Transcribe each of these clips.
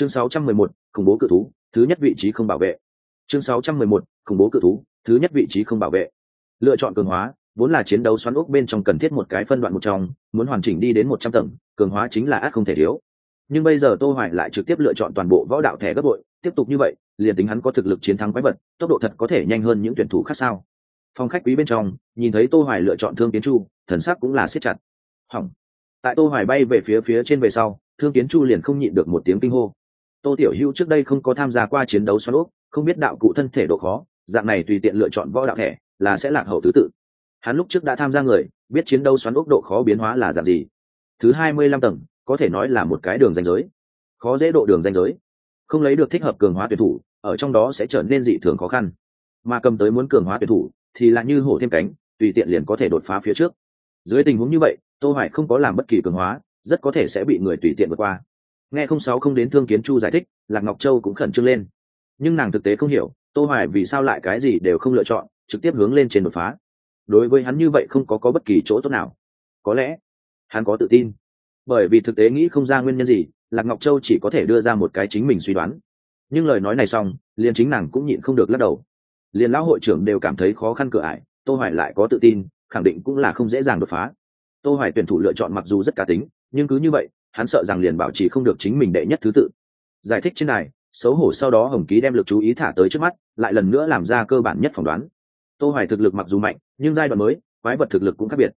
chương 611, khủng bố cự thú thứ nhất vị trí không bảo vệ. Chương 611, khủng bố cự thú thứ nhất vị trí không bảo vệ. Lựa chọn cường hóa vốn là chiến đấu xoắn ốc bên trong cần thiết một cái phân đoạn một trong muốn hoàn chỉnh đi đến một trăm tầng cường hóa chính là ác không thể thiếu. Nhưng bây giờ tô hoài lại trực tiếp lựa chọn toàn bộ võ đạo thẻ gấp bội tiếp tục như vậy liền tính hắn có thực lực chiến thắng quái vật tốc độ thật có thể nhanh hơn những tuyển thủ khác sao? Phòng khách quý bên trong nhìn thấy tô hoài lựa chọn thương kiến chu thần sắc cũng là siết chặt. Hỏng. Tại tô hoài bay về phía phía trên về sau thương kiến chu liền không nhịn được một tiếng kinh hô tô tiểu hữu trước đây không có tham gia qua chiến đấu xoắn ốc, không biết đạo cụ thân thể độ khó, dạng này tùy tiện lựa chọn võ đạo thẻ là sẽ lạc hậu thứ tự. Hắn lúc trước đã tham gia người, biết chiến đấu xoắn ốc độ khó biến hóa là dạng gì. Thứ hai mươi lăm tầng, có thể nói là một cái đường danh giới. Khó dễ độ đường danh giới. Không lấy được thích hợp cường hóa tuyển thủ, ở trong đó sẽ trở nên dị thường khó khăn. Mà cầm tới muốn cường hóa tuyển thủ, thì là như hổ thêm cánh, tùy tiện liền có thể đột phá phía trước. Dưới tình huống như vậy, tô hoài không có làm bất kỳ cường hóa, rất có thể sẽ bị người tùy tiện vượt qua nghe không sáu không đến thương kiến chu giải thích, lạc ngọc châu cũng khẩn trương lên. Nhưng nàng thực tế không hiểu, tô hoài vì sao lại cái gì đều không lựa chọn, trực tiếp hướng lên trên đột phá. Đối với hắn như vậy không có có bất kỳ chỗ tốt nào. Có lẽ, hắn có tự tin. Bởi vì thực tế nghĩ không ra nguyên nhân gì, lạc ngọc châu chỉ có thể đưa ra một cái chính mình suy đoán. Nhưng lời nói này xong, liền chính nàng cũng nhịn không được lắc đầu. Liền lão hội trưởng đều cảm thấy khó khăn cửa ải, tô hoài lại có tự tin, khẳng định cũng là không dễ dàng đột phá. Tô hoài tuyển thủ lựa chọn mặc dù rất cá tính, nhưng cứ như vậy hắn sợ rằng liền bảo trì không được chính mình đệ nhất thứ tự. Giải thích trên này xấu hổ sau đó hồng ký đem lực chú ý thả tới trước mắt, lại lần nữa làm ra cơ bản nhất phỏng đoán. Tô hoài thực lực mặc dù mạnh, nhưng giai đoạn mới, quái vật thực lực cũng khác biệt.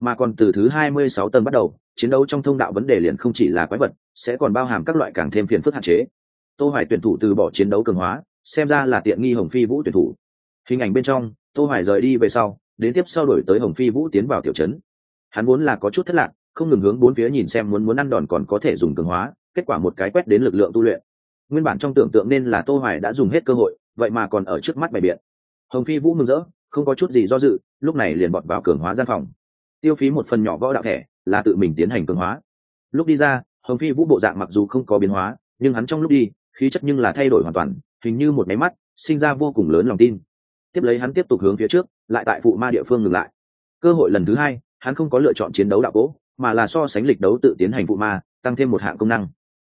Mà còn từ thứ 26 tầng bắt đầu, chiến đấu trong thông đạo vấn đề liền không chỉ là quái vật, sẽ còn bao hàm các loại càng thêm phiền phức hạn chế. Tô hoài tuyển thủ từ bỏ chiến đấu cường hóa, xem ra là tiện nghi hồng phi vũ tuyển thủ. Hình ảnh bên trong, tô hoài rời đi về sau, đến tiếp sau đổi tới hồng phi vũ tiến vào tiểu trấn. Hắn muốn là có chút thất lạc không ngừng hướng bốn phía nhìn xem muốn muốn ăn đòn còn có thể dùng cường hóa, kết quả một cái quét đến lực lượng tu luyện. Nguyên bản trong tưởng tượng nên là tô hoài đã dùng hết cơ hội, vậy mà còn ở trước mắt bày biện. Hồng phi vũ mừng rỡ, không có chút gì do dự, lúc này liền bọt vào cường hóa gian phòng. Tiêu phí một phần nhỏ võ đạo thẻ, là tự mình tiến hành cường hóa. Lúc đi ra, hồng phi vũ bộ dạng mặc dù không có biến hóa, nhưng hắn trong lúc đi, khí chất nhưng là thay đổi hoàn toàn, hình như một máy mắt, sinh ra vô cùng lớn lòng tin. Tiếp lấy hắn tiếp tục hướng phía trước, lại tại phụ ma địa phương ngừng lại. Cơ hội lần thứ hai, hắn không có lựa chọn chiến đấu đạo cỗ mà là so sánh lịch đấu tự tiến hành phụ ma, tăng thêm một hạng công năng.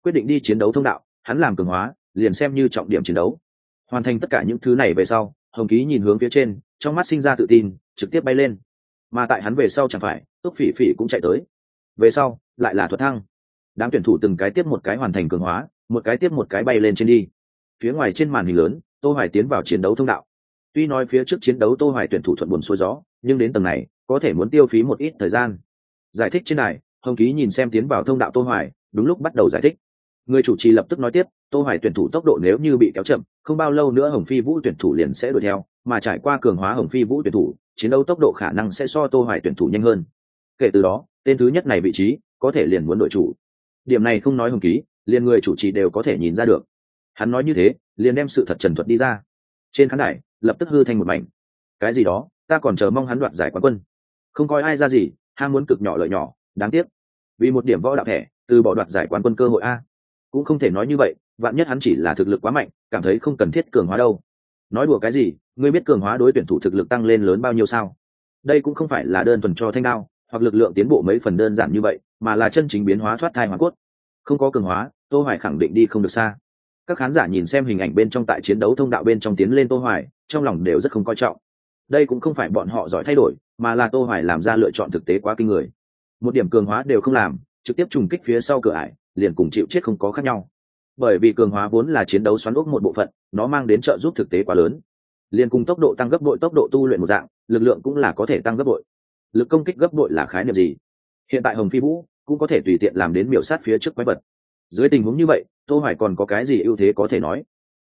Quyết định đi chiến đấu thông đạo, hắn làm cường hóa, liền xem như trọng điểm chiến đấu. Hoàn thành tất cả những thứ này về sau, hồng ký nhìn hướng phía trên, trong mắt sinh ra tự tin, trực tiếp bay lên. Mà tại hắn về sau chẳng phải, túc phỉ phỉ cũng chạy tới. Về sau, lại là thuật thăng. Đám tuyển thủ từng cái tiếp một cái hoàn thành cường hóa, một cái tiếp một cái bay lên trên đi. Phía ngoài trên màn hình lớn, tô hoài tiến vào chiến đấu thông đạo. Tuy nói phía trước chiến đấu tô hoài tuyển thủ thuận buồn xuôi gió, nhưng đến tầng này, có thể muốn tiêu phí một ít thời gian giải thích trên này hồng ký nhìn xem tiến vào thông đạo tô hoài, đúng lúc bắt đầu giải thích. Người chủ trì lập tức nói tiếp, tô hoài tuyển thủ tốc độ nếu như bị kéo chậm, không bao lâu nữa hồng phi vũ tuyển thủ liền sẽ đuổi theo, mà trải qua cường hóa hồng phi vũ tuyển thủ, chiến đấu tốc độ khả năng sẽ so tô hoài tuyển thủ nhanh hơn. Kể từ đó, tên thứ nhất này vị trí, có thể liền muốn đội chủ. Điểm này không nói hồng ký, liền người chủ trì đều có thể nhìn ra được. Hắn nói như thế, liền đem sự thật trần thuật đi ra. Trên khán đài, lập tức hư thành một mảnh. Cái gì đó, ta còn chờ mong hắn đoạt giải quán quân. Không coi ai ra gì ham muốn cực nhỏ lợi nhỏ, đáng tiếc. Vì một điểm võ đạo thẻ, từ bỏ đoạt giải quán quân cơ hội a. Cũng không thể nói như vậy, vạn nhất hắn chỉ là thực lực quá mạnh, cảm thấy không cần thiết cường hóa đâu. Nói đùa cái gì, ngươi biết cường hóa đối tuyển thủ thực lực tăng lên lớn bao nhiêu sao? Đây cũng không phải là đơn thuần cho thanh đao, hoặc lực lượng tiến bộ mấy phần đơn giản như vậy, mà là chân chính biến hóa thoát thai hóa cốt. Không có cường hóa, tô hoài khẳng định đi không được xa. Các khán giả nhìn xem hình ảnh bên trong tại chiến đấu thông đạo bên trong tiến lên tô hoài, trong lòng đều rất không coi trọng đây cũng không phải bọn họ giỏi thay đổi, mà là tô hoài làm ra lựa chọn thực tế quá kinh người. Một điểm cường hóa đều không làm, trực tiếp trùng kích phía sau cửa ải, liền cùng chịu chết không có khác nhau. Bởi vì cường hóa vốn là chiến đấu xoắn ốc một bộ phận, nó mang đến trợ giúp thực tế quá lớn. Liền cùng tốc độ tăng gấp bội tốc độ tu luyện một dạng, lực lượng cũng là có thể tăng gấp bội. Lực công kích gấp bội là khái niệm gì? Hiện tại hồng phi vũ cũng có thể tùy tiện làm đến miểu sát phía trước quái vật. Dưới tình huống như vậy, tô hoài còn có cái gì ưu thế có thể nói?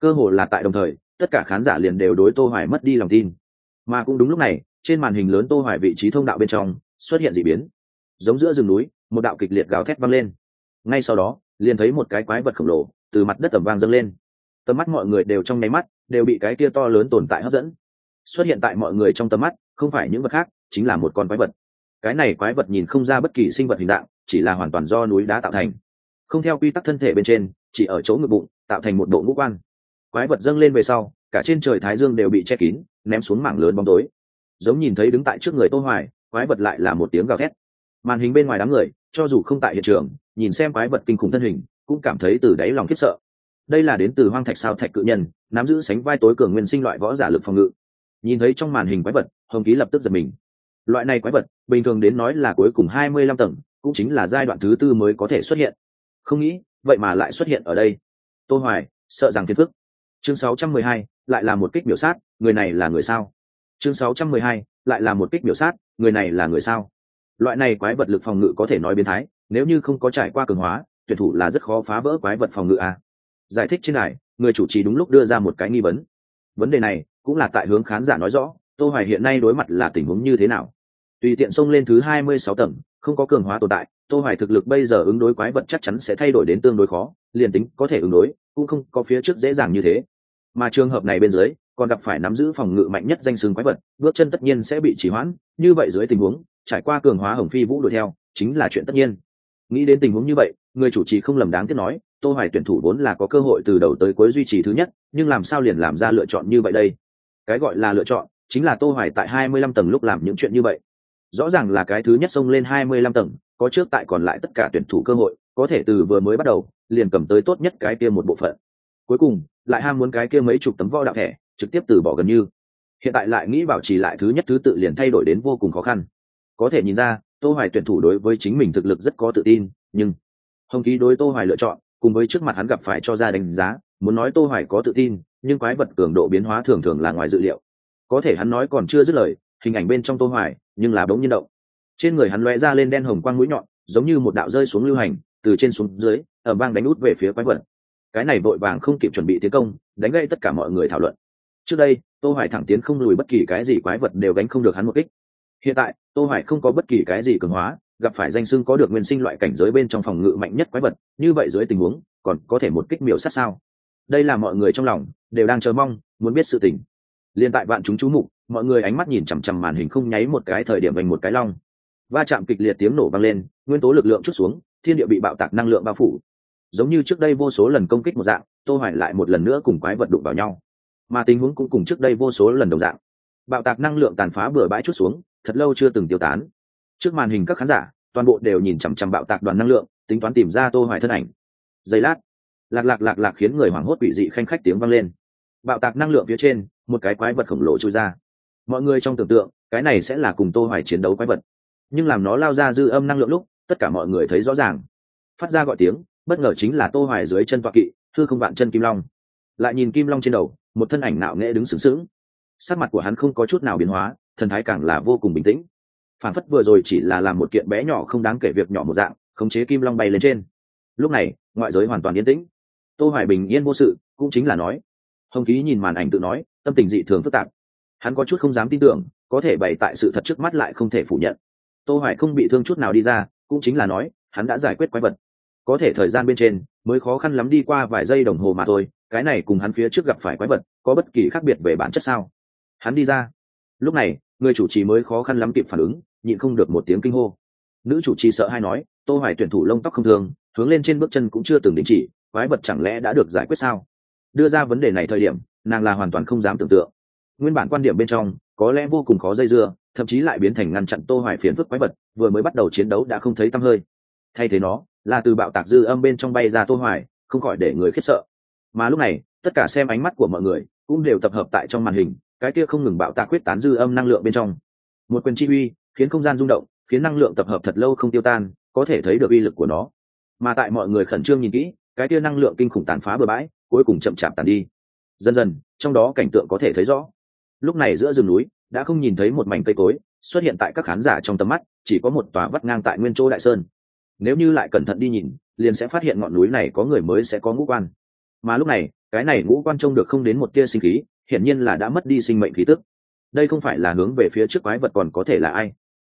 Cơ hội là tại đồng thời, tất cả khán giả liền đều đối tô hoài mất đi lòng tin mà cũng đúng lúc này, trên màn hình lớn tô hoài vị trí thông đạo bên trong, xuất hiện dị biến. Giống giữa rừng núi, một đạo kịch liệt gào thét vang lên. Ngay sau đó, liền thấy một cái quái vật khổng lồ từ mặt đất tầm vang dâng lên. Tầm mắt mọi người đều trong nháy mắt, đều bị cái kia to lớn tồn tại hấp dẫn. Xuất hiện tại mọi người trong tầm mắt, không phải những vật khác, chính là một con quái vật. Cái này quái vật nhìn không ra bất kỳ sinh vật hình dạng, chỉ là hoàn toàn do núi đá tạo thành. Không theo quy tắc thân thể bên trên, chỉ ở chỗ ngực bụng, tạo thành một bộ ngũ quan. Quái vật dâng lên về sau, cả trên trời thái dương đều bị che kín ném xuống mảng lớn bóng tối. Giống nhìn thấy đứng tại trước người tô hoài quái vật lại là một tiếng gào thét. Màn hình bên ngoài đám người cho dù không tại hiện trường nhìn xem quái vật kinh khủng thân hình cũng cảm thấy từ đáy lòng khiếp sợ. Đây là đến từ hoang thạch sao thạch cự nhân nắm giữ sánh vai tối cường nguyên sinh loại võ giả lực phòng ngự. Nhìn thấy trong màn hình quái vật hồng ký lập tức giật mình. Loại này quái vật bình thường đến nói là cuối cùng hai mươi lăm tầng cũng chính là giai đoạn thứ tư mới có thể xuất hiện. Không nghĩ vậy mà lại xuất hiện ở đây. Tô hoài sợ rằng phiền phức. Chương 612, lại là một kích biểu sát người này là người sao? Chương 612, lại là một kích biểu sát người này là người sao? Loại này quái vật lực phòng ngự có thể nói biến thái nếu như không có trải qua cường hóa tuyển thủ là rất khó phá vỡ quái vật phòng ngự à. giải thích trên này người chủ trì đúng lúc đưa ra một cái nghi vấn. Vấn đề này cũng là tại hướng khán giả nói rõ tô hoài hiện nay đối mặt là tình huống như thế nào? Tùy tiện xông lên thứ 26 tầng không có cường hóa tồn tại tô hoài thực lực bây giờ ứng đối quái vật chắc chắn sẽ thay đổi đến tương đối khó liền tính có thể ứng đối cũng không có phía trước dễ dàng như thế mà trường hợp này bên dưới, còn gặp phải nắm giữ phòng ngự mạnh nhất danh xương quái vật, bước chân tất nhiên sẽ bị trì hoãn. Như vậy dưới tình huống, trải qua cường hóa hồng phi vũ đuổi theo, chính là chuyện tất nhiên. Nghĩ đến tình huống như vậy, người chủ trì không lầm đáng tiếc nói, tô hoài tuyển thủ vốn là có cơ hội từ đầu tới cuối duy trì thứ nhất, nhưng làm sao liền làm ra lựa chọn như vậy đây? Cái gọi là lựa chọn, chính là tô hoài tại 25 tầng lúc làm những chuyện như vậy. Rõ ràng là cái thứ nhất xông lên 25 tầng, có trước tại còn lại tất cả tuyển thủ cơ hội, có thể từ vừa mới bắt đầu, liền cầm tới tốt nhất cái kia một bộ phận cuối cùng, lại ham muốn cái kia mấy chục tấm võ đạo thẻ, trực tiếp từ bỏ gần như. Hiện tại lại nghĩ bảo trì lại thứ nhất thứ tự liền thay đổi đến vô cùng khó khăn. Có thể nhìn ra, tô hoài tuyển thủ đối với chính mình thực lực rất có tự tin, nhưng hồng ký đối tô hoài lựa chọn, cùng với trước mặt hắn gặp phải cho ra đánh giá, muốn nói tô hoài có tự tin, nhưng quái vật cường độ biến hóa thường thường là ngoài dự liệu. Có thể hắn nói còn chưa dứt lời, hình ảnh bên trong tô hoài, nhưng là bỗng nhiên động. Trên người hắn lóe ra lên đen hồng quang mũi nhọn, giống như một đạo rơi xuống lưu hành, từ trên xuống dưới ở bang đánh út về phía quái vật cái này vội vàng không kịp chuẩn bị tiến công, đánh gây tất cả mọi người thảo luận. Trước đây, tô hoài thẳng tiến không lùi bất kỳ cái gì quái vật đều đánh không được hắn một kích. Hiện tại, tô hoài không có bất kỳ cái gì cường hóa, gặp phải danh xưng có được nguyên sinh loại cảnh giới bên trong phòng ngự mạnh nhất quái vật, như vậy dưới tình huống, còn có thể một kích miểu sát sao? Đây là mọi người trong lòng, đều đang chờ mong, muốn biết sự tình. Liên tại bạn chúng chú mục, mọi người ánh mắt nhìn chằm chằm màn hình không nháy một cái thời điểm thành một cái long. Va chạm kịch liệt tiếng nổ vang lên, nguyên tố lực lượng chút xuống, thiên địa bị bạo tạc năng lượng bao phủ giống như trước đây vô số lần công kích một dạng, tô hoài lại một lần nữa cùng quái vật đụng vào nhau. Mà tình huống cũng cùng trước đây vô số lần đồng dạng. Bạo tạc năng lượng tàn phá bừa bãi chút xuống, thật lâu chưa từng tiêu tán. Trước màn hình các khán giả, toàn bộ đều nhìn chằm chằm bạo tạc đoàn năng lượng, tính toán tìm ra tô hoài thân ảnh. Giây lát, lạc lạc lạc lạc khiến người hoảng hốt bị dị khanh khách tiếng vang lên. Bạo tạc năng lượng phía trên, một cái quái vật khổng lồ chui ra. Mọi người trong tưởng tượng, cái này sẽ là cùng tô hoài chiến đấu quái vật. Nhưng làm nó lao ra dư âm năng lượng lúc, tất cả mọi người thấy rõ ràng. Phát ra gọi tiếng bất ngờ chính là tô hoài dưới chân toa kỵ thư không vạn chân kim long. Lại nhìn kim long trên đầu, một thân ảnh nạo nghễ đứng sướng sướng sắc mặt của hắn không có chút nào biến hóa, thần thái càng là vô cùng bình tĩnh. Phản phất vừa rồi chỉ là làm một kiện bé nhỏ không đáng kể việc nhỏ một dạng, khống chế kim long bay lên trên. Lúc này, ngoại giới hoàn toàn yên tĩnh. Tô hoài bình yên vô sự, cũng chính là nói. Hồng ký nhìn màn ảnh tự nói, tâm tình dị thường phức tạp. Hắn có chút không dám tin tưởng, có thể bày tại sự thật trước mắt lại không thể phủ nhận. Tô hoài không bị thương chút nào đi ra, cũng chính là nói, hắn đã giải quyết quái vật có thể thời gian bên trên, mới khó khăn lắm đi qua vài giây đồng hồ mà thôi, cái này cùng hắn phía trước gặp phải quái vật, có bất kỳ khác biệt về bản chất sao? Hắn đi ra. Lúc này, người chủ trì mới khó khăn lắm kịp phản ứng, nhịn không được một tiếng kinh hô. Nữ chủ trì sợ hay nói, tô hoài tuyển thủ lông tóc không thường, hướng lên trên bước chân cũng chưa từng đình chỉ, quái vật chẳng lẽ đã được giải quyết sao? Đưa ra vấn đề này thời điểm, nàng là hoàn toàn không dám tưởng tượng. Nguyên bản quan điểm bên trong, có lẽ vô cùng khó dây dưa, thậm chí lại biến thành ngăn chặn tô hoài phiền phức quái vật, vừa mới bắt đầu chiến đấu đã không thấy tăm hơi. Thay thế nó là từ bạo tạc dư âm bên trong bay ra tô hoài, không khỏi để người khiếp sợ. Mà lúc này, tất cả xem ánh mắt của mọi người cũng đều tập hợp tại trong màn hình, cái kia không ngừng bạo tạc quyết tán dư âm năng lượng bên trong. Một quyền chi uy, khiến không gian rung động, khiến năng lượng tập hợp thật lâu không tiêu tan, có thể thấy được uy lực của nó. Mà tại mọi người khẩn trương nhìn kỹ, cái kia năng lượng kinh khủng tàn phá bừa bãi, cuối cùng chậm chạp tàn đi. Dần dần, trong đó cảnh tượng có thể thấy rõ. Lúc này giữa rừng núi, đã không nhìn thấy một mảnh cây cối, xuất hiện tại các khán giả trong tầm mắt, chỉ có một tòa vắt ngang tại nguyên châu đại sơn nếu như lại cẩn thận đi nhìn, liền sẽ phát hiện ngọn núi này có người mới sẽ có ngũ quan. Mà lúc này, cái này ngũ quan trông được không đến một tia sinh khí, hiển nhiên là đã mất đi sinh mệnh khí tức. Đây không phải là hướng về phía trước quái vật còn có thể là ai.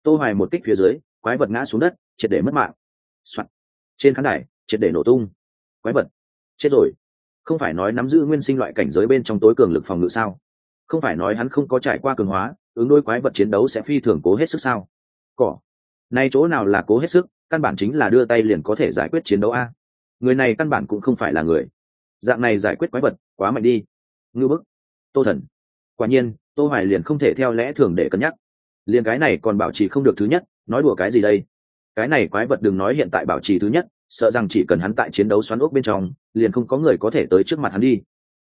Tô hoài một kích phía dưới, quái vật ngã xuống đất, triệt để mất mạng. Soạn. trên khán đài, triệt để nổ tung. Quái vật. Chết rồi. Không phải nói nắm giữ nguyên sinh loại cảnh giới bên trong tối cường lực phòng ngự sao? Không phải nói hắn không có trải qua cường hóa, ứng đôi quái vật chiến đấu sẽ phi thường cố hết sức sao? Cỏ. Nay chỗ nào là cố hết sức? Căn bản chính là đưa tay liền có thể giải quyết chiến đấu a. Người này căn bản cũng không phải là người. Dạng này giải quyết quái vật, quá mạnh đi. Ngư bức. Tô thần. Quả nhiên, tô hoài liền không thể theo lẽ thường để cân nhắc. Liền cái này còn bảo trì không được thứ nhất, nói đùa cái gì đây? Cái này quái vật đừng nói hiện tại bảo trì thứ nhất, sợ rằng chỉ cần hắn tại chiến đấu xoắn ốc bên trong, liền không có người có thể tới trước mặt hắn đi.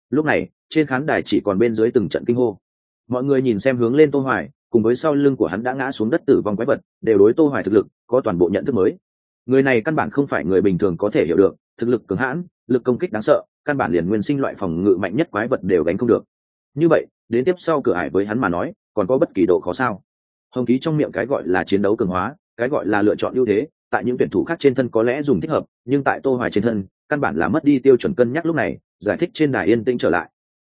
Lúc này, trên khán đài chỉ còn bên dưới từng trận kinh hô. Mọi người nhìn xem hướng lên tô hoài cùng với sau lưng của hắn đã ngã xuống đất tử vong quái vật, đều đối tô hoài thực lực có toàn bộ nhận thức mới. Người này căn bản không phải người bình thường có thể hiểu được, thực lực cường hãn, lực công kích đáng sợ, căn bản liền nguyên sinh loại phòng ngự mạnh nhất quái vật đều gánh không được. Như vậy, đến tiếp sau cửa ải với hắn mà nói, còn có bất kỳ độ khó sao? Hồng ký trong miệng cái gọi là chiến đấu cường hóa, cái gọi là lựa chọn ưu thế, tại những tuyển thủ khác trên thân có lẽ dùng thích hợp, nhưng tại tô hoài trên thân, căn bản là mất đi tiêu chuẩn cân nhắc lúc này, giải thích trên đài yên tĩnh trở lại.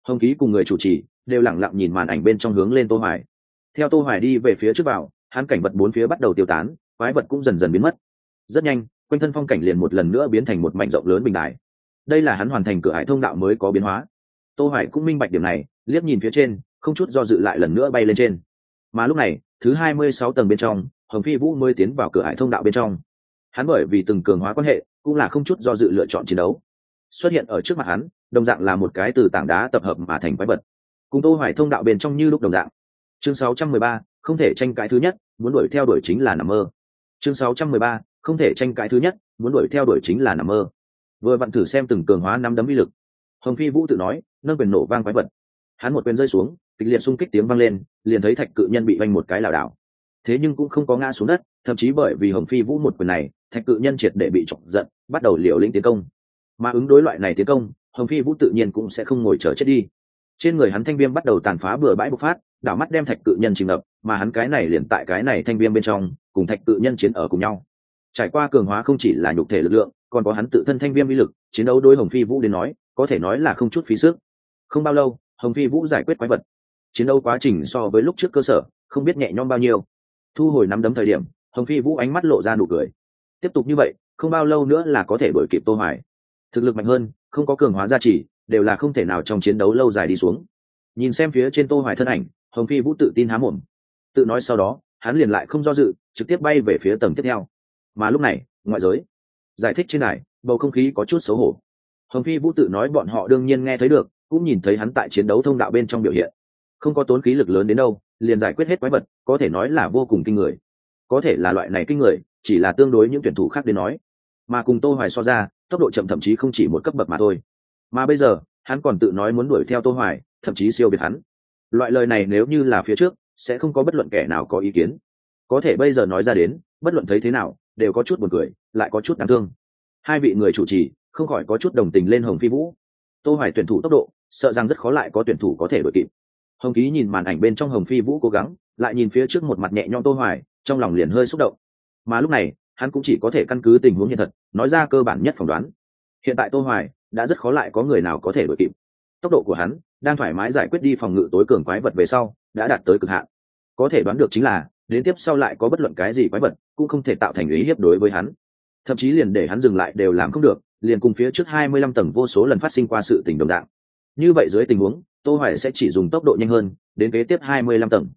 Hồng ký cùng người chủ trì, đều lặng lặng nhìn màn ảnh bên trong hướng lên tô hoài theo tô hoài đi về phía trước vào, hắn cảnh vật bốn phía bắt đầu tiêu tán, quái vật cũng dần dần biến mất. Rất nhanh, quanh thân phong cảnh liền một lần nữa biến thành một mảnh rộng lớn bình đại đây là hắn hoàn thành cửa hải thông đạo mới có biến hóa. Tô hoài cũng minh bạch điểm này, liếc nhìn phía trên, không chút do dự lại lần nữa bay lên trên. Mà lúc này, thứ 26 tầng bên trong, hồng phi vũ mới tiến vào cửa hải thông đạo bên trong. Hắn bởi vì từng cường hóa quan hệ, cũng là không chút do dự lựa chọn chiến đấu. Xuất hiện ở trước mặt hắn, đồng dạng là một cái từ tảng đá tập hợp mà thành quái vật. Cùng tô hoài thông đạo bên trong như lúc đồng dạng chương 613, không thể tranh cãi thứ nhất muốn đuổi theo đuổi chính là nằm mơ. Chương 613, không thể tranh cãi thứ nhất muốn đuổi theo đuổi chính là nằm mơ. Vừa vặn thử xem từng cường hóa năm đấm uy lực. Hồng phi vũ tự nói nâng quyền nổ vang quái vật. Hắn một quyền rơi xuống kịch liệt xung kích tiếng vang lên liền thấy thạch cự nhân bị vanh một cái lảo đảo. Thế nhưng cũng không có ngã xuống đất thậm chí bởi vì hồng phi vũ một quyền này thạch cự nhân triệt để bị chọc giận bắt đầu liều lĩnh tiến công. Mà ứng đối loại này tiến công hồng phi vũ tự nhiên cũng sẽ không ngồi chờ chết đi. Trên người hắn thanh viêm bắt đầu tàn phá bừa bãi bộc phát đảo mắt đem thạch cự nhân trình ngập, mà hắn cái này liền tại cái này thanh viêm bên trong, cùng thạch cự nhân chiến ở cùng nhau. Trải qua cường hóa không chỉ là nhục thể lực lượng, còn có hắn tự thân thanh viêm uy lực, chiến đấu đối hồng phi vũ đến nói, có thể nói là không chút phí sức. Không bao lâu, hồng phi vũ giải quyết quái vật. Chiến đấu quá trình so với lúc trước cơ sở, không biết nhẹ nhõm bao nhiêu. Thu hồi nắm đấm thời điểm, hồng phi vũ ánh mắt lộ ra nụ cười. Tiếp tục như vậy, không bao lâu nữa là có thể đổi kịp tô hoài. Thực lực mạnh hơn, không có cường hóa gia trì, đều là không thể nào trong chiến đấu lâu dài đi xuống. Nhìn xem phía trên tô hoài thân ảnh hồng phi vũ tự tin há mồm. Tự nói sau đó, hắn liền lại không do dự, trực tiếp bay về phía tầng tiếp theo. Mà lúc này, ngoại giới. Giải thích trên này bầu không khí có chút xấu hổ. Hồng phi vũ tự nói bọn họ đương nhiên nghe thấy được, cũng nhìn thấy hắn tại chiến đấu thông đạo bên trong biểu hiện. Không có tốn khí lực lớn đến đâu, liền giải quyết hết quái vật, có thể nói là vô cùng kinh người. Có thể là loại này kinh người, chỉ là tương đối những tuyển thủ khác đến nói. Mà cùng tô hoài so ra, tốc độ chậm thậm chí không chỉ một cấp bậc mà thôi. Mà bây giờ, hắn còn tự nói muốn đuổi theo tô hoài, thậm chí siêu biệt hắn loại lời này nếu như là phía trước, sẽ không có bất luận kẻ nào có ý kiến. Có thể bây giờ nói ra đến, bất luận thấy thế nào, đều có chút buồn cười, lại có chút đáng thương. Hai vị người chủ trì, không khỏi có chút đồng tình lên hồng phi vũ. Tô hoài tuyển thủ tốc độ, sợ rằng rất khó lại có tuyển thủ có thể đuổi kịp. Hồng ký nhìn màn ảnh bên trong hồng phi vũ cố gắng, lại nhìn phía trước một mặt nhẹ nhõm tô hoài, trong lòng liền hơi xúc động. Mà lúc này, hắn cũng chỉ có thể căn cứ tình huống hiện thật, nói ra cơ bản nhất phỏng đoán. Hiện tại tô hoài, đã rất khó lại có người nào có thể đuổi kịp. Tốc độ của hắn đang thoải mái giải quyết đi phòng ngự tối cường quái vật về sau, đã đạt tới cực hạn. Có thể đoán được chính là, đến tiếp sau lại có bất luận cái gì quái vật cũng không thể tạo thành ý hiếp đối với hắn. Thậm chí liền để hắn dừng lại đều làm không được, liền cùng phía trước 25 tầng vô số lần phát sinh qua sự tình đồng dạng. Như vậy dưới tình huống, tô hoài sẽ chỉ dùng tốc độ nhanh hơn, đến kế tiếp 25 tầng.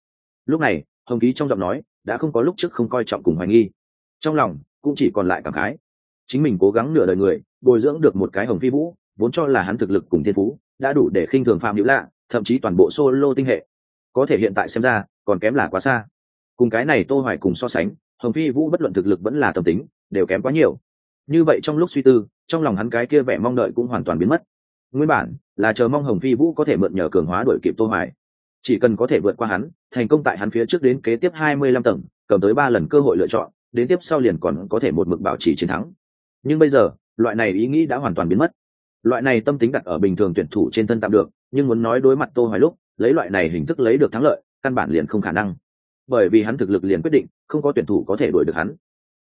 Lúc này, hồng ký trong giọng nói đã không có lúc trước không coi trọng cùng hoài nghi. Trong lòng cũng chỉ còn lại cảm khái. Chính mình cố gắng nửa đời người, bồi dưỡng được một cái hồng phi vũ, vốn cho là hắn thực lực cùng thiên phú đã đủ để khinh thường phạm hữu lạ, thậm chí toàn bộ solo tinh hệ. Có thể hiện tại xem ra, còn kém là quá xa. Cùng cái này tô hoài cùng so sánh, hồng phi vũ bất luận thực lực vẫn là tâm tính, đều kém quá nhiều. Như vậy trong lúc suy tư, trong lòng hắn cái kia vẻ mong đợi cũng hoàn toàn biến mất. Nguyên bản là chờ mong hồng phi vũ có thể mượn nhờ cường hóa đuổi kịp tô hoài. Chỉ cần có thể vượt qua hắn, thành công tại hắn phía trước đến kế tiếp 25 tầng, cầm tới ba lần cơ hội lựa chọn, đến tiếp sau liền còn có thể một mực bảo trì chiến thắng. Nhưng bây giờ, loại này ý nghĩ đã hoàn toàn biến mất loại này tâm tính đặt ở bình thường tuyển thủ trên thân tạm được, nhưng muốn nói đối mặt tô hoài lúc, lấy loại này hình thức lấy được thắng lợi, căn bản liền không khả năng. Bởi vì hắn thực lực liền quyết định, không có tuyển thủ có thể đuổi được hắn.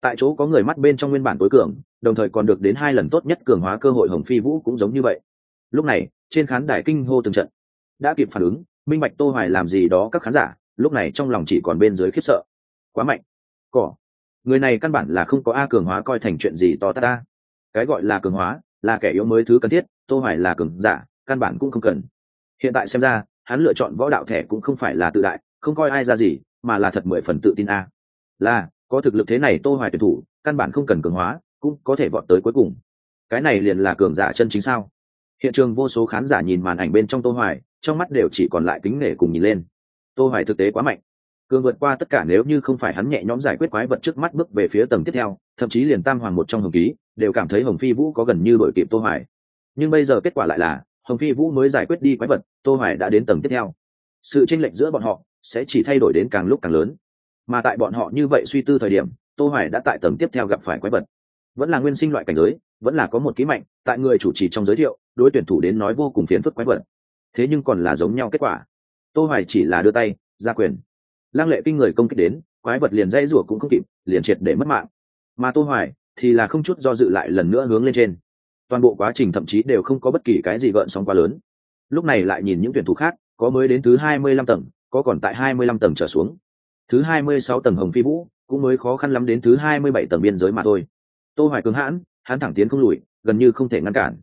Tại chỗ có người mắt bên trong nguyên bản tối cường, đồng thời còn được đến hai lần tốt nhất cường hóa cơ hội hồng phi vũ cũng giống như vậy. Lúc này, trên khán đài kinh hô từng trận. Đã kịp phản ứng, minh bạch tô hoài làm gì đó các khán giả, lúc này trong lòng chỉ còn bên dưới khiếp sợ. Quá mạnh. Cỏ. Người này căn bản là không có a cường hóa coi thành chuyện gì to ta. Cái gọi là cường hóa là kẻ yếu mới thứ cần thiết, tô hoài là cường giả, căn bản cũng không cần. Hiện tại xem ra, hắn lựa chọn võ đạo thẻ cũng không phải là tự đại, không coi ai ra gì, mà là thật mười phần tự tin a. Là, có thực lực thế này tô hoài tuyển thủ, căn bản không cần cường hóa, cũng có thể vọt tới cuối cùng. Cái này liền là cường giả chân chính sao? Hiện trường vô số khán giả nhìn màn ảnh bên trong tô hoài, trong mắt đều chỉ còn lại kính nể cùng nhìn lên. Tô hoài thực tế quá mạnh cường vượt qua tất cả nếu như không phải hắn nhẹ nhõm giải quyết quái vật trước mắt bước về phía tầng tiếp theo, thậm chí liền tam hoàng một trong hồng ký, đều cảm thấy hồng phi vũ có gần như đội kịp tô hoài. Nhưng bây giờ kết quả lại là, hồng phi vũ mới giải quyết đi quái vật, tô hoài đã đến tầng tiếp theo. Sự chênh lệch giữa bọn họ sẽ chỉ thay đổi đến càng lúc càng lớn. Mà tại bọn họ như vậy suy tư thời điểm, tô hoài đã tại tầng tiếp theo gặp phải quái vật. Vẫn là nguyên sinh loại cảnh giới, vẫn là có một ký mạnh, tại người chủ trì trong giới thiệu, đối tuyển thủ đến nói vô cùng phiền phức quái vật. Thế nhưng còn là giống nhau kết quả. Tô hoài chỉ là đưa tay, ra quyền. Lang lệ kinh người công kích đến, quái vật liền dây rủa cũng không kịp, liền triệt để mất mạng. Mà tô hoài thì là không chút do dự lại lần nữa hướng lên trên. Toàn bộ quá trình thậm chí đều không có bất kỳ cái gì gợn sóng quá lớn. Lúc này lại nhìn những tuyển thủ khác, có mới đến thứ 25 tầng, có còn tại 25 tầng trở xuống. Thứ 26 tầng hồng phi vũ, cũng mới khó khăn lắm đến thứ 27 tầng biên giới mà thôi. Tô hoài cứng hãn, hắn thẳng tiến không lùi, gần như không thể ngăn cản.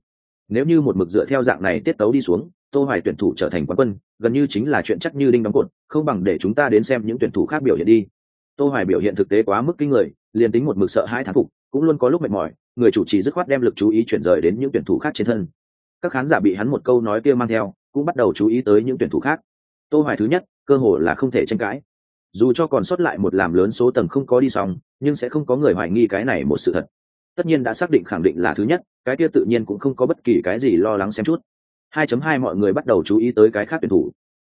Nếu như một mực dựa theo dạng này tiết tấu đi xuống tô hoài tuyển thủ trở thành quán quân, gần như chính là chuyện chắc như đinh đóng cột, không bằng để chúng ta đến xem những tuyển thủ khác biểu hiện đi. Tô hoài biểu hiện thực tế quá mức kinh người, liền tính một mực sợ hai thán phục, cũng luôn có lúc mệt mỏi, người chủ trì dứt khoát đem lực chú ý chuyển rời đến những tuyển thủ khác trên thân. Các khán giả bị hắn một câu nói kia mang theo, cũng bắt đầu chú ý tới những tuyển thủ khác. Tô hoài thứ nhất, cơ hội là không thể tranh cãi. Dù cho còn sót lại một làm lớn số tầng không có đi xong, nhưng sẽ không có người hoài nghi cái này một sự thật. Tất nhiên đã xác định khẳng định là thứ nhất, cái kia tự nhiên cũng không có bất kỳ cái gì lo lắng xem chút. 2.2 mọi người bắt đầu chú ý tới cái khác tuyển thủ.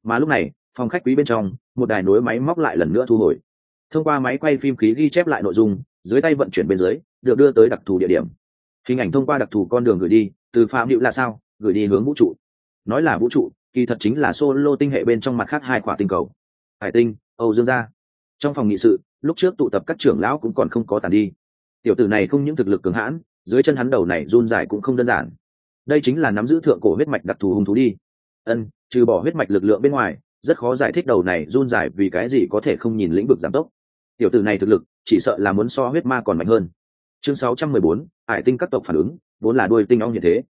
Mà lúc này, phòng khách quý bên trong, một đài nối máy móc lại lần nữa thu hồi. Thông qua máy quay phim khí ghi chép lại nội dung, dưới tay vận chuyển bên dưới, được đưa tới đặc thù địa điểm. Hình ảnh thông qua đặc thù con đường gửi đi, từ phạm hữu là sao, gửi đi hướng vũ trụ. Nói là vũ trụ, kỳ thật chính là solo tinh hệ bên trong mặt khác hai quả tinh cầu. Hải tinh, âu dương gia. Trong phòng nghị sự, lúc trước tụ tập các trưởng lão cũng còn không có tàn đi. Tiểu tử này không những thực lực cường hãn, dưới chân hắn đầu này run dài cũng không đơn giản đây chính là nắm giữ thượng cổ huyết mạch đặc thù hung thú đi. Ân trừ bỏ huyết mạch lực lượng bên ngoài rất khó giải thích đầu này run dài vì cái gì có thể không nhìn lĩnh vực giảm tốc. Tiểu tử này thực lực chỉ sợ là muốn so huyết ma còn mạnh hơn. Chương 614, ải tinh các tộc phản ứng vốn là đuôi tinh ong như thế.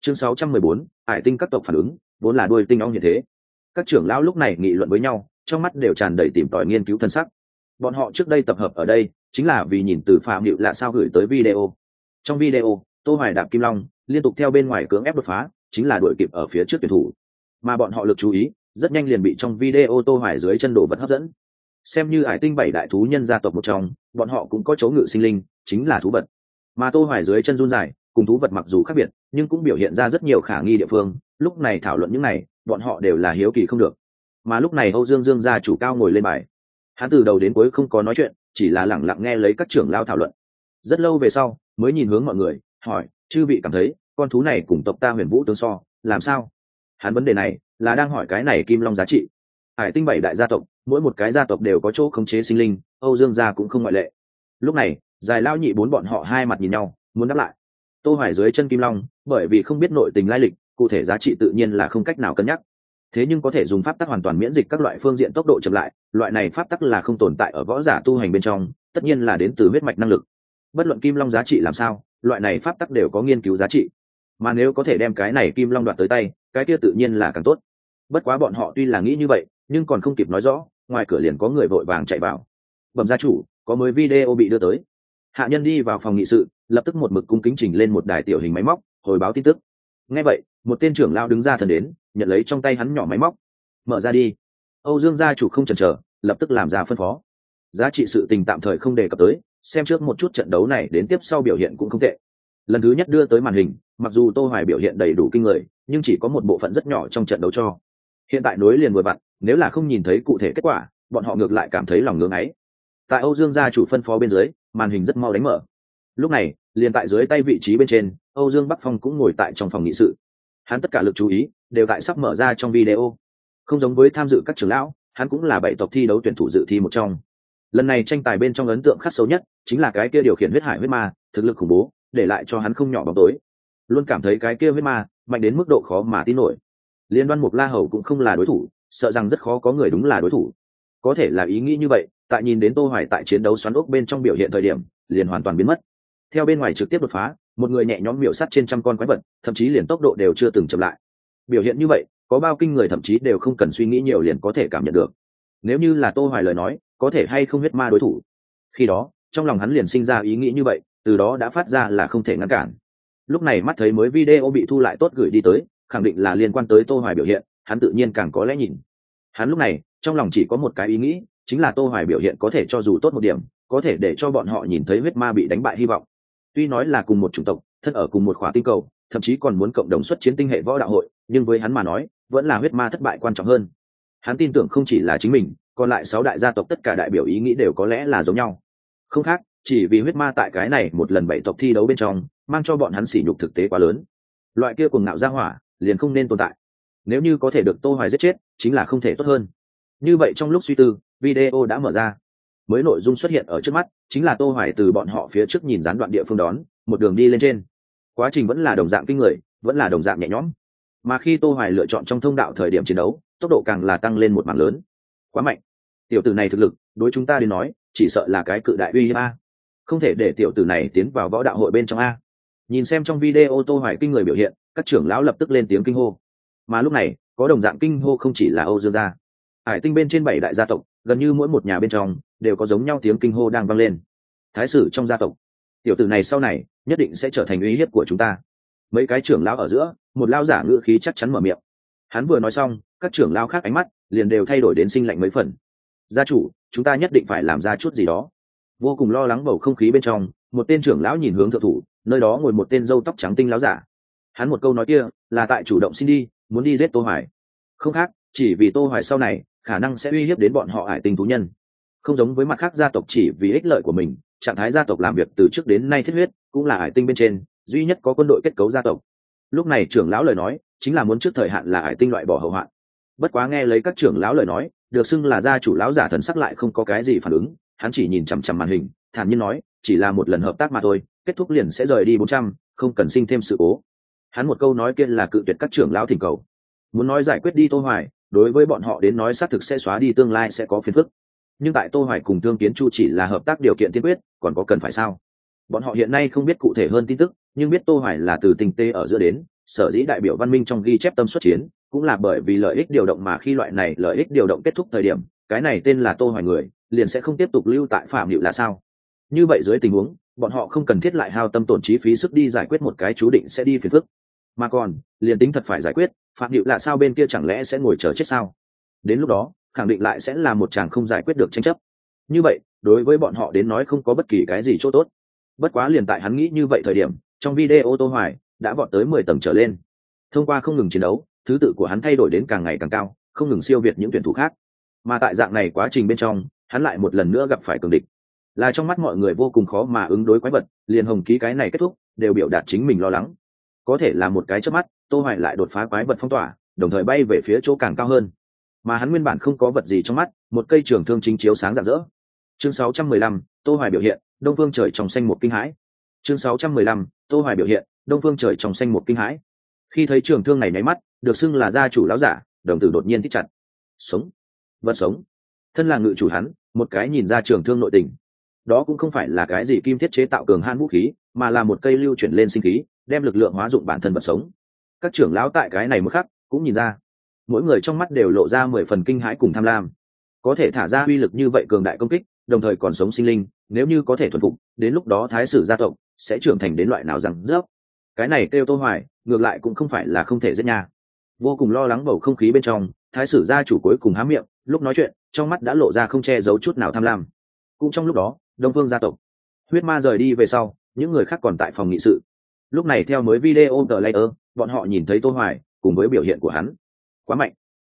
Chương 614, ải tinh các tộc phản ứng vốn là đuôi tinh ong như thế. Các trưởng lão lúc này nghị luận với nhau trong mắt đều tràn đầy tìm tòi nghiên cứu thân sắc. Bọn họ trước đây tập hợp ở đây chính là vì nhìn từ phạm hiệu là sao gửi tới video. Trong video tô hoài đạp kim long liên tục theo bên ngoài cưỡng ép đột phá, chính là đội kịp ở phía trước tuyển thủ. Mà bọn họ lực chú ý, rất nhanh liền bị trong video tô hoài dưới chân đổ vật hấp dẫn. Xem như hải tinh bảy đại thú nhân gia tộc một trong, bọn họ cũng có chấu ngự sinh linh, chính là thú vật. Mà tô hoài dưới chân run dài, cùng thú vật mặc dù khác biệt, nhưng cũng biểu hiện ra rất nhiều khả nghi địa phương. Lúc này thảo luận những này, bọn họ đều là hiếu kỳ không được. Mà lúc này âu dương dương gia chủ cao ngồi lên bài. Hắn từ đầu đến cuối không có nói chuyện, chỉ là lẳng lặng nghe lấy các trưởng lao thảo luận. Rất lâu về sau, mới nhìn hướng mọi người hỏi, chư vị cảm thấy, con thú này cùng tộc ta huyền vũ tương so, làm sao? Hắn vấn đề này là đang hỏi cái này kim long giá trị. Hải tinh bảy đại gia tộc, mỗi một cái gia tộc đều có chỗ khống chế sinh linh, âu dương gia cũng không ngoại lệ. Lúc này dài lao nhị bốn bọn họ hai mặt nhìn nhau, muốn đáp lại. Tô hoài dưới chân kim long, bởi vì không biết nội tình lai lịch, cụ thể giá trị tự nhiên là không cách nào cân nhắc. Thế nhưng có thể dùng pháp tắc hoàn toàn miễn dịch các loại phương diện tốc độ chậm lại, loại này pháp tắc là không tồn tại ở võ giả tu hành bên trong, tất nhiên là đến từ huyết mạch năng lực. Bất luận kim long giá trị làm sao loại này pháp tắc đều có nghiên cứu giá trị. Mà nếu có thể đem cái này kim long đoạt tới tay, cái kia tự nhiên là càng tốt. Bất quá bọn họ tuy là nghĩ như vậy, nhưng còn không kịp nói rõ, ngoài cửa liền có người vội vàng chạy vào. Bẩm gia chủ, có mới video bị đưa tới. Hạ nhân đi vào phòng nghị sự, lập tức một mực cung kính trình lên một đài tiểu hình máy móc, hồi báo tin tức. Ngay vậy, một tên trưởng lao đứng ra thần đến, nhận lấy trong tay hắn nhỏ máy móc. Mở ra đi. Âu dương gia chủ không chần chờ, lập tức làm ra phân phó. Giá trị sự tình tạm thời không đề cập tới xem trước một chút trận đấu này đến tiếp sau biểu hiện cũng không tệ. Lần thứ nhất đưa tới màn hình, mặc dù tô hoài biểu hiện đầy đủ kinh người, nhưng chỉ có một bộ phận rất nhỏ trong trận đấu cho. Hiện tại nối liền vừa vặn, nếu là không nhìn thấy cụ thể kết quả, bọn họ ngược lại cảm thấy lòng ngưỡng ấy. Tại âu dương gia chủ phân phó bên dưới, màn hình rất mau đánh mở. Lúc này, liền tại dưới tay vị trí bên trên, âu dương bắc phong cũng ngồi tại trong phòng nghị sự. Hắn tất cả lực chú ý, đều tại sắp mở ra trong video. Không giống với tham dự các trưởng lão, hắn cũng là bảy tộc thi đấu tuyển thủ dự thi một trong lần này tranh tài bên trong ấn tượng khắc sâu nhất chính là cái kia điều khiển huyết hải huyết ma, thực lực khủng bố, để lại cho hắn không nhỏ bóng tối. Luôn cảm thấy cái kia huyết ma mạnh đến mức độ khó mà tin nổi. Liên đoan mục la hầu cũng không là đối thủ, sợ rằng rất khó có người đúng là đối thủ. Có thể là ý nghĩ như vậy, tại nhìn đến tô hoài tại chiến đấu xoắn ốc bên trong biểu hiện thời điểm, liền hoàn toàn biến mất. Theo bên ngoài trực tiếp đột phá, một người nhẹ nhõm miểu sát trên trăm con quái vật, thậm chí liền tốc độ đều chưa từng chậm lại. Biểu hiện như vậy, có bao kinh người thậm chí đều không cần suy nghĩ nhiều liền có thể cảm nhận được. Nếu như là tô hoài lời nói có thể hay không huyết ma đối thủ. Khi đó, trong lòng hắn liền sinh ra ý nghĩ như vậy, từ đó đã phát ra là không thể ngăn cản. Lúc này mắt thấy mới video bị thu lại tốt gửi đi tới, khẳng định là liên quan tới tô hoài biểu hiện, hắn tự nhiên càng có lẽ nhìn. Hắn lúc này, trong lòng chỉ có một cái ý nghĩ, chính là tô hoài biểu hiện có thể cho dù tốt một điểm, có thể để cho bọn họ nhìn thấy huyết ma bị đánh bại hy vọng. Tuy nói là cùng một chủng tộc, thân ở cùng một khóa tinh cầu, thậm chí còn muốn cộng đồng xuất chiến tinh hệ võ đạo hội, nhưng với hắn mà nói, vẫn là huyết ma thất bại quan trọng hơn. Hắn tin tưởng không chỉ là chính mình còn lại sáu đại gia tộc tất cả đại biểu ý nghĩ đều có lẽ là giống nhau. Không khác, chỉ vì huyết ma tại cái này một lần bảy tộc thi đấu bên trong, mang cho bọn hắn sỉ nhục thực tế quá lớn. Loại kia cùng ngạo ra hỏa, liền không nên tồn tại. Nếu như có thể được tô hoài giết chết, chính là không thể tốt hơn. Như vậy trong lúc suy tư, video đã mở ra. Mới nội dung xuất hiện ở trước mắt, chính là tô hoài từ bọn họ phía trước nhìn gián đoạn địa phương đón, một đường đi lên trên. Quá trình vẫn là đồng dạng kinh người, vẫn là đồng dạng nhẹ nhõm. Mà khi tô hoài lựa chọn trong thông đạo thời điểm chiến đấu, tốc độ càng là tăng lên một mảng lớn. Quá mạnh tiểu tử này thực lực, đối chúng ta đến nói, chỉ sợ là cái cự đại uy hiếp a. Không thể để tiểu tử này tiến vào võ đạo hội bên trong a. Nhìn xem trong video tô hoài kinh người biểu hiện, các trưởng lão lập tức lên tiếng kinh hô. Mà lúc này, có đồng dạng kinh hô không chỉ là âu dương gia. Hải tinh bên trên bảy đại gia tộc, gần như mỗi một nhà bên trong, đều có giống nhau tiếng kinh hô đang vang lên. Thái sử trong gia tộc, tiểu tử này sau này, nhất định sẽ trở thành uy hiếp của chúng ta. Mấy cái trưởng lão ở giữa, một lao giả ngữ khí chắc chắn mở miệng. Hắn vừa nói xong, các trưởng lão khác ánh mắt liền đều thay đổi đến sinh lạnh mấy phần gia chủ, chúng ta nhất định phải làm ra chút gì đó. Vô cùng lo lắng bầu không khí bên trong, một tên trưởng lão nhìn hướng thượng thủ, nơi đó ngồi một tên dâu tóc trắng tinh lão giả. Hắn một câu nói kia, là tại chủ động xin đi, muốn đi giết tô hoài. Không khác, chỉ vì tô hoài sau này, khả năng sẽ uy hiếp đến bọn họ hải tinh thú nhân. Không giống với mặt khác gia tộc chỉ vì ích lợi của mình, trạng thái gia tộc làm việc từ trước đến nay thiết huyết, cũng là hải tinh bên trên, duy nhất có quân đội kết cấu gia tộc. Lúc này trưởng lão lời nói, chính là muốn trước thời hạn là hải tinh loại bỏ hậu hoạn bất quá nghe lấy các trưởng lão lời nói, được xưng là gia chủ lão giả thần sắc lại không có cái gì phản ứng, hắn chỉ nhìn chằm chằm màn hình, thản nhiên nói, chỉ là một lần hợp tác mà thôi, kết thúc liền sẽ rời đi bốn trăm, không cần sinh thêm sự cố. Hắn một câu nói kia là cự tuyệt các trưởng lão thỉnh cầu. Muốn nói giải quyết đi tô hoài, đối với bọn họ đến nói xác thực sẽ xóa đi tương lai sẽ có phiền phức. Nhưng tại tô hoài cùng thương kiến chu chỉ là hợp tác điều kiện tiên quyết, còn có cần phải sao? Bọn họ hiện nay không biết cụ thể hơn tin tức, nhưng biết tô hoài là từ tình tê ở giữa đến, sở dĩ đại biểu văn minh trong ghi chép tâm xuất chiến cũng là bởi vì lợi ích điều động mà khi loại này lợi ích điều động kết thúc thời điểm, cái này tên là tô hoài người, liền sẽ không tiếp tục lưu tại phạm liệu là sao? Như vậy dưới tình huống, bọn họ không cần thiết lại hao tâm tổn chi phí sức đi giải quyết một cái chú định sẽ đi phiền phức. Mà còn, liền tính thật phải giải quyết, phạm liệu là sao bên kia chẳng lẽ sẽ ngồi chờ chết sao? Đến lúc đó, khẳng định lại sẽ là một chàng không giải quyết được tranh chấp. Như vậy, đối với bọn họ đến nói không có bất kỳ cái gì chỗ tốt. Bất quá liền tại hắn nghĩ như vậy thời điểm, trong video tô hoài đã vọt tới 10 tầng trở lên. Thông qua không ngừng chiến đấu thứ tự của hắn thay đổi đến càng ngày càng cao không ngừng siêu việt những tuyển thủ khác. Mà tại dạng này quá trình bên trong hắn lại một lần nữa gặp phải cường địch. Là trong mắt mọi người vô cùng khó mà ứng đối quái vật liền hồng ký cái này kết thúc đều biểu đạt chính mình lo lắng. Có thể là một cái trước mắt tô hoài lại đột phá quái vật phong tỏa đồng thời bay về phía chỗ càng cao hơn. Mà hắn nguyên bản không có vật gì trong mắt một cây trường thương chính chiếu sáng rạng rỡ. Chương 615, tô hoài biểu hiện đông phương trời trong xanh một kinh hãi. Chương 615, tô hoài biểu hiện đông phương trời trong xanh một kinh hãi khi thấy trường thương này nháy mắt, được xưng là gia chủ lão giả, đồng tử đột nhiên thích chặt. Sống. Vật sống. Thân là ngự chủ hắn, một cái nhìn ra trường thương nội tình. Đó cũng không phải là cái gì kim thiết chế tạo cường han vũ khí, mà là một cây lưu chuyển lên sinh khí, đem lực lượng hóa dụng bản thân vật sống. Các trưởng lão tại cái này một khắc, cũng nhìn ra. Mỗi người trong mắt đều lộ ra mười phần kinh hãi cùng tham lam. Có thể thả ra uy lực như vậy cường đại công kích, đồng thời còn sống sinh linh, nếu như có thể thuần phục, đến lúc đó thái sử gia tộc, sẽ trưởng thành đến loại nào rằng rớp cái này kêu tô hoài, ngược lại cũng không phải là không thể giết nha. Vô cùng lo lắng bầu không khí bên trong, thái sử gia chủ cuối cùng há miệng, lúc nói chuyện, trong mắt đã lộ ra không che giấu chút nào tham lam. Cũng trong lúc đó, đông phương gia tộc, huyết ma rời đi về sau, những người khác còn tại phòng nghị sự. Lúc này theo mới video tờ layer bọn họ nhìn thấy tô hoài, cùng với biểu hiện của hắn. Quá mạnh.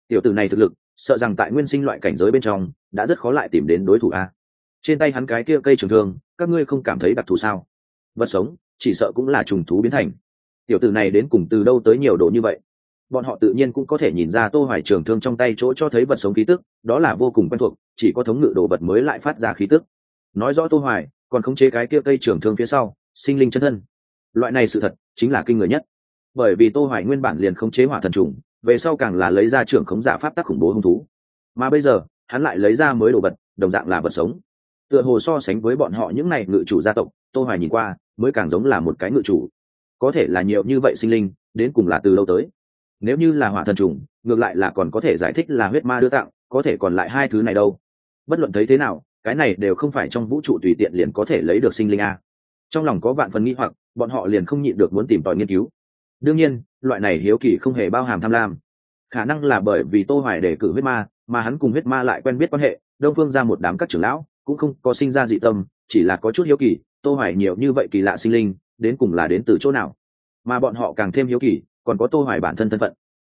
Tiểu tử này thực lực, sợ rằng tại nguyên sinh loại cảnh giới bên trong, đã rất khó lại tìm đến đối thủ a. Trên tay hắn cái kia cây trường thương, các ngươi không cảm thấy đặc thù sao? Vật sống chỉ sợ cũng là trùng thú biến thành. Tiểu tử này đến cùng từ đâu tới nhiều đồ như vậy? Bọn họ tự nhiên cũng có thể nhìn ra tô hoài trường thương trong tay chỗ cho thấy vật sống khí tức, đó là vô cùng quen thuộc, chỉ có thống ngự đồ vật mới lại phát ra khí tức. Nói rõ tô hoài, còn khống chế cái kia cây trường thương phía sau, sinh linh chân thân. Loại này sự thật, chính là kinh người nhất. Bởi vì tô hoài nguyên bản liền khống chế hỏa thần trùng, về sau càng là lấy ra trưởng khống giả pháp tác khủng bố hung thú. Mà bây giờ, hắn lại lấy ra mới đồ vật, đồng dạng là vật sống. Tựa hồ so sánh với bọn họ những này ngự chủ gia tộc tô hoài nhìn qua, mới càng giống là một cái ngự chủ. Có thể là nhiều như vậy sinh linh, đến cùng là từ lâu tới. Nếu như là hỏa thần trùng, ngược lại là còn có thể giải thích là huyết ma đưa tặng, có thể còn lại hai thứ này đâu. Bất luận thấy thế nào, cái này đều không phải trong vũ trụ tùy tiện liền có thể lấy được sinh linh a. Trong lòng có vạn phần nghi hoặc, bọn họ liền không nhịn được muốn tìm tòi nghiên cứu. Đương nhiên, loại này hiếu kỳ không hề bao hàm tham lam. Khả năng là bởi vì tô hoài đề cử huyết ma, mà hắn cùng huyết ma lại quen biết quan hệ, đông phương ra một đám các trưởng lão, cũng không có sinh ra dị tâm, chỉ là có chút hiếu kỳ tô hoài nhiều như vậy kỳ lạ sinh linh, đến cùng là đến từ chỗ nào? Mà bọn họ càng thêm hiếu kỳ, còn có tô hoài bản thân thân phận.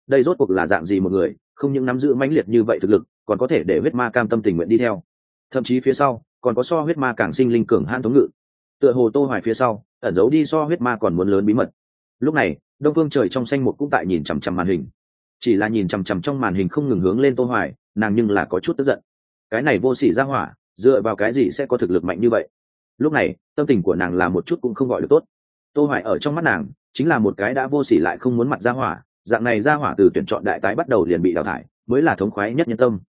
Đây rốt cuộc là dạng gì một người, không những nắm giữ mãnh liệt như vậy thực lực, còn có thể để huyết ma cam tâm tình nguyện đi theo. Thậm chí phía sau, còn có so huyết ma càng sinh linh cường hãn thống ngự. Tựa hồ tô hoài phía sau, ẩn giấu đi so huyết ma còn muốn lớn bí mật. Lúc này, đông phương trời trong xanh một cũng tại nhìn chằm chằm màn hình. Chỉ là nhìn chằm chằm trong màn hình không ngừng hướng lên tô hoài, nàng nhưng là có chút tức giận. Cái này vô sỉ ra hỏa, dựa vào cái gì sẽ có thực lực mạnh như vậy? Lúc này tâm tình của nàng là một chút cũng không gọi được tốt. Tô hoài ở trong mắt nàng, chính là một cái đã vô sỉ lại không muốn mặt ra hỏa, dạng này ra hỏa từ tuyển chọn đại tái bắt đầu liền bị đào thải, mới là thống khoái nhất nhân tâm.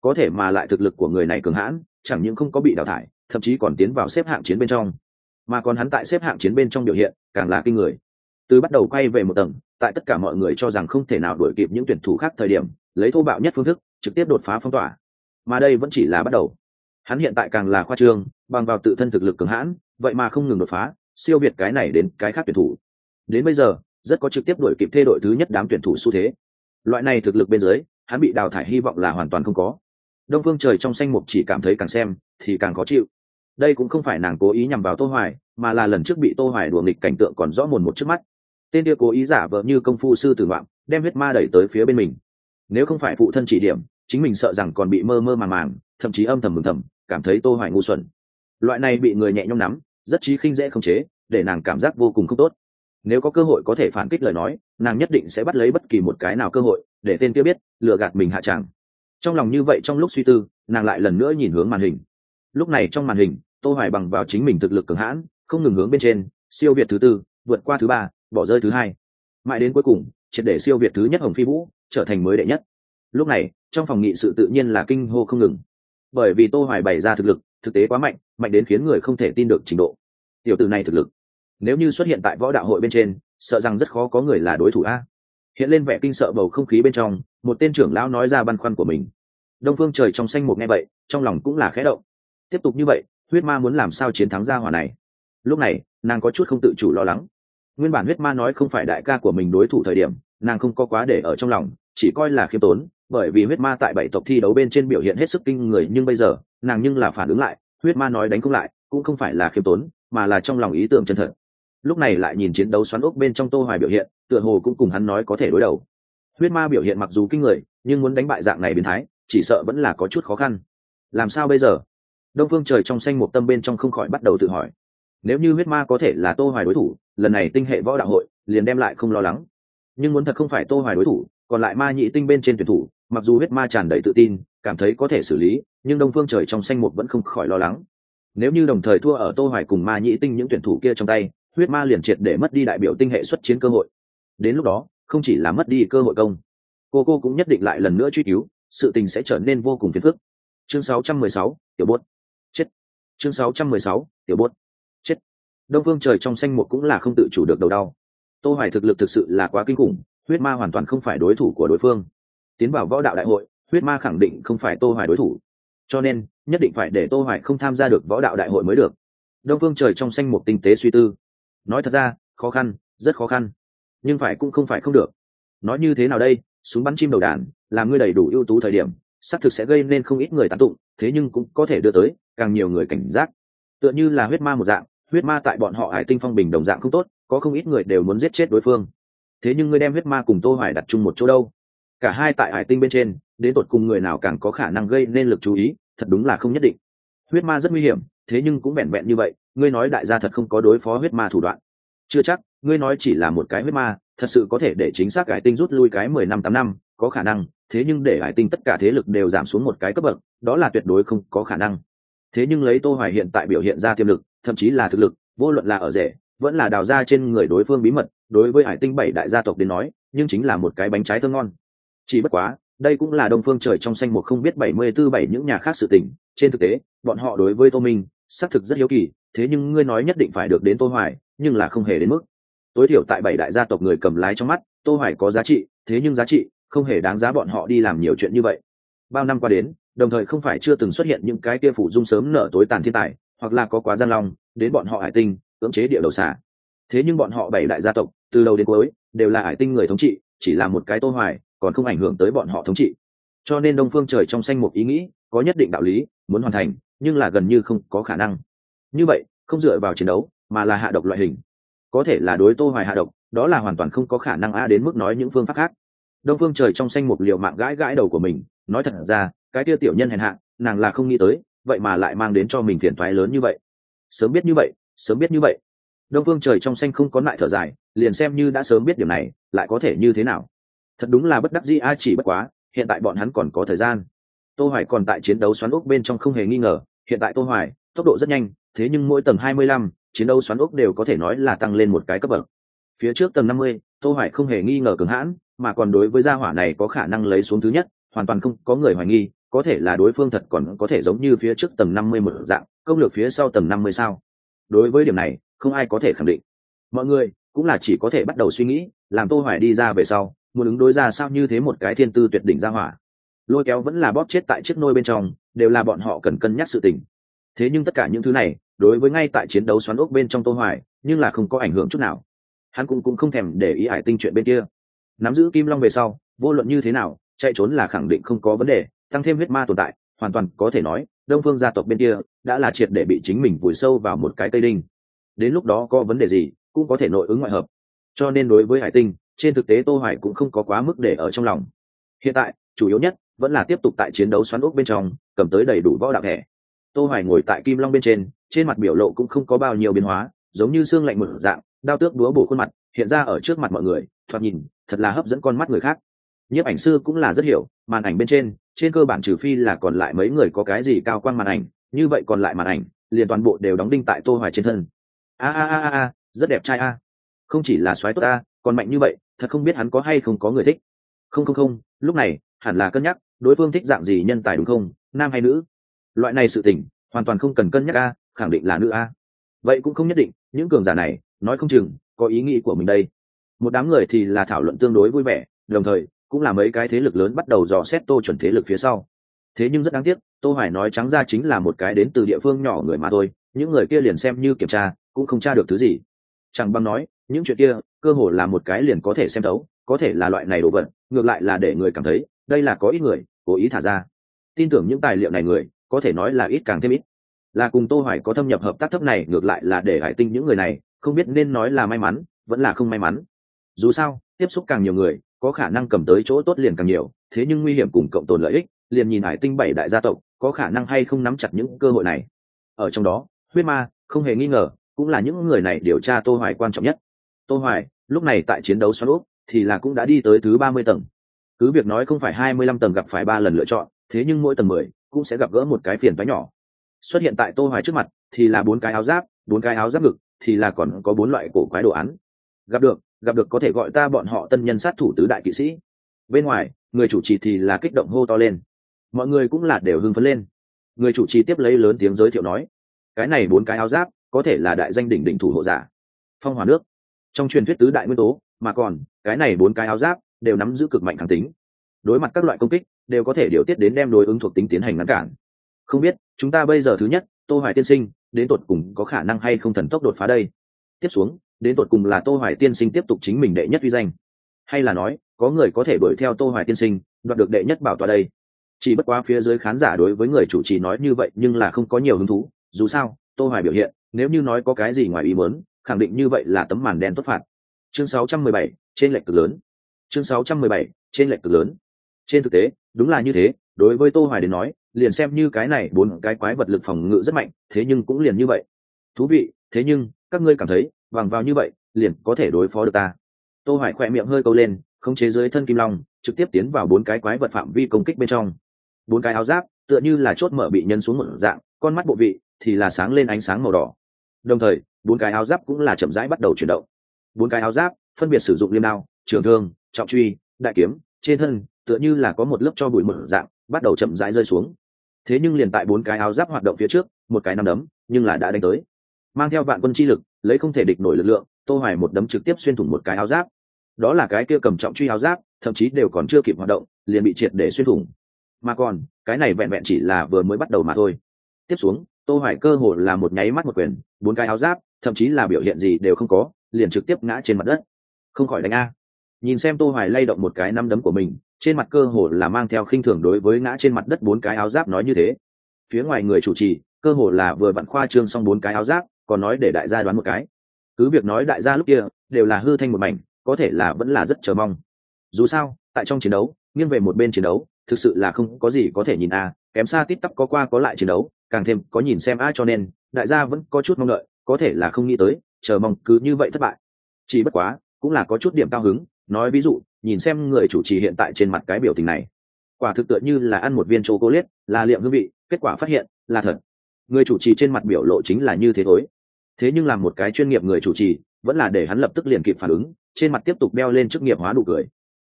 Có thể mà lại thực lực của người này cường hãn, chẳng những không có bị đào thải, thậm chí còn tiến vào xếp hạng chiến bên trong. Mà còn hắn tại xếp hạng chiến bên trong biểu hiện, càng là kinh người. Từ bắt đầu quay về một tầng, tại tất cả mọi người cho rằng không thể nào đuổi kịp những tuyển thủ khác thời điểm, lấy thô bạo nhất phương thức, trực tiếp đột phá phong tỏa. Mà đây vẫn chỉ là bắt đầu hắn hiện tại càng là khoa trương, bằng vào tự thân thực lực cường hãn, vậy mà không ngừng đột phá, siêu việt cái này đến cái khác tuyển thủ. Đến bây giờ, rất có trực tiếp đuổi kịp thê đội thứ nhất đám tuyển thủ xu thế. Loại này thực lực bên dưới, hắn bị đào thải hy vọng là hoàn toàn không có. Đông phương trời trong xanh mục chỉ cảm thấy càng xem, thì càng khó chịu. Đây cũng không phải nàng cố ý nhằm vào tô hoài, mà là lần trước bị tô hoài đùa nghịch cảnh tượng còn rõ mồn một trước mắt. Tên kia cố ý giả vờ như công phu sư tử ngoạm, đem huyết ma đẩy tới phía bên mình. Nếu không phải phụ thân chỉ điểm, chính mình sợ rằng còn bị mơ mơ màng màng, thậm chí âm thầm mừng thầm cảm thấy tô hoài ngu xuẩn. Loại này bị người nhẹ nhõm nắm, rất trí khinh dễ không chế, để nàng cảm giác vô cùng không tốt. Nếu có cơ hội có thể phản kích lời nói, nàng nhất định sẽ bắt lấy bất kỳ một cái nào cơ hội, để tên kia biết, lừa gạt mình hạ tràng. Trong lòng như vậy trong lúc suy tư, nàng lại lần nữa nhìn hướng màn hình. Lúc này trong màn hình, tô hoài bằng vào chính mình thực lực cường hãn, không ngừng hướng bên trên, siêu việt thứ tư, vượt qua thứ ba, bỏ rơi thứ hai. Mãi đến cuối cùng, triệt để siêu việt thứ nhất hồng phi vũ, trở thành mới đệ nhất. Lúc này, trong phòng nghị sự tự nhiên là kinh hô không ngừng bởi vì tô hoài bày ra thực lực, thực tế quá mạnh mạnh đến khiến người không thể tin được trình độ. Tiểu tử này thực lực, nếu như xuất hiện tại võ đạo hội bên trên, sợ rằng rất khó có người là đối thủ a. Hiện lên vẻ kinh sợ bầu không khí bên trong, một tên trưởng lão nói ra băn khoăn của mình. Đông phương trời trong xanh một nghe vậy, trong lòng cũng là khẽ động. Tiếp tục như vậy, huyết ma muốn làm sao chiến thắng gia hỏa này? Lúc này, nàng có chút không tự chủ lo lắng. Nguyên bản huyết ma nói không phải đại ca của mình đối thủ thời điểm, nàng không có quá để ở trong lòng, chỉ coi là khiêm tốn bởi vì huyết ma tại bảy tộc thi đấu bên trên biểu hiện hết sức kinh người, nhưng bây giờ, nàng nhưng là phản ứng lại, huyết ma nói đánh không lại, cũng không phải là khiêm tốn, mà là trong lòng ý tưởng chân thật. Lúc này lại nhìn chiến đấu xoắn ốc bên trong tô hoài biểu hiện, tựa hồ cũng cùng hắn nói có thể đối đầu. Huyết ma biểu hiện mặc dù kinh người, nhưng muốn đánh bại dạng này biến thái, chỉ sợ vẫn là có chút khó khăn. Làm sao bây giờ? Đông phương trời trong xanh một tâm bên trong không khỏi bắt đầu tự hỏi. Nếu như huyết ma có thể là tô hoài đối thủ, lần này tinh hệ võ đạo hội liền đem lại không lo lắng. Nhưng muốn thật không phải tô hoài đối thủ, còn lại ma nhị tinh bên trên tuyển thủ mặc dù huyết ma tràn đầy tự tin cảm thấy có thể xử lý nhưng đông phương trời trong xanh một vẫn không khỏi lo lắng. Nếu như đồng thời thua ở tô hoài cùng ma Nhĩ tinh những tuyển thủ kia trong tay huyết ma liền triệt để mất đi đại biểu tinh hệ xuất chiến cơ hội. Đến lúc đó không chỉ là mất đi cơ hội công cô cô cũng nhất định lại lần nữa truy cứu sự tình sẽ trở nên vô cùng phiền phức. Chương 616, tiểu bốt. Chết. Chương 616, tiểu bốt. Chết. Đông phương trời trong xanh một cũng là không tự chủ được đầu đau. Tô hoài thực lực thực sự là quá kinh khủng huyết ma hoàn toàn không phải đối thủ của đối phương tiến vào võ đạo đại hội, huyết ma khẳng định không phải tô hoài đối thủ. Cho nên, nhất định phải để tô hoài không tham gia được võ đạo đại hội mới được. Đông phương trời trong xanh một tinh tế suy tư. Nói thật ra, khó khăn, rất khó khăn. Nhưng phải cũng không phải không được. Nói như thế nào đây, súng bắn chim đầu đàn làm ngươi đầy đủ ưu tú thời điểm, xác thực sẽ gây nên không ít người tán tụng, thế nhưng cũng có thể đưa tới càng nhiều người cảnh giác. Tựa như là huyết ma một dạng, huyết ma tại bọn họ hải tinh phong bình đồng dạng không tốt, có không ít người đều muốn giết chết đối phương. Thế nhưng ngươi đem huyết ma cùng tô hoài đặt chung một chỗ đâu? Cả hai tại hải tinh bên trên, đến tột cùng người nào càng có khả năng gây nên lực chú ý, thật đúng là không nhất định. Huyết ma rất nguy hiểm, thế nhưng cũng vẹn vẹn như vậy, ngươi nói đại gia thật không có đối phó huyết ma thủ đoạn. Chưa chắc, ngươi nói chỉ là một cái huyết ma, thật sự có thể để chính xác hải tinh rút lui cái mười năm, tám năm, có khả năng, thế nhưng để hải tinh tất cả thế lực đều giảm xuống một cái cấp bậc, đó là tuyệt đối không có khả năng. Thế nhưng lấy tô hoài hiện tại biểu hiện ra tiềm lực, thậm chí là thực lực, vô luận là ở rể, vẫn là đào ra trên người đối phương bí mật, đối với hải tinh bảy đại gia tộc đến nói, nhưng chính là một cái bánh trái thơm ngon chỉ bất quá, đây cũng là đông phương trời trong xanh một không biết bảy mươi tư bảy những nhà khác sự tình. Trên thực tế, bọn họ đối với tô minh, xác thực rất hiếu kỳ, thế nhưng ngươi nói nhất định phải được đến tô hoài, nhưng là không hề đến mức. Tối thiểu tại bảy đại gia tộc người cầm lái trong mắt, tô hoài có giá trị, thế nhưng giá trị, không hề đáng giá bọn họ đi làm nhiều chuyện như vậy. Bao năm qua đến, đồng thời không phải chưa từng xuất hiện những cái kia phủ dung sớm nở tối tàn thiên tài, hoặc là có quá gian long đến bọn họ hải tinh, cưỡng chế địa đầu xả. Thế nhưng bọn họ bảy đại gia tộc, từ đầu đến cuối, đều là hải tinh người thống trị, chỉ là một cái tô hoài còn không ảnh hưởng tới bọn họ thống trị. Cho nên đông phương trời trong xanh một ý nghĩ, có nhất định đạo lý, muốn hoàn thành, nhưng là gần như không có khả năng. Như vậy, không dựa vào chiến đấu, mà là hạ độc loại hình. Có thể là đối tô hoài hạ độc, đó là hoàn toàn không có khả năng a đến mức nói những phương pháp khác. Đông phương trời trong xanh một liều mạng gãi gãi đầu của mình, nói thật ra, cái kia tiểu nhân hèn hạ, nàng là không nghĩ tới, vậy mà lại mang đến cho mình phiền toái lớn như vậy. Sớm biết như vậy, sớm biết như vậy. Đông phương trời trong xanh không có lại thở dài, liền xem như đã sớm biết điều này, lại có thể như thế nào? Thật đúng là bất đắc dĩ a chỉ bất quá hiện tại bọn hắn còn có thời gian. Tô hoài còn tại chiến đấu xoắn ốc bên trong không hề nghi ngờ hiện tại tô hoài tốc độ rất nhanh thế nhưng mỗi tầng 25, chiến đấu xoắn ốc đều có thể nói là tăng lên một cái cấp bậc. Phía trước tầng 50, tô hoài không hề nghi ngờ cường hãn mà còn đối với gia hỏa này có khả năng lấy xuống thứ nhất hoàn toàn không có người hoài nghi có thể là đối phương thật còn có thể giống như phía trước tầng 50 một dạng công lược phía sau tầng 50 sao. Đối với điểm này không ai có thể khẳng định. Mọi người cũng là chỉ có thể bắt đầu suy nghĩ làm tô hoài đi ra về sau muốn ứng đối ra sao như thế một cái thiên tư tuyệt đỉnh ra hỏa. Lôi kéo vẫn là bóp chết tại chiếc nôi bên trong, đều là bọn họ cần cân nhắc sự tình. Thế nhưng tất cả những thứ này, đối với ngay tại chiến đấu xoắn ốc bên trong tô hoài, nhưng là không có ảnh hưởng chút nào. Hắn cũng cũng không thèm để ý hải tinh chuyện bên kia. Nắm giữ kim long về sau, vô luận như thế nào, chạy trốn là khẳng định không có vấn đề, tăng thêm huyết ma tồn tại, hoàn toàn có thể nói, đông phương gia tộc bên kia đã là triệt để bị chính mình vùi sâu vào một cái cây đinh. Đến lúc đó có vấn đề gì, cũng có thể nội ứng ngoại hợp. Cho nên đối với hải tinh trên thực tế tô hoài cũng không có quá mức để ở trong lòng. Hiện tại, chủ yếu nhất vẫn là tiếp tục tại chiến đấu xoắn ốc bên trong, cầm tới đầy đủ võ đạo thẻ. Tô hoài ngồi tại kim long bên trên trên mặt biểu lộ cũng không có bao nhiêu biến hóa, giống như xương lạnh một dạng đao tước đúa bổ khuôn mặt, hiện ra ở trước mặt mọi người, thoạt nhìn, thật là hấp dẫn con mắt người khác. Nhiếp ảnh sư cũng là rất hiểu, màn ảnh bên trên trên cơ bản trừ phi là còn lại mấy người có cái gì cao quang màn ảnh, như vậy còn lại màn ảnh, liền toàn bộ đều đóng đinh tại tô hoài trên thân. A a a a rất đẹp trai a. Không chỉ là soái tốt a, còn mạnh như vậy thật không biết hắn có hay không có người thích. Không không không, lúc này, hẳn là cân nhắc, đối phương thích dạng gì nhân tài đúng không, nam hay nữ? Loại này sự tình, hoàn toàn không cần cân nhắc a, khẳng định là nữ a. Vậy cũng không nhất định, những cường giả này, nói không chừng, có ý nghĩ của mình đây. Một đám người thì là thảo luận tương đối vui vẻ, đồng thời, cũng là mấy cái thế lực lớn bắt đầu dò xét tô chuẩn thế lực phía sau. Thế nhưng rất đáng tiếc, tô hoài nói trắng ra chính là một cái đến từ địa phương nhỏ người mà thôi, những người kia liền xem như kiểm tra, cũng không tra được thứ gì. Chẳng bằng nói, những chuyện kia cơ hồ là một cái liền có thể xem đấu có thể là loại này đồ vật, ngược lại là để người cảm thấy, đây là có ít người, cố ý thả ra. Tin tưởng những tài liệu này người, có thể nói là ít càng thêm ít. Là cùng tô hoài có thâm nhập hợp tác thấp này, ngược lại là để hải tinh những người này, không biết nên nói là may mắn, vẫn là không may mắn. Dù sao, tiếp xúc càng nhiều người, có khả năng cầm tới chỗ tốt liền càng nhiều, thế nhưng nguy hiểm cùng cộng tồn lợi ích, liền nhìn hải tinh bảy đại gia tộc, có khả năng hay không nắm chặt những cơ hội này. Ở trong đó, huyết ma, không hề nghi ngờ, cũng là những người này điều tra tô hoài quan trọng nhất. Tô hoài lúc này tại chiến đấu xoắn úp, thì là cũng đã đi tới thứ 30 tầng. Cứ việc nói không phải 25 tầng gặp phải ba lần lựa chọn, thế nhưng mỗi tầng 10 cũng sẽ gặp gỡ một cái phiền toái nhỏ. Xuất hiện tại tô hoài trước mặt, thì là bốn cái áo giáp, bốn cái áo giáp ngực, thì là còn có bốn loại cổ quái đồ án. Gặp được gặp được có thể gọi ta bọn họ tân nhân sát thủ tứ đại kỵ sĩ. Bên ngoài, người chủ trì thì là kích động hô to lên. Mọi người cũng là đều hưng phấn lên. Người chủ trì tiếp lấy lớn tiếng giới thiệu nói, cái này bốn cái áo giáp có thể là đại danh đỉnh đỉnh thủ hộ giả. Phong hỏa nước trong truyền thuyết tứ đại nguyên tố, mà còn, cái này bốn cái áo giáp đều nắm giữ cực mạnh kháng tính. Đối mặt các loại công kích, đều có thể điều tiết đến đem đối ứng thuộc tính tiến hành ngăn cản. Không biết, chúng ta bây giờ thứ nhất, tô hoài tiên sinh, đến tột cùng có khả năng hay không thần tốc đột phá đây? Tiếp xuống, đến tột cùng là tô hoài tiên sinh tiếp tục chính mình đệ nhất uy danh. Hay là nói, có người có thể đuổi theo tô hoài tiên sinh, đoạt được đệ nhất bảo tọa đây? Chỉ bất quá phía dưới khán giả đối với người chủ trì nói như vậy nhưng là không có nhiều hứng thú. Dù sao, tô hoài biểu hiện, nếu như nói có cái gì ngoài ý muốn khẳng định như vậy là tấm màn đen tốt phạt. Chương 617, trên lệch cực lớn. Chương 617, trên lệch cực lớn. Trên thực tế đúng là như thế đối với tô hoài đến nói liền xem như cái này bốn cái quái vật lực phòng ngự rất mạnh thế nhưng cũng liền như vậy. Thú vị thế nhưng các ngươi cảm thấy bằng vào như vậy liền có thể đối phó được ta. Tô hoài khỏe miệng hơi câu lên khống chế dưới thân kim long trực tiếp tiến vào bốn cái quái vật phạm vi công kích bên trong. Bốn cái áo giáp tựa như là chốt mở bị nhân xuống một dạng con mắt bộ vị thì là sáng lên ánh sáng màu đỏ đồng thời, bốn cái áo giáp cũng là chậm rãi bắt đầu chuyển động. Bốn cái áo giáp, phân biệt sử dụng liêm đao, trường thương, trọng truy, đại kiếm, trên thân, tựa như là có một lớp cho bụi mở dạng, bắt đầu chậm rãi rơi xuống. Thế nhưng liền tại bốn cái áo giáp hoạt động phía trước, một cái nằm đấm, nhưng là đã đánh tới. Mang theo vạn quân chi lực, lấy không thể địch nổi lực lượng, tô hoài một đấm trực tiếp xuyên thủng một cái áo giáp. Đó là cái kia cầm trọng truy áo giáp, thậm chí đều còn chưa kịp hoạt động, liền bị triệt để xuyên thủng. Mà còn, cái này vẹn vẹn chỉ là vừa mới bắt đầu mà thôi. Tiếp xuống tô hoài cơ hồ là một nháy mắt một quyền, bốn cái áo giáp, thậm chí là biểu hiện gì đều không có, liền trực tiếp ngã trên mặt đất. Không khỏi đánh a. Nhìn xem tô hoài lay động một cái năm đấm của mình, trên mặt cơ hồ là mang theo khinh thường đối với ngã trên mặt đất bốn cái áo giáp nói như thế. Phía ngoài người chủ trì, cơ hồ là vừa vặn khoa trương xong bốn cái áo giáp, còn nói để đại gia đoán một cái. Cứ việc nói đại gia lúc kia, đều là hư thanh một mảnh, có thể là vẫn là rất chờ mong. Dù sao, tại trong chiến đấu, nghiêng về một bên chiến đấu, thực sự là không có gì có thể nhìn a, kém xa tít tắp có qua có lại chiến đấu càng thêm có nhìn xem a cho nên, đại gia vẫn có chút mong đợi, có thể là không nghĩ tới, chờ mong cứ như vậy thất bại. Chỉ bất quá, cũng là có chút điểm cao hứng, nói ví dụ, nhìn xem người chủ trì hiện tại trên mặt cái biểu tình này. Quả thực tựa như là ăn một viên chô cô liết là liệm hương vị, kết quả phát hiện, là thật. Người chủ trì trên mặt biểu lộ chính là như thế thôi. Thế nhưng làm một cái chuyên nghiệp người chủ trì, vẫn là để hắn lập tức liền kịp phản ứng, trên mặt tiếp tục đeo lên chức nghiệp hóa nụ cười.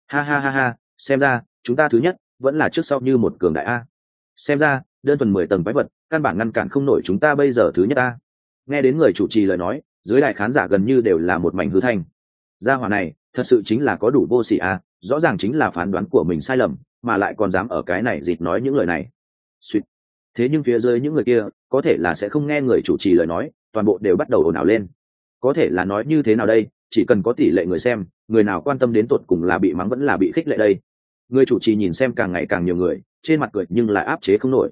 Ha ha ha ha, xem ra, chúng ta thứ nhất, vẫn là trước sau như một cường đại a. Xem ra, đơn thuần mười tầng quái vật căn bản ngăn cản không nổi chúng ta bây giờ thứ nhất a nghe đến người chủ trì lời nói, dưới đại khán giả gần như đều là một mảnh hư thanh. Gia hỏa này, thật sự chính là có đủ vô sỉ a rõ ràng chính là phán đoán của mình sai lầm, mà lại còn dám ở cái này dịt nói những lời này. Sweet. thế nhưng phía dưới những người kia, có thể là sẽ không nghe người chủ trì lời nói, toàn bộ đều bắt đầu ồn ào lên. Có thể là nói như thế nào đây, chỉ cần có tỷ lệ người xem, người nào quan tâm đến tột cùng là bị mắng vẫn là bị khích lệ đây. Người chủ trì nhìn xem càng ngày càng nhiều người, trên mặt cười nhưng lại áp chế không nổi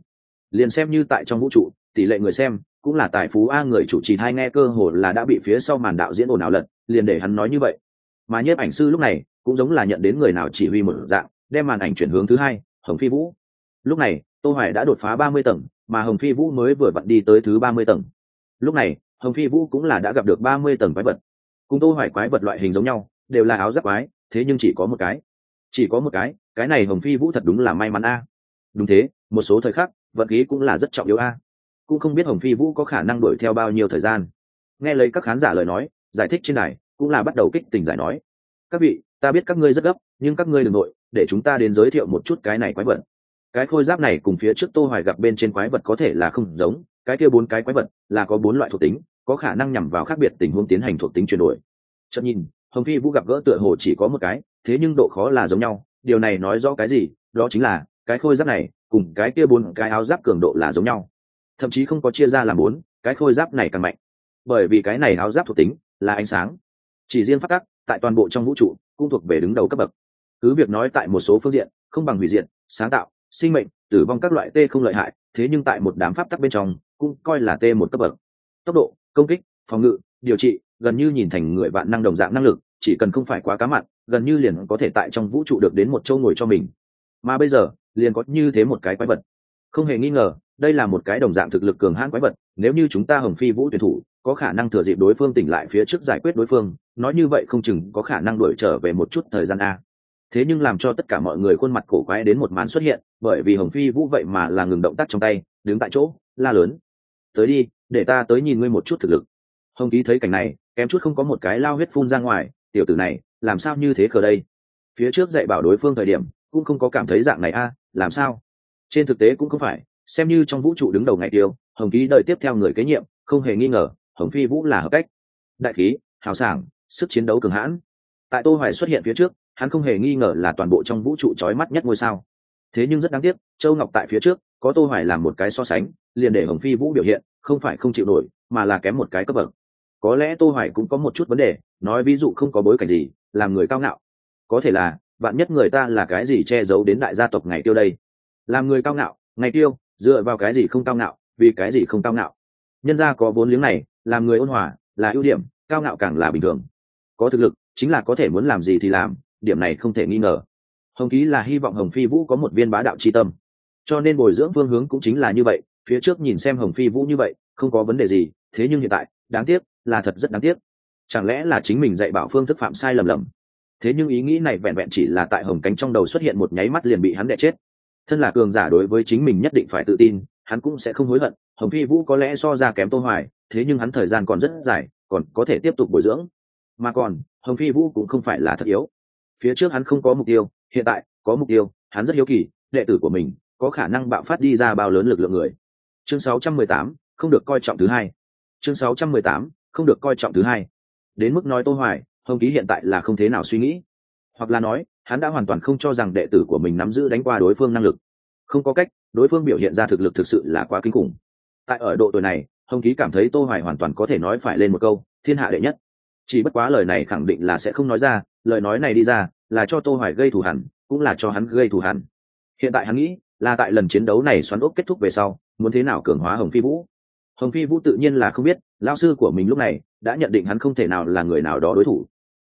liền xem như tại trong vũ trụ, tỷ lệ người xem, cũng là tài phú a người chủ trì hay nghe cơ hồ là đã bị phía sau màn đạo diễn ồn ào lật, liền để hắn nói như vậy. Mà nhiếp ảnh sư lúc này, cũng giống là nhận đến người nào chỉ huy một dạng, đem màn ảnh chuyển hướng thứ hai, hồng phi vũ. Lúc này, tô hoài đã đột phá 30 tầng, mà hồng phi vũ mới vừa vặn đi tới thứ 30 tầng. Lúc này, hồng phi vũ cũng là đã gặp được 30 tầng quái vật. Cùng tô hoài quái vật loại hình giống nhau, đều là áo giáp quái, thế nhưng chỉ có một cái. Chỉ có một cái cái này hồng phi vũ thật đúng là may mắn a. Đúng thế, một số thời khắc vận khí cũng là rất trọng yếu a. Cũng không biết hồng phi vũ có khả năng đuổi theo bao nhiêu thời gian. Nghe lấy các khán giả lời nói, giải thích trên này cũng là bắt đầu kích tình giải nói. Các vị, ta biết các ngươi rất gấp, nhưng các ngươi đừng nội để chúng ta đến giới thiệu một chút cái này quái vật. Cái khôi giáp này cùng phía trước tô hoài gặp bên trên quái vật có thể là không giống, cái kia bốn cái quái vật là có bốn loại thuộc tính, có khả năng nhằm vào khác biệt tình huống tiến hành thuộc tính chuyển đổi. Chợt nhìn, hồng phi vũ gặp gỡ tựa hồ chỉ có một cái, thế nhưng độ khó là giống nhau, điều này nói rõ cái gì? Đó chính là, cái khôi giáp này cùng cái kia bốn cái áo giáp cường độ là giống nhau. Thậm chí không có chia ra làm bốn, cái khôi giáp này càng mạnh. Bởi vì cái này áo giáp thuộc tính là ánh sáng. Chỉ riêng phát tắc, tại toàn bộ trong vũ trụ, cũng thuộc về đứng đầu cấp bậc. Cứ việc nói tại một số phương diện, không bằng hủy diện sáng tạo, sinh mệnh, tử vong các loại t không lợi hại, thế nhưng tại một đám pháp tắc bên trong, cũng coi là t một cấp bậc. Tốc độ, công kích, phòng ngự, điều trị, gần như nhìn thành người bạn năng đồng dạng năng lực, chỉ cần không phải quá cá mặn, gần như liền có thể tại trong vũ trụ được đến một châu ngồi cho mình mà bây giờ, liền có như thế một cái quái vật. Không hề nghi ngờ, đây là một cái đồng dạng thực lực cường hãn quái vật, nếu như chúng ta hồng phi vũ tuyển thủ, có khả năng thừa dịp đối phương tỉnh lại phía trước giải quyết đối phương, nói như vậy không chừng có khả năng đuổi trở về một chút thời gian a. Thế nhưng làm cho tất cả mọi người khuôn mặt cổ quái đến một màn xuất hiện, bởi vì hồng phi vũ vậy mà là ngừng động tác trong tay, đứng tại chỗ, la lớn. Tới đi, để ta tới nhìn ngươi một chút thực lực. Hồng ký thấy cảnh này, kém chút không có một cái lao huyết phun ra ngoài, tiểu tử này, làm sao như thế cờ đây? Phía trước dạy bảo đối phương thời điểm cũng không có cảm thấy dạng này a, làm sao? Trên thực tế cũng không phải, xem như trong vũ trụ đứng đầu ngày tiêu, hồng ký đợi tiếp theo người kế nhiệm, không hề nghi ngờ, hồng phi vũ là hợp cách. Đại khí, hào sảng, sức chiến đấu cường hãn. Tại tô hoài xuất hiện phía trước, hắn không hề nghi ngờ là toàn bộ trong vũ trụ chói mắt nhất ngôi sao. Thế nhưng rất đáng tiếc, châu ngọc tại phía trước, có tô hoài làm một cái so sánh, liền để hồng phi vũ biểu hiện, không phải không chịu nổi, mà là kém một cái cấp bậc. Có lẽ tô hoài cũng có một chút vấn đề, nói ví dụ không có bối cảnh gì, làm người cao ngạo. Có thể là bạn nhất người ta là cái gì che giấu đến đại gia tộc ngày tiêu đây? Làm người cao ngạo, ngày tiêu, dựa vào cái gì không cao ngạo, vì cái gì không cao ngạo? Nhân gia có vốn liếng này, làm người ôn hòa, là ưu điểm, cao ngạo càng là bình thường. Có thực lực, chính là có thể muốn làm gì thì làm, điểm này không thể nghi ngờ. Hồng ký là hy vọng hồng phi vũ có một viên bá đạo c tâm. Cho nên bồi dưỡng phương hướng cũng chính là như vậy, phía trước nhìn xem hồng phi vũ như vậy, không có vấn đề gì, thế nhưng hiện tại, đáng tiếc, là thật rất đáng tiếc. Chẳng lẽ là chính mình dạy bảo phương thức phạm sai lầm lầm? Thế nhưng ý nghĩ này vẹn vẹn chỉ là tại hồng cánh trong đầu xuất hiện một nháy mắt liền bị hắn đẻ chết. Thân là cường giả đối với chính mình nhất định phải tự tin hắn cũng sẽ không hối hận hồng phi vũ có lẽ so ra kém tô hoài thế nhưng hắn thời gian còn rất dài còn có thể tiếp tục bồi dưỡng. Mà còn hồng phi vũ cũng không phải là thật yếu. Phía trước hắn không có mục tiêu hiện tại có mục tiêu hắn rất hiếu kỳ đệ tử của mình có khả năng bạo phát đi ra bao lớn lực lượng người. Chương 618, không được coi trọng thứ hai. Chương 618, không được coi trọng thứ hai. Đến mức nói tô hoài hồng ký hiện tại là không thế nào suy nghĩ. Hoặc là nói, hắn đã hoàn toàn không cho rằng đệ tử của mình nắm giữ đánh qua đối phương năng lực. Không có cách, đối phương biểu hiện ra thực lực thực sự là quá kinh khủng. Tại ở độ tuổi này, hồng ký cảm thấy tô hoài hoàn toàn có thể nói phải lên một câu, thiên hạ đệ nhất. Chỉ bất quá lời này khẳng định là sẽ không nói ra, lời nói này đi ra, là cho tô hoài gây thù hằn cũng là cho hắn gây thù hằn hiện tại hắn nghĩ, là tại lần chiến đấu này xoắn ốc kết thúc về sau, muốn thế nào cường hóa hồng phi vũ? Hồng phi vũ tự nhiên là không biết lao sư của mình lúc này đã nhận định hắn không thể nào là người nào đó đối thủ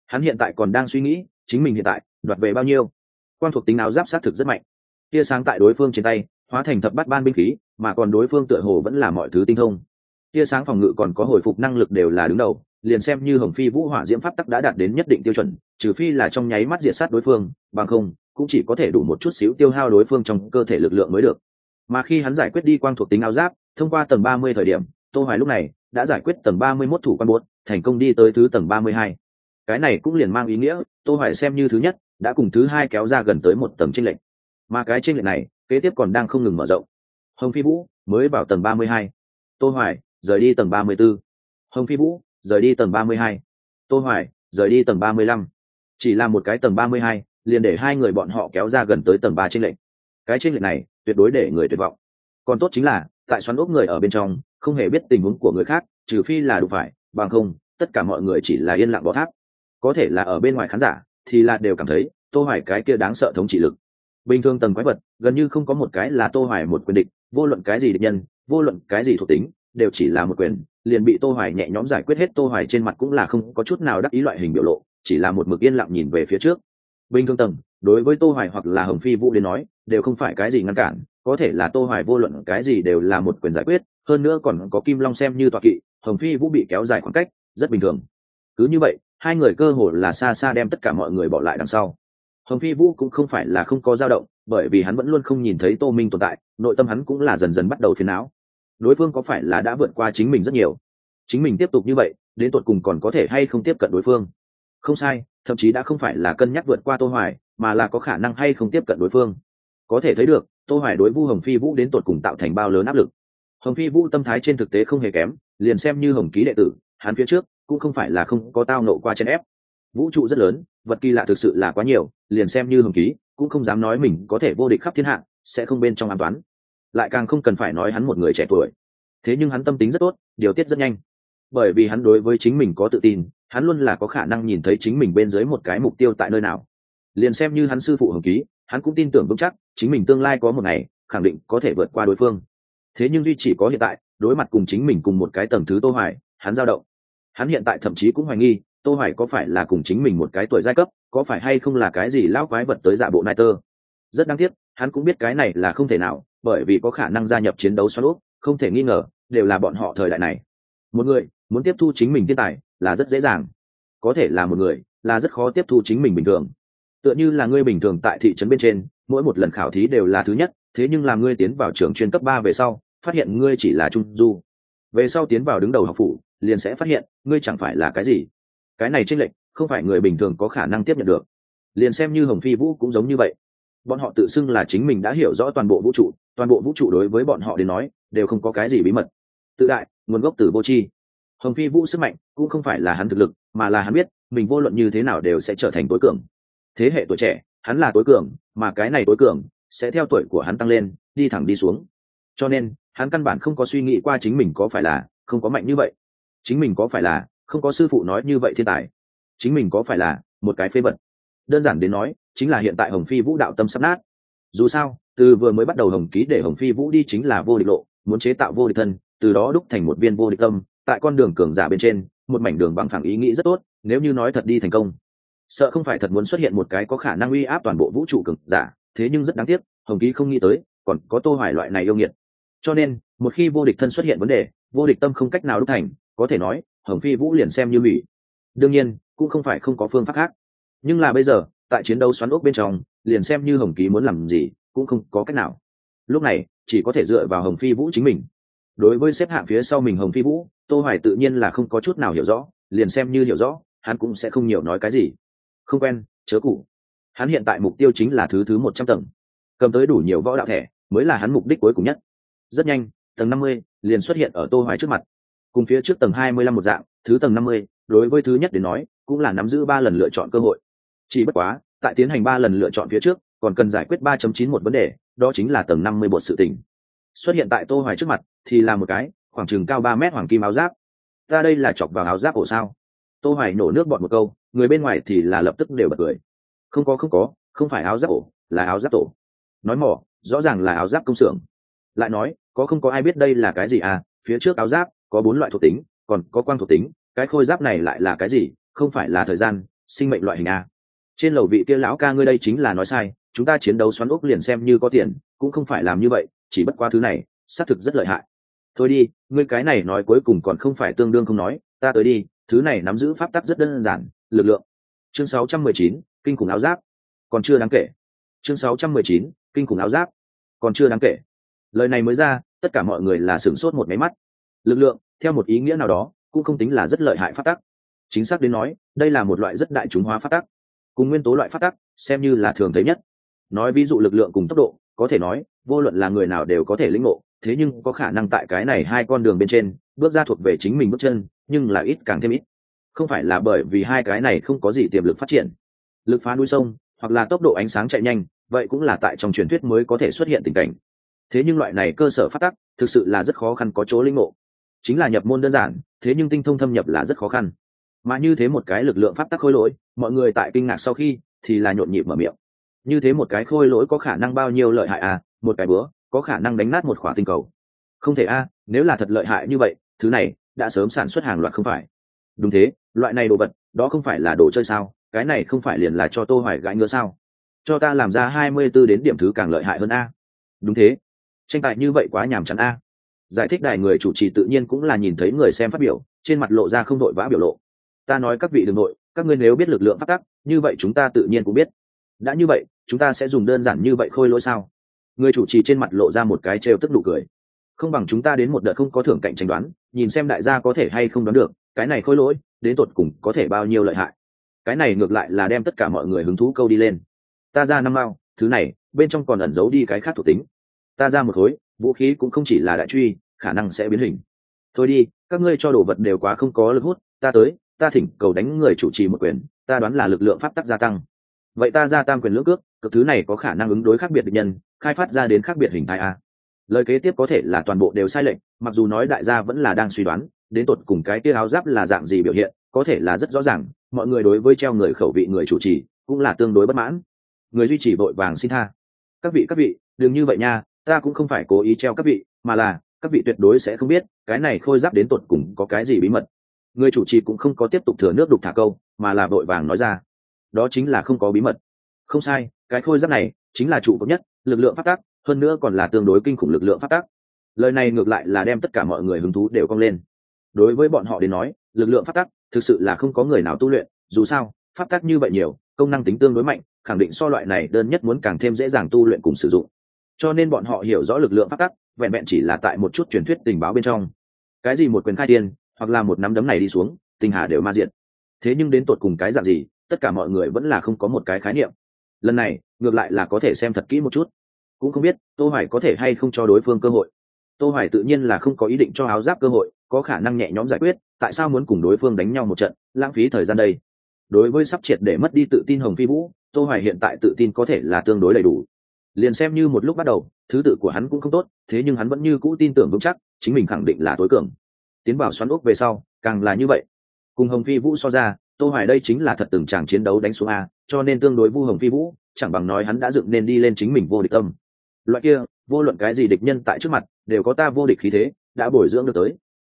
hắn hiện tại còn đang suy nghĩ, chính mình hiện tại, đoạt về bao nhiêu? Quan thuộc tính áo giáp xác thực rất mạnh. Tia sáng tại đối phương trên tay, hóa thành thập bắt ban binh khí, mà còn đối phương tựa hồ vẫn là mọi thứ tinh thông. Tia sáng phòng ngự còn có hồi phục năng lực đều là đứng đầu, liền xem như hồng phi vũ hỏa diễm pháp tắc đã đạt đến nhất định tiêu chuẩn, trừ phi là trong nháy mắt diệt sát đối phương, bằng không, cũng chỉ có thể đủ một chút xíu tiêu hao đối phương trong cơ thể lực lượng mới được. Mà khi hắn giải quyết đi quang thuộc tính áo giáp, thông qua tầng ba mươi thời điểm, tô hoài lúc này đã giải quyết tầng ba mươi 31 thủ quan buốt thành công đi tới thứ tầng ba mươi hai cái này cũng liền mang ý nghĩa, tô hoài xem như thứ nhất, đã cùng thứ hai kéo ra gần tới một tầng tranh lệch. Mà cái tranh lệch này, kế tiếp còn đang không ngừng mở rộng. Hồng phi vũ mới vào tầng ba mươi hai. Tô hoài, rời đi tầng ba mươi 34. hồng phi vũ, rời đi tầng ba mươi hai. Tô hoài, rời đi tầng ba mươi lăm. Chỉ là một cái tầng ba mươi hai, liền để hai người bọn họ kéo ra gần tới tầng ba trên lệnh cái trên lệnh này, tuyệt đối để người tuyệt vọng. Còn tốt chính là, tại xoắn ốc người ở bên trong, không hề biết tình huống của người khác, trừ phi là đủ phải, bằng không, tất cả mọi người chỉ là yên lặng bỏ tháp có thể là ở bên ngoài khán giả, thì là đều cảm thấy tô hoài cái kia đáng sợ thống trị lực. Bình thường tầng quái vật, gần như không có một cái là tô hoài một quyền địch, vô luận cái gì địch nhân, vô luận cái gì thuộc tính, đều chỉ là một quyền, liền bị tô hoài nhẹ nhõm giải quyết hết, tô hoài trên mặt cũng là không có chút nào đắc ý loại hình biểu lộ, chỉ là một mực yên lặng nhìn về phía trước. Bình thường tầng, đối với tô hoài hoặc là hồng phi vũ đến nói, đều không phải cái gì ngăn cản, có thể là tô hoài vô luận cái gì đều là một quyền giải quyết, hơn nữa còn có kim long xem như tọa kỵ, hồng phi vũ bị kéo dài khoảng cách, rất bình thường. Cứ như vậy hai người cơ hồ là xa xa đem tất cả mọi người bỏ lại đằng sau. Hồng phi vũ cũng không phải là không có dao động, bởi vì hắn vẫn luôn không nhìn thấy tô minh tồn tại, nội tâm hắn cũng là dần dần bắt đầu phiền não. Đối phương có phải là đã vượt qua chính mình rất nhiều? Chính mình tiếp tục như vậy, đến tột cùng còn có thể hay không tiếp cận đối phương? Không sai, thậm chí đã không phải là cân nhắc vượt qua tô hoài, mà là có khả năng hay không tiếp cận đối phương. Có thể thấy được, tô hoài đối vu hồng phi vũ đến tột cùng tạo thành bao lớn áp lực. Hồng phi vũ tâm thái trên thực tế không hề kém, liền xem như hồng ký đệ tử, hắn phía trước cũng không phải là không có tao nộ qua chân ép. Vũ trụ rất lớn, vật kỳ lạ thực sự là quá nhiều, liền xem như hồng ký, cũng không dám nói mình có thể vô địch khắp thiên hạ, sẽ không bên trong an toán lại càng không cần phải nói hắn một người trẻ tuổi. Thế nhưng hắn tâm tính rất tốt, điều tiết rất nhanh. Bởi vì hắn đối với chính mình có tự tin, hắn luôn là có khả năng nhìn thấy chính mình bên dưới một cái mục tiêu tại nơi nào. Liền xem như hắn sư phụ hồng ký, hắn cũng tin tưởng vững chắc, chính mình tương lai có một ngày, khẳng định có thể vượt qua đối phương. Thế nhưng duy chỉ có hiện tại, đối mặt cùng chính mình cùng một cái tầng thứ tô hoài, hắn dao động hắn hiện tại thậm chí cũng hoài nghi, tô hoài có phải là cùng chính mình một cái tuổi giai cấp, có phải hay không là cái gì lão quái vật tới dạ bộ nai tơ rất đáng tiếc, hắn cũng biết cái này là không thể nào, bởi vì có khả năng gia nhập chiến đấu xoắn úp không thể nghi ngờ, đều là bọn họ thời đại này. Một người muốn tiếp thu chính mình thiên tài là rất dễ dàng. Có thể là một người là rất khó tiếp thu chính mình bình thường. Tựa như là ngươi bình thường tại thị trấn bên trên, mỗi một lần khảo thí đều là thứ nhất, thế nhưng làm ngươi tiến vào trường chuyên cấp ba về sau, phát hiện ngươi chỉ là trung du. Về sau tiến vào đứng đầu học phủ liền sẽ phát hiện, ngươi chẳng phải là cái gì. Cái này tranh lệch, không phải người bình thường có khả năng tiếp nhận được. Liền xem như hồng phi vũ cũng giống như vậy. Bọn họ tự xưng là chính mình đã hiểu rõ toàn bộ vũ trụ, toàn bộ vũ trụ đối với bọn họ đến nói, đều không có cái gì bí mật. Tự đại, nguồn gốc từ vô tri. Hồng phi vũ sức mạnh cũng không phải là hắn thực lực, mà là hắn biết, mình vô luận như thế nào đều sẽ trở thành tối cường. Thế hệ tuổi trẻ, hắn là tối cường, mà cái này tối cường sẽ theo tuổi của hắn tăng lên, đi thẳng đi xuống. Cho nên, hắn căn bản không có suy nghĩ qua chính mình có phải là không có mạnh như vậy chính mình có phải là, không có sư phụ nói như vậy thiên tài. Chính mình có phải là một cái phế vật. Đơn giản đến nói, chính là hiện tại hồng phi vũ đạo tâm sắp nát. Dù sao, từ vừa mới bắt đầu hồng ký để hồng phi vũ đi chính là vô địch lộ, muốn chế tạo vô địch thân, từ đó đúc thành một viên vô địch tâm, tại con đường cường giả bên trên, một mảnh đường bằng phẳng ý nghĩ rất tốt, nếu như nói thật đi thành công. Sợ không phải thật muốn xuất hiện một cái có khả năng uy áp toàn bộ vũ trụ cường giả, thế nhưng rất đáng tiếc, hồng ký không nghĩ tới, còn có tô hoài loại này yêu nghiệt. Cho nên, một khi vô địch thân xuất hiện vấn đề, vô địch tâm không cách nào đúc thành có thể nói, hồng phi vũ liền xem như hủy. Đương nhiên, cũng không phải không có phương pháp khác. Nhưng là bây giờ, tại chiến đấu xoắn ốc bên trong, liền xem như hồng ký muốn làm gì, cũng không có cách nào. Lúc này, chỉ có thể dựa vào hồng phi vũ chính mình. Đối với xếp hạng phía sau mình hồng phi vũ, tô hoài tự nhiên là không có chút nào hiểu rõ, liền xem như hiểu rõ, hắn cũng sẽ không nhiều nói cái gì. Không quen, chớ cũ hắn hiện tại mục tiêu chính là thứ thứ một trăm tầng. Cầm tới đủ nhiều võ đạo thẻ, mới là hắn mục đích cuối cùng nhất. Rất nhanh, tầng năm mươi liền xuất hiện ở tô hoài trước mặt cùng phía trước tầng hai mươi lăm một dạng, thứ tầng năm mươi, đối với thứ nhất đến nói, cũng là nắm giữ ba lần lựa chọn cơ hội. Chỉ bất quá, tại tiến hành ba lần lựa chọn phía trước, còn cần giải quyết ba chấm chín một vấn đề, đó chính là tầng năm mươi bột sự tình. Xuất hiện tại tô hoài trước mặt, thì là một cái, khoảng chừng cao ba mét hoàng kim áo giáp. Ta đây là chọc vào áo giáp ổ sao? Tô hoài nổ nước bọt một câu, người bên ngoài thì là lập tức đều bật cười. Không có không có, không phải áo giáp ổ, là áo giáp tổ. Nói mỏ, rõ ràng là áo giáp công xưởng. Lại nói, có không có ai biết đây là cái gì à? Phía trước áo giáp có bốn loại thuộc tính còn có quang thuộc tính cái khôi giáp này lại là cái gì? Không phải là thời gian sinh mệnh loại hình a. Trên lầu vị kia lão ca ngươi đây chính là nói sai chúng ta chiến đấu xoắn ốc liền xem như có tiền cũng không phải làm như vậy chỉ bất qua thứ này xác thực rất lợi hại. Thôi đi ngươi cái này nói cuối cùng còn không phải tương đương không nói ta tới đi thứ này nắm giữ pháp tắc rất đơn giản lực lượng. Chương 619, kinh khủng áo giáp. Còn chưa đáng kể. Chương 619, kinh khủng áo giáp. Còn chưa đáng kể. Lời này mới ra tất cả mọi người là sửng sốt một máy mắt lực lượng, theo một ý nghĩa nào đó, cũng không tính là rất lợi hại phát tắc. Chính xác đến nói, đây là một loại rất đại chúng hóa phát tắc. Cùng nguyên tố loại phát tắc, xem như là thường thấy nhất. Nói ví dụ lực lượng cùng tốc độ, có thể nói, vô luận là người nào đều có thể lĩnh ngộ, thế nhưng có khả năng tại cái này hai con đường bên trên, bước ra thuộc về chính mình bước chân, nhưng là ít càng thêm ít. Không phải là bởi vì hai cái này không có gì tiềm lực phát triển. Lực phá núi sông, hoặc là tốc độ ánh sáng chạy nhanh, vậy cũng là tại trong truyền thuyết mới có thể xuất hiện tình cảnh. Thế nhưng loại này cơ sở phát tắc, thực sự là rất khó khăn có chỗ linh ngộ chính là nhập môn đơn giản thế nhưng tinh thông thâm nhập là rất khó khăn. Mà như thế một cái lực lượng pháp tắc khôi lỗi mọi người tại kinh ngạc sau khi thì là nhộn nhịp mở miệng. Như thế một cái khôi lỗi có khả năng bao nhiêu lợi hại à một cái bữa có khả năng đánh nát một khỏa tinh cầu. Không thể a à, nếu là thật lợi hại như vậy thứ này đã sớm sản xuất hàng loạt không phải. Đúng thế loại này đồ vật đó không phải là đồ chơi sao cái này không phải liền là cho tô hoài gãi ngứa sao. Cho ta làm ra 24 đến điểm thứ càng lợi hại hơn a. Đúng thế. Tranh tài như vậy quá nhàm chán a giải thích đài người chủ trì tự nhiên cũng là nhìn thấy người xem phát biểu, trên mặt lộ ra không đội vã biểu lộ. Ta nói các vị đ ừ n g nội, các ngươi nếu biết lực lượng phát tắc như vậy chúng ta tự nhiên cũng biết. Đã như vậy, chúng ta sẽ dùng đơn giản như vậy khôi lỗi sao? Người chủ trì trên mặt lộ ra một cái trêu tức nụ cười. Không bằng chúng ta đến một đợt không có thưởng cạnh tranh đoán, nhìn xem đại gia có thể hay không đoán được, cái này khôi lỗi, đến tột cùng có thể bao nhiêu lợi hại. Cái này ngược lại là đem tất cả mọi người hứng thú câu đi lên. Ta ra năm mao, thứ này, bên trong còn ẩn giấu đi cái khác thuộc tính. Ta ra một khối vũ khí cũng không chỉ là đại truy, khả năng sẽ biến hình. Thôi đi, các ngươi cho đồ vật đều quá không có lực hút, ta tới, ta thỉnh cầu đánh người chủ trì một quyền, ta đoán là lực lượng pháp tắc gia tăng. Vậy ta gia tăng quyền lưỡng cước cực thứ này có khả năng ứng đối khác biệt địch nhân, khai phát ra đến khác biệt hình thái a. Lời kế tiếp có thể là toàn bộ đều sai lệch, mặc dù nói đại gia vẫn là đang suy đoán, đến tột cùng cái kia áo giáp là dạng gì biểu hiện, có thể là rất rõ ràng, mọi người đối với treo người khẩu vị người chủ trì cũng là tương đối bất mãn. Người duy trì vội vàng xin tha. Các vị các vị, đừng như vậy nha ta cũng không phải cố ý treo các vị, mà là, các vị tuyệt đối sẽ không biết, cái này khôi giáp đến tột cùng có cái gì bí mật. Người chủ trì cũng không có tiếp tục thừa nước đục thả câu, mà là vội vàng nói ra, đó chính là không có bí mật. Không sai, cái khôi giáp này chính là trụ cấp nhất, lực lượng phát tác, hơn nữa còn là tương đối kinh khủng lực lượng phát tác. Lời này ngược lại là đem tất cả mọi người hứng thú đều cong lên. Đối với bọn họ đến nói, lực lượng phát tác thực sự là không có người nào tu luyện, dù sao, phát tác như vậy nhiều, công năng tính tương đối mạnh, khẳng định so loại này đơn nhất muốn càng thêm dễ dàng tu luyện cùng sử dụng cho nên bọn họ hiểu rõ lực lượng pháp tắc, vẹn vẹn chỉ là tại một chút truyền thuyết tình báo bên trong. Cái gì một quyền khai tiên hoặc là một nắm đấm này đi xuống, tình hà đều ma diện thế nhưng đến tột cùng cái dạng gì, tất cả mọi người vẫn là không có một cái khái niệm. Lần này, ngược lại là có thể xem thật kỹ một chút. Cũng không biết, tô hoài có thể hay không cho đối phương cơ hội. Tô hoài tự nhiên là không có ý định cho áo giáp cơ hội, có khả năng nhẹ nhõm giải quyết, tại sao muốn cùng đối phương đánh nhau một trận, lãng phí thời gian đây? Đối với sắp triệt để mất đi tự tin hồng phi vũ, tô hoài hiện tại tự tin có thể là tương đối đầy đủ liền xem như một lúc bắt đầu, thứ tự của hắn cũng không tốt, thế nhưng hắn vẫn như cũ tin tưởng vững chắc, chính mình khẳng định là tối cường. Tiến vào xoắn ốc về sau, càng là như vậy. Cùng hồng phi vũ so ra, tô hoài đây chính là thật từng chàng chiến đấu đánh xuống a, cho nên tương đối vu hồng phi vũ, chẳng bằng nói hắn đã dựng nên đi lên chính mình vô địch tâm. Loại kia, vô luận cái gì địch nhân tại trước mặt, đều có ta vô địch khí thế, đã bồi dưỡng được tới.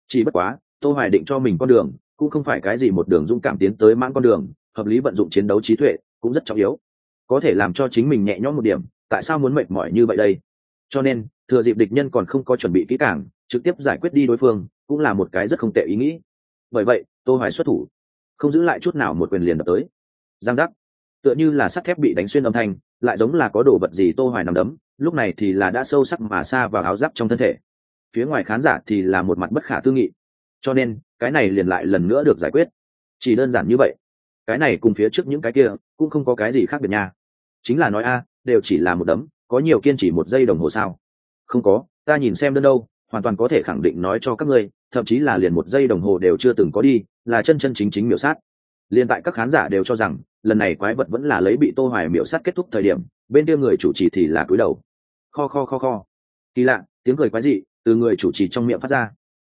Chỉ bất quá, tô hoài định cho mình con đường, cũng không phải cái gì một đường dũng cảm tiến tới mãn con đường, hợp lý vận dụng chiến đấu trí tuệ, cũng rất trọng yếu. Có thể làm cho chính mình nhẹ nhõm một điểm tại sao muốn mệt mỏi như vậy đây? Cho nên, thừa dịp địch nhân còn không có chuẩn bị kỹ càng, trực tiếp giải quyết đi đối phương, cũng là một cái rất không tệ ý nghĩ. Bởi vậy, tô hoài xuất thủ, không giữ lại chút nào một quyền liền đập tới. Giang giác. Tựa như là sắt thép bị đánh xuyên âm thanh, lại giống là có đồ vật gì tô hoài nằm đấm, lúc này thì là đã sâu sắc mà xa vào áo giáp trong thân thể. Phía ngoài khán giả thì là một mặt bất khả tư nghị. Cho nên, cái này liền lại lần nữa được giải quyết. Chỉ đơn giản như vậy. Cái này cùng phía trước những cái kia, cũng không có cái gì khác biệt nha. Chính là nói a đều chỉ là một đấm, có nhiều kiên trì một giây đồng hồ sao? Không có, ta nhìn xem đơn đâu, hoàn toàn có thể khẳng định nói cho các ngươi, thậm chí là liền một giây đồng hồ đều chưa từng có đi, là chân chân chính chính miểu sát. Liền tại các khán giả đều cho rằng, lần này quái vật vẫn là lấy bị tô hoài miểu sát kết thúc thời điểm, bên kia người chủ trì thì là cúi đầu. Kho kho kho kho. Kỳ lạ, tiếng cười quái dị, từ người chủ trì trong miệng phát ra.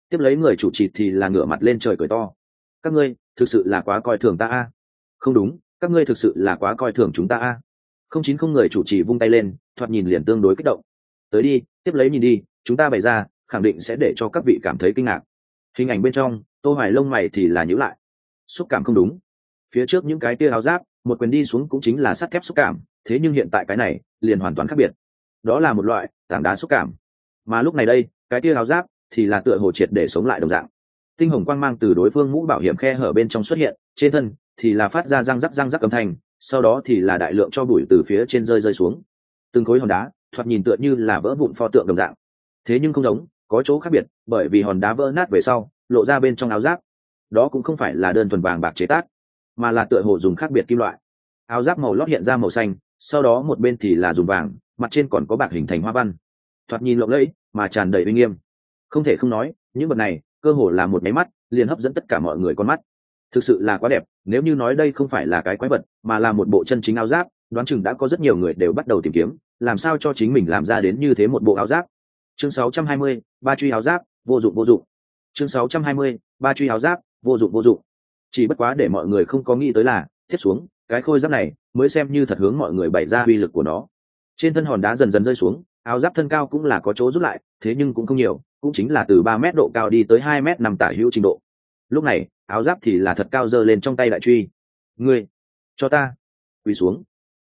Tiếp lấy người chủ trì thì là ngửa mặt lên trời cười to. Các ngươi, thực sự là quá coi thường ta a? Không đúng, các ngươi thực sự là quá coi thường chúng ta a? Không chín không người chủ trì vung tay lên, thoạt nhìn liền tương đối kích động. Tới đi, tiếp lấy nhìn đi, chúng ta bày ra, khẳng định sẽ để cho các vị cảm thấy kinh ngạc. Hình ảnh bên trong, tô hoài lông mày thì là nhíu lại. Xúc cảm không đúng. Phía trước những cái tia áo giáp, một quyền đi xuống cũng chính là sắt thép xúc cảm, thế nhưng hiện tại cái này, liền hoàn toàn khác biệt. Đó là một loại tảng đá xúc cảm. Mà lúc này đây, cái tia áo giáp thì là tựa hồ triệt để sống lại đồng dạng. Tinh hồng quang mang từ đối phương mũ bảo hiểm khe hở bên trong xuất hiện, trên thân thì là phát ra răng rắc răng rắc âm thanh sau đó thì là đại lượng cho bụi từ phía trên rơi rơi xuống. Từng khối hòn đá, thoạt nhìn tựa như là vỡ vụn pho tượng đồng dạng. Thế nhưng không giống, có chỗ khác biệt, bởi vì hòn đá vỡ nát về sau, lộ ra bên trong áo giáp. Đó cũng không phải là đơn thuần vàng bạc chế tác, mà là tựa hồ dùng khác biệt kim loại. Áo giáp màu lót hiện ra màu xanh, sau đó một bên thì là dùng vàng, mặt trên còn có bạc hình thành hoa văn. Thoạt nhìn lộng lẫy, mà tràn đầy uy nghiêm. Không thể không nói, những vật này, cơ hồ là một máy mắt, liền hấp dẫn tất cả mọi người con mắt thực sự là quá đẹp nếu như nói đây không phải là cái quái vật mà là một bộ chân chính áo giáp đoán chừng đã có rất nhiều người đều bắt đầu tìm kiếm làm sao cho chính mình làm ra đến như thế một bộ áo giáp. Chương 620, ba truy áo giáp vô dụng vô dụng. Chương 620, ba truy áo giáp vô dụng vô dụng. Chỉ bất quá để mọi người không có nghĩ tới là thiết xuống cái khôi giáp này mới xem như thật hướng mọi người bày ra uy lực của nó. Trên thân hòn đá dần dần rơi xuống áo giáp thân cao cũng là có chỗ rút lại thế nhưng cũng không nhiều cũng chính là từ ba mét độ cao đi tới hai mét nằm tả hữu trình độ. Lúc này áo giáp thì là thật cao dơ lên trong tay đại truy. Ngươi, cho ta. Quỳ xuống.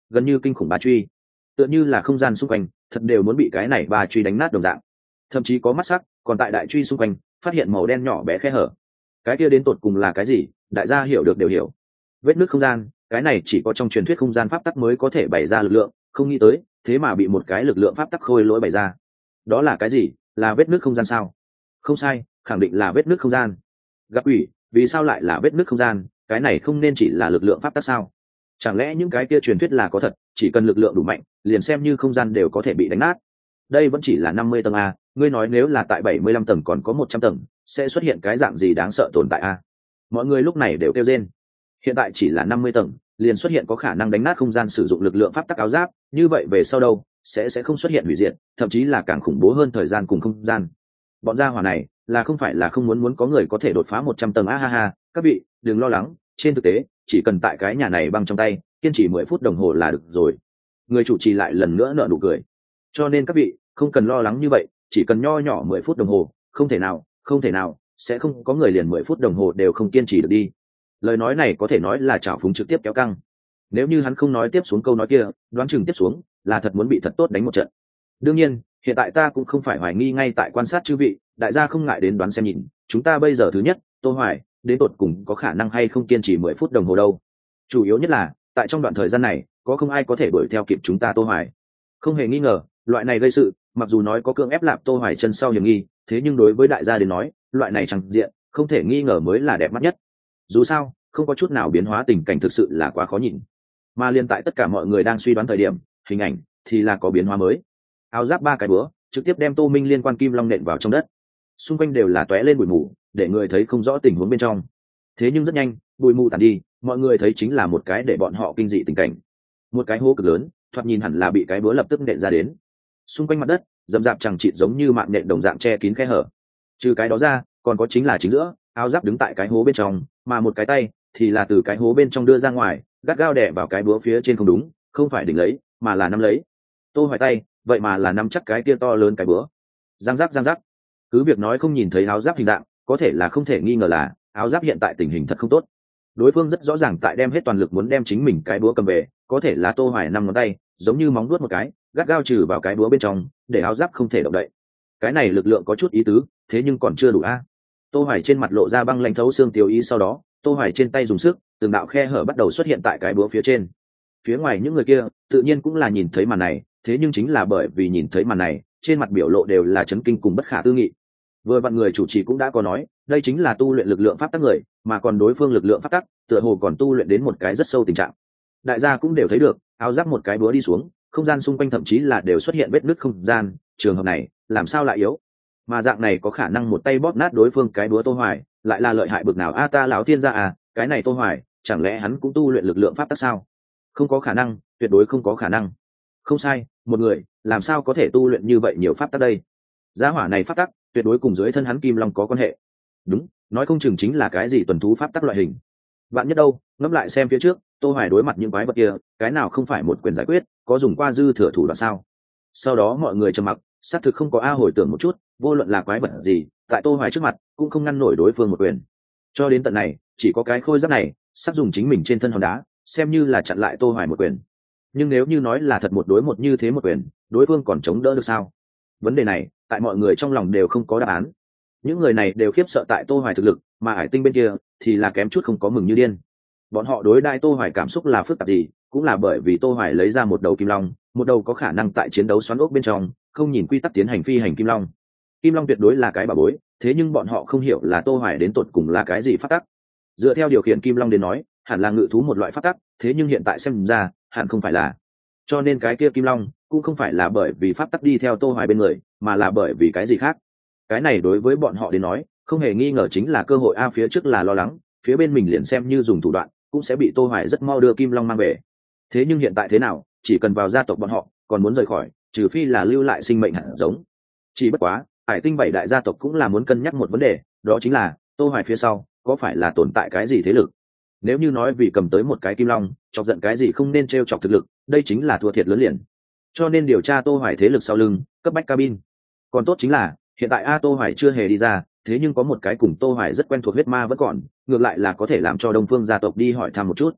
Gần như kinh khủng ba truy. Tựa như là không gian xung quanh, thật đều muốn bị cái này ba truy đánh nát đồng dạng. Thậm chí có mắt sắc, còn tại đại truy xung quanh, phát hiện màu đen nhỏ bé khe hở. Cái kia đến tột cùng là cái gì, đại gia hiểu được đều hiểu. Vết nước không gian, cái này chỉ có trong truyền thuyết không gian pháp tắc mới có thể bày ra lực lượng, không nghĩ tới, thế mà bị một cái lực lượng pháp tắc khôi lỗi bày ra. Đó là cái gì? Là vết nước không gian sao? Không sai, khẳng định là vết nước không gian. Gặp ủy vì sao lại là vết nước không gian, cái này không nên chỉ là lực lượng pháp tắc sao? Chẳng lẽ những cái kia truyền thuyết là có thật, chỉ cần lực lượng đủ mạnh, liền xem như không gian đều có thể bị đánh nát? Đây vẫn chỉ là năm mươi tầng a, ngươi nói nếu là tại bảy mươi lăm tầng còn có một trăm tầng, sẽ xuất hiện cái dạng gì đáng sợ tồn tại a? Mọi người lúc này đều kêu trên hiện tại chỉ là năm mươi tầng, liền xuất hiện có khả năng đánh nát không gian sử dụng lực lượng pháp tắc áo giáp, như vậy về sau đâu, sẽ sẽ không xuất hiện hủy diệt, thậm chí là càng khủng bố hơn thời gian cùng không gian. Bọn gia hỏa này là không phải là không muốn muốn có người có thể đột phá một trăm tầng, a ha ha, các vị, đừng lo lắng, trên thực tế, chỉ cần tại cái nhà này băng trong tay, kiên trì mười phút đồng hồ là được rồi. Người chủ trì lại lần nữa nợ nụ cười. Cho nên các vị, không cần lo lắng như vậy, chỉ cần nho nhỏ mười phút đồng hồ, không thể nào, không thể nào, sẽ không có người liền mười phút đồng hồ đều không kiên trì được đi. Lời nói này có thể nói là trào phúng trực tiếp kéo căng. Nếu như hắn không nói tiếp xuống câu nói kia, đoán chừng tiếp xuống, là thật muốn bị thật tốt đánh một trận. Đương nhiên, hiện tại ta cũng không phải hoài nghi ngay tại quan sát chư vị đại gia không ngại đến đoán xem nhìn, chúng ta bây giờ thứ nhất, tô hoài, đến tột cùng có khả năng hay không kiên trì mười phút đồng hồ đâu. Chủ yếu nhất là, tại trong đoạn thời gian này, có không ai có thể đuổi theo kịp chúng ta tô hoài. Không hề nghi ngờ, loại này gây sự, mặc dù nói có cưỡng ép lạp tô hoài chân sau hiểm nghi, thế nhưng đối với đại gia đến nói, loại này chẳng diện, không thể nghi ngờ mới là đẹp mắt nhất. Dù sao, không có chút nào biến hóa tình cảnh thực sự là quá khó nhìn. Mà liên tại tất cả mọi người đang suy đoán thời điểm, hình ảnh thì là có biến hóa mới. Áo giáp ba cái búa, trực tiếp đem tô minh liên quan kim long nện vào trong đất xung quanh đều là tóe lên bụi mù, để người thấy không rõ tình huống bên trong. Thế nhưng rất nhanh, bụi mù tàn đi, mọi người thấy chính là một cái để bọn họ kinh dị tình cảnh. Một cái hố cực lớn, thoạt nhìn hẳn là bị cái búa lập tức nện ra đến. Xung quanh mặt đất dầm dạp chẳng chịt giống như mạng nện đồng dạng che kín khe hở. Trừ cái đó ra, còn có chính là chính giữa, áo giáp đứng tại cái hố bên trong, mà một cái tay thì là từ cái hố bên trong đưa ra ngoài, gắt gao đẻ vào cái búa phía trên không đúng, không phải đỉnh lấy, mà là nắm lấy. Tôi hỏi tay, vậy mà là nắm chắc cái kia to lớn cái búa. Giang giáp giang giáp cứ việc nói không nhìn thấy áo giáp hình dạng, có thể là không thể nghi ngờ là, áo giáp hiện tại tình hình thật không tốt. Đối phương rất rõ ràng tại đem hết toàn lực muốn đem chính mình cái búa cầm về, có thể là tô hoài năm ngón tay, giống như móng nuốt một cái, gắt gao trừ vào cái búa bên trong, để áo giáp không thể động đậy. Cái này lực lượng có chút ý tứ, thế nhưng còn chưa đủ a. Tô hoài trên mặt lộ ra băng lạnh thấu xương tiêu ý sau đó, tô hoài trên tay dùng sức, từng đạo khe hở bắt đầu xuất hiện tại cái búa phía trên. Phía ngoài những người kia, tự nhiên cũng là nhìn thấy màn này, thế nhưng chính là bởi vì nhìn thấy màn này, trên mặt biểu lộ đều là chấn kinh cùng bất khả tư nghị vừa vặn người chủ trì cũng đã có nói, đây chính là tu luyện lực lượng pháp tắc người, mà còn đối phương lực lượng pháp tắc, tựa hồ còn tu luyện đến một cái rất sâu tình trạng. Đại gia cũng đều thấy được, áo giáp một cái búa đi xuống, không gian xung quanh thậm chí là đều xuất hiện vết nứt không gian, trường hợp này, làm sao lại yếu? Mà dạng này có khả năng một tay bóp nát đối phương cái búa tô hoài, lại là lợi hại bực nào? A, ta lão thiên gia à cái này tô hoài, chẳng lẽ hắn cũng tu luyện lực lượng pháp tắc sao? Không có khả năng, tuyệt đối không có khả năng. Không sai, một người, làm sao có thể tu luyện như vậy nhiều pháp tắc đây? Gia hỏa này pháp tắc tuyệt đối cùng dưới thân hắn kim long có quan hệ. Đúng, nói không chừng chính là cái gì tuần thú pháp tắc loại hình. Bạn nhất đâu, ngẫm lại xem phía trước, tô hoài đối mặt những quái vật kia, cái nào không phải một quyền giải quyết, có dùng qua dư thừa thủ đoạn sao? Sau đó mọi người trầm mặc, xác thực không có a hồi tưởng một chút, vô luận là quái vật gì, tại tô hoài trước mặt, cũng không ngăn nổi đối phương một quyền. Cho đến tận này, chỉ có cái khôi giáp này, sắp dùng chính mình trên thân hòn đá, xem như là chặn lại tô hoài một quyền. Nhưng nếu như nói là thật một đối một như thế một quyền, đối phương còn chống đỡ được sao? Vấn đề này tại mọi người trong lòng đều không có đáp án. Những người này đều khiếp sợ tại tô hoài thực lực, mà hải tinh bên kia thì là kém chút không có mừng như điên. Bọn họ đối đai tô hoài cảm xúc là phức tạp gì, cũng là bởi vì tô hoài lấy ra một đầu kim long, một đầu có khả năng tại chiến đấu xoắn ốc bên trong, không nhìn quy tắc tiến hành phi hành kim long. Kim long tuyệt đối là cái bà bối, thế nhưng bọn họ không hiểu là tô hoài đến tột cùng là cái gì phát tắc. Dựa theo điều khiển kim long đến nói, hẳn là ngự thú một loại phát tắc, thế nhưng hiện tại xem ra, hẳn không phải là. Cho nên cái kia kim long cũng không phải là bởi vì pháp tắc đi theo tô hoài bên người mà là bởi vì cái gì khác? Cái này đối với bọn họ đến nói, không hề nghi ngờ chính là cơ hội a phía trước là lo lắng, phía bên mình liền xem như dùng thủ đoạn, cũng sẽ bị tô hoài rất mau đưa kim long mang về. Thế nhưng hiện tại thế nào, chỉ cần vào gia tộc bọn họ, còn muốn rời khỏi, trừ phi là lưu lại sinh mệnh hạt giống. Chỉ bất quá, hải tinh bảy đại gia tộc cũng là muốn cân nhắc một vấn đề, đó chính là, tô hoài phía sau, có phải là tồn tại cái gì thế lực? Nếu như nói vì cầm tới một cái kim long, chọc giận cái gì không nên t chọc thực lực, đây chính là thua thiệt lớn liền. Cho nên điều tra tô hoài thế lực sau lưng, cấp bách cabin còn tốt chính là hiện tại a tô hoài chưa hề đi ra thế nhưng có một cái cùng tô hoài rất quen thuộc huyết ma vẫn còn ngược lại là có thể làm cho đông phương gia tộc đi hỏi thăm một chút.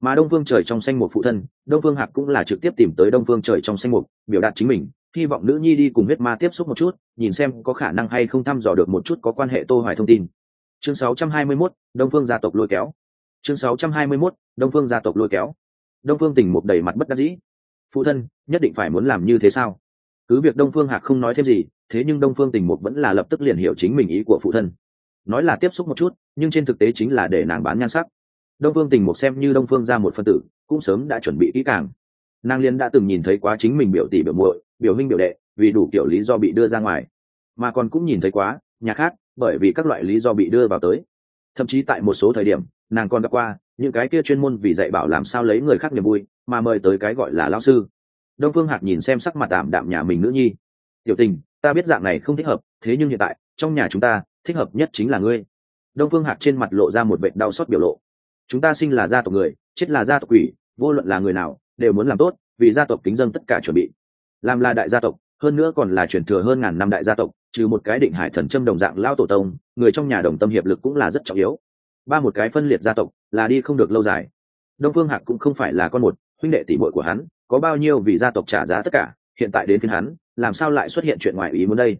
Mà đông phương trời trong xanh một phụ thân đông phương hạc cũng là trực tiếp tìm tới đông phương trời trong xanh một, biểu đạt chính mình hy vọng nữ nhi đi cùng huyết ma tiếp xúc một chút nhìn xem có khả năng hay không thăm dò được một chút có quan hệ tô hoài thông tin. Chương 621, đông phương gia tộc lôi kéo. Chương 621, đông phương gia tộc lôi kéo. Đông phương tình một đầy mặt bất đắc dĩ. Phụ thân nhất định phải muốn làm như thế sao? Cứ việc đông phương hạc không nói thêm gì, thế nhưng đông phương tình mục vẫn là lập tức liền hiểu chính mình ý của phụ thân. Nói là tiếp xúc một chút, nhưng trên thực tế chính là để nàng bán nhan sắc. Đông phương tình mục xem như đông phương ra một phân tử, cũng sớm đã chuẩn bị kỹ càng. Nàng liên đã từng nhìn thấy quá chính mình biểu tỷ biểu muội, biểu minh biểu đệ, vì đủ kiểu lý do bị đưa ra ngoài. Mà còn cũng nhìn thấy quá, nhà khác, bởi vì các loại lý do bị đưa vào tới. Thậm chí tại một số thời điểm, nàng còn gặp qua, những cái kia chuyên môn vì dạy bảo làm sao lấy người khác niềm vui, mà mời tới cái gọi là lao sư đông phương hạc nhìn xem sắc mặt tạm đạm nhà mình nữ nhi. Tiểu tình, ta biết dạng này không thích hợp, thế nhưng hiện tại, trong nhà chúng ta, thích hợp nhất chính là ngươi. Đông phương hạc trên mặt lộ ra một vệ đau xót biểu lộ. Chúng ta sinh là gia tộc người, chết là gia tộc quỷ, vô luận là người nào, đều muốn làm tốt, vì gia tộc kính dân tất cả chuẩn bị. Làm là đại gia tộc, hơn nữa còn là truyền thừa hơn ngàn năm đại gia tộc, trừ một cái định hải thần châm đồng dạng lao tổ tông, người trong nhà đồng tâm hiệp lực cũng là rất trọng yếu. Ba một cái phân liệt gia tộc, là đi không được lâu dài. Đông phương hạc cũng không phải là con một, huynh đệ tỷ bội của hắn có bao nhiêu vì gia tộc trả giá tất cả, hiện tại đến phiên hắn, làm sao lại xuất hiện chuyện ngoài ý muốn đây?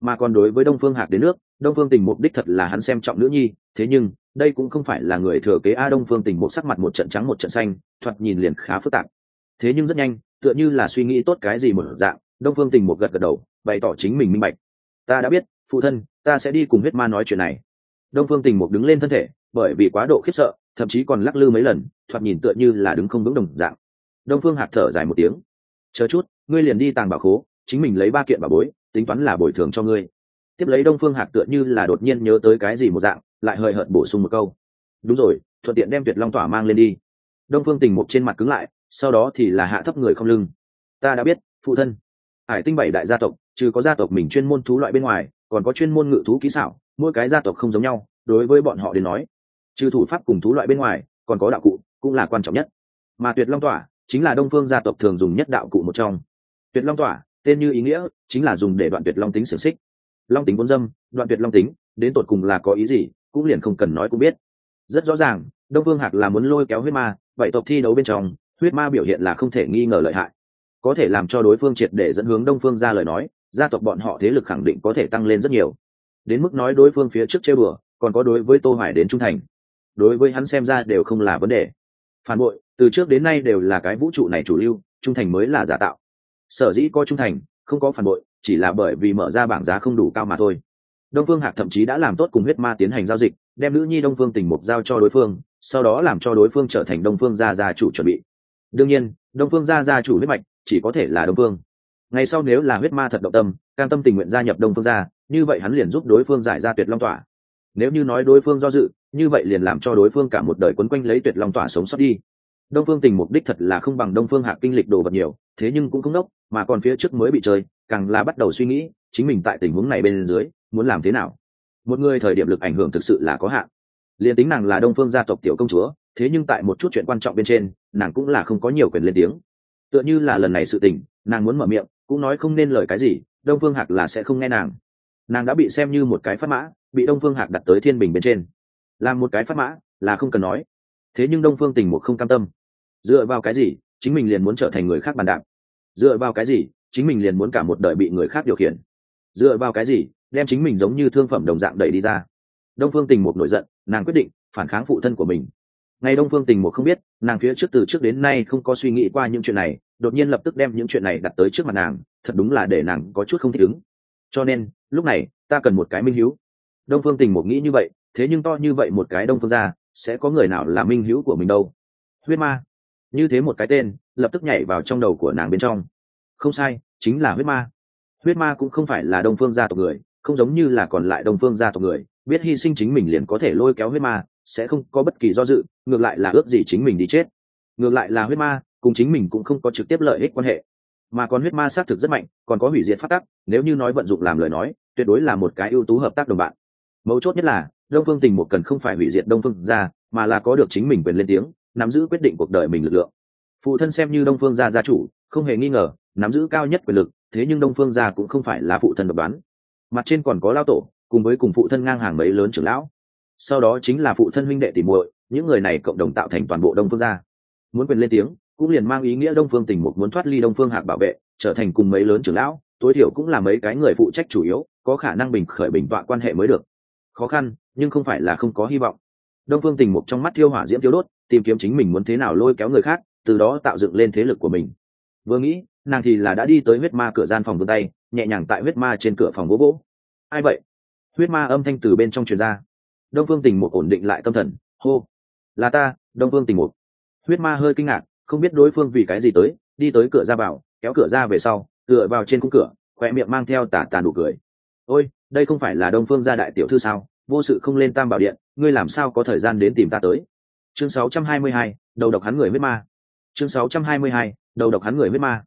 Mà còn đối với đông phương hạc đến nước, đông phương tình mục đích thật là hắn xem trọng nữ nhi, thế nhưng, đây cũng không phải là người thừa kế a đông phương tình mục sắc mặt một trận trắng một trận xanh, thoạt nhìn liền khá phức tạp. Thế nhưng rất nhanh, tựa như là suy nghĩ tốt cái gì một dạng, đông phương tình mục gật gật đầu, bày tỏ chính mình minh bạch. Ta đã biết, phụ thân, ta sẽ đi cùng huyết ma nói chuyện này. Đông phương tình mục đứng lên thân thể, bởi vì quá độ khiếp sợ, thậm chí còn lắc lư mấy lần, thoạt nhìn tựa như là đứng không vững đồng dạng đông phương hạc thở dài một tiếng. Chờ chút, ngươi liền đi tàng bảo khố, chính mình lấy ba kiện bảo bối, tính toán là bồi thường cho ngươi. Tiếp lấy đông phương hạc tựa như là đột nhiên nhớ tới cái gì một dạng, lại hơi hợt bổ sung một câu. Đúng rồi, thuận tiện đem tuyệt long tỏa mang lên đi. Đông phương tình mục trên mặt cứng lại, sau đó thì là hạ thấp người không lưng. Ta đã biết, phụ thân. Hải tinh bảy đại gia tộc, trừ có gia tộc mình chuyên môn thú loại bên ngoài, còn có chuyên môn ngự thú kỹ xảo, mỗi cái gia tộc không giống nhau, đối với bọn họ đến nói, trừ thủ pháp cùng thú loại bên ngoài, còn có đạo cụ cũng là quan trọng nhất. Mà tuyệt long tỏa chính là đông phương gia tộc thường dùng nhất đạo cụ một trong. Tuyệt long tỏa, tên như ý nghĩa, chính là dùng để đoạn tuyệt long tính xiềng xích. Long tính vốn dâm, đoạn tuyệt long tính, đến tột cùng là có ý gì, cũng liền không cần nói cũng biết. Rất rõ ràng, đông phương hạc là muốn lôi kéo huyết ma, vậy tộc thi đấu bên trong, huyết ma biểu hiện là không thể nghi ngờ lợi hại. Có thể làm cho đối phương triệt để dẫn hướng đông phương ra lời nói, gia tộc bọn họ thế lực khẳng định có thể tăng lên rất nhiều. Đến mức nói đối phương phía trước chơi bừa, còn có đối với tô hoài đến trung thành. Đối với hắn xem ra đều không là vấn đề. Phản bội từ trước đến nay đều là cái vũ trụ này chủ lưu, trung thành mới là giả tạo. Sở dĩ có trung thành, không có phản bội, chỉ là bởi vì mở ra bảng giá không đủ cao mà thôi. Đông phương hạc thậm chí đã làm tốt cùng huyết ma tiến hành giao dịch, đem nữ nhi đông phương tình mục giao cho đối phương, sau đó làm cho đối phương trở thành đông phương gia gia chủ chuẩn bị. Đương nhiên, đông phương gia gia chủ huyết mạch chỉ có thể là đông phương. Ngày sau nếu là huyết ma thật động tâm, cam tâm tình nguyện gia nhập đông phương gia, như vậy hắn liền giúp đối phương giải ra tuyệt long tỏa. Nếu như nói đối phương do dự, như vậy liền làm cho đối phương cả một đời quấn quanh lấy tuyệt long tỏa sống sót đi đông phương tình mục đích thật là không bằng đông phương hạc kinh lịch đồ vật nhiều, thế nhưng cũng không đốc, mà còn phía trước mới bị chơi, càng là bắt đầu suy nghĩ, chính mình tại tình huống này bên dưới, muốn làm thế nào? Một người thời điểm lực ảnh hưởng thực sự là có hạn. Liền tính nàng là đông phương gia tộc tiểu công chúa, thế nhưng tại một chút chuyện quan trọng bên trên, nàng cũng là không có nhiều quyền lên tiếng. Tựa như là lần này sự tình, nàng muốn mở miệng, cũng nói không nên lời cái gì, đông phương hạc là sẽ không nghe nàng. Nàng đã bị xem như một cái phát mã, bị đông phương hạc đặt tới thiên bình bên trên. Làm một cái phát mã, là không cần nói thế nhưng đông phương tình một không cam tâm. Dựa vào cái gì, chính mình liền muốn trở thành người khác bàn đạp? Dựa vào cái gì, chính mình liền muốn cả một đời bị người khác điều khiển? Dựa vào cái gì, đem chính mình giống như thương phẩm đồng dạng đẩy đi ra? Đông phương tình một nổi giận, nàng quyết định phản kháng phụ thân của mình. Ngay đông phương tình một không biết, nàng phía trước từ trước đến nay không có suy nghĩ qua những chuyện này, đột nhiên lập tức đem những chuyện này đặt tới trước mặt nàng, thật đúng là để nàng có chút không thích ứng. Cho nên, lúc này, ta cần một cái minh hữu đông phương tình một nghĩ như vậy, thế nhưng to như vậy một cái đông phương ra sẽ có người nào là minh hữu của mình đâu. Huyết ma. Như thế một cái tên, lập tức nhảy vào trong đầu của nàng bên trong. Không sai, chính là huyết ma. Huyết ma cũng không phải là đông phương gia tộc người, không giống như là còn lại đông phương gia tộc người. Biết hy sinh chính mình liền có thể lôi kéo huyết ma, sẽ không có bất kỳ do dự, ngược lại là ước gì chính mình đi chết. Ngược lại là huyết ma, cùng chính mình cũng không có trực tiếp lợi ích quan hệ. Mà còn huyết ma xác thực rất mạnh, còn có hủy diệt phát tắc, nếu như nói vận dụng làm lời nói, tuyệt đối là một cái ưu tú hợp tác đồng bạn. Mấu chốt nhất là đông phương tình một cần không phải hủy diệt đông phương gia, mà là có được chính mình quyền lên tiếng, nắm giữ quyết định cuộc đời mình lực lượng. Phụ thân xem như đông phương gia gia chủ, không hề nghi ngờ, nắm giữ cao nhất quyền lực, thế nhưng đông phương gia cũng không phải là phụ thân độc đoán. Mặt trên còn có lao tổ, cùng với cùng phụ thân ngang hàng mấy lớn trưởng lão. Sau đó chính là phụ thân huynh đệ tìm muội, những người này cộng đồng tạo thành toàn bộ đông phương gia. Muốn quyền lên tiếng, cũng liền mang ý nghĩa đông phương tình một muốn thoát ly đông phương hạc bảo vệ, trở thành cùng mấy lớn trưởng lão, tối thiểu cũng là mấy cái người phụ trách chủ yếu, có khả năng bình khởi bình tọa quan hệ mới được. Khó khăn nhưng không phải là không có hy vọng. Đông phương tình mục trong mắt thiêu hỏa diễm thiêu đốt, tìm kiếm chính mình muốn thế nào lôi kéo người khác, từ đó tạo dựng lên thế lực của mình. Vừa nghĩ, nàng thì là đã đi tới huyết ma cửa gian phòng vươn tay, nhẹ nhàng tại huyết ma trên cửa phòng vỗ vỗ. Ai vậy? Huyết ma âm thanh từ bên trong truyền ra. Đông phương tình mục ổn định lại tâm thần, hô, là ta, đông phương tình mục. Huyết ma hơi kinh ngạc, không biết đối phương vì cái gì tới, đi tới cửa ra vào, kéo cửa ra về sau, tựa vào trên cung cửa khoe miệng mang theo tà tà đủ cười. Ôi, đây không phải là đông phương gia đại tiểu thư sao? Vô sự không lên tam bảo điện ngươi làm sao có thời gian đến tìm ta tới? Chương 622, đầu độc hắn người huyết ma. Chương 622, đầu độc hắn người huyết ma.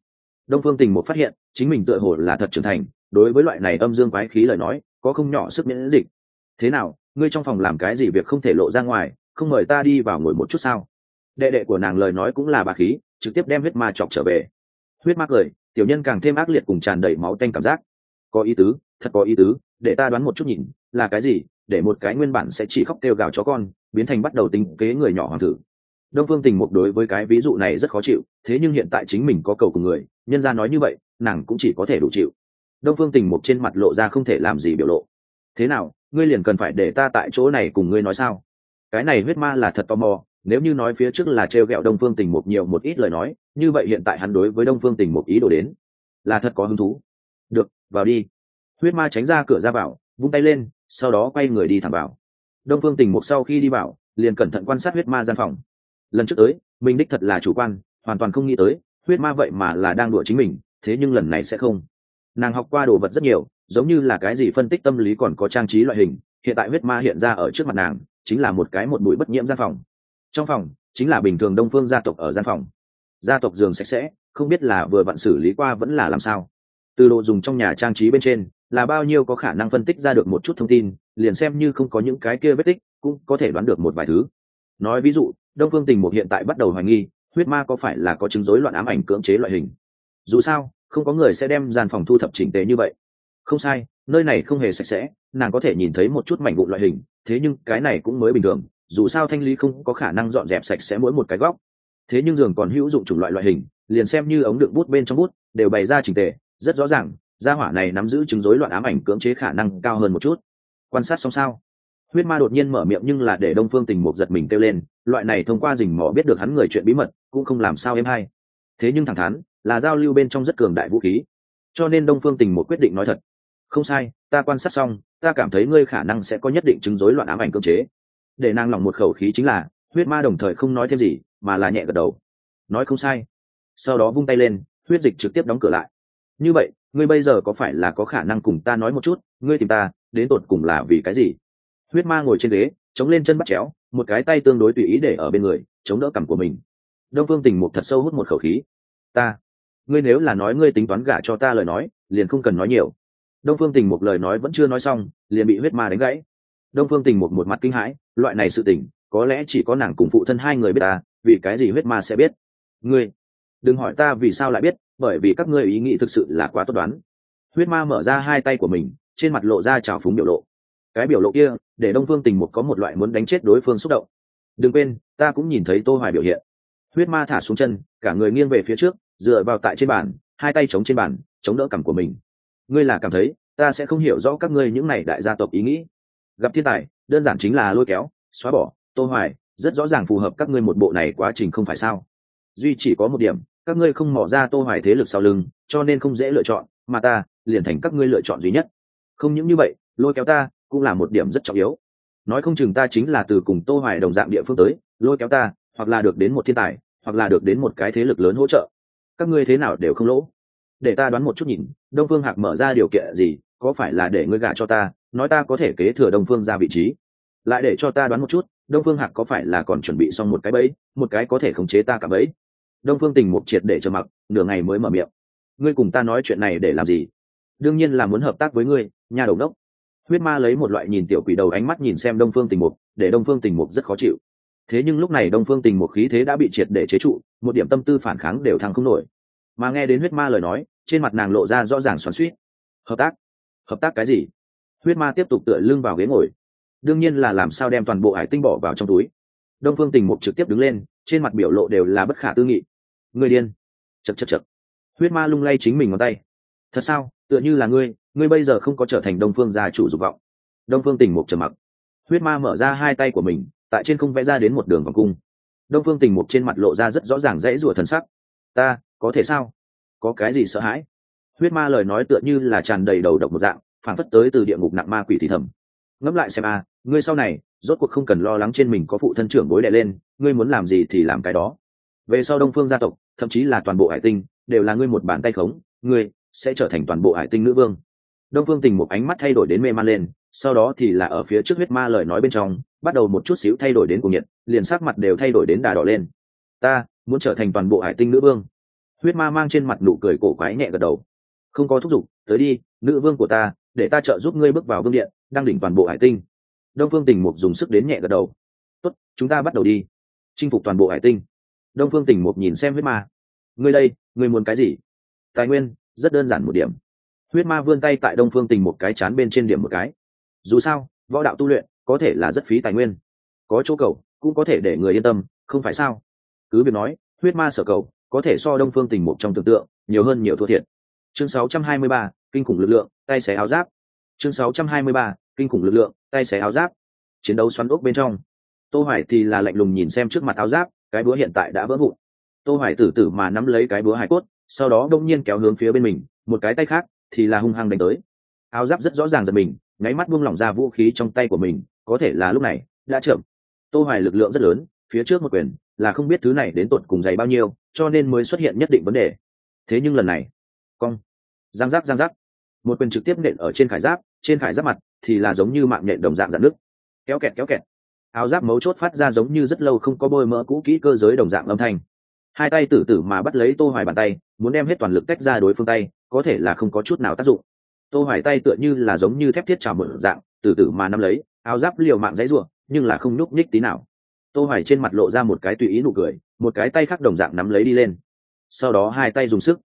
Đông phương tình một phát hiện chính mình tựa hồ là thật trưởng thành đối với loại này âm dương quái khí lời nói có không nhỏ sức miễn dịch. Thế nào ngươi trong phòng làm cái gì việc không thể lộ ra ngoài không mời ta đi vào ngồi một chút sao? Đệ đệ của nàng lời nói cũng là bà khí trực tiếp đem huyết ma chọc trở về. Huyết ma cười tiểu nhân càng thêm ác liệt cùng tràn đầy máu tanh cảm giác. Có ý tứ thật có ý tứ để ta đoán một chút nhìn là cái gì để một cái nguyên bản sẽ chỉ khóc kêu gào chó con, biến thành bắt đầu tính kế người nhỏ hoàng tử. Đông phương tình mục đối với cái ví dụ này rất khó chịu, thế nhưng hiện tại chính mình có cầu cùng người, nhân ra nói như vậy, nàng cũng chỉ có thể đủ chịu. Đông phương tình mục trên mặt lộ ra không thể làm gì biểu lộ. Thế nào, ngươi liền cần phải để ta tại chỗ này cùng ngươi nói sao? Cái này huyết ma là thật tò mò, nếu như nói phía trước là t r e o g ẹ o đông phương tình mục nhiều một ít lời nói, như vậy hiện tại hắn đối với đông phương tình mục ý đồ đến là thật có hứng thú. Được, vào đi. Huyết ma tránh ra cửa ra vào vung tay lên, sau đó quay người đi thẳng vào. Đông phương tình mục sau khi đi vào, liền cẩn thận quan sát huyết ma gian phòng. Lần trước tới, mình đích thật là chủ quan, hoàn toàn không nghĩ tới, huyết ma vậy mà là đang đùa chính mình, thế nhưng lần này sẽ không. Nàng học qua đồ vật rất nhiều, giống như là cái gì phân tích tâm lý còn có trang trí loại hình, hiện tại huyết ma hiện ra ở trước mặt nàng, chính là một cái một bụi bất nhiễm gian phòng. Trong phòng, chính là bình thường đông phương gia tộc ở gian phòng. Gia tộc giường sạch sẽ, không biết là vừa vặn xử lý qua vẫn là làm sao. Từ đồ dùng trong nhà trang trí bên trên là bao nhiêu có khả năng phân tích ra được một chút thông tin, liền xem như không có những cái kia vết tích, cũng có thể đoán được một vài thứ. Nói ví dụ, đông phương tình một hiện tại bắt đầu hoài nghi, huyết ma có phải là có chứng rối loạn ám ảnh cưỡng chế loại hình? Dù sao, không có người sẽ đem gian phòng thu thập chỉnh tế như vậy. Không sai, nơi này không hề sạch sẽ, nàng có thể nhìn thấy một chút mảnh vụn loại hình, thế nhưng cái này cũng mới bình thường, dù sao thanh lý không có khả năng dọn dẹp sạch sẽ mỗi một cái góc. Thế nhưng giường còn hữu dụng chủng loại loại hình, liền xem như ống đựng bút bên trong bút, đều bày ra trình tề, rất rõ ràng gia hỏa này nắm giữ chứng rối loạn ám ảnh cưỡng chế khả năng cao hơn một chút. Quan sát xong sao? Huyết ma đột nhiên mở miệng nhưng là để đông phương tình mục giật mình kêu lên, loại này thông qua rình mò biết được hắn người chuyện bí mật, cũng không làm sao em hay. Thế nhưng thẳng thắn, là giao lưu bên trong rất cường đại vũ khí. Cho nên đông phương tình một quyết định nói thật. Không sai, ta quan sát xong, ta cảm thấy ngươi khả năng sẽ có nhất định chứng rối loạn ám ảnh cưỡng chế. Để nàng lòng một khẩu khí chính là, huyết ma đồng thời không nói thêm gì, mà là nhẹ gật đầu. Nói không sai. Sau đó vung tay lên, huyết dịch trực tiếp đóng cửa lại. Như vậy ngươi bây giờ có phải là có khả năng cùng ta nói một chút, ngươi tìm ta, đến tột cùng là vì cái gì? Huyết ma ngồi trên ghế, chống lên chân bắt chéo, một cái tay tương đối tùy ý để ở bên người, chống đỡ cằm của mình. Đông phương tình mục thật sâu hút một khẩu khí. Ta, ngươi nếu là nói ngươi tính toán gả cho ta lời nói, liền không cần nói nhiều. Đông phương tình một lời nói vẫn chưa nói xong, liền bị huyết ma đánh gãy. Đông phương tình một một mặt kinh hãi, loại này sự tình, có lẽ chỉ có nàng cùng phụ thân hai người biết ta, vì cái gì huyết ma sẽ biết? Ngươi đừng hỏi ta vì sao lại biết, bởi vì các ngươi ý nghĩ thực sự là quá tốt đoán. Huyết ma mở ra hai tay của mình, trên mặt lộ ra trào phúng biểu lộ. Cái biểu lộ kia, để đông phương tình một có một loại muốn đánh chết đối phương xúc động. Đừng quên, ta cũng nhìn thấy tô hoài biểu hiện. Huyết ma thả xuống chân, cả người nghiêng về phía trước, dựa vào tại trên bàn, hai tay chống trên bàn, chống đỡ cằm của mình. Ngươi là cảm thấy, ta sẽ không hiểu rõ các ngươi những này đại gia tộc ý nghĩ. Gặp thiên tài, đơn giản chính là lôi kéo, xóa bỏ. Tô hoài, rất rõ ràng phù hợp các ngươi một bộ này quá trình không phải sao. Duy chỉ có một điểm các ngươi không mò ra tô hoài thế lực sau lưng, cho nên không dễ lựa chọn, mà ta, liền thành các ngươi lựa chọn duy nhất. Không những như vậy, lôi kéo ta cũng là một điểm rất trọng yếu. Nói không chừng ta chính là từ cùng tô hoài đồng dạng địa phương tới, lôi kéo ta, hoặc là được đến một thiên tài, hoặc là được đến một cái thế lực lớn hỗ trợ. Các ngươi thế nào đều không lỗ. Để ta đoán một chút nhìn, đông phương hạc mở ra điều kiện gì, có phải là để ngươi gả cho ta, nói ta có thể kế thừa đông phương ra vị trí. Lại để cho ta đoán một chút, đông phương hạc có phải là còn chuẩn bị xong một cái bẫy, một cái có thể khống chế ta cả bẫy đông phương tình Mục triệt để trầm mặc, nửa ngày mới mở miệng. Ngươi cùng ta nói chuyện này để làm gì? Đương nhiên là muốn hợp tác với ngươi, nhà đầu đốc. Huyết ma lấy một loại nhìn tiểu quỷ đầu ánh mắt nhìn xem đông phương tình mục, để đông phương tình mục rất khó chịu. Thế nhưng lúc này đông phương tình mục khí thế đã bị triệt để chế trụ, một điểm tâm tư phản kháng đều thăng không nổi. Mà nghe đến huyết ma lời nói, trên mặt nàng lộ ra rõ ràng xoắn suýt hợp tác? Hợp tác cái gì? Huyết ma tiếp tục tựa lưng vào ghế ngồi. Đương nhiên là làm sao đem toàn bộ hải tinh bỏ vào trong túi. Đông phương tình mục trực tiếp đứng lên, trên mặt biểu lộ đều là bất khả tư nghị người điên. Chật chật chật huyết ma lung lay chính mình ngón tay. Thật sao? Tựa như là ngươi ngươi bây giờ không có trở thành đông phương gia chủ dục vọng. Đông phương tình mục trầm mặc. Huyết ma mở ra hai tay của mình, tại trên không vẽ ra đến một đường vòng cung. Đông phương tình mục trên mặt lộ ra rất rõ ràng dãy rủa thần sắc. Ta, có thể sao? Có cái gì sợ hãi? Huyết ma lời nói tựa như là tràn đầy đầu độc một dạng phản phất tới từ địa ngục nặng ma quỷ thì thầm. Ngẫm lại xem a, ngươi sau này, rốt cuộc không cần lo lắng trên mình có phụ thân trưởng bối đẻ lên, ngươi muốn làm gì thì làm cái đó về sau đông phương gia tộc, thậm chí là toàn bộ hải tinh, đều là ngươi một bàn tay khống, ngươi sẽ trở thành toàn bộ hải tinh nữ vương. Đông phương tình một ánh mắt thay đổi đến mê man lên, sau đó thì là ở phía trước huyết ma lời nói bên trong, bắt đầu một chút xíu thay đổi đến cuồng nhiệt, liền sắc mặt đều thay đổi đến đà đỏ lên. Ta muốn trở thành toàn bộ hải tinh nữ vương. Huyết ma mang trên mặt nụ cười cổ quái nhẹ gật đầu. Không có thúc giục, tới đi, nữ vương của ta, để ta trợ giúp ngươi bước vào vương điện, đang đỉnh toàn bộ hải tinh. Đông phương tình mục dùng sức đến nhẹ gật đầu. Tốt, chúng ta bắt đầu đi. Chinh phục toàn bộ hải tinh đông phương Tỉnh một nhìn xem huyết ma. Ngươi đây ngươi muốn cái gì? Tài nguyên rất đơn giản một điểm. Huyết ma vươn tay tại đông phương tình một cái chán bên trên điểm một cái. Dù sao võ đạo tu luyện có thể là rất phí tài nguyên. Có chỗ cầu cũng có thể để người yên tâm không phải sao? Cứ việc nói huyết ma sở cầu có thể so đông phương tình một trong tưởng tượng nhiều hơn nhiều thua thiệt. Chương 623, kinh khủng lực lượng tay xé áo giáp. Chương 623, kinh khủng lực lượng tay xé áo giáp. Chiến đấu xoắn ốc bên trong. Tô hoài thì là lạnh lùng nhìn xem trước mặt áo giáp cái búa hiện tại đã vỡ vụn. Tô hoài tử tử mà nắm lấy cái búa hải cốt, sau đó đông nhiên kéo hướng phía bên mình, một cái tay khác thì là hung hăng đánh tới. Áo giáp rất rõ ràng giật mình, nháy mắt buông lỏng ra vũ khí trong tay của mình, có thể là lúc này, đã chậm. Tô hoài lực lượng rất lớn, phía trước một quyền là không biết thứ này đến tột cùng dày bao nhiêu, cho nên mới xuất hiện nhất định vấn đề. Thế nhưng lần này, cong, giang giáp giang giáp một quyền trực tiếp nện ở trên khải giáp, trên khải giáp mặt thì là giống như mạng nhện đồng dạng dạn nước kéo kẹt kéo kẹt áo giáp mấu chốt phát ra giống như rất lâu không có bôi mỡ cũ kỹ cơ giới đồng dạng âm thanh. Hai tay tử tử mà bắt lấy tô hoài bàn tay, muốn đem hết toàn lực tách ra đối phương tay, có thể là không có chút nào tác dụng. Tô hoài tay tựa như là giống như thép thiết trào mở dạng, tử tử mà nắm lấy, áo giáp liều mạng dãy rủa, nhưng là không núc nhích tí nào. Tô hoài trên mặt lộ ra một cái tùy ý nụ cười, một cái tay khác đồng dạng nắm lấy đi lên. Sau đó hai tay dùng sức.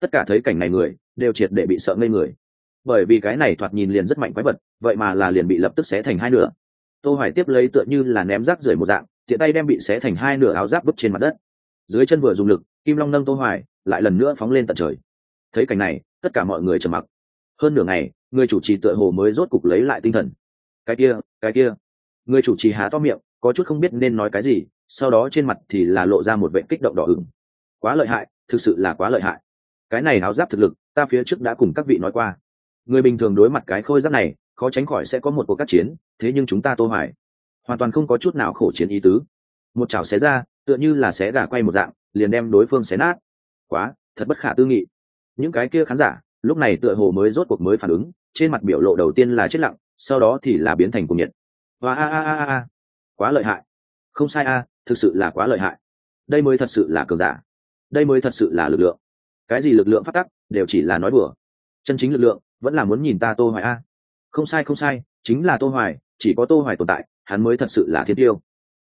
Tất cả thấy cảnh này người, đều triệt để bị sợ ngây người. Bởi vì cái này thoạt nhìn liền rất mạnh quái vật, vậy mà là liền bị lập tức xé thành hai nửa tô hoài tiếp lấy tựa như là ném rác rưởi một dạng, tiện tay đem bị xé thành hai nửa áo giáp bứt trên mặt đất. Dưới chân vừa dùng lực, kim long nâng tô hoài, lại lần nữa phóng lên tận trời. Thấy cảnh này, tất cả mọi người trầm mặc. Hơn nửa ngày, người chủ trì tựa hồ mới rốt cục lấy lại tinh thần. Cái kia cái kia. Người chủ trì há to miệng, có chút không biết nên nói cái gì, sau đó trên mặt thì là lộ ra một vệ kích động đỏ ửng. Quá lợi hại, thực sự là quá lợi hại. Cái này áo giáp thực lực, ta phía trước đã cùng các vị nói qua người bình thường đối mặt cái khôi giáp này, khó tránh khỏi sẽ có một cuộc các chiến, thế nhưng chúng ta tô hoài, hoàn toàn không có chút nào khổ chiến ý tứ. Một chảo xé ra, tựa như là xé gà quay một dạng, liền đem đối phương xé nát. Quá, thật bất khả tư nghị. Những cái kia khán giả, lúc này tựa hồ mới rốt cuộc mới phản ứng, trên mặt biểu lộ đầu tiên là chết lặng, sau đó thì là biến thành cuồng nhiệt. Và a a a a quá lợi hại. Không sai a, thực sự là quá lợi hại. Đây mới thật sự là cường giả. Đây mới thật sự là lực lượng. Cái gì lực lượng phát tắc, đều chỉ là nói bừa chân chính lực lượng vẫn là muốn nhìn ta tô hoài a. Không sai không sai, chính là tô hoài, chỉ có tô hoài tồn tại, hắn mới thật sự là thiên tiêu.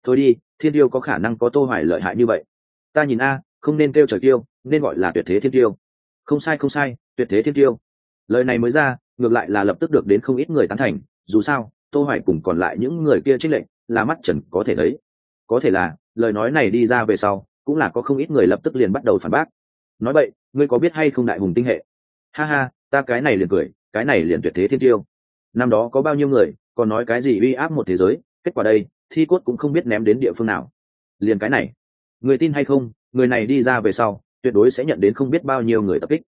Thôi đi, thiên tiêu có khả năng có tô hoài lợi hại như vậy. Ta nhìn a, không nên kêu trời tiêu nên gọi là tuyệt thế thiên tiêu. Không sai không sai, tuyệt thế thiên tiêu. Lời này mới ra, ngược lại là lập tức được đến không ít người tán thành, dù sao, tô hoài cùng còn lại những người kia trích lệnh là mắt trần có thể thấy. Có thể là, lời nói này đi ra về sau, cũng là có không ít người lập tức liền bắt đầu phản bác. Nói vậy, ngươi có biết hay không đại hùng tinh hệ? Ha ha ta cái này liền cười, cái này liền tuyệt thế thiên tiêu. Năm đó có bao nhiêu người, còn nói cái gì uy áp một thế giới, kết quả đây, thi cốt cũng không biết ném đến địa phương nào. Liền cái này, người tin hay không, người này đi ra về sau, tuyệt đối sẽ nhận đến không biết bao nhiêu người tập kích.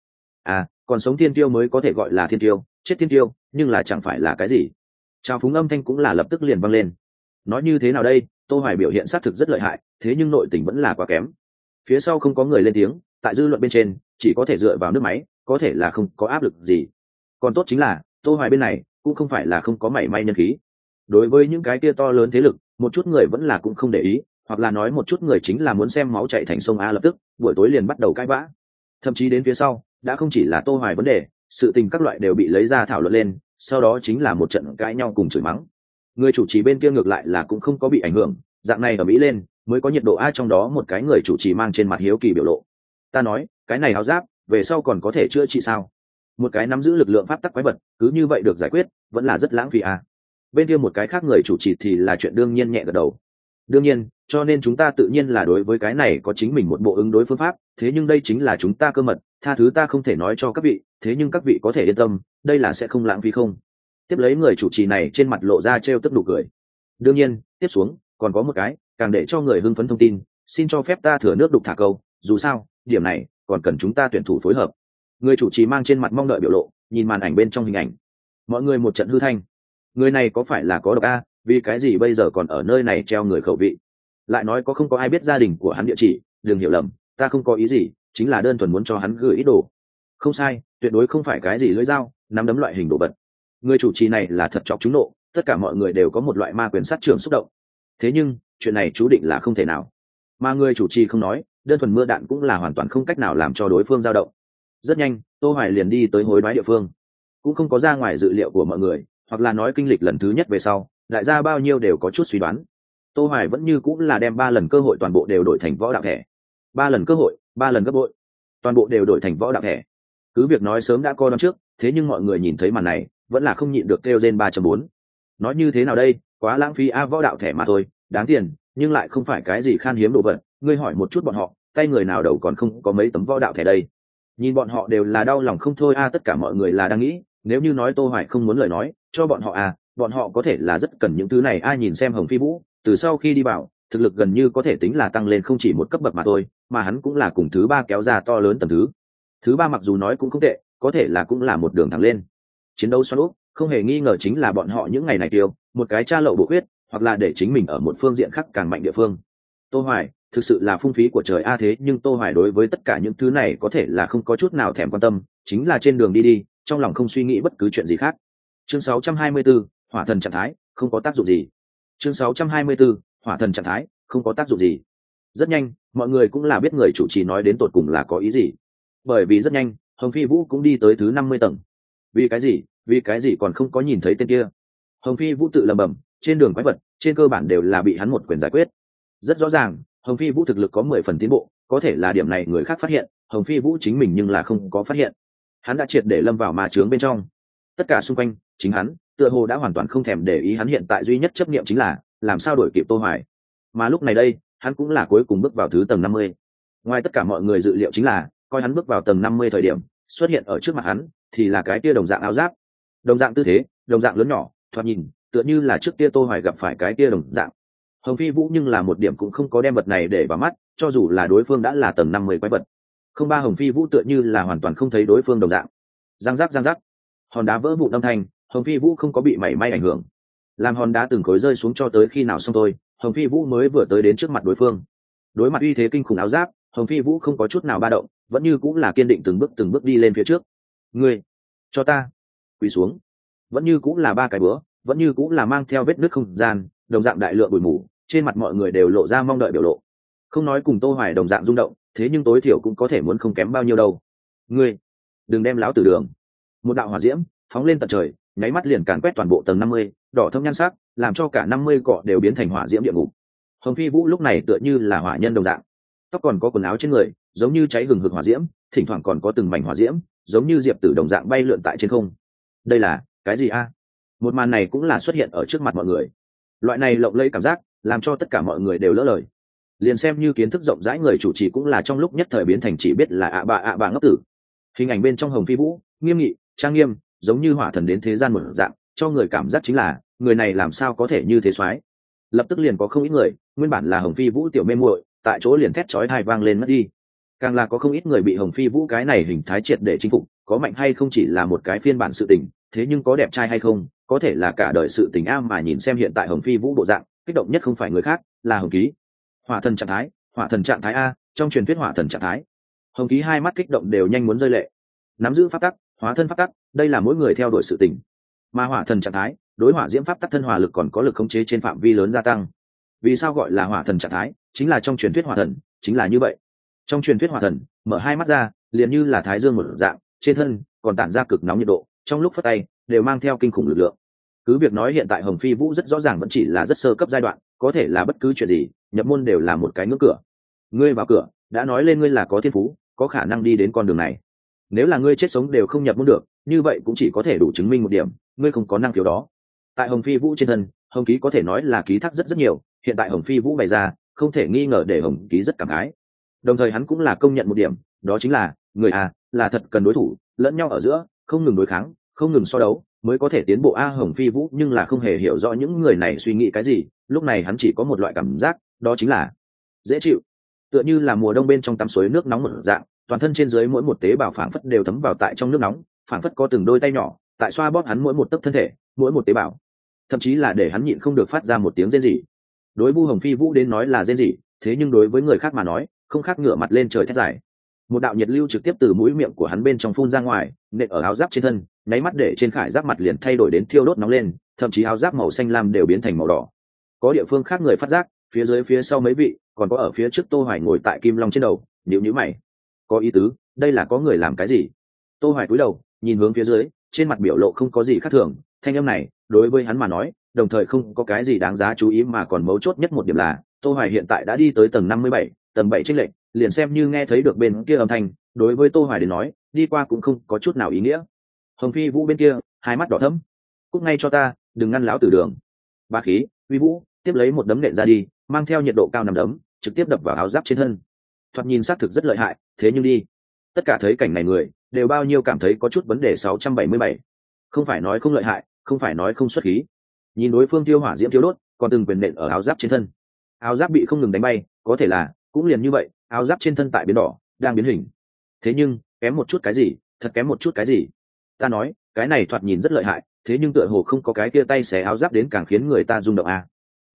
À còn sống thiên tiêu mới có thể gọi là thiên tiêu, chết thiên tiêu, nhưng là chẳng phải là cái gì. Trào phúng âm thanh cũng là lập tức liền vang lên. Nói như thế nào đây, tô hoài biểu hiện xác thực rất lợi hại, thế nhưng nội tình vẫn là quá kém. Phía sau không có người lên tiếng, tại dư luận bên trên, chỉ có thể dựa vào nước máy có thể là không có áp lực gì. Còn tốt chính là, tô hoài bên này cũng không phải là không có mảy may nhân khí. Đối với những cái kia to lớn thế lực, một chút người vẫn là cũng không để ý, hoặc là nói một chút người chính là muốn xem máu chạy thành sông a lập tức, buổi tối liền bắt đầu cãi vã. Thậm chí đến phía sau, đã không chỉ là tô hoài vấn đề, sự tình các loại đều bị lấy ra thảo luận lên, sau đó chính là một trận cãi nhau cùng chửi mắng. Người chủ trì bên kia ngược lại là cũng không có bị ảnh hưởng, dạng này ở mỹ lên, mới có nhiệt độ a trong đó một cái người chủ trì mang trên mặt hiếu kỳ biểu lộ. Ta nói, cái này háo giáp về sau còn có thể chữa trị sao? Một cái nắm giữ lực lượng pháp tắc quái vật, cứ như vậy được giải quyết, vẫn là rất lãng phí à? bên kia một cái khác người chủ trì thì là chuyện đương nhiên nhẹ gật đầu. Đương nhiên, cho nên chúng ta tự nhiên là đối với cái này có chính mình một bộ ứng đối phương pháp, thế nhưng đây chính là chúng ta cơ mật, tha thứ ta không thể nói cho các vị, thế nhưng các vị có thể yên tâm, đây là sẽ không lãng phí không? Tiếp lấy người chủ trì này trên mặt lộ ra t r e o tức đủ cười. Đương nhiên, tiếp xuống, còn có một cái, càng để cho người hưng phấn thông tin, xin cho phép ta thừa nước đục thả câu, dù sao, điểm này còn cần chúng ta tuyển thủ phối hợp. Người chủ trì mang trên mặt mong đợi biểu lộ, nhìn màn ảnh bên trong hình ảnh. Mọi người một trận hư thanh. Người này có phải là có độc a, vì cái gì bây giờ còn ở nơi này treo người khẩu vị? Lại nói có không có ai biết gia đình của hắn địa chỉ, đừng hiểu lầm, ta không có ý gì, chính là đơn thuần muốn cho hắn gửi ít đồ. Không sai, tuyệt đối không phải cái gì lưỡi dao, nắm đấm loại hình đồ vật. Người chủ trì này là thật chọc chúng nộ, tất cả mọi người đều có một loại ma quyền sát trường xúc động. Thế nhưng, chuyện này chú định là không thể nào. Mà người chủ trì không nói đơn thuần mưa đạn cũng là hoàn toàn không cách nào làm cho đối phương dao động. Rất nhanh, tô hoài liền đi tới hối đoái địa phương. Cũng không có ra ngoài dự liệu của mọi người, hoặc là nói kinh lịch lần thứ nhất về sau, đại gia bao nhiêu đều có chút suy đoán. Tô hoài vẫn như cũng là đem ba lần cơ hội toàn bộ đều đổi thành võ đạo thẻ. Ba lần cơ hội, ba lần gấp bội. Toàn bộ đều đổi thành võ đạo thẻ. Cứ việc nói sớm đã coi năm trước, thế nhưng mọi người nhìn thấy màn này, vẫn là không nhịn được kêu gen ba bốn. Nói như thế nào đây, quá lãng phí a võ đạo thẻ mà thôi, đáng tiền, nhưng lại không phải cái gì khan hiếm đồ vật ngươi hỏi một chút bọn họ, tay người nào đầu còn không có mấy tấm võ đạo thẻ đây? Nhìn bọn họ đều là đau lòng không thôi, a, tất cả mọi người là đang nghĩ, nếu như nói tô hoài không muốn lời nói, cho bọn họ à bọn họ có thể là rất cần những thứ này ai nhìn xem hồng phi vũ, từ sau khi đi vào thực lực gần như có thể tính là tăng lên không chỉ một cấp bậc mà thôi, mà hắn cũng là cùng thứ ba kéo ra to lớn tầm thứ. Thứ ba mặc dù nói cũng không tệ, có thể là cũng là một đường thẳng lên. Chiến đấu xoắn úp, không hề nghi ngờ chính là bọn họ những ngày này tiêu, một cái cha lậu bộ huyết hoặc là để chính mình ở một phương diện khác càng mạnh địa phương. Tô hoài thực sự là phung phí của trời a thế nhưng tô hoài đối với tất cả những thứ này có thể là không có chút nào thèm quan tâm chính là trên đường đi đi trong lòng không suy nghĩ bất cứ chuyện gì khác. Chương 624, hỏa thần trạng thái không có tác dụng gì. Chương 624, hỏa thần trạng thái không có tác dụng gì. Rất nhanh mọi người cũng là biết người chủ trì nói đến tột cùng là có ý gì. Bởi vì rất nhanh hồng phi vũ cũng đi tới thứ năm mươi tầng. Vì cái gì? Vì cái gì còn không có nhìn thấy tên kia? Hồng phi vũ tự lầm bầm trên đường quái vật trên cơ bản đều là bị hắn một quyền giải quyết. Rất rõ ràng hồng phi vũ thực lực có mười phần tiến bộ, có thể là điểm này người khác phát hiện, hồng phi vũ chính mình nhưng là không có phát hiện. Hắn đã triệt để lâm vào ma trướng bên trong. Tất cả xung quanh, chính hắn, tựa hồ đã hoàn toàn không thèm để ý hắn hiện tại duy nhất chấp nghiệm chính là, làm sao đổi kịp tô hoài. Mà lúc này đây, hắn cũng là cuối cùng bước vào thứ tầng 50. ngoài tất cả mọi người dự liệu chính là, coi hắn bước vào tầng 50 thời điểm, xuất hiện ở trước mặt hắn, thì là cái kia đồng dạng áo giáp. Đồng dạng tư thế, đồng dạng lớn nhỏ, thoạt nhìn, tựa như là trước kia tô hoài gặp phải cái kia đồng dạng hồng phi vũ nhưng là một điểm cũng không có đem vật này để vào mắt, cho dù là đối phương đã là tầng 50 quái vật. Không ba hồng phi vũ tựa như là hoàn toàn không thấy đối phương đồng dạng. Giang giác giang giác hòn đá vỡ vụ âm thanh, hồng phi vũ không có bị mảy may ảnh hưởng. Làm hòn đá từng khối rơi xuống cho tới khi nào xong thôi, hồng phi vũ mới vừa tới đến trước mặt đối phương. Đối mặt uy thế kinh khủng áo giáp, hồng phi vũ không có chút nào ba động, vẫn như cũng là kiên định từng bước từng bước đi lên phía trước. Ngươi, cho ta. Quỳ xuống. Vẫn như cũng là ba cái bữa, vẫn như cũng là mang theo vết nước không gian, đồng dạng đại lượng bụi mù trên mặt mọi người đều lộ ra mong đợi biểu lộ. Không nói cùng tô hoài đồng dạng rung động, thế nhưng tối thiểu cũng có thể muốn không kém bao nhiêu đâu. Ngươi, đừng đem lão tử đường. Một đạo hỏa diễm phóng lên tận trời, nháy mắt liền càn quét toàn bộ tầng năm mươi, đỏ thâm nhan sắc, làm cho cả năm mươi cọ đều biến thành hỏa diễm địa ngục. Hồng phi vũ lúc này tựa như là hỏa nhân đồng dạng. Tóc còn có quần áo trên người, giống như cháy gừng hực hỏa diễm, thỉnh thoảng còn có từng mảnh hỏa diễm, giống như diệp tử đồng dạng bay lượn tại trên không. Đây là cái gì a? Một màn này cũng là xuất hiện ở trước mặt mọi người. Loại này lộng lẫy cảm giác làm cho tất cả mọi người đều lỡ lời. Liền xem như kiến thức rộng rãi người chủ trì cũng là trong lúc nhất thời biến thành chỉ biết là ạ bà ạ bà ngốc tử. Hình ảnh bên trong hồng phi vũ, nghiêm nghị, trang nghiêm, giống như hỏa thần đến thế gian một dạng, cho người cảm giác chính là, người này làm sao có thể như thế soái lập tức liền có không ít người, nguyên bản là hồng phi vũ tiểu mê muội, tại chỗ liền thét chói hai vang lên mất đi. Càng là có không ít người bị hồng phi vũ cái này hình thái triệt để chinh phục, có mạnh hay không chỉ là một cái phiên bản sự tình, thế nhưng có đẹp trai hay không, có thể là cả đời sự tình a mà nhìn xem hiện tại hồng phi vũ bộ dạng kích động nhất không phải người khác, là hồng ký. Hỏa thần trạng thái, hỏa thần trạng thái a, trong truyền thuyết hỏa thần trạng thái. Hồng ký hai mắt kích động đều nhanh muốn rơi lệ. Nắm giữ pháp tắc, hóa thân pháp tắc, đây là mỗi người theo đuổi sự tình. Mà hỏa thần trạng thái, đối hỏa diễm pháp tắc thân hỏa lực còn có lực khống chế trên phạm vi lớn gia tăng. Vì sao gọi là hỏa thần trạng thái? Chính là trong truyền thuyết hỏa thần, chính là như vậy. Trong truyền thuyết hỏa thần, mở hai mắt ra, liền như là thái dương một dạng, trên thân còn tản ra cực nóng nhiệt độ, trong lúc phất tay, đều mang theo kinh khủng lực lượng cứ việc nói hiện tại hồng phi vũ rất rõ ràng vẫn chỉ là rất sơ cấp giai đoạn, có thể là bất cứ chuyện gì, nhập môn đều là một cái ngưỡng cửa. Ngươi vào cửa, đã nói lên ngươi là có thiên phú, có khả năng đi đến con đường này. Nếu là ngươi chết sống đều không nhập môn được, như vậy cũng chỉ có thể đủ chứng minh một điểm, ngươi không có năng khiếu đó. Tại hồng phi vũ trên thân, hồng ký có thể nói là ký thác rất rất nhiều, hiện tại hồng phi vũ bày ra, không thể nghi ngờ để hồng ký rất cảm khái. Đồng thời hắn cũng là công nhận một điểm, đó chính là, người à là thật cần đối thủ, lẫn nhau ở giữa, không ngừng đối kháng, không ngừng so đấu mới có thể tiến bộ a hồng phi vũ, nhưng là không hề hiểu rõ những người này suy nghĩ cái gì, lúc này hắn chỉ có một loại cảm giác, đó chính là dễ chịu. Tựa như là mùa đông bên trong tắm suối nước nóng một dạng, toàn thân trên dưới mỗi một tế bào phảng phất đều thấm vào tại trong nước nóng, phảng phất có từng đôi tay nhỏ, tại xoa bóp hắn mỗi một tấc thân thể, mỗi một tế bào. Thậm chí là để hắn nhịn không được phát ra một tiếng rên rỉ. Đối vu hồng phi vũ đến nói là rên rỉ, thế nhưng đối với người khác mà nói, không khác ngửa mặt lên trời thét dài. Một đạo nhiệt lưu trực tiếp từ mũi miệng của hắn bên trong phun ra ngoài, nện ở áo giáp trên thân nháy mắt để trên khải giáp mặt liền thay đổi đến thiêu đốt nóng lên thậm chí áo giáp màu xanh lam đều biến thành màu đỏ. Có địa phương khác người phát giác phía dưới phía sau mấy vị còn có ở phía trước tô hoài ngồi tại kim long trên đầu nhíu nhíu mày. Có ý tứ đây là có người làm cái gì? Tô hoài cúi đầu nhìn hướng phía dưới trên mặt biểu lộ không có gì khác thường thanh âm này đối với hắn mà nói đồng thời không có cái gì đáng giá chú ý mà còn mấu chốt nhất một điểm là tô hoài hiện tại đã đi tới tầng 57, tầng 7 trên lệnh liền xem như nghe thấy được bên kia âm thanh đối với tô hoài đến nói đi qua cũng không có chút nào ý nghĩa hồng phi vũ bên kia, hai mắt đỏ thấm cúc ngay cho ta, đừng ngăn lão tử đường. Ba khí uy vũ tiếp lấy một đấm nện ra đi, mang theo nhiệt độ cao nằm đấm, trực tiếp đập vào áo giáp trên thân. Thoạt nhìn xác thực rất lợi hại, thế nhưng đi. Tất cả thấy cảnh này người, đều bao nhiêu cảm thấy có chút vấn đề 677. không phải nói không lợi hại, không phải nói không xuất khí. Nhìn đối phương tiêu hỏa diễm thiếu đốt, còn từng quyền nện ở áo giáp trên thân. Áo giáp bị không ngừng đánh bay, có thể là, cũng liền như vậy, áo giáp trên thân tại biến đỏ, đang biến hình. Thế nhưng, kém một chút cái gì, thật kém một chút cái gì ta nói, cái này thoạt nhìn rất lợi hại, thế nhưng tựa hồ không có cái kia tay xé áo giáp đến càng khiến người ta rung động à.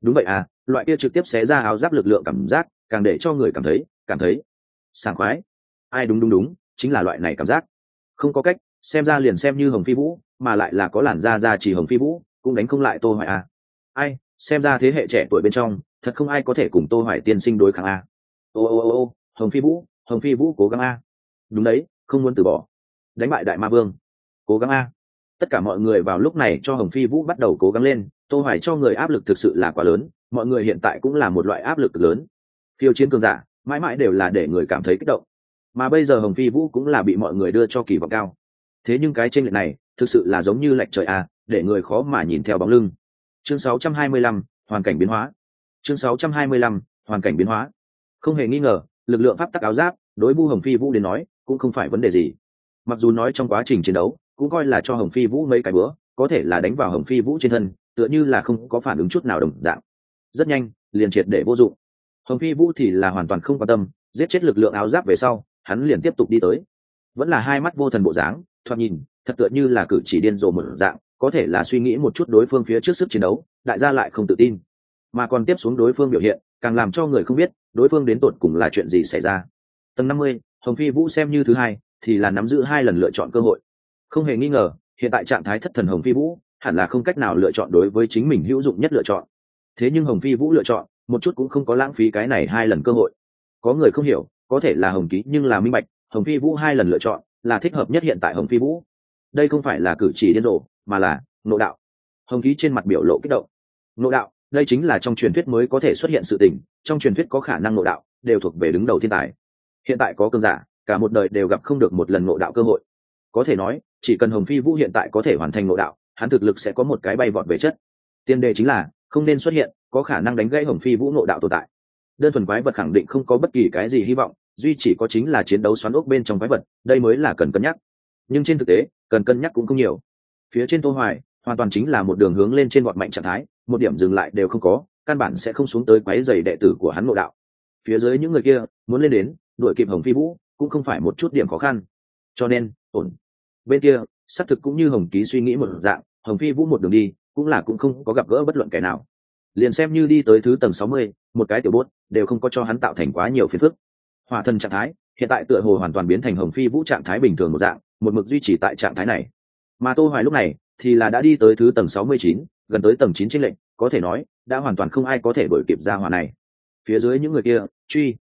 đúng vậy à loại kia trực tiếp xé ra áo giáp lực lượng cảm giác, càng để cho người cảm thấy cảm thấy sảng khoái. Ai đúng đúng đúng, chính là loại này cảm giác. Không có cách, xem ra liền xem như hồng phi vũ, mà lại là có làn da da chỉ hồng phi vũ, cũng đánh không lại tô hoài à. ai, xem ra thế hệ trẻ tuổi bên trong, thật không ai có thể cùng tô hoài tiên sinh đối kháng à. Ô ô ô ô, hồng phi vũ, hồng phi vũ cố gắng a đúng đấy, không muốn từ bỏ. Đánh bại đại ma vương cố gắng a. Tất cả mọi người vào lúc này cho hồng phi vũ bắt đầu cố gắng lên tô hoài cho người áp lực thực sự là quá lớn mọi người hiện tại cũng là một loại áp lực lớn. Phiêu chiến cường giả mãi mãi đều là để người cảm thấy kích động. Mà bây giờ hồng phi vũ cũng là bị mọi người đưa cho kỳ vọng cao. Thế nhưng cái trên lệch này thực sự là giống như lệch trời a để người khó mà nhìn theo bóng lưng. Chương 625, hoàn cảnh biến hóa. Chương 625, hoàn cảnh biến hóa. Không hề nghi ngờ lực lượng pháp tắc áo giáp đối vu hồng phi vũ đến nói cũng không phải vấn đề gì. Mặc dù nói trong quá trình chiến đấu cũng coi là cho hồng phi vũ mấy cái bữa, có thể là đánh vào hồng phi vũ trên thân, tựa như là không có phản ứng chút nào đồng dạng. Rất nhanh, liền triệt để vô dụng. Hồng phi vũ thì là hoàn toàn không quan tâm, giết chết lực lượng áo giáp về sau, hắn liền tiếp tục đi tới. Vẫn là hai mắt vô thần bộ dáng, thoạt nhìn, thật tựa như là cử chỉ điên rồ một dạng, có thể là suy nghĩ một chút đối phương phía trước sức chiến đấu, đại gia lại không tự tin. Mà còn tiếp xuống đối phương biểu hiện, càng làm cho người không biết, đối phương đến tột cùng là chuyện gì xảy ra. Tầng năm mươi, hồng phi vũ xem như thứ hai, thì là nắm giữ hai lần lựa chọn cơ hội không hề nghi ngờ, hiện tại trạng thái thất thần hồng phi vũ hẳn là không cách nào lựa chọn đối với chính mình hữu dụng nhất lựa chọn. Thế nhưng hồng phi vũ lựa chọn, một chút cũng không có lãng phí cái này hai lần cơ hội. Có người không hiểu, có thể là hồng ký nhưng là minh bạch, hồng phi vũ hai lần lựa chọn là thích hợp nhất hiện tại hồng phi vũ. Đây không phải là cử chỉ điên rồ, mà là nộ đạo. Hồng ký trên mặt biểu lộ kích động. Nộ đạo, đây chính là trong truyền thuyết mới có thể xuất hiện sự tình, trong truyền thuyết có khả năng nộ đạo, đều thuộc về đứng đầu thiên tài. Hiện tại có cơn giả, cả một đời đều gặp không được một lần nộ đạo cơ hội. Có thể nói chỉ cần hồng phi vũ hiện tại có thể hoàn thành nội đạo, hắn thực lực sẽ có một cái bay vọt về chất. Tiên đề chính là, không nên xuất hiện, có khả năng đánh gãy hồng phi vũ nội đạo tồn tại. Đơn thuần quái vật khẳng định không có bất kỳ cái gì hy vọng, duy chỉ có chính là chiến đấu xoắn ốc bên trong quái vật, đây mới là cần cân nhắc. Nhưng trên thực tế, cần cân nhắc cũng không nhiều. Phía trên tô hoài, hoàn toàn chính là một đường hướng lên trên vọt mạnh trạng thái, một điểm dừng lại đều không có, căn bản sẽ không xuống tới quái dày đệ tử của hắn nội đạo. Phía dưới những người kia, muốn lên đến, đuổi kịp hồng phi vũ, cũng không phải một chút điểm khó khăn. Cho nên, ổn bên kia xác thực cũng như hồng ký suy nghĩ một dạng hồng phi vũ một đường đi cũng là cũng không có gặp gỡ bất luận kẻ nào. Liền xem như đi tới thứ tầng 60, một cái tiểu bốt đều không có cho hắn tạo thành quá nhiều phiền phức. Hỏa thần trạng thái hiện tại tựa hồ hoàn toàn biến thành hồng phi vũ trạng thái bình thường một dạng một mực duy trì tại trạng thái này. Mà tô hoài lúc này thì là đã đi tới thứ tầng 69, gần tới tầng chín trên lệnh có thể nói đã hoàn toàn không ai có thể đổi kịp ra hỏa này. Phía dưới những người kia truy.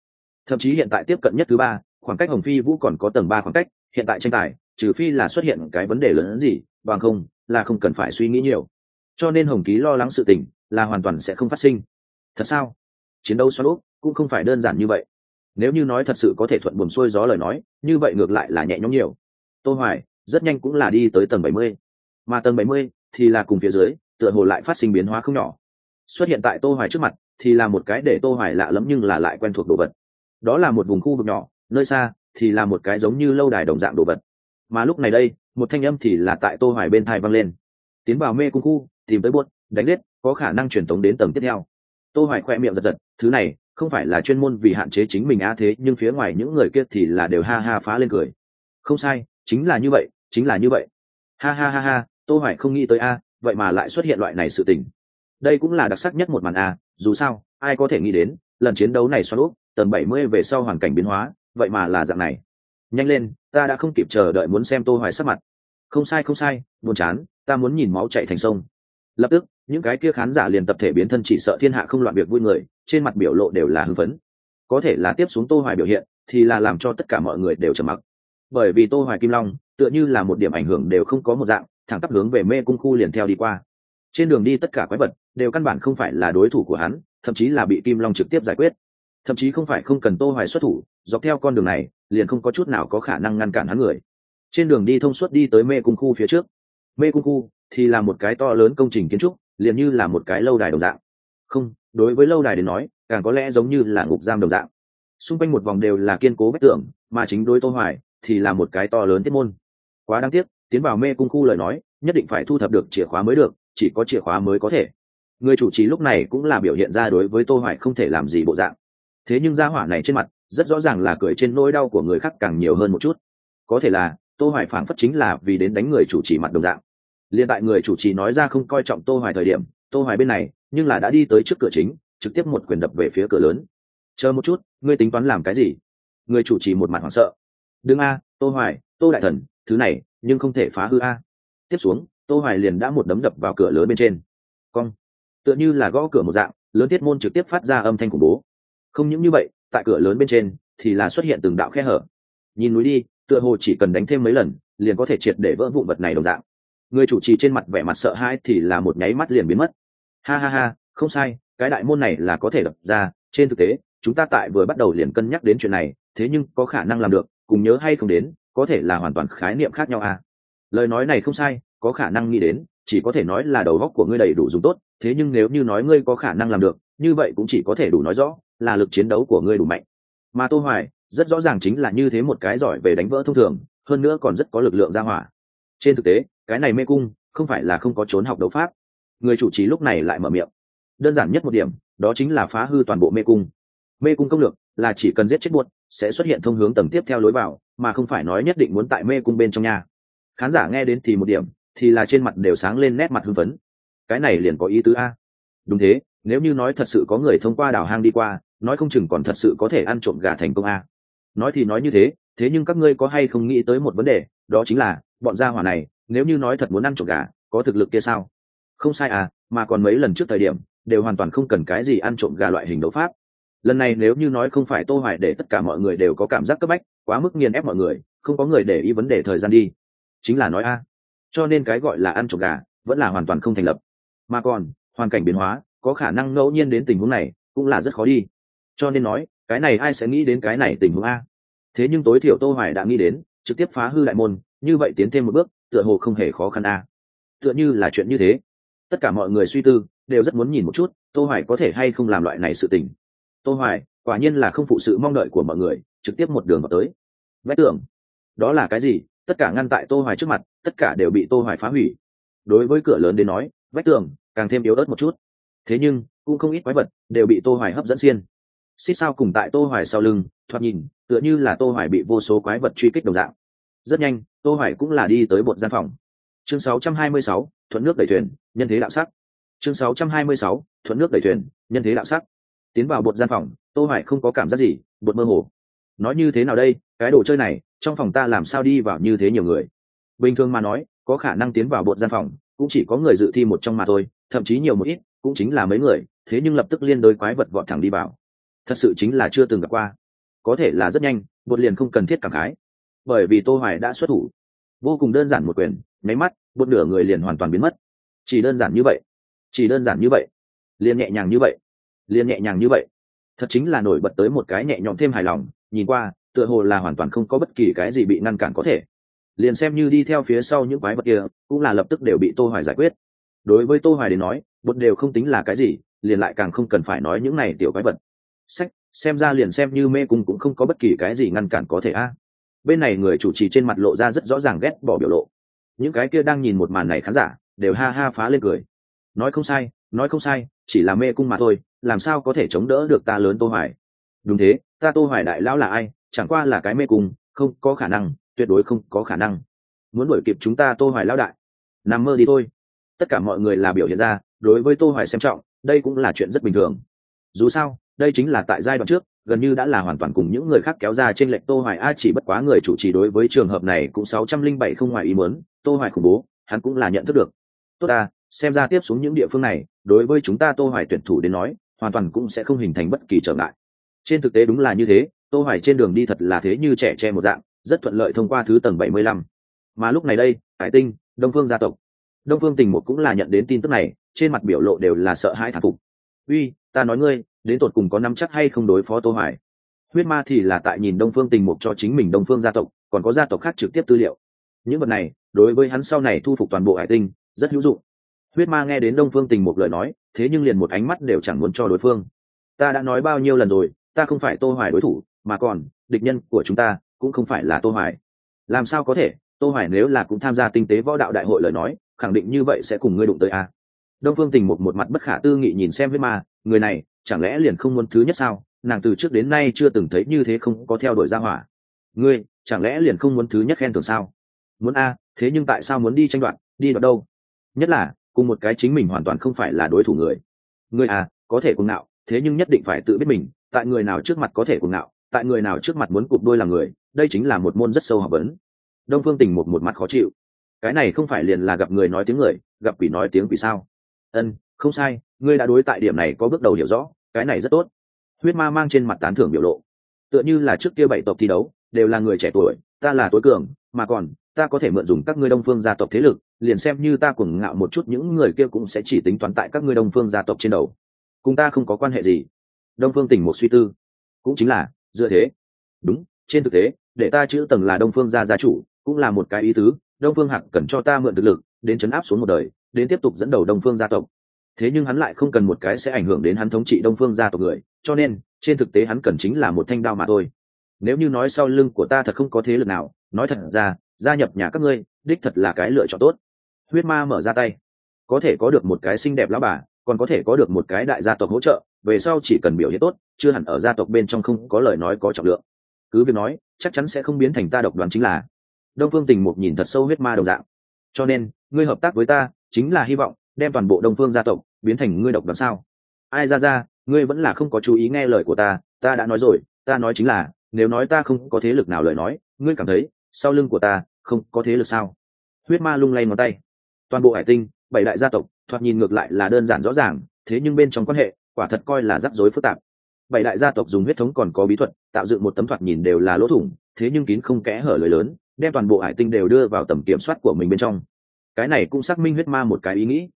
Thậm chí hiện tại tiếp cận nhất thứ ba khoảng cách hồng phi vũ còn có tầng ba khoảng cách hiện tại tranh tài trừ phi là xuất hiện cái vấn đề lớn hơn gì, bằng không là không cần phải suy nghĩ nhiều. Cho nên hồng ký lo lắng sự tình là hoàn toàn sẽ không phát sinh. Thật sao? Chiến đấu xoắn úp cũng không phải đơn giản như vậy. Nếu như nói thật sự có thể thuận buồn xuôi gió lời nói, như vậy ngược lại là nhẹ nhõm nhiều. Tô hoài rất nhanh cũng là đi tới tầng 70. mà tầng 70 thì là cùng phía dưới, tựa hồ lại phát sinh biến hóa không nhỏ. Xuất hiện tại tô hoài trước mặt thì là một cái để tô hoài lạ lẫm nhưng là lại quen thuộc đồ vật. Đó là một vùng khu vực nhỏ, nơi xa thì là một cái giống như lâu đài đồng dạng đồ vật mà lúc này đây, một thanh âm thì là tại tô hoài bên thai vang lên. Tiến vào mê cung khu, tìm tới buốt, đánh giết, có khả năng truyền tống đến tầng tiếp theo. Tô hoài khoe miệng giật giật, thứ này, không phải là chuyên môn vì hạn chế chính mình á thế, nhưng phía ngoài những người kia thì là đều ha ha phá lên cười. Không sai, chính là như vậy, chính là như vậy. Ha ha ha ha, tô hoài không nghĩ tới a, vậy mà lại xuất hiện loại này sự tình. Đây cũng là đặc sắc nhất một màn a, dù sao, ai có thể nghĩ đến, lần chiến đấu này xoắn úp tầng 70 về sau hoàn cảnh biến hóa, vậy mà là dạng này nhanh lên, ta đã không kịp chờ đợi muốn xem tô hoài sắc mặt. Không sai không sai, buồn chán, ta muốn nhìn máu chảy thành sông. Lập tức, những cái kia khán giả liền tập thể biến thân chỉ sợ thiên hạ không loạn việc vui người, trên mặt biểu lộ đều là hưng phấn. Có thể là tiếp xuống tô hoài biểu hiện, thì là làm cho tất cả mọi người đều trầm mặc. Bởi vì tô hoài kim long, tựa như là một điểm ảnh hưởng đều không có một dạng, thẳng tắp hướng về mê cung khu liền theo đi qua. Trên đường đi tất cả quái vật, đều căn bản không phải là đối thủ của hắn, thậm chí là bị kim long trực tiếp giải quyết. Thậm chí không phải không cần tô hoài xuất thủ dọc theo con đường này, liền không có chút nào có khả năng ngăn cản hắn người. Trên đường đi thông suốt đi tới mê cung khu phía trước. Mê cung khu thì là một cái to lớn công trình kiến trúc, liền như là một cái lâu đài đồng dạng. Không, đối với lâu đài đến nói, càng có lẽ giống như là ngục giam đồng dạng. Xung quanh một vòng đều là kiên cố vách tường, mà chính đối tô hoài thì là một cái to lớn tiết môn. Quá đáng tiếc, tiến vào mê cung khu lời nói, nhất định phải thu thập được chìa khóa mới được, chỉ có chìa khóa mới có thể. Người chủ trì lúc này cũng là biểu hiện ra đối với tô hoài không thể làm gì bộ dạng. Thế nhưng gia hỏa này trên mặt rất rõ ràng là cười trên nỗi đau của người khác càng nhiều hơn một chút. Có thể là, tô hoài phảng phất chính là vì đến đánh người chủ trì mặt đồng dạng. Liên tại người chủ trì nói ra không coi trọng tô hoài thời điểm, tô hoài bên này, nhưng là đã đi tới trước cửa chính, trực tiếp một quyền đập về phía cửa lớn. Chờ một chút, ngươi tính toán làm cái gì? Người chủ trì một mặt hoảng sợ. Đương a, tô hoài, tô đại thần, thứ này, nhưng không thể phá hư a. Tiếp xuống, tô hoài liền đã một đấm đập vào cửa lớn bên trên. Cong. Tựa như là gõ cửa một dạng, lớn tiết môn trực tiếp phát ra âm thanh khủng bố. Không những như vậy tại cửa lớn bên trên thì là xuất hiện từng đạo khe hở. Nhìn núi đi, tựa hồ chỉ cần đánh thêm mấy lần, liền có thể triệt để vỡ vụn vật này đồng dạng. Người chủ trì trên mặt vẻ mặt sợ hãi thì là một nháy mắt liền biến mất. Ha ha ha, không sai, cái đại môn này là có thể đập ra. Trên thực tế, chúng ta tại vừa bắt đầu liền cân nhắc đến chuyện này, thế nhưng có khả năng làm được, cùng nhớ hay không đến, có thể là hoàn toàn khái niệm khác nhau à. Lời nói này không sai, có khả năng nghĩ đến, chỉ có thể nói là đầu góc của ngươi đầy đủ dùng tốt, thế nhưng nếu như nói ngươi có khả năng làm được, như vậy cũng chỉ có thể đủ nói rõ là lực chiến đấu của ngươi đủ mạnh. Mà tô hoài, rất rõ ràng chính là như thế một cái giỏi về đánh vỡ thông thường, hơn nữa còn rất có lực lượng ra hỏa. Trên thực tế, cái này mê cung không phải là không có trốn học đấu pháp. Người chủ trì lúc này lại mở miệng. Đơn giản nhất một điểm, đó chính là phá hư toàn bộ mê cung. Mê cung công lược là chỉ cần giết chết buột sẽ xuất hiện thông hướng tầng tiếp theo lối vào, mà không phải nói nhất định muốn tại mê cung bên trong nhà. Khán giả nghe đến thì một điểm, thì là trên mặt đều sáng lên nét mặt hưng phấn. Cái này liền có ý tứ a. Đúng thế, nếu như nói thật sự có người thông qua đảo hang đi qua nói không chừng còn thật sự có thể ăn trộm gà thành công a. Nói thì nói như thế thế nhưng các ngươi có hay không nghĩ tới một vấn đề, đó chính là, bọn gia hỏa này, nếu như nói thật muốn ăn trộm gà, có thực lực kia sao? Không sai à mà còn mấy lần trước thời điểm, đều hoàn toàn không cần cái gì ăn trộm gà loại hình đấu pháp. Lần này nếu như nói không phải tô hoài để tất cả mọi người đều có cảm giác cấp bách, quá mức nghiền ép mọi người, không có người để ý vấn đề thời gian đi. Chính là nói a. Cho nên cái gọi là ăn trộm gà, vẫn là hoàn toàn không thành lập. Mà còn, hoàn cảnh biến hóa, có khả năng ngẫu nhiên đến tình huống này, cũng là rất khó đi cho nên nói, cái này ai sẽ nghĩ đến cái này tình huống a? Thế nhưng tối thiểu tô hoài đã nghĩ đến, trực tiếp phá hư đại môn, như vậy tiến thêm một bước, tựa hồ không hề khó khăn a. Tựa như là chuyện như thế. Tất cả mọi người suy tư, đều rất muốn nhìn một chút, tô hoài có thể hay không làm loại này sự tình. Tô hoài, quả nhiên là không phụ sự mong đợi của mọi người, trực tiếp một đường vào tới. Vẽ tưởng đó là cái gì? Tất cả ngăn tại tô hoài trước mặt, tất cả đều bị tô hoài phá hủy. Đối với cửa lớn đến nói, vách tường càng thêm yếu ớt một chút. Thế nhưng, cũng không ít quái vật đều bị tô hoài hấp dẫn xiên xích sao cùng tại tô hoài sau lưng thoạt nhìn tựa như là tô hoài bị vô số quái vật truy kích đồng dạng. Rất nhanh tô hoài cũng là đi tới bột gian phòng. Chương 626, thuận nước đẩy thuyền nhân thế đạo sắc. Chương 626, thuận nước đẩy thuyền nhân thế đạo sắc. Tiến vào bột gian phòng tô hoài không có cảm giác gì bột mơ hồ. Nói như thế nào đây cái đồ chơi này trong phòng ta làm sao đi vào như thế nhiều người? Bình thường mà nói có khả năng tiến vào bột gian phòng cũng chỉ có người dự thi một trong mà thôi thậm chí nhiều một ít cũng chính là mấy người thế nhưng lập tức liên đối quái vật vọt thẳng đi vào thật sự chính là chưa từng gặp qua. Có thể là rất nhanh, bột liền không cần thiết cảm khái. Bởi vì tô hoài đã xuất thủ. Vô cùng đơn giản một quyền máy mắt, bột nửa người liền hoàn toàn biến mất. Chỉ đơn giản như vậy. Chỉ đơn giản như vậy. Liền nhẹ nhàng như vậy. Liền nhẹ nhàng như vậy. Thật chính là nổi bật tới một cái nhẹ nhõm thêm hài lòng, nhìn qua, tựa hồ là hoàn toàn không có bất kỳ cái gì bị ngăn cản có thể. Liền xem như đi theo phía sau những quái vật kia, cũng là lập tức đều bị tô hoài giải quyết. Đối với tô hoài đến nói, bột đều không tính là cái gì, liền lại càng không cần phải nói những này tiểu quái vật sách, xem ra liền xem như mê cung cũng không có bất kỳ cái gì ngăn cản có thể a. Bên này người chủ trì trên mặt lộ ra rất rõ ràng ghét bỏ biểu lộ. Những cái kia đang nhìn một màn này khán giả đều ha ha phá lên cười. Nói không sai, nói không sai, chỉ là mê cung mà thôi, làm sao có thể chống đỡ được ta lớn tô hoài? Đúng thế, ta tô hoài đại lão là ai? Chẳng qua là cái mê cung, không có khả năng, tuyệt đối không có khả năng. Muốn đuổi kịp chúng ta tô hoài lão đại. Nằm mơ đi thôi. Tất cả mọi người là biểu hiện ra, đối với tô hoài xem trọng, đây cũng là chuyện rất bình thường. Dù sao đây chính là tại giai đoạn trước, gần như đã là hoàn toàn cùng những người khác kéo ra trên lệnh tô hoài a chỉ bất quá người chủ trì đối với trường hợp này cũng 607 không ngoài ý muốn, tô hoài khủng bố, hắn cũng là nhận thức được. Tốt ta, xem ra tiếp xuống những địa phương này, đối với chúng ta tô hoài tuyển thủ đến nói, hoàn toàn cũng sẽ không hình thành bất kỳ trở ngại. Trên thực tế đúng là như thế, tô hoài trên đường đi thật là thế như trẻ tre một dạng, rất thuận lợi thông qua thứ tầng 75. mà lúc này đây, hải tinh, đông phương gia tộc, đông phương tình một cũng là nhận đến tin tức này, trên mặt biểu lộ đều là sợ hãi thản phục. Uy, ta nói ngươi đến tột cùng có nắm chắc hay không đối phó tô hoài. Huyết ma thì là tại nhìn đông phương tình mục cho chính mình đông phương gia tộc, còn có gia tộc khác trực tiếp tư liệu. Những vật này, đối với hắn sau này thu phục toàn bộ hải tinh, rất hữu dụng. Huyết ma nghe đến đông phương tình mục lời nói, thế nhưng liền một ánh mắt đều chẳng muốn cho đối phương. Ta đã nói bao nhiêu lần rồi, ta không phải tô hoài đối thủ, mà còn, địch nhân của chúng ta cũng không phải là tô hoài. Làm sao có thể? Tô hoài nếu là cũng tham gia tinh tế võ đạo đại hội lời nói, khẳng định như vậy sẽ cùng ngươi đụng tới a. Đông phương tình mục một mặt bất khả tư nghị nhìn xem huyết ma, người này chẳng lẽ liền không muốn thứ nhất sao? Nàng từ trước đến nay chưa từng thấy như thế không có theo đuổi gia hỏa. Ngươi, chẳng lẽ liền không muốn thứ nhất khen thưởng sao? Muốn a, thế nhưng tại sao muốn đi tranh đoạt, đi đoạt đâu? Nhất là, cùng một cái chính mình hoàn toàn không phải là đối thủ người. Ngươi à có thể cùng nạo thế nhưng nhất định phải tự biết mình, tại người nào trước mặt có thể cùng nạo tại người nào trước mặt muốn cụp đôi là người, đây chính là một môn rất sâu học vấn. Đông phương tình một một mặt khó chịu. Cái này không phải liền là gặp người nói tiếng người, gặp quỷ nói tiếng quỷ sao? Ân, không sai ngươi đã đối tại điểm này có bước đầu hiểu rõ, cái này rất tốt. Huyết ma mang trên mặt tán thưởng biểu lộ. Tựa như là trước kia bảy tộc thi đấu, đều là người trẻ tuổi, ta là tối cường, mà còn, ta có thể mượn dùng các ngươi đông phương gia tộc thế lực, liền xem như ta cuồng ngạo một chút, những người kia cũng sẽ chỉ tính toán tại các ngươi đông phương gia tộc trên đầu. Cùng ta không có quan hệ gì. Đông phương tỉnh một suy tư. Cũng chính là, dựa thế. Đúng, trên thực tế, để ta chữ tầng là đông phương gia gia chủ, cũng là một cái ý tứ. Đông phương hạc cần cho ta mượn thực lực, đến chấn áp xuống một đời, đến tiếp tục dẫn đầu đông phương gia tộc thế nhưng hắn lại không cần một cái sẽ ảnh hưởng đến hắn thống trị đông phương gia tộc người, cho nên, trên thực tế hắn cần chính là một thanh đao mà thôi. Nếu như nói sau lưng của ta thật không có thế lực nào, nói thật ra, gia nhập nhà các ngươi, đích thật là cái lựa chọn tốt. Huyết ma mở ra tay. Có thể có được một cái xinh đẹp lão bà, còn có thể có được một cái đại gia tộc hỗ trợ, về sau chỉ cần biểu hiện tốt, chưa hẳn ở gia tộc bên trong không có lời nói có trọng lượng. Cứ việc nói, chắc chắn sẽ không biến thành ta độc đoán chính là. Đông phương tình một nhìn thật sâu huyết ma đồng dạng. Cho nên, ngươi hợp tác với ta, chính là hy vọng, đem toàn bộ đông phương gia tộc biến thành ngươi độc đoán sao? Ai ra ra, ngươi vẫn là không có chú ý nghe lời của ta ta đã nói rồi, ta nói chính là, nếu nói ta không có thế lực nào lời nói, ngươi cảm thấy, sau lưng của ta, không có thế lực sao? Huyết ma lung lay ngón tay. Toàn bộ hải tinh, bảy đại gia tộc, thoạt nhìn ngược lại là đơn giản rõ ràng, thế nhưng bên trong quan hệ, quả thật coi là rắc rối phức tạp. Bảy đại gia tộc dùng huyết thống còn có bí thuật, tạo dựng một tấm thoạt nhìn đều là lỗ thủng, thế nhưng kín không kẽ hở lời lớn, đem toàn bộ hải tinh đều đưa vào tầm kiểm soát của mình bên trong. Cái này cũng xác minh huyết ma một cái ý nghĩ.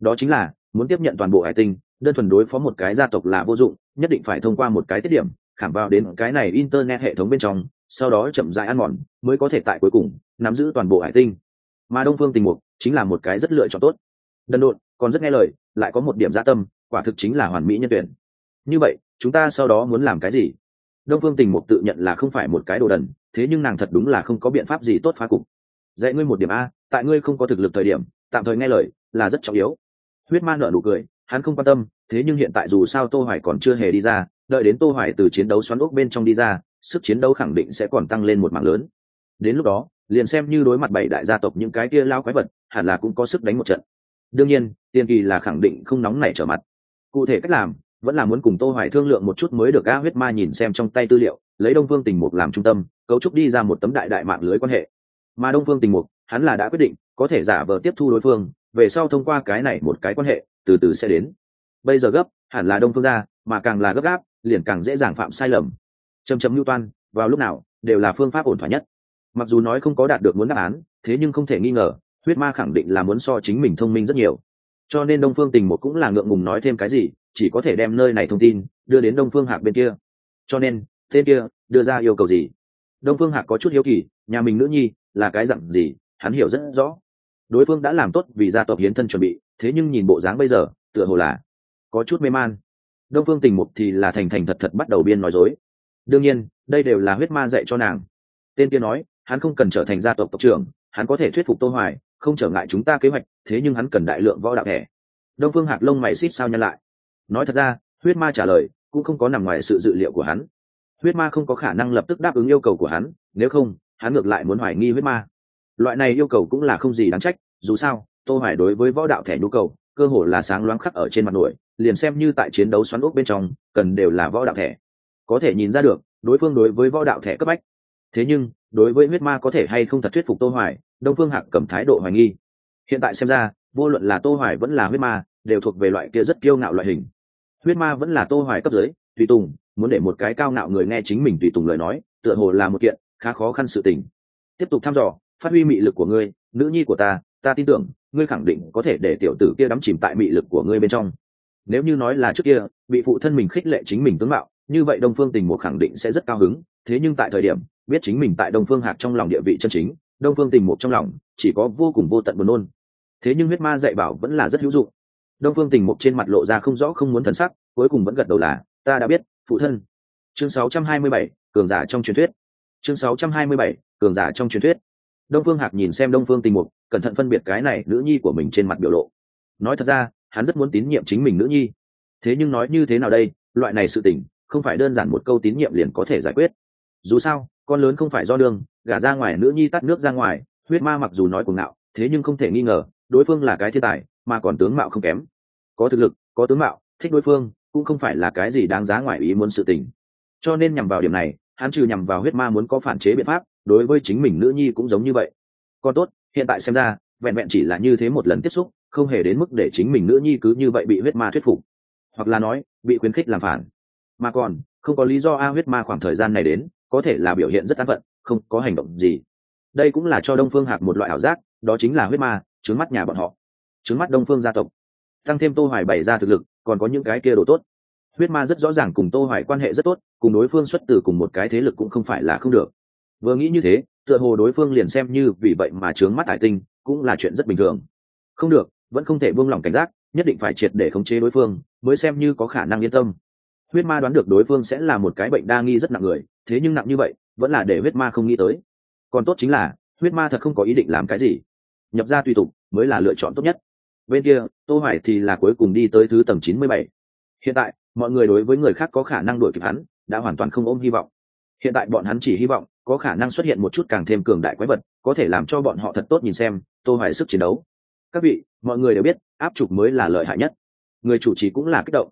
Đó chính là muốn tiếp nhận toàn bộ hải tinh, đơn thuần đối phó một cái gia tộc là vô dụng, nhất định phải thông qua một cái tiết điểm, khảm vào đến cái này internet hệ thống bên trong, sau đó chậm rãi ăn mòn, mới có thể tại cuối cùng, nắm giữ toàn bộ hải tinh. Mà đông phương tình mục chính là một cái rất lựa chọn tốt. Đần độn, còn rất nghe lời, lại có một điểm gia tâm, quả thực chính là hoàn mỹ nhân tuyển. Như vậy, chúng ta sau đó muốn làm cái gì? Đông phương tình mục tự nhận là không phải một cái đồ đần, thế nhưng nàng thật đúng là không có biện pháp gì tốt phá cục. Dạy ngươi một điểm a, tại ngươi không có thực lực thời điểm, tạm thời nghe lời là rất trọng yếu huyết ma nợ nụ cười, hắn không quan tâm, thế nhưng hiện tại dù sao tô hoài còn chưa hề đi ra, đợi đến tô hoài từ chiến đấu xoắn ốc bên trong đi ra, sức chiến đấu khẳng định sẽ còn tăng lên một mảng lớn. Đến lúc đó, liền xem như đối mặt bảy đại gia tộc những cái kia lao quái vật, hẳn là cũng có sức đánh một trận. Đương nhiên, tiên kỳ là khẳng định không nóng nảy trở mặt. Cụ thể cách làm, vẫn là muốn cùng tô hoài thương lượng một chút mới được a huyết ma nhìn xem trong tay tư liệu, lấy đông phương tình mục làm trung tâm, cấu trúc đi ra một tấm đại đại mạng lưới quan hệ. Mà đông phương tình mục, hắn là đã quyết định, có thể giả vờ tiếp thu đối phương về sau thông qua cái này một cái quan hệ, từ từ sẽ đến. Bây giờ gấp, hẳn là đông phương gia, mà càng là gấp gáp, liền càng dễ dàng phạm sai lầm. Chấm chấm lưu toan, vào lúc nào, đều là phương pháp ổn thỏa nhất. Mặc dù nói không có đạt được muốn đáp án, thế nhưng không thể nghi ngờ, huyết ma khẳng định là muốn so chính mình thông minh rất nhiều. Cho nên đông phương tình một cũng là ngượng ngùng nói thêm cái gì, chỉ có thể đem nơi này thông tin, đưa đến đông phương hạc bên kia. Cho nên, tên kia, đưa ra yêu cầu gì? Đông phương hạc có chút hiếu kỳ, nhà mình nữ nhi, là cái dặn gì, hắn hiểu rất rõ đối phương đã làm tốt vì gia tộc hiến thân chuẩn bị, thế nhưng nhìn bộ dáng bây giờ, tựa hồ là có chút mê man. Đông phương tình mục thì là thành thành thật thật bắt đầu biên nói dối. Đương nhiên, đây đều là huyết ma dạy cho nàng. Tên kia nói, hắn không cần trở thành gia tộc tộc trưởng, hắn có thể thuyết phục tô hoài, không trở ngại chúng ta kế hoạch, thế nhưng hắn cần đại lượng võ đạo thẻ đông phương hạc lông mày xít sao nhăn lại. Nói thật ra, huyết ma trả lời, cũng không có nằm ngoài sự dự liệu của hắn. Huyết ma không có khả năng lập tức đáp ứng yêu cầu của hắn, nếu không, hắn ngược lại muốn hoài nghi huyết ma loại này yêu cầu cũng là không gì đáng trách, dù sao, tô hoài đối với võ đạo thẻ nhu cầu, cơ hồ là sáng loáng khắc ở trên mặt nổi, liền xem như tại chiến đấu xoắn ốc bên trong, cần đều là võ đạo thẻ. Có thể nhìn ra được, đối phương đối với võ đạo thẻ cấp bách. Thế nhưng, đối với huyết ma có thể hay không thật thuyết phục tô hoài, đông phương hạc cầm thái độ hoài nghi. Hiện tại xem ra, vô luận là tô hoài vẫn là huyết ma, đều thuộc về loại kia rất kiêu ngạo loại hình. Huyết ma vẫn là tô hoài cấp dưới, tùy tùng, muốn để một cái cao ngạo người nghe chính mình tùy tùng lời nói, tựa hồ là một kiện khá khó khăn sự tình. Tiếp tục thăm dò phát huy mị lực của ngươi nữ nhi của ta ta tin tưởng ngươi khẳng định có thể để tiểu tử kia đắm chìm tại mị lực của ngươi bên trong. Nếu như nói là trước kia bị phụ thân mình khích lệ chính mình tướng mạo như vậy đông phương tình một khẳng định sẽ rất cao hứng thế nhưng tại thời điểm biết chính mình tại đông phương hạc trong lòng địa vị chân chính đông phương tình một trong lòng chỉ có vô cùng vô tận buồn nôn. Thế nhưng huyết ma dạy bảo vẫn là rất hữu dụng. Đông phương tình một trên mặt lộ ra không rõ không muốn thần sắc cuối cùng vẫn gật đầu là ta đã biết phụ thân. Chương 627, cường giả trong truyền thuyết. Chương 627, cường giả trong truyền thuyết đông phương hạc nhìn xem đông phương tình mục, cẩn thận phân biệt cái này nữ nhi của mình trên mặt biểu lộ. Nói thật ra, hắn rất muốn tín nhiệm chính mình nữ nhi. Thế nhưng nói như thế nào đây, loại này sự tình, không phải đơn giản một câu tín nhiệm liền có thể giải quyết. Dù sao, con lớn không phải do đường, gả ra ngoài nữ nhi tắt nước ra ngoài, huyết ma mặc dù nói cuồng ngạo, thế nhưng không thể nghi ngờ, đối phương là cái thiên tài, mà còn tướng mạo không kém. Có thực lực, có tướng mạo, thích đối phương, cũng không phải là cái gì đáng giá ngoài ý muốn sự tình. Cho nên nhằm vào điểm này, hắn trừ nhằm vào huyết ma muốn có phản chế biện pháp đối với chính mình nữ nhi cũng giống như vậy. Còn tốt, hiện tại xem ra, vẹn vẹn chỉ là như thế một lần tiếp xúc, không hề đến mức để chính mình nữ nhi cứ như vậy bị huyết ma thuyết phục. Hoặc là nói, bị khuyến khích làm phản. Mà còn, không có lý do a huyết ma khoảng thời gian này đến, có thể là biểu hiện rất an phận, không có hành động gì. Đây cũng là cho đông phương hạc một loại ảo giác, đó chính là huyết ma trứng mắt nhà bọn họ. Trứng mắt đông phương gia tộc. Tăng thêm tô hoài bày ra thực lực, còn có những cái kia đồ tốt. Huyết ma rất rõ ràng cùng tô hoài quan hệ rất tốt, cùng đối phương xuất từ cùng một cái thế lực cũng không phải là không được vừa nghĩ như thế, tựa hồ đối phương liền xem như vì vậy mà trướng mắt hải tinh, cũng là chuyện rất bình thường. Không được, vẫn không thể buông lỏng cảnh giác, nhất định phải triệt để khống chế đối phương, mới xem như có khả năng yên tâm. Huyết ma đoán được đối phương sẽ là một cái bệnh đa nghi rất nặng người, thế nhưng nặng như vậy, vẫn là để huyết ma không nghĩ tới. Còn tốt chính là, huyết ma thật không có ý định làm cái gì. Nhập ra tùy tục, mới là lựa chọn tốt nhất. Bên kia, tô hoài thì là cuối cùng đi tới thứ tầng 97. hiện tại, mọi người đối với người khác có khả năng đuổi kịp hắn, đã hoàn toàn không ôm hy vọng. Hiện tại bọn hắn chỉ hy vọng có khả năng xuất hiện một chút càng thêm cường đại quái vật có thể làm cho bọn họ thật tốt nhìn xem tô hoài sức chiến đấu. Các vị mọi người đều biết áp trục mới là lợi hại nhất. Người chủ trì cũng là kích động.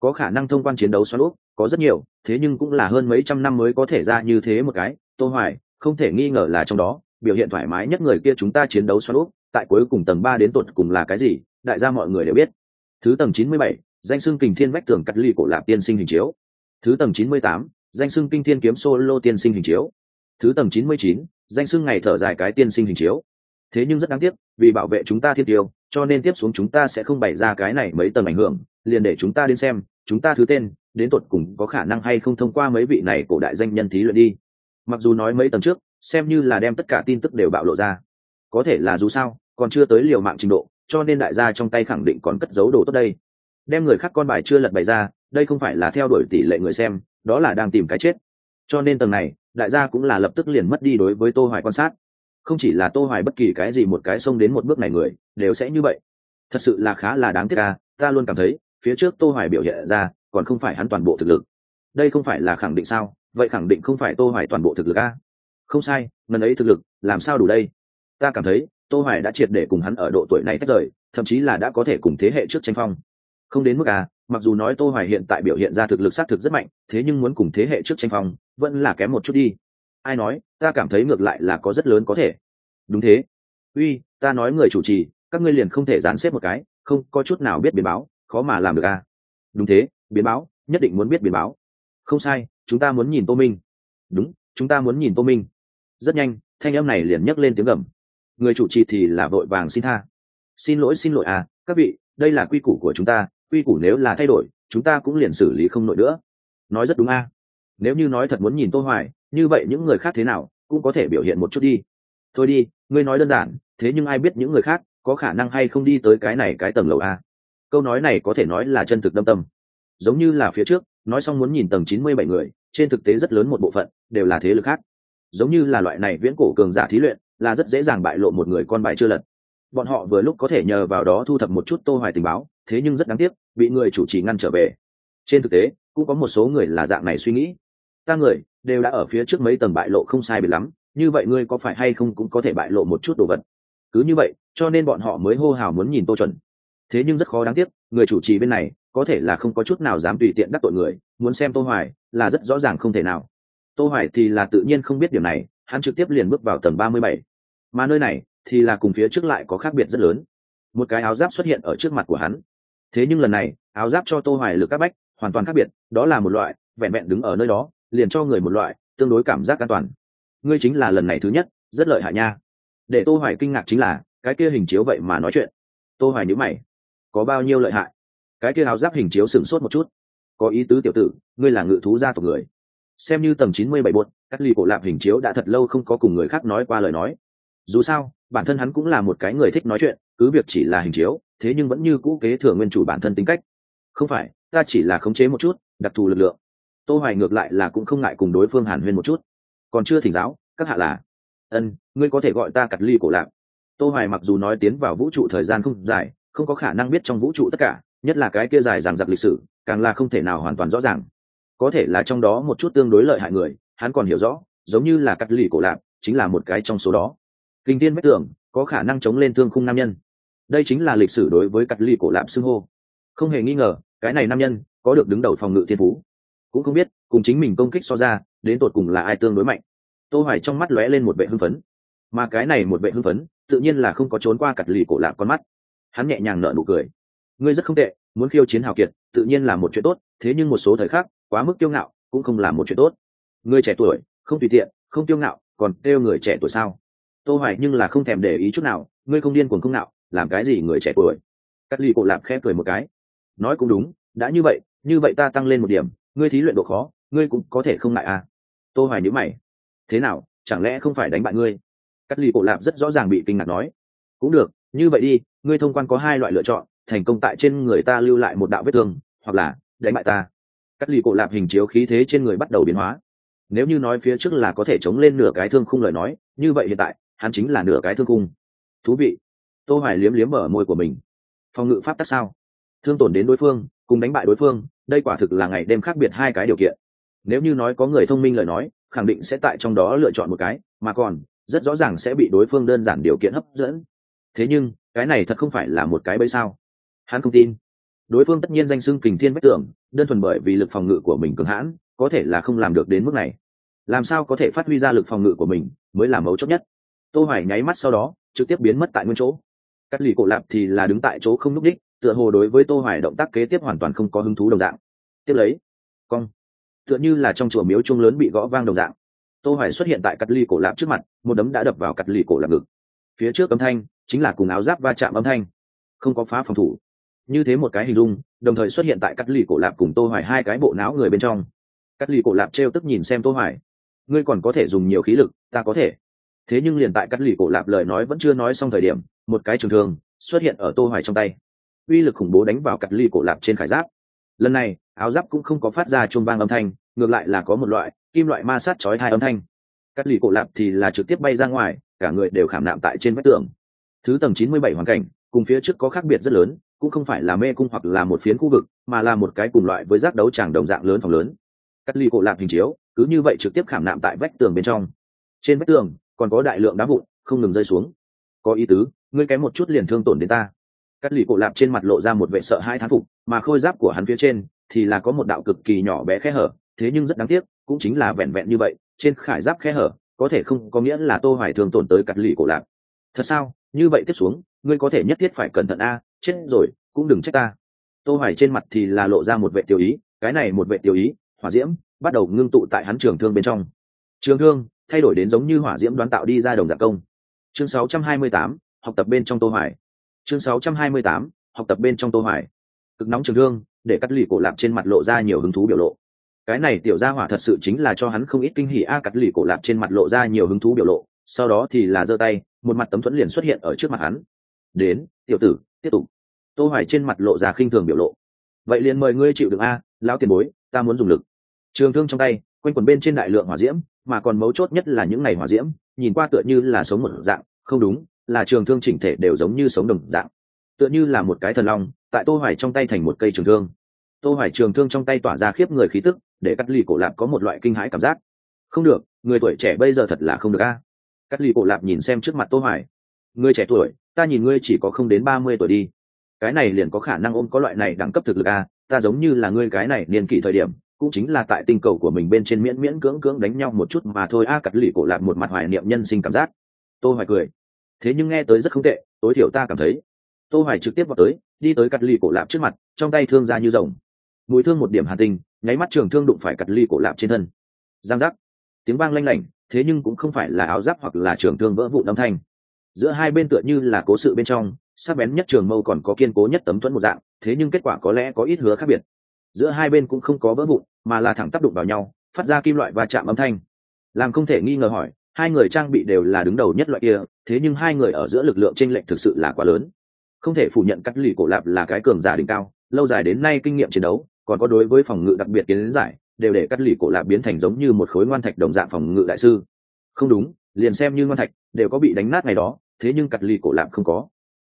Có khả năng thông quan chiến đấu xoắn úp có rất nhiều thế nhưng cũng là hơn mấy trăm năm mới có thể ra như thế một cái tô hoài không thể nghi ngờ là trong đó biểu hiện thoải mái nhất người kia chúng ta chiến đấu xoắn úp tại cuối cùng tầng 3 đến tột cùng là cái gì đại gia mọi người đều biết. Thứ tầng 97, danh xưng kình thiên vách tường cắt ly cổ lạp tiên sinh hình chiếu. Thứ tầng 98, danh xưng kinh thiên kiếm solo tiên sinh hình chiếu thứ tầng 99, danh xưng ngày thở dài cái tiên sinh hình chiếu. Thế nhưng rất đáng tiếc vì bảo vệ chúng ta thiên tiêu cho nên tiếp xuống chúng ta sẽ không bày ra cái này mấy tầng ảnh hưởng liền để chúng ta đến xem chúng ta thứ tên đến tột cùng có khả năng hay không thông qua mấy vị này cổ đại danh nhân thí luyện đi. Mặc dù nói mấy tầng trước xem như là đem tất cả tin tức đều bạo lộ ra. Có thể là dù sao còn chưa tới liều mạng trình độ cho nên đại gia trong tay khẳng định còn cất giấu đồ tốt đây. Đem người khác con bài chưa lật bày ra đây không phải là theo đuổi tỷ lệ người xem đó là đang tìm cái chết cho nên tầng này, đại gia cũng là lập tức liền mất đi đối với tô hoài quan sát. Không chỉ là tô hoài bất kỳ cái gì một cái xông đến một bước này người, đều sẽ như vậy. Thật sự là khá là đáng tiếc à ta luôn cảm thấy, phía trước tô hoài biểu hiện ra, còn không phải hắn toàn bộ thực lực. Đây không phải là khẳng định sao? Vậy khẳng định không phải tô hoài toàn bộ thực lực a không sai ngần ấy thực lực, làm sao đủ đây? Ta cảm thấy, tô hoài đã triệt để cùng hắn ở độ tuổi này tách rời, thậm chí là đã có thể cùng thế hệ trước tranh phong. Không đến mức à mặc dù nói tô hoài hiện tại biểu hiện ra thực lực xác thực rất mạnh, thế nhưng muốn cùng thế hệ trước tranh phong vẫn là kém một chút đi. Ai nói, ta cảm thấy ngược lại là có rất lớn có thể. Đúng thế. Uy, ta nói người chủ trì, các ngươi liền không thể dán xếp một cái, không, có chút nào biết biến báo, khó mà làm được à. Đúng thế, biến báo, nhất định muốn biết biến báo. Không sai, chúng ta muốn nhìn tô minh. Đúng, chúng ta muốn nhìn tô minh. Rất nhanh, thanh em này liền nhấc lên tiếng gầm. Người chủ trì thì là vội vàng xin tha. Xin lỗi xin lỗi à các vị, đây là quy củ của chúng ta, quy củ nếu là thay đổi, chúng ta cũng liền xử lý không nổi nữa. Nói rất đúng à nếu như nói thật muốn nhìn tô hoài, như vậy những người khác thế nào, cũng có thể biểu hiện một chút đi. Thôi đi, ngươi nói đơn giản, thế nhưng ai biết những người khác có khả năng hay không đi tới cái này cái tầng lầu a? Câu nói này có thể nói là chân thực đâm tâm. Giống như là phía trước, nói xong muốn nhìn tầng chín mươi bảy người, trên thực tế rất lớn một bộ phận đều là thế lực khác. Giống như là loại này viễn cổ cường giả thí luyện, là rất dễ dàng bại lộ một người con bài chưa lật. Bọn họ vừa lúc có thể nhờ vào đó thu thập một chút tô hoài tình báo, thế nhưng rất đáng tiếc, bị người chủ trì ngăn trở về. Trên thực tế, cũng có một số người là dạng này suy nghĩ ta người, đều đã ở phía trước mấy tầng bại lộ không sai biệt lắm, như vậy ngươi có phải hay không cũng có thể bại lộ một chút đồ vật. Cứ như vậy, cho nên bọn họ mới hô hào muốn nhìn tô chuẩn. Thế nhưng rất khó đáng tiếc, người chủ trì bên này, có thể là không có chút nào dám tùy tiện đắc tội người, muốn xem tô hoài là rất rõ ràng không thể nào. Tô hoài thì là tự nhiên không biết điều này, hắn trực tiếp liền bước vào tầng 37. mà nơi này thì là cùng phía trước lại có khác biệt rất lớn. Một cái áo giáp xuất hiện ở trước mặt của hắn. Thế nhưng lần này, áo giáp cho tô hoài lực các bách hoàn toàn khác biệt, đó là một loại vẹn vẹn đứng ở nơi đó liền cho người một loại tương đối cảm giác an toàn. Ngươi chính là lần này thứ nhất, rất lợi hại nha. Để tô hoài kinh ngạc chính là, cái kia hình chiếu vậy mà nói chuyện. Tô hoài nhíu mày. Có bao nhiêu lợi hại? Cái kia áo giáp hình chiếu sừng sốt một chút. Có ý tứ tiểu tử, ngươi là ngự thú gia tộc người. Xem như tầng 97 bột cắt ly cổ lạp hình chiếu đã thật lâu không có cùng người khác nói qua lời nói. Dù sao, bản thân hắn cũng là một cái người thích nói chuyện, cứ việc chỉ là hình chiếu, thế nhưng vẫn như cũ kế thừa nguyên chủ bản thân tính cách. Không phải, ta chỉ là khống chế một chút, đặc thù lực lượng tô hoài ngược lại là cũng không ngại cùng đối phương hàn huyên một chút. Còn chưa thỉnh giáo, các hạ là, ân, ngươi có thể gọi ta cặt ly cổ lạc tô hoài mặc dù nói tiến vào vũ trụ thời gian không dài, không có khả năng biết trong vũ trụ tất cả, nhất là cái kia dài dằng dặc lịch sử, càng là không thể nào hoàn toàn rõ ràng. Có thể là trong đó một chút tương đối lợi hại người, hắn còn hiểu rõ, giống như là cắt ly cổ lạc chính là một cái trong số đó. Kinh tiên bách tưởng có khả năng chống lên thương khung nam nhân. Đây chính là lịch sử đối với cắt ly cổ lạp xưng hô. Không hề nghi ngờ, cái này nam nhân có được đứng đầu phòng ngự thiên phú cũng không biết cùng chính mình công kích so ra đến tột cùng là ai tương đối mạnh. Tô hoài trong mắt lóe lên một vệ hưng phấn. Mà cái này một vệ hưng phấn tự nhiên là không có trốn qua cặt lì cổ lạc con mắt. Hắn nhẹ nhàng nở nụ cười. Ngươi rất không tệ muốn khiêu chiến hào kiệt tự nhiên là một chuyện tốt thế nhưng một số thời khắc quá mức kiêu ngạo cũng không là một chuyện tốt. Ngươi trẻ tuổi không tùy tiện không kiêu ngạo còn kêu người trẻ tuổi sao? Tô hoài nhưng là không thèm để ý chút nào ngươi không điên cuồng không ngạo, làm cái gì người trẻ tuổi? Cắt lì cổ lạc khẽ cười một cái. Nói cũng đúng đã như vậy như vậy ta tăng lên một điểm ngươi thí luyện độ khó, ngươi cũng có thể không ngại à. Tô hoài nhíu mày. Thế nào, chẳng lẽ không phải đánh bại ngươi? Cắt lì cổ lạp rất rõ ràng bị kinh ngạc nói. Cũng được, như vậy đi, ngươi thông quan có hai loại lựa chọn, thành công tại trên người ta lưu lại một đạo vết thương, hoặc là đánh bại ta. Cắt lì cổ lạp hình chiếu khí thế trên người bắt đầu biến hóa. Nếu như nói phía trước là có thể chống lên nửa cái thương khung lời nói, như vậy hiện tại, hắn chính là nửa cái thương khung. Thú vị. Tô hoài liếm liếm mở môi của mình. Phòng ngự pháp tắc sao? Thương tổn đến đối phương, cùng đánh bại đối phương đây quả thực là ngày đêm khác biệt hai cái điều kiện. Nếu như nói có người thông minh lời nói, khẳng định sẽ tại trong đó lựa chọn một cái, mà còn, rất rõ ràng sẽ bị đối phương đơn giản điều kiện hấp dẫn. Thế nhưng, cái này thật không phải là một cái bẫy sao? Hắn không tin. Đối phương tất nhiên danh xưng kình thiên bách tưởng đơn thuần bởi vì lực phòng ngự của mình cường hãn, có thể là không làm được đến mức này. Làm sao có thể phát huy ra lực phòng ngự của mình mới là mấu chốt nhất? Tô hoài nháy mắt sau đó, trực tiếp biến mất tại nguyên chỗ. Cắt lì cổ lạp thì là đứng tại chỗ không núp đích tựa hồ đối với tô hoài động tác kế tiếp hoàn toàn không có hứng thú đồng dạng. Tiếp lấy, cong. Tựa như là trong chùa miếu trung lớn bị gõ vang đồng dạng. Tô hoài xuất hiện tại cắt ly cổ lạp trước mặt, một đấm đã đập vào cắt ly cổ lạp ngực. Phía trước âm thanh chính là cùng áo giáp va chạm âm thanh, không có phá phòng thủ. Như thế một cái hình dung, đồng thời xuất hiện tại cắt lì cổ lạp cùng tô hoài hai cái bộ não người bên trong. Cắt lì cổ lạp treo tức nhìn xem tô hoài. Ngươi còn có thể dùng nhiều khí lực, ta có thể. Thế nhưng liền tại cắt lì cổ lạp lời nói vẫn chưa nói xong thời điểm, một cái trường thương xuất hiện ở tô hoài trong tay uy lực khủng bố đánh vào cắt lì cổ lạp trên khải giáp. Lần này, áo giáp cũng không có phát ra chuông vang âm thanh, ngược lại là có một loại, kim loại ma sát chói hai âm thanh. Cắt lì cổ lạp thì là trực tiếp bay ra ngoài, cả người đều khảm nạm tại trên vách tường. Thứ tầng 97 hoàn cảnh, cùng phía trước có khác biệt rất lớn, cũng không phải là mê cung hoặc là một phiến khu vực, mà là một cái cùng loại với giác đấu tràng đồng dạng lớn phòng lớn. Cắt lì cổ lạp hình chiếu, cứ như vậy trực tiếp khảm nạm tại vách tường bên trong. Trên vách tường, còn có đại lượng đá vụn, không ngừng rơi xuống. Có ý tứ, ngươi kém một chút liền thương tổn đến ta cắt lì cổ lạp trên mặt lộ ra một vệ sợ hai thán phục mà khôi giáp của hắn phía trên thì là có một đạo cực kỳ nhỏ bé khe hở thế nhưng rất đáng tiếc cũng chính là vẹn vẹn như vậy trên khải giáp khe hở có thể không có nghĩa là tô hoài thương tổn tới cắt lì cổ lạp. Thật sao? Như vậy tiếp xuống ngươi có thể nhất thiết phải cẩn thận a chết rồi cũng đừng trách ta. Tô hoài trên mặt thì là lộ ra một vệ tiêu ý cái này một vệ tiêu ý hỏa diễm bắt đầu ngưng tụ tại hắn trường thương bên trong. Trường thương thay đổi đến giống như hỏa diễm đoán tạo đi ra đồng dạng công. Chương 628, học tập bên trong tô hoài chương 628, học tập bên trong tô hoài. Cực nóng trường thương để cắt lì cổ lạp trên mặt lộ ra nhiều hứng thú biểu lộ. Cái này tiểu gia hỏa thật sự chính là cho hắn không ít kinh hỉ a cắt lì cổ lạp trên mặt lộ ra nhiều hứng thú biểu lộ sau đó thì là giơ tay một mặt tấm thuẫn liền xuất hiện ở trước mặt hắn. Đến tiểu tử tiếp tục. Tô hoài trên mặt lộ ra khinh thường biểu lộ. Vậy liền mời ngươi chịu đựng a lão tiền bối ta muốn dùng lực. Trường thương trong tay quanh quần bên trên đại lượng hỏa diễm mà còn mấu chốt nhất là những ngày hỏa diễm nhìn qua tựa như là sống một dạng không đúng là trường thương chỉnh thể đều giống như sống đồng dạng. Tựa như là một cái thần long, tại tô hoài trong tay thành một cây trường thương. Tô hoài trường thương trong tay tỏa ra khiếp người khí tức, để cắt lì cổ lạp có một loại kinh hãi cảm giác. Không được, người tuổi trẻ bây giờ thật là không được a. À. Cắt lì cổ lạp nhìn xem trước mặt tô hoài. Người trẻ tuổi, ta nhìn ngươi chỉ có không đến ba mươi tuổi đi. Cái này liền có khả năng ôm có loại này đẳng cấp thực lực a à. ta giống như là ngươi cái này niên kỷ thời điểm, cũng chính là tại tinh cầu của mình bên trên miễn miễn cưỡng cưỡng đánh nhau một chút mà thôi a à, cắt lì cổ lạp một mặt hoài niệm nhân sinh cảm giác. Tô hoài cười thế nhưng nghe tới rất không tệ, tối thiểu ta cảm thấy. Tô hoài trực tiếp vào tới, đi tới cắt lì cổ lạp trước mặt, trong tay thương ra như rồng. Mũi thương một điểm hà tinh nháy mắt trường thương đụng phải cắt lì cổ lạp trên thân. Giang giác. Tiếng vang lanh lảnh, thế nhưng cũng không phải là áo giáp hoặc là trường thương vỡ vụ âm thanh. Giữa hai bên tựa như là cố sự bên trong, sắc bén nhất trường mâu còn có kiên cố nhất tấm thuẫn một dạng, thế nhưng kết quả có lẽ có ít hứa khác biệt. Giữa hai bên cũng không có vỡ vụn, mà là thẳng tác đụng vào nhau, phát ra kim loại và chạm âm thanh. Làm không thể nghi ngờ hỏi hai người trang bị đều là đứng đầu nhất loại kia, thế nhưng hai người ở giữa lực lượng tranh lệch thực sự là quá lớn. Không thể phủ nhận cắt lì cổ lạp là cái cường giả đỉnh cao, lâu dài đến nay kinh nghiệm chiến đấu, còn có đối với phòng ngự đặc biệt kiến giải, đều để cắt lì cổ lạp biến thành giống như một khối ngoan thạch đồng dạng phòng ngự đại sư. Không đúng, liền xem như ngoan thạch, đều có bị đánh nát ngày đó, thế nhưng cắt lì cổ lạp không có.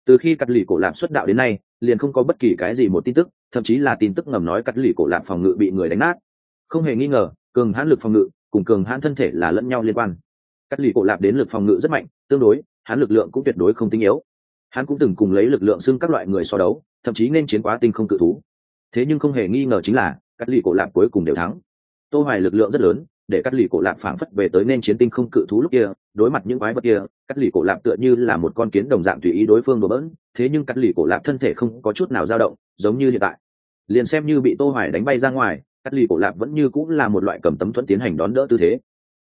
Từ khi cắt lì cổ lạp xuất đạo đến nay, liền không có bất kỳ cái gì một tin tức, thậm chí là tin tức ngầm nói cắt lì cổ lạp phòng ngự bị người đánh nát. Không hề nghi ngờ, cường hãn lực phòng ngự cùng cường hãn thân thể là lẫn nhau liên quan cắt lì cổ lạp đến lực phòng ngự rất mạnh, tương đối, hắn lực lượng cũng tuyệt đối không tinh yếu. Hắn cũng từng cùng lấy lực lượng xưng các loại người so đấu, thậm chí nên chiến quá tinh không cự thú. Thế nhưng không hề nghi ngờ chính là, cắt lì cổ lạp cuối cùng đều thắng. Tô hoài lực lượng rất lớn, để cắt lì cổ lạp phảng phất về tới nên chiến tinh không cự thú lúc kia, đối mặt những quái vật kia, cắt lì cổ lạp tựa như là một con kiến đồng dạng tùy ý đối phương đổ bỡn, thế nhưng cắt lì cổ lạp thân thể không có chút nào dao động, giống như hiện tại. Liền xem như bị tô hoài đánh bay ra ngoài, cắt lì cổ lạp vẫn như cũng là một loại cầm tấm thuẫn tiến hành đón đỡ tư thế.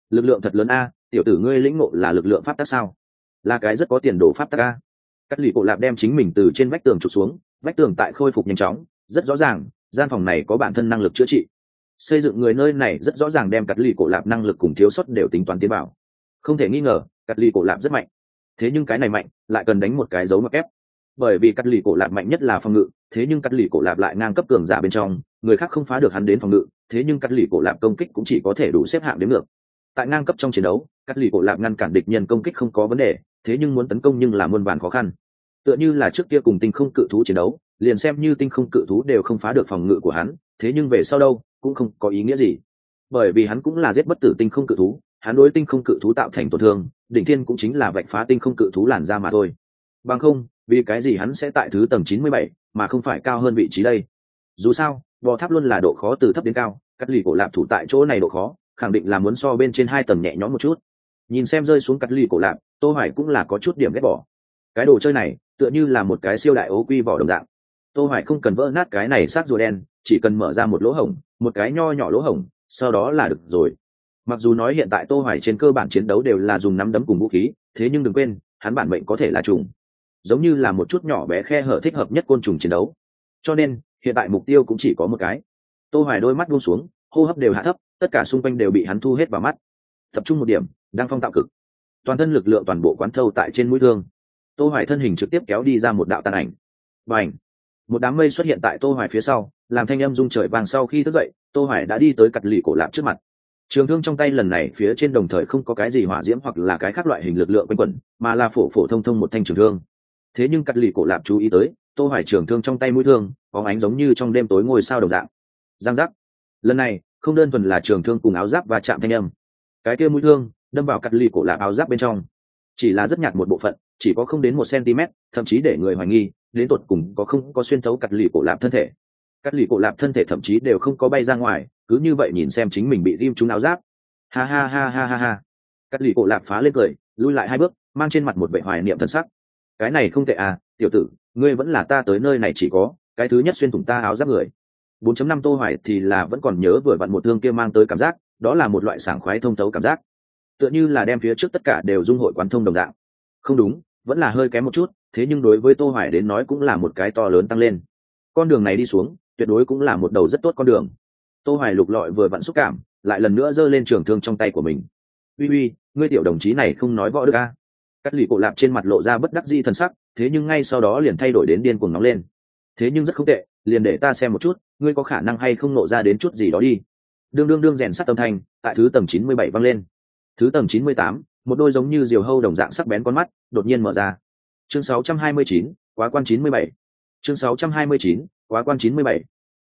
Lực lượng thật lớn a tiểu tử ngươi lĩnh ngộ là lực lượng pháp tắc sao? Là cái rất có tiền đồ pháp tắc a. Cắt lì cổ lạp đem chính mình từ trên vách tường trục xuống, vách tường tại khôi phục nhanh chóng, rất rõ ràng, gian phòng này có bản thân năng lực chữa trị. Xây dựng người nơi này rất rõ ràng đem cắt lì cổ lạp năng lực cùng thiếu sót đều tính toán tiến bảo không thể nghi ngờ, cắt lì cổ lạp rất mạnh. Thế nhưng cái này mạnh, lại cần đánh một cái dấu mặc ép. Bởi vì cắt lì cổ lạp mạnh nhất là phòng ngự, thế nhưng cắt lì cổ lạp lại ngang cấp cường giả bên trong, người khác không phá được hắn đến phòng ngự, thế nhưng cắt lì cổ lạp công kích cũng chỉ có thể đủ xếp hạng đến ngược. Tại ngang cấp trong chiến đấu cắt lì cổ lạp ngăn cản địch nhân công kích không có vấn đề, thế nhưng muốn tấn công nhưng là muôn vàn khó khăn. Tựa như là trước kia cùng tinh không cự thú chiến đấu, liền xem như tinh không cự thú đều không phá được phòng ngự của hắn, thế nhưng về sau đâu, cũng không có ý nghĩa gì. Bởi vì hắn cũng là giết bất tử tinh không cự thú, hắn đối tinh không cự thú tạo thành tổn thương, đỉnh thiên cũng chính là vạch phá tinh không cự thú làn ra mà thôi. Bằng không, vì cái gì hắn sẽ tại thứ tầng chín mươi bảy mà không phải cao hơn vị trí đây? Dù sao, bò tháp luôn là độ khó từ thấp đến cao, cắt lì cổ lạp thủ tại chỗ này độ khó, khẳng định là muốn so bên trên hai tầng nhẹ nhõm một chút nhìn xem rơi xuống cắt lì cổ lạp, tô hoài cũng là có chút điểm ghét bỏ. Cái đồ chơi này, tựa như là một cái siêu đại ố quy vỏ đồng dạng. Tô hoài không cần vỡ nát cái này sát rùa đen, chỉ cần mở ra một lỗ hổng, một cái nho nhỏ lỗ hổng, sau đó là được rồi. Mặc dù nói hiện tại tô hoài trên cơ bản chiến đấu đều là dùng nắm đấm cùng vũ khí, thế nhưng đừng quên, hắn bản mệnh có thể là trùng. Giống như là một chút nhỏ bé khe hở thích hợp nhất côn trùng chiến đấu. Cho nên, hiện tại mục tiêu cũng chỉ có một cái. Tô hoài đôi mắt buông xuống, hô hấp đều hạ thấp, tất cả xung quanh đều bị hắn thu hết vào mắt tập trung một điểm, đang phong tạo cực. Toàn thân lực lượng toàn bộ quán thâu tại trên mũi thương. Tô hoài thân hình trực tiếp kéo đi ra một đạo tàn ảnh. Và ảnh một đám mây xuất hiện tại tô hoài phía sau, làm thanh âm rung trời vàng sau khi thức dậy, tô hoài đã đi tới cặt lì cổ lạp trước mặt. Trường thương trong tay lần này phía trên đồng thời không có cái gì hỏa diễm hoặc là cái khác loại hình lực lượng quanh quẩn, mà là phổ phổ thông thông một thanh trường thương. Thế nhưng cắt lì cổ lạp chú ý tới, tô hoài trường thương trong tay mũi thương, có ánh giống như trong đêm tối ngôi sao đồng dạng. Giang giác! Lần này, không đơn thuần là trường thương cùng áo giáp và chạm thanh âm cái kia mũi thương đâm vào cắt lì cổ lạp áo giáp bên trong. Chỉ là rất nhạt một bộ phận, chỉ có không đến một cm, thậm chí để người hoài nghi, đến tột cùng có không có xuyên thấu cắt lì cổ lạp thân thể. Cắt lì cổ lạp thân thể thậm chí đều không có bay ra ngoài, cứ như vậy nhìn xem chính mình bị ghim trúng áo giáp. Ha ha ha ha ha ha. Cắt lì cổ lạp phá lên cười, lui lại hai bước, mang trên mặt một vệ hoài niệm thân sắc. Cái này không tệ à tiểu tử, ngươi vẫn là ta tới nơi này chỉ có, cái thứ nhất xuyên thủng ta áo giáp người. 4.5 tô hoài thì là vẫn còn nhớ vừa vặn một thương kia mang tới cảm giác đó là một loại sảng khoái thông thấu cảm giác. Tựa như là đem phía trước tất cả đều dung hội quán thông đồng dạng. Không đúng, vẫn là hơi kém một chút, thế nhưng đối với tô hoài đến nói cũng là một cái to lớn tăng lên. Con đường này đi xuống, tuyệt đối cũng là một đầu rất tốt con đường. Tô hoài lục lọi vừa vặn xúc cảm, lại lần nữa giơ lên trường thương trong tay của mình. Uy uy, ngươi tiểu đồng chí này không nói võ được a. Cắt lì cổ lạp trên mặt lộ ra bất đắc dĩ thần sắc, thế nhưng ngay sau đó liền thay đổi đến điên cuồng nóng lên. Thế nhưng rất không tệ, liền để ta xem một chút, ngươi có khả năng hay không nộ ra đến chút gì đó đi đương đương đương rèn sắt tâm thanh, tại thứ tầng chín mươi bảy vang lên. Thứ tầng chín mươi tám, một đôi giống như diều hâu đồng dạng sắc bén con mắt, đột nhiên mở ra. Chương sáu trăm hai mươi chín, quá quan chín mươi bảy. Chương sáu trăm hai mươi chín, quá quan chín mươi bảy.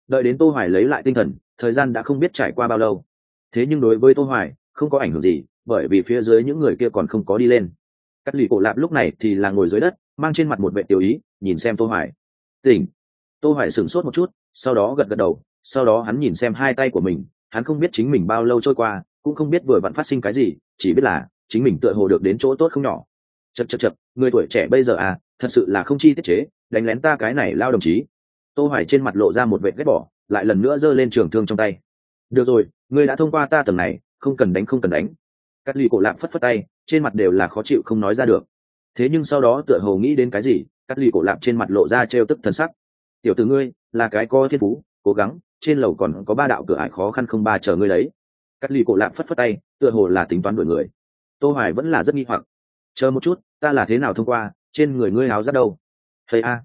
Đợi đến tô hoài lấy lại tinh thần, thời gian đã không biết trải qua bao lâu. Thế nhưng đối với tô hoài, không có ảnh hưởng gì, bởi vì phía dưới những người kia còn không có đi lên. Cắt lì cổ lạp lúc này thì là ngồi dưới đất, mang trên mặt một vệ tiểu ý, nhìn xem tô hoài. Tỉnh. Tô hoài sửng sốt một chút, sau đó gật gật đầu, sau đó hắn nhìn xem hai tay của mình hắn không biết chính mình bao lâu trôi qua, cũng không biết vừa vặn phát sinh cái gì, chỉ biết là chính mình tựa hồ được đến chỗ tốt không nhỏ. Chật chật chật người tuổi trẻ bây giờ à thật sự là không chi tiết chế, đánh lén ta cái này lao đồng chí. Tô hoài trên mặt lộ ra một vệ ghét bỏ, lại lần nữa giơ lên trường thương trong tay. Được rồi ngươi đã thông qua ta tầng này, không cần đánh không cần đánh. Cắt ly cổ lạp phất phất tay, trên mặt đều là khó chịu không nói ra được. Thế nhưng sau đó tựa hồ nghĩ đến cái gì cắt ly cổ lạp trên mặt lộ ra trêu tức thần sắc. Tiểu tử ngươi, là cái có thiên phú, cố gắng trên lầu còn có ba đạo cửa ải khó khăn không ba chờ ngươi lấy. Cắt ly cổ lạp phất phất tay, tựa hồ là tính toán đuổi người. Tô hoài vẫn là rất nghi hoặc. Chờ một chút, ta là thế nào thông qua, trên người ngươi áo ra đâu? Hay a.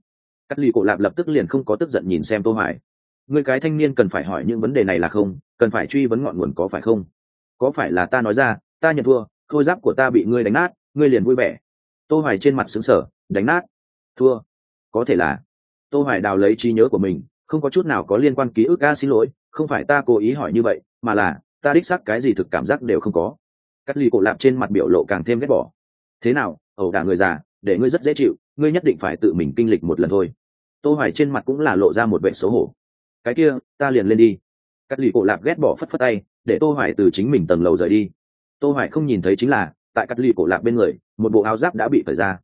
Cắt ly cổ lạp lập tức liền không có tức giận nhìn xem tô hoài. Ngươi cái thanh niên cần phải hỏi những vấn đề này là không, cần phải truy vấn ngọn nguồn có phải không? Có phải là ta nói ra, ta nhận thua, khôi giáp của ta bị ngươi đánh nát, ngươi liền vui vẻ. Tô hoài trên mặt sững sờ, đánh nát. Thua. Có thể là. Tô hoài đào lấy trí nhớ của mình không có chút nào có liên quan ký ức. A, xin lỗi, không phải ta cố ý hỏi như vậy, mà là, ta đích xác cái gì thực cảm giác đều không có. Cắt ly cổ lạp trên mặt biểu lộ càng thêm ghét bỏ. Thế nào, ẩu đả người già, để ngươi rất dễ chịu, ngươi nhất định phải tự mình kinh lịch một lần thôi. Tô hoài trên mặt cũng là lộ ra một vẻ xấu hổ. Cái kia, ta liền lên đi. Cắt ly cổ lạp ghét bỏ phất phất tay, để tô hoài từ chính mình tầng lầu rời đi. Tô hoài không nhìn thấy chính là, tại cắt ly cổ lạp bên người, một bộ áo giáp đã bị phải ra.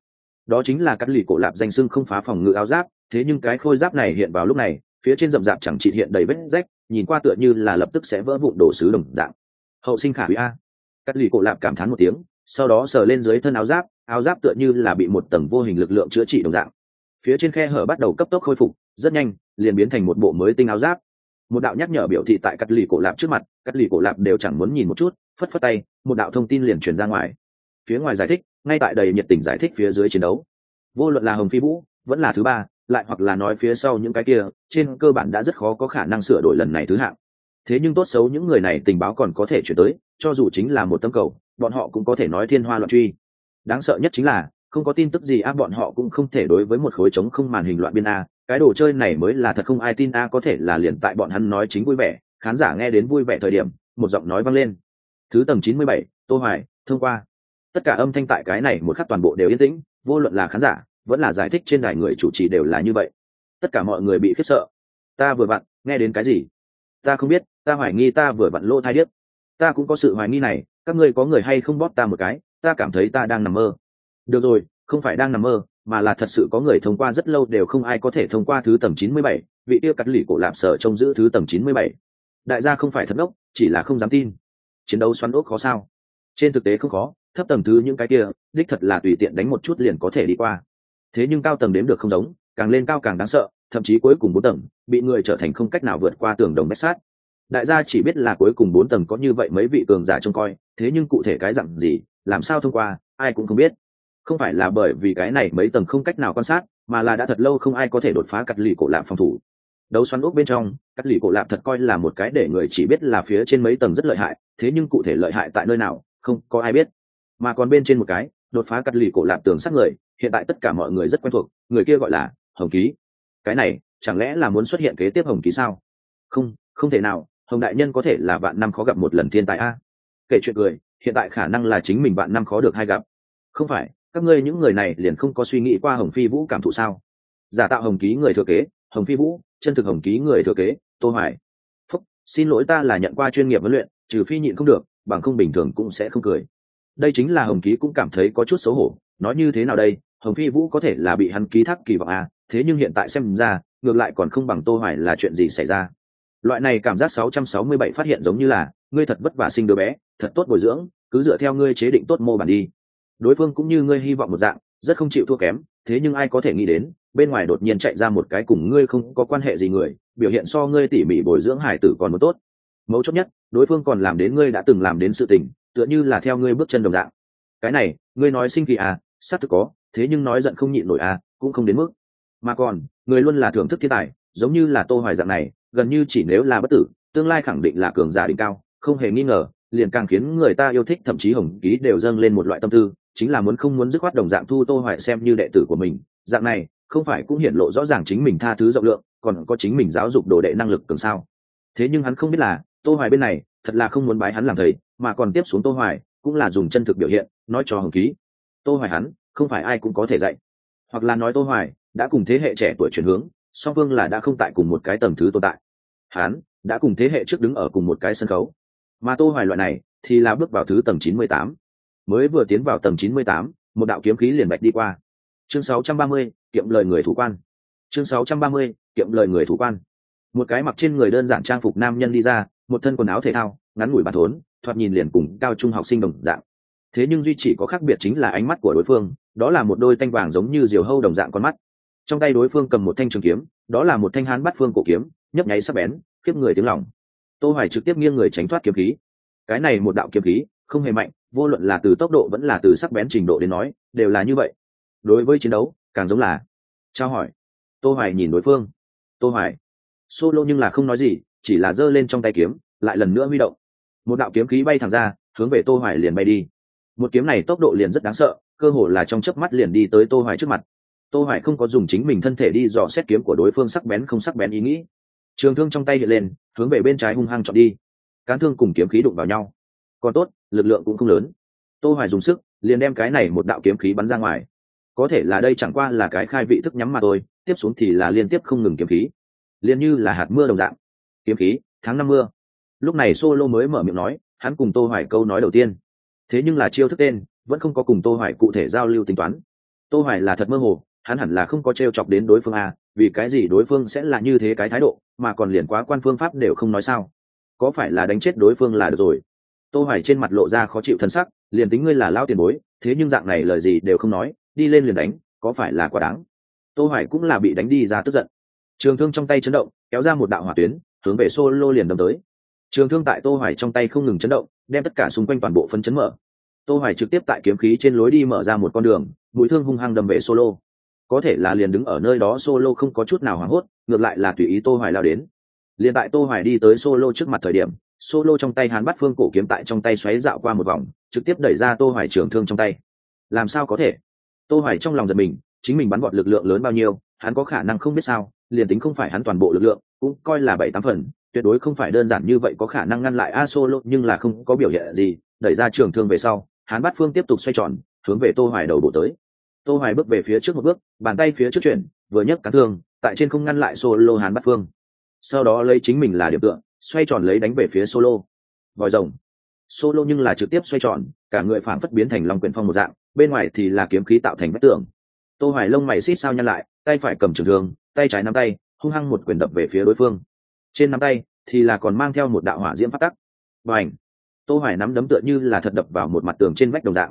Đó chính là cắt ly cổ lạp danh sưng không phá phòng ngự áo giáp, thế nhưng cái khôi giáp này hiện vào lúc này phía trên rậm rạp chẳng trị hiện đầy vết rách, nhìn qua tựa như là lập tức sẽ vỡ vụn đổ sứ đồng dạng. Hậu sinh khả hủy a. Cắt lì cổ lạp cảm thán một tiếng, sau đó sờ lên dưới thân áo giáp áo giáp tựa như là bị một tầng vô hình lực lượng chữa trị đồng dạng. Phía trên khe hở bắt đầu cấp tốc khôi phục, rất nhanh, liền biến thành một bộ mới tinh áo giáp. Một đạo nhắc nhở biểu thị tại cắt lì cổ lạp trước mặt, cắt lì cổ lạp đều chẳng muốn nhìn một chút, phất phất tay, một đạo thông tin liền truyền ra ngoài. Phía ngoài giải thích, ngay tại đầy nhiệt tình giải thích phía dưới chiến đấu. Vô luận là hồng phi vũ, vẫn là thứ ba lại hoặc là nói phía sau những cái kia, trên cơ bản đã rất khó có khả năng sửa đổi lần này thứ hạng. Thế nhưng tốt xấu những người này tình báo còn có thể chuyển tới, cho dù chính là một tâm cầu, bọn họ cũng có thể nói thiên hoa loạn truy. Đáng sợ nhất chính là, không có tin tức gì a bọn họ cũng không thể đối với một khối trống không màn hình loạn biên a cái đồ chơi này mới là thật không ai tin a có thể là liền tại bọn hắn nói chính vui vẻ, khán giả nghe đến vui vẻ thời điểm, một giọng nói vang lên. Thứ tầng chín mươi bảy, tô hoài, thông qua. Tất cả âm thanh tại cái này một khắc toàn bộ đều yên tĩnh, vô luận là khán giả vẫn là giải thích trên đài người chủ trì đều là như vậy. Tất cả mọi người bị khiếp sợ. Ta vừa vặn, nghe đến cái gì? Ta không biết, ta hoài nghi ta vừa vặn lỗ thai điếc. Ta cũng có sự hoài nghi này, các ngươi có người hay không bóp ta một cái, ta cảm thấy ta đang nằm mơ. Được rồi, không phải đang nằm mơ, mà là thật sự có người thông qua rất lâu đều không ai có thể thông qua thứ tầm chín mươi bảy, vị tiêu cắt lì cổ lạp sở trông giữ thứ tầm chín mươi bảy. Đại gia không phải thật ốc chỉ là không dám tin. Chiến đấu xoắn ốc khó sao? Trên thực tế không khó, thấp tầng thứ những cái kia, đích thật là tùy tiện đánh một chút liền có thể đi qua thế nhưng cao tầng đếm được không giống, càng lên cao càng đáng sợ, thậm chí cuối cùng bốn tầng, bị người trở thành không cách nào vượt qua tường đồng bách sát. Đại gia chỉ biết là cuối cùng bốn tầng có như vậy mấy vị cường giả trông coi, thế nhưng cụ thể cái dặn gì, làm sao thông qua, ai cũng không biết. Không phải là bởi vì cái này mấy tầng không cách nào quan sát, mà là đã thật lâu không ai có thể đột phá cắt lì cổ lạm phòng thủ. Đấu xoắn ốc bên trong, cắt lì cổ lạm thật coi là một cái để người chỉ biết là phía trên mấy tầng rất lợi hại, thế nhưng cụ thể lợi hại tại nơi nào, không có ai biết. Mà còn bên trên một cái, đột phá cắt lì cổ lạp tường sát người hiện tại tất cả mọi người rất quen thuộc, người kia gọi là hồng ký. Cái này, chẳng lẽ là muốn xuất hiện kế tiếp hồng ký sao? Không không thể nào, hồng đại nhân có thể là bạn năm khó gặp một lần thiên tài a. Kể chuyện cười, hiện tại khả năng là chính mình bạn năm khó được hay gặp. Không phải, các ngươi những người này liền không có suy nghĩ qua hồng phi vũ cảm thụ sao? Giả tạo hồng ký người thừa kế, hồng phi vũ, chân thực hồng ký người thừa kế, tô hoài. Phúc, xin lỗi ta là nhận qua chuyên nghiệp huấn luyện, trừ phi nhịn không được, bằng không bình thường cũng sẽ không cười. Đây chính là hồng ký cũng cảm thấy có chút xấu hổ, nói như thế nào đây? Hồng phi vũ có thể là bị hắn ký thác kỳ vọng à thế nhưng hiện tại xem ra, ngược lại còn không bằng tô hoài là chuyện gì xảy ra. Loại này cảm giác 667 phát hiện giống như là, ngươi thật vất vả sinh đứa bé, thật tốt bồi dưỡng, cứ dựa theo ngươi chế định tốt mô bản đi. Đối phương cũng như ngươi hy vọng một dạng, rất không chịu thua kém, thế nhưng ai có thể nghĩ đến, bên ngoài đột nhiên chạy ra một cái cùng ngươi không có quan hệ gì người, biểu hiện so ngươi tỉ mỉ bồi dưỡng hải tử còn một tốt. Mấu chốt nhất, đối phương còn làm đến ngươi đã từng làm đến sự tình, tựa như là theo ngươi bước chân đồng dạng. Cái này, ngươi nói sinh kỳ à xác thực có thế nhưng nói giận không nhịn nổi à cũng không đến mức. Mà còn, người luôn là thưởng thức thiên tài, giống như là tô hoài dạng này, gần như chỉ nếu là bất tử, tương lai khẳng định là cường giả đỉnh cao, không hề nghi ngờ, liền càng khiến người ta yêu thích, thậm chí hồng ký đều dâng lên một loại tâm tư, chính là muốn không muốn dứt khoát đồng dạng thu tô hoài xem như đệ tử của mình. Dạng này, không phải cũng hiển lộ rõ ràng chính mình tha thứ rộng lượng, còn có chính mình giáo dục đồ đệ năng lực cường sao. Thế nhưng hắn không biết là, tô hoài bên này, thật là không muốn bái hắn làm thầy, mà còn tiếp xuống tô hoài, cũng là dùng chân thực biểu hiện, nói cho hồng ký. Tô hoài hắn không phải ai cũng có thể dạy. Hoặc là nói tô hoài đã cùng thế hệ trẻ tuổi chuyển hướng song phương là đã không tại cùng một cái tầng thứ tồn tại. Hắn đã cùng thế hệ trước đứng ở cùng một cái sân khấu. Mà tô hoài loại này thì là bước vào thứ tầng 98. mới vừa tiến vào tầng 98, một đạo kiếm khí liền bạch đi qua. Chương 630, kiệm lời người thủ quan. Chương 630, kiệm lời người thủ quan. Một cái mặc trên người đơn giản trang phục nam nhân đi ra một thân quần áo thể thao ngắn ngủi bàn thốn thoạt nhìn liền cùng cao trung học sinh đồng dạng. Thế nhưng duy chỉ có khác biệt chính là ánh mắt của đối phương đó là một đôi tanh vàng giống như diều hâu đồng dạng con mắt. Trong tay đối phương cầm một thanh trường kiếm, đó là một thanh hán bắt phương cổ kiếm, nhấp nháy sắc bén khiếp người tiếng lòng. Tô hoài trực tiếp nghiêng người tránh thoát kiếm khí. Cái này một đạo kiếm khí, không hề mạnh, vô luận là từ tốc độ vẫn là từ sắc bén trình độ đến nói, đều là như vậy. Đối với chiến đấu, càng giống là trao hỏi. Tô hoài nhìn đối phương. Tô hoài, solo nhưng là không nói gì, chỉ là giơ lên trong tay kiếm, lại lần nữa huy động. Một đạo kiếm khí bay thẳng ra, hướng về tô hoài liền bay đi. Một kiếm này tốc độ liền rất đáng sợ cơ hồ là trong chớp mắt liền đi tới tô hoài trước mặt. Tô hoài không có dùng chính mình thân thể đi dò xét kiếm của đối phương sắc bén không sắc bén ý nghĩ. Trường thương trong tay hiện lên, hướng về bên trái hung hăng chọn đi. Cán thương cùng kiếm khí đụng vào nhau. Còn tốt, lực lượng cũng không lớn. Tô hoài dùng sức, liền đem cái này một đạo kiếm khí bắn ra ngoài. Có thể là đây chẳng qua là cái khai vị thức nhắm mà thôi, tiếp xuống thì là liên tiếp không ngừng kiếm khí. Liền như là hạt mưa đồng dạng. Kiếm khí, tháng năm mưa. Lúc này solo mới mở miệng nói, hắn cùng tô hoài câu nói đầu tiên. Thế nhưng là chiêu thức tên vẫn không có cùng tô hoài cụ thể giao lưu tính toán. Tô hoài là thật mơ hồ, hắn hẳn là không có treo chọc đến đối phương a, vì cái gì đối phương sẽ là như thế cái thái độ, mà còn liền quá quan phương pháp đều không nói sao. Có phải là đánh chết đối phương là được rồi? Tô hoài trên mặt lộ ra khó chịu thân sắc, liền tính ngươi là lao tiền bối, thế nhưng dạng này lời gì đều không nói, đi lên liền đánh, có phải là quá đáng? Tô hoài cũng là bị đánh đi ra tức giận. Trường thương trong tay chấn động, kéo ra một đạo hỏa tuyến, hướng về solo liền đâm tới. Trường thương tại tô hoài trong tay không ngừng chấn động, đem tất cả xung quanh toàn bộ phân chấn mở tô hoài trực tiếp tại kiếm khí trên lối đi mở ra một con đường mũi thương hung hăng đâm về solo. Có thể là liền đứng ở nơi đó solo không có chút nào hoảng hốt, ngược lại là tùy ý tô hoài lao đến. Liền tại tô hoài đi tới solo trước mặt thời điểm, solo trong tay hắn bắt phương cổ kiếm tại trong tay xoáy dạo qua một vòng, trực tiếp đẩy ra tô hoài trường thương trong tay. Làm sao có thể? Tô hoài trong lòng giật mình, chính mình bắn bọn lực lượng lớn bao nhiêu, hắn có khả năng không biết sao, liền tính không phải hắn toàn bộ lực lượng, cũng coi là bảy tám phần, tuyệt đối không phải đơn giản như vậy có khả năng ngăn lại a solo, nhưng là không có biểu hiện gì, đẩy ra trường thương về sau. Hán Bát phương tiếp tục xoay tròn, hướng về tô hoài đầu bộ tới. Tô hoài bước về phía trước một bước, bàn tay phía trước chuyển, vừa nhấc cán thương, tại trên không ngăn lại solo Hán Bát phương. Sau đó lấy chính mình là điểm tựa, xoay tròn lấy đánh về phía solo. Vòi rồng. Solo nhưng là trực tiếp xoay tròn, cả người phản phất biến thành long quyển phong một dạng, bên ngoài thì là kiếm khí tạo thành vách tường. Tô hoài lông mày xít sao nhăn lại, tay phải cầm trường thương, tay trái nắm tay, hung hăng một quyền đập về phía đối phương. Trên nắm tay thì là còn mang theo một đạo hỏa diễm phát tắc. Và ảnh tô hoài nắm đấm tựa như là thật đập vào một mặt tường trên vách đồng dạng.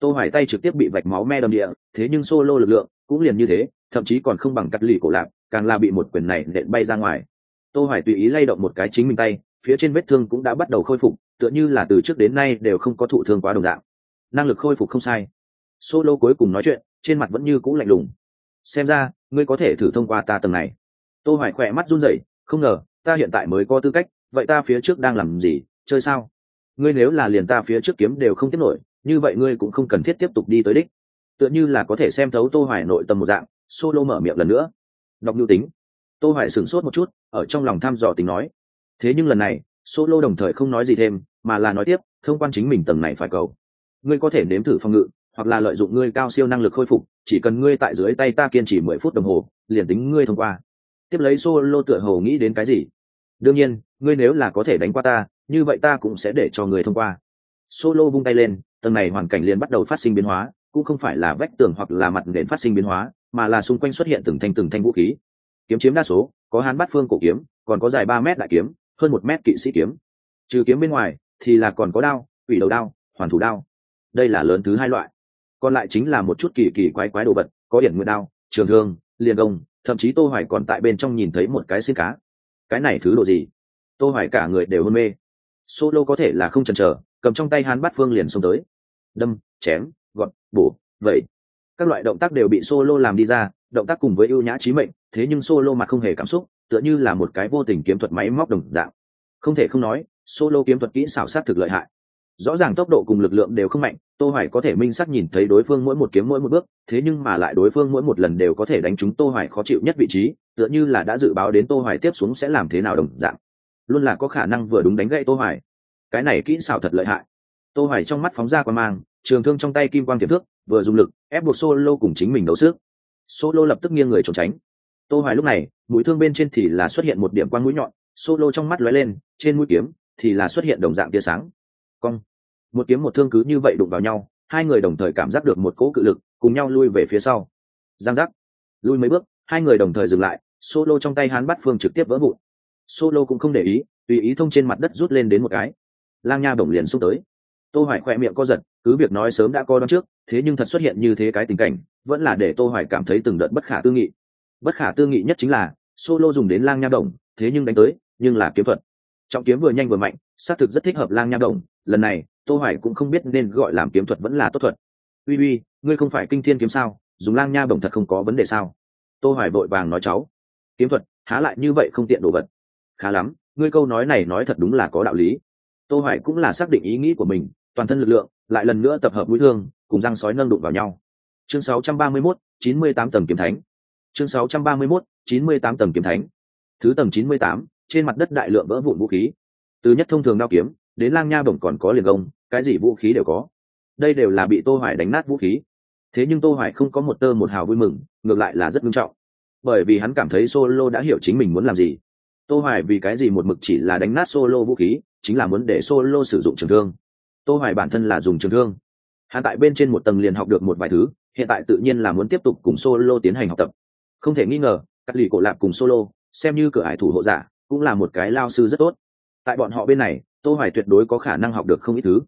Tô hoài tay trực tiếp bị vạch máu me đầm địa, thế nhưng solo lực lượng cũng liền như thế, thậm chí còn không bằng cắt lì cổ lạc càng là bị một quyền này nện bay ra ngoài. Tô hoài tùy ý lay động một cái chính mình tay, phía trên vết thương cũng đã bắt đầu khôi phục, tựa như là từ trước đến nay đều không có thụ thương quá đồng dạng. Năng lực khôi phục không sai. Solo cuối cùng nói chuyện, trên mặt vẫn như cũ lạnh lùng. Xem ra, ngươi có thể thử thông qua ta tầng này. Tô hoài khỏe mắt run rẩy, không ngờ, ta hiện tại mới có tư cách, vậy ta phía trước đang làm gì, chơi sao? Ngươi nếu là liền ta phía trước kiếm đều không tiếp nổi, như vậy ngươi cũng không cần thiết tiếp tục đi tới đích. Tựa như là có thể xem thấu tô hoài nội tâm một dạng, solo mở miệng lần nữa. Đọc nhu tính. Tô hoài sửng sốt một chút, ở trong lòng thăm dò tính nói. Thế nhưng lần này, solo đồng thời không nói gì thêm, mà là nói tiếp, thông quan chính mình tầng này phải cầu. Ngươi có thể nếm thử phòng ngự, hoặc là lợi dụng ngươi cao siêu năng lực khôi phục, chỉ cần ngươi tại dưới tay ta kiên trì mười phút đồng hồ, liền tính ngươi thông qua. Tiếp lấy solo tựa hồ nghĩ đến cái gì? Đương nhiên, ngươi nếu là có thể đánh qua ta như vậy ta cũng sẽ để cho người thông qua. Solo vung tay lên, tầng này hoàn cảnh liền bắt đầu phát sinh biến hóa, cũng không phải là vách tường hoặc là mặt nền phát sinh biến hóa, mà là xung quanh xuất hiện từng thanh từng thanh vũ khí. Kiếm chiếm đa số, có hán bát phương cổ kiếm, còn có dài ba mét đại kiếm, hơn một mét kỵ sĩ kiếm. Trừ kiếm bên ngoài, thì là còn có đao, quỷ đầu đao, hoàn thủ đao. Đây là lớn thứ hai loại. Còn lại chính là một chút kỳ kỳ quái quái đồ vật, có điển nguyện đao, trường thương, liền công thậm chí tô hoài còn tại bên trong nhìn thấy một cái xin cá. Cái này thứ đồ gì? Tô hoài cả người đều hôn mê solo có thể là không chần chờ, cầm trong tay hắn bắt phương liền xông tới. Đâm, chém, gọt, bổ vậy các loại động tác đều bị solo làm đi ra, động tác cùng với ưu nhã trí mệnh, thế nhưng solo mặt không hề cảm xúc, tựa như là một cái vô tình kiếm thuật máy móc đồng dạng. Không thể không nói, solo kiếm thuật kỹ xảo sát thực lợi hại. Rõ ràng tốc độ cùng lực lượng đều không mạnh, tô hoài có thể minh xác nhìn thấy đối phương mỗi một kiếm mỗi một bước, thế nhưng mà lại đối phương mỗi một lần đều có thể đánh trúng tô hoài khó chịu nhất vị trí, tựa như là đã dự báo đến tô hoài tiếp xuống sẽ làm thế nào đồng dạng luôn là có khả năng vừa đúng đánh gãy tô hoài. Cái này kỹ xảo thật lợi hại. Tô hoài trong mắt phóng ra quan mang, trường thương trong tay kim quang tiềm thước vừa dùng lực, ép buộc solo cùng chính mình đấu sức. Solo lập tức nghiêng người trốn tránh. Tô hoài lúc này, mũi thương bên trên thì là xuất hiện một điểm quang mũi nhọn, solo trong mắt lóe lên, trên mũi kiếm thì là xuất hiện đồng dạng tia sáng. Cong. Một kiếm một thương cứ như vậy đụng vào nhau, hai người đồng thời cảm giác được một cỗ cự lực, cùng nhau lui về phía sau. Giang giác. Lui mấy bước, hai người đồng thời dừng lại, solo trong tay hắn bắt phương trực tiếp vỡ vụn solo cũng không để ý, tùy ý thông trên mặt đất rút lên đến một cái. Lang nha bổng liền xúc tới. Tô hoài khỏe miệng co giật, cứ việc nói sớm đã co đoán trước, thế nhưng thật xuất hiện như thế cái tình cảnh, vẫn là để tô hoài cảm thấy từng đợt bất khả tư nghị. Bất khả tư nghị nhất chính là, solo dùng đến lang nha bổng, thế nhưng đánh tới, nhưng là kiếm thuật. Trọng kiếm vừa nhanh vừa mạnh, xác thực rất thích hợp lang nha bổng, lần này, tô hoài cũng không biết nên gọi làm kiếm thuật vẫn là tốt thuật. Uy uy, ngươi không phải kinh thiên kiếm sao? Dùng lang nha bổng thật không có vấn đề sao? Tô hoài vội vàng nói cháu. Kiếm thuật, há lại như vậy không tiện đồ vật khá lắm, ngươi câu nói này nói thật đúng là có đạo lý. Tô hoài cũng là xác định ý nghĩ của mình, toàn thân lực lượng lại lần nữa tập hợp mũi thương, cùng răng sói nâng đụng vào nhau. Chương 631 98 tầng kiếm thánh. Chương 631 98 tầng kiếm thánh. Thứ tầng 98 trên mặt đất đại lượng vỡ vụn vũ khí. Từ nhất thông thường đao kiếm, đến lang nha đồng còn có liền công cái gì vũ khí đều có. Đây đều là bị tô hoài đánh nát vũ khí. Thế nhưng tô hoài không có một tơ một hào vui mừng, ngược lại là rất nghiêm trọng. Bởi vì hắn cảm thấy solo đã hiểu chính mình muốn làm gì tô hoài vì cái gì một mực chỉ là đánh nát solo vũ khí, chính là muốn để solo sử dụng trường thương. Tô hoài bản thân là dùng trường thương. Hắn tại bên trên một tầng liền học được một vài thứ, hiện tại tự nhiên là muốn tiếp tục cùng solo tiến hành học tập. Không thể nghi ngờ cắt lì cổ lạp cùng solo, xem như cửa hải thủ hộ giả, cũng là một cái lao sư rất tốt. Tại bọn họ bên này, tô hoài tuyệt đối có khả năng học được không ít thứ.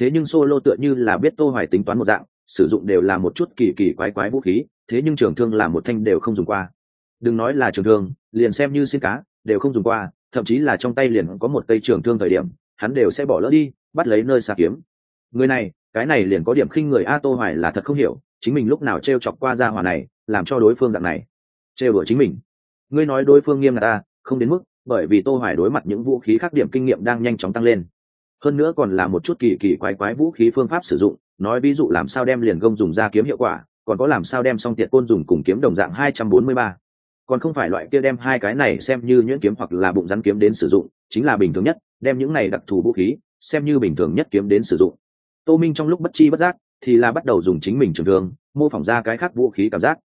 Thế nhưng solo tựa như là biết tô hoài tính toán một dạng, sử dụng đều là một chút kỳ kỳ quái quái vũ khí, thế nhưng trường thương là một thanh đều không dùng qua. Đừng nói là trường thương, liền xem như xin cá đều không dùng qua, thậm chí là trong tay liền có một cây trường thương thời điểm, hắn đều sẽ bỏ lỡ đi, bắt lấy nơi xa kiếm. Người này, cái này liền có điểm khinh người a tô hoài là thật không hiểu, chính mình lúc nào treo chọc qua ra hỏa này, làm cho đối phương dạng này. Treo đùa chính mình. Ngươi nói đối phương nghiêm ngặt ta, không đến mức, bởi vì tô hoài đối mặt những vũ khí khác điểm kinh nghiệm đang nhanh chóng tăng lên. Hơn nữa còn là một chút kỳ kỳ quái quái vũ khí phương pháp sử dụng, nói ví dụ làm sao đem liền gông dùng ra kiếm hiệu quả, còn có làm sao đem song tiệt côn dùng cùng kiếm đồng dạng 243 còn không phải loại kia đem hai cái này xem như nhuyễn kiếm hoặc là bụng rắn kiếm đến sử dụng, chính là bình thường nhất, đem những này đặc thù vũ khí xem như bình thường nhất kiếm đến sử dụng. Tô minh trong lúc bất chi bất giác thì là bắt đầu dùng chính mình trường thường mô phỏng ra cái khác vũ khí cảm giác.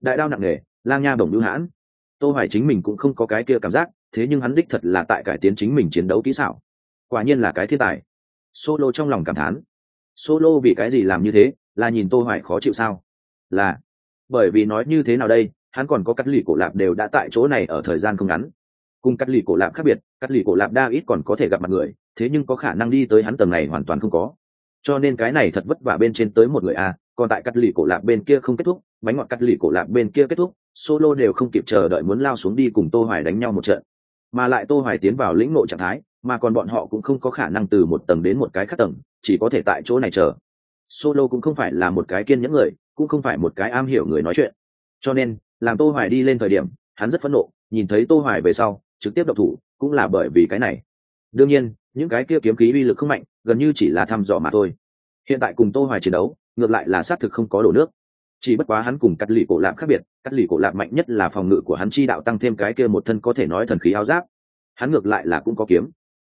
Đại đao nặng nề, lang nha bổng lưu hãn. Tô hoài chính mình cũng không có cái kia cảm giác, thế nhưng hắn đích thật là tại cải tiến chính mình chiến đấu kỹ xảo. Quả nhiên là cái thiên tài. Solo trong lòng cảm thán. Solo vì cái gì làm như thế, là nhìn tô hoài khó chịu sao? Là, bởi vì nói như thế nào đây? Hắn còn có cắt lì cổ lạp đều đã tại chỗ này ở thời gian không ngắn. Cùng cắt lì cổ lạp khác biệt, cắt lì cổ lạp đa ít còn có thể gặp mặt người, thế nhưng có khả năng đi tới hắn tầng này hoàn toàn không có. Cho nên cái này thật vất vả bên trên tới một người a, còn tại cắt lì cổ lạc bên kia không kết thúc, bánh ngọt cắt lì cổ lạc bên kia kết thúc, solo đều không kịp chờ đợi muốn lao xuống đi cùng tô hoài đánh nhau một trận. Mà lại tô hoài tiến vào lĩnh ngộ trạng thái, mà còn bọn họ cũng không có khả năng từ một tầng đến một cái khác tầng, chỉ có thể tại chỗ này chờ. Solo cũng không phải là một cái kiên nhẫn người, cũng không phải một cái am hiểu người nói chuyện. Cho nên làm tô hoài đi lên thời điểm, hắn rất phẫn nộ, nhìn thấy tô hoài về sau, trực tiếp độc thủ, cũng là bởi vì cái này. Đương nhiên, những cái kia kiếm khí uy lực không mạnh, gần như chỉ là thăm dò mà thôi. Hiện tại cùng tô hoài chiến đấu, ngược lại là xác thực không có đổ nước. Chỉ bất quá hắn cùng cắt lì cổ lạp khác biệt cắt lì cổ lạp mạnh nhất là phòng ngự của hắn chi đạo tăng thêm cái kia một thân có thể nói thần khí áo giáp. Hắn ngược lại là cũng có kiếm.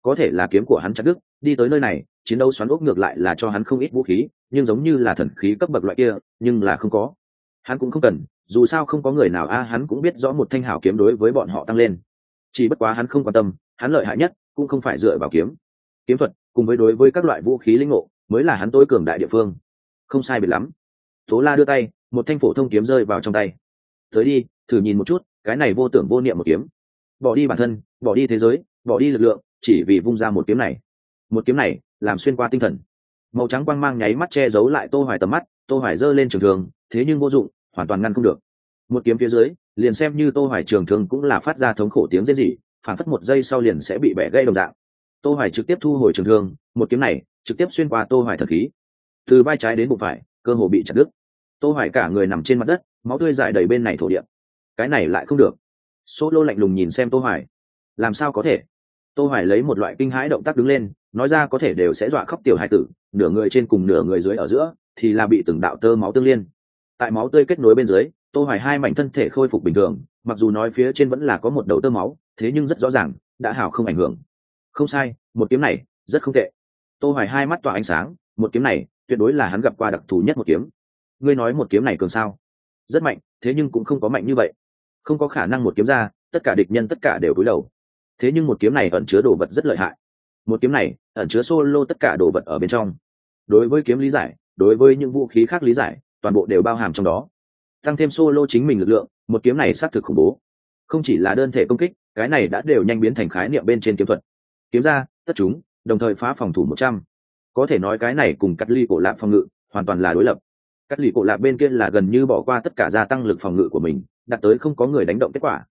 Có thể là kiếm của hắn chặt đức đi tới nơi này, chiến đấu xoắn ốc ngược lại là cho hắn không ít vũ khí, nhưng giống như là thần khí cấp bậc loại kia, nhưng là không có. Hắn cũng không cần dù sao không có người nào, a, hắn cũng biết rõ một thanh hảo kiếm đối với bọn họ tăng lên. Chỉ bất quá hắn không quan tâm, hắn lợi hại nhất cũng không phải dựa vào kiếm. Kiếm thuật cùng với đối với các loại vũ khí linh ngộ mới là hắn tối cường đại địa phương. Không sai biệt lắm. Tố la đưa tay, một thanh phổ thông kiếm rơi vào trong tay. Tới đi, thử nhìn một chút, cái này vô tưởng vô niệm một kiếm. Bỏ đi bản thân, bỏ đi thế giới, bỏ đi lực lượng, chỉ vì vung ra một kiếm này. Một kiếm này làm xuyên qua tinh thần. Màu trắng quang mang nháy mắt che giấu lại tô hoài tầm mắt, tô hoài giơ lên trường thường thế nhưng vô dụng hoàn toàn ngăn không được. Một kiếm phía dưới, liền xem như tô hoài trường thương cũng là phát ra thống khổ tiếng rên rỉ, phản phất một giây sau liền sẽ bị bẻ gãy đồng dạng. Tô hoài trực tiếp thu hồi trường thương, một kiếm này trực tiếp xuyên qua tô hoài thật khí. Từ vai trái đến bụng phải, cơ hồ bị chặt đứt. Tô hoài cả người nằm trên mặt đất, máu tươi dại đầy bên này thổ địa. Cái này lại không được. Solo lạnh lùng nhìn xem tô hoài. Làm sao có thể? Tô hoài lấy một loại kinh hãi động tác đứng lên, nói ra có thể đều sẽ dọa khóc tiểu hai tử, nửa người trên cùng nửa người dưới ở giữa, thì là bị từng đạo tơ máu tương liên tại máu tươi kết nối bên dưới, tô hoài hai mảnh thân thể khôi phục bình thường, mặc dù nói phía trên vẫn là có một đầu tơ máu, thế nhưng rất rõ ràng, đã hảo không ảnh hưởng. Không sai, một kiếm này, rất không tệ. Tô hoài hai mắt tỏa ánh sáng, một kiếm này, tuyệt đối là hắn gặp qua đặc thù nhất một kiếm. Ngươi nói một kiếm này cường sao? Rất mạnh, thế nhưng cũng không có mạnh như vậy. Không có khả năng một kiếm ra, tất cả địch nhân tất cả đều cúi đầu. Thế nhưng một kiếm này ẩn chứa đồ vật rất lợi hại. Một kiếm này, ẩn chứa solo tất cả đồ vật ở bên trong. Đối với kiếm lý giải, đối với những vũ khí khác lý giải toàn bộ đều bao hàm trong đó. Tăng thêm solo chính mình lực lượng, một kiếm này xác thực khủng bố. Không chỉ là đơn thể công kích, cái này đã đều nhanh biến thành khái niệm bên trên kiếm thuật. Kiếm ra, tất chúng, đồng thời phá phòng thủ một trăm. Có thể nói cái này cùng cắt ly cổ lạc phòng ngự, hoàn toàn là đối lập. Cắt ly cổ lạc bên kia là gần như bỏ qua tất cả gia tăng lực phòng ngự của mình, đạt tới không có người đánh động kết quả.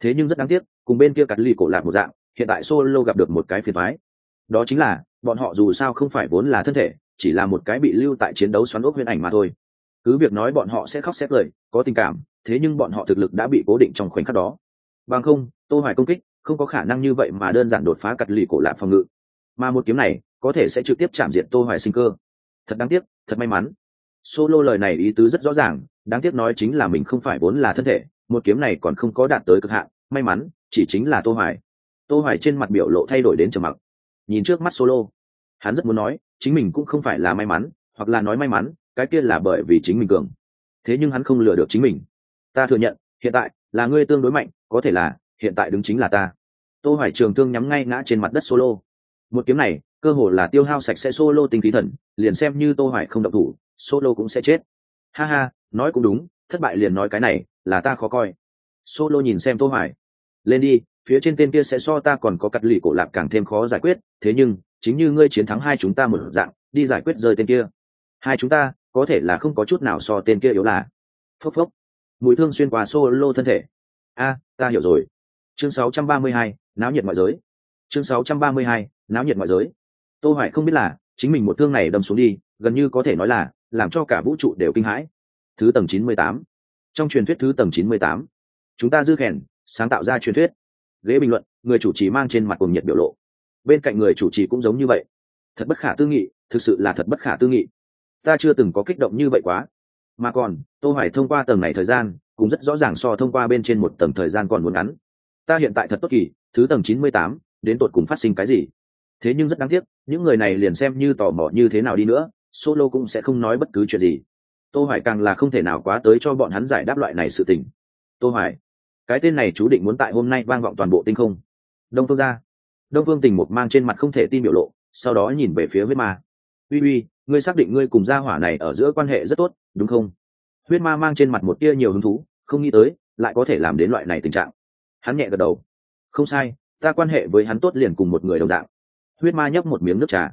Thế nhưng rất đáng tiếc, cùng bên kia cắt ly cổ lạc một dạng, hiện tại solo gặp được một cái phiền mái đó chính là, bọn họ dù sao không phải vốn là thân thể, chỉ là một cái bị lưu tại chiến đấu xoắn ốc huyền ảnh mà thôi cứ việc nói bọn họ sẽ khóc xét lời có tình cảm, thế nhưng bọn họ thực lực đã bị cố định trong khoảnh khắc đó. Bằng không, tô hoài công kích, không có khả năng như vậy mà đơn giản đột phá cật lì cổ lạp phòng ngự. Mà một kiếm này, có thể sẽ trực tiếp chạm diện tô hoài sinh cơ. Thật đáng tiếc, thật may mắn. Solo lời này ý tứ rất rõ ràng, đáng tiếc nói chính là mình không phải vốn là thân thể, một kiếm này còn không có đạt tới cực hạn, may mắn, chỉ chính là tô hoài. Tô hoài trên mặt biểu lộ thay đổi đến trầm mặc. Nhìn trước mắt solo, hắn rất muốn nói, chính mình cũng không phải là may mắn, hoặc là nói may mắn cái kia là bởi vì chính mình cường. Thế nhưng hắn không lừa được chính mình. Ta thừa nhận, hiện tại là ngươi tương đối mạnh, có thể là, hiện tại đứng chính là ta. Tô hoài trường thương nhắm ngay ngã trên mặt đất solo. Một kiếm này, cơ hồ là tiêu hao sạch sẽ solo tinh khí thần, liền xem như tô hoài không động thủ, solo cũng sẽ chết. Ha ha, nói cũng đúng, thất bại liền nói cái này, là ta khó coi. Solo nhìn xem tô hoài. Lên đi, phía trên tên kia sẽ so ta còn có cật lì cổ lạc càng thêm khó giải quyết, thế nhưng, chính như ngươi chiến thắng hai chúng ta một dạng, đi giải quyết rơi tên kia. Hai chúng ta có thể là không có chút nào so tên kia yếu là. Phốc phốc. Mùi thương xuyên qua solo thân thể. A ta hiểu rồi. Chương 632, náo nhiệt ngoại giới. Chương 632, náo nhiệt ngoại giới. Tô hoài không biết là chính mình một thương này đâm xuống đi gần như có thể nói là làm cho cả vũ trụ đều kinh hãi. Thứ tầng 98. trong truyền thuyết thứ tầng 98, chúng ta dư khen sáng tạo ra truyền thuyết. Ghế bình luận người chủ trì mang trên mặt cùng nhiệt biểu lộ. Bên cạnh người chủ trì cũng giống như vậy. Thật bất khả tư nghị thực sự là thật bất khả tư nghị ta chưa từng có kích động như vậy quá. Mà còn tô hoài thông qua tầng này thời gian cũng rất rõ ràng so thông qua bên trên một tầng thời gian còn muốn ngắn. Ta hiện tại thật tốt kỳ thứ tầng 98, đến tột cùng phát sinh cái gì? Thế nhưng rất đáng tiếc những người này liền xem như tò mò như thế nào đi nữa solo cũng sẽ không nói bất cứ chuyện gì. Tô hoài càng là không thể nào quá tới cho bọn hắn giải đáp loại này sự tình. Tô hoài cái tên này chú định muốn tại hôm nay vang vọng toàn bộ tinh không. Đông phương gia đông phương tình một mang trên mặt không thể tin biểu lộ sau đó nhìn về phía huyết ma uy uy, ngươi xác định ngươi cùng gia hỏa này ở giữa quan hệ rất tốt, đúng không? Huyết ma mang trên mặt một tia nhiều hứng thú, không nghĩ tới, lại có thể làm đến loại này tình trạng. Hắn nhẹ gật đầu. Không sai, ta quan hệ với hắn tốt liền cùng một người đồng dạng. Huyết ma nhấp một miếng nước trà.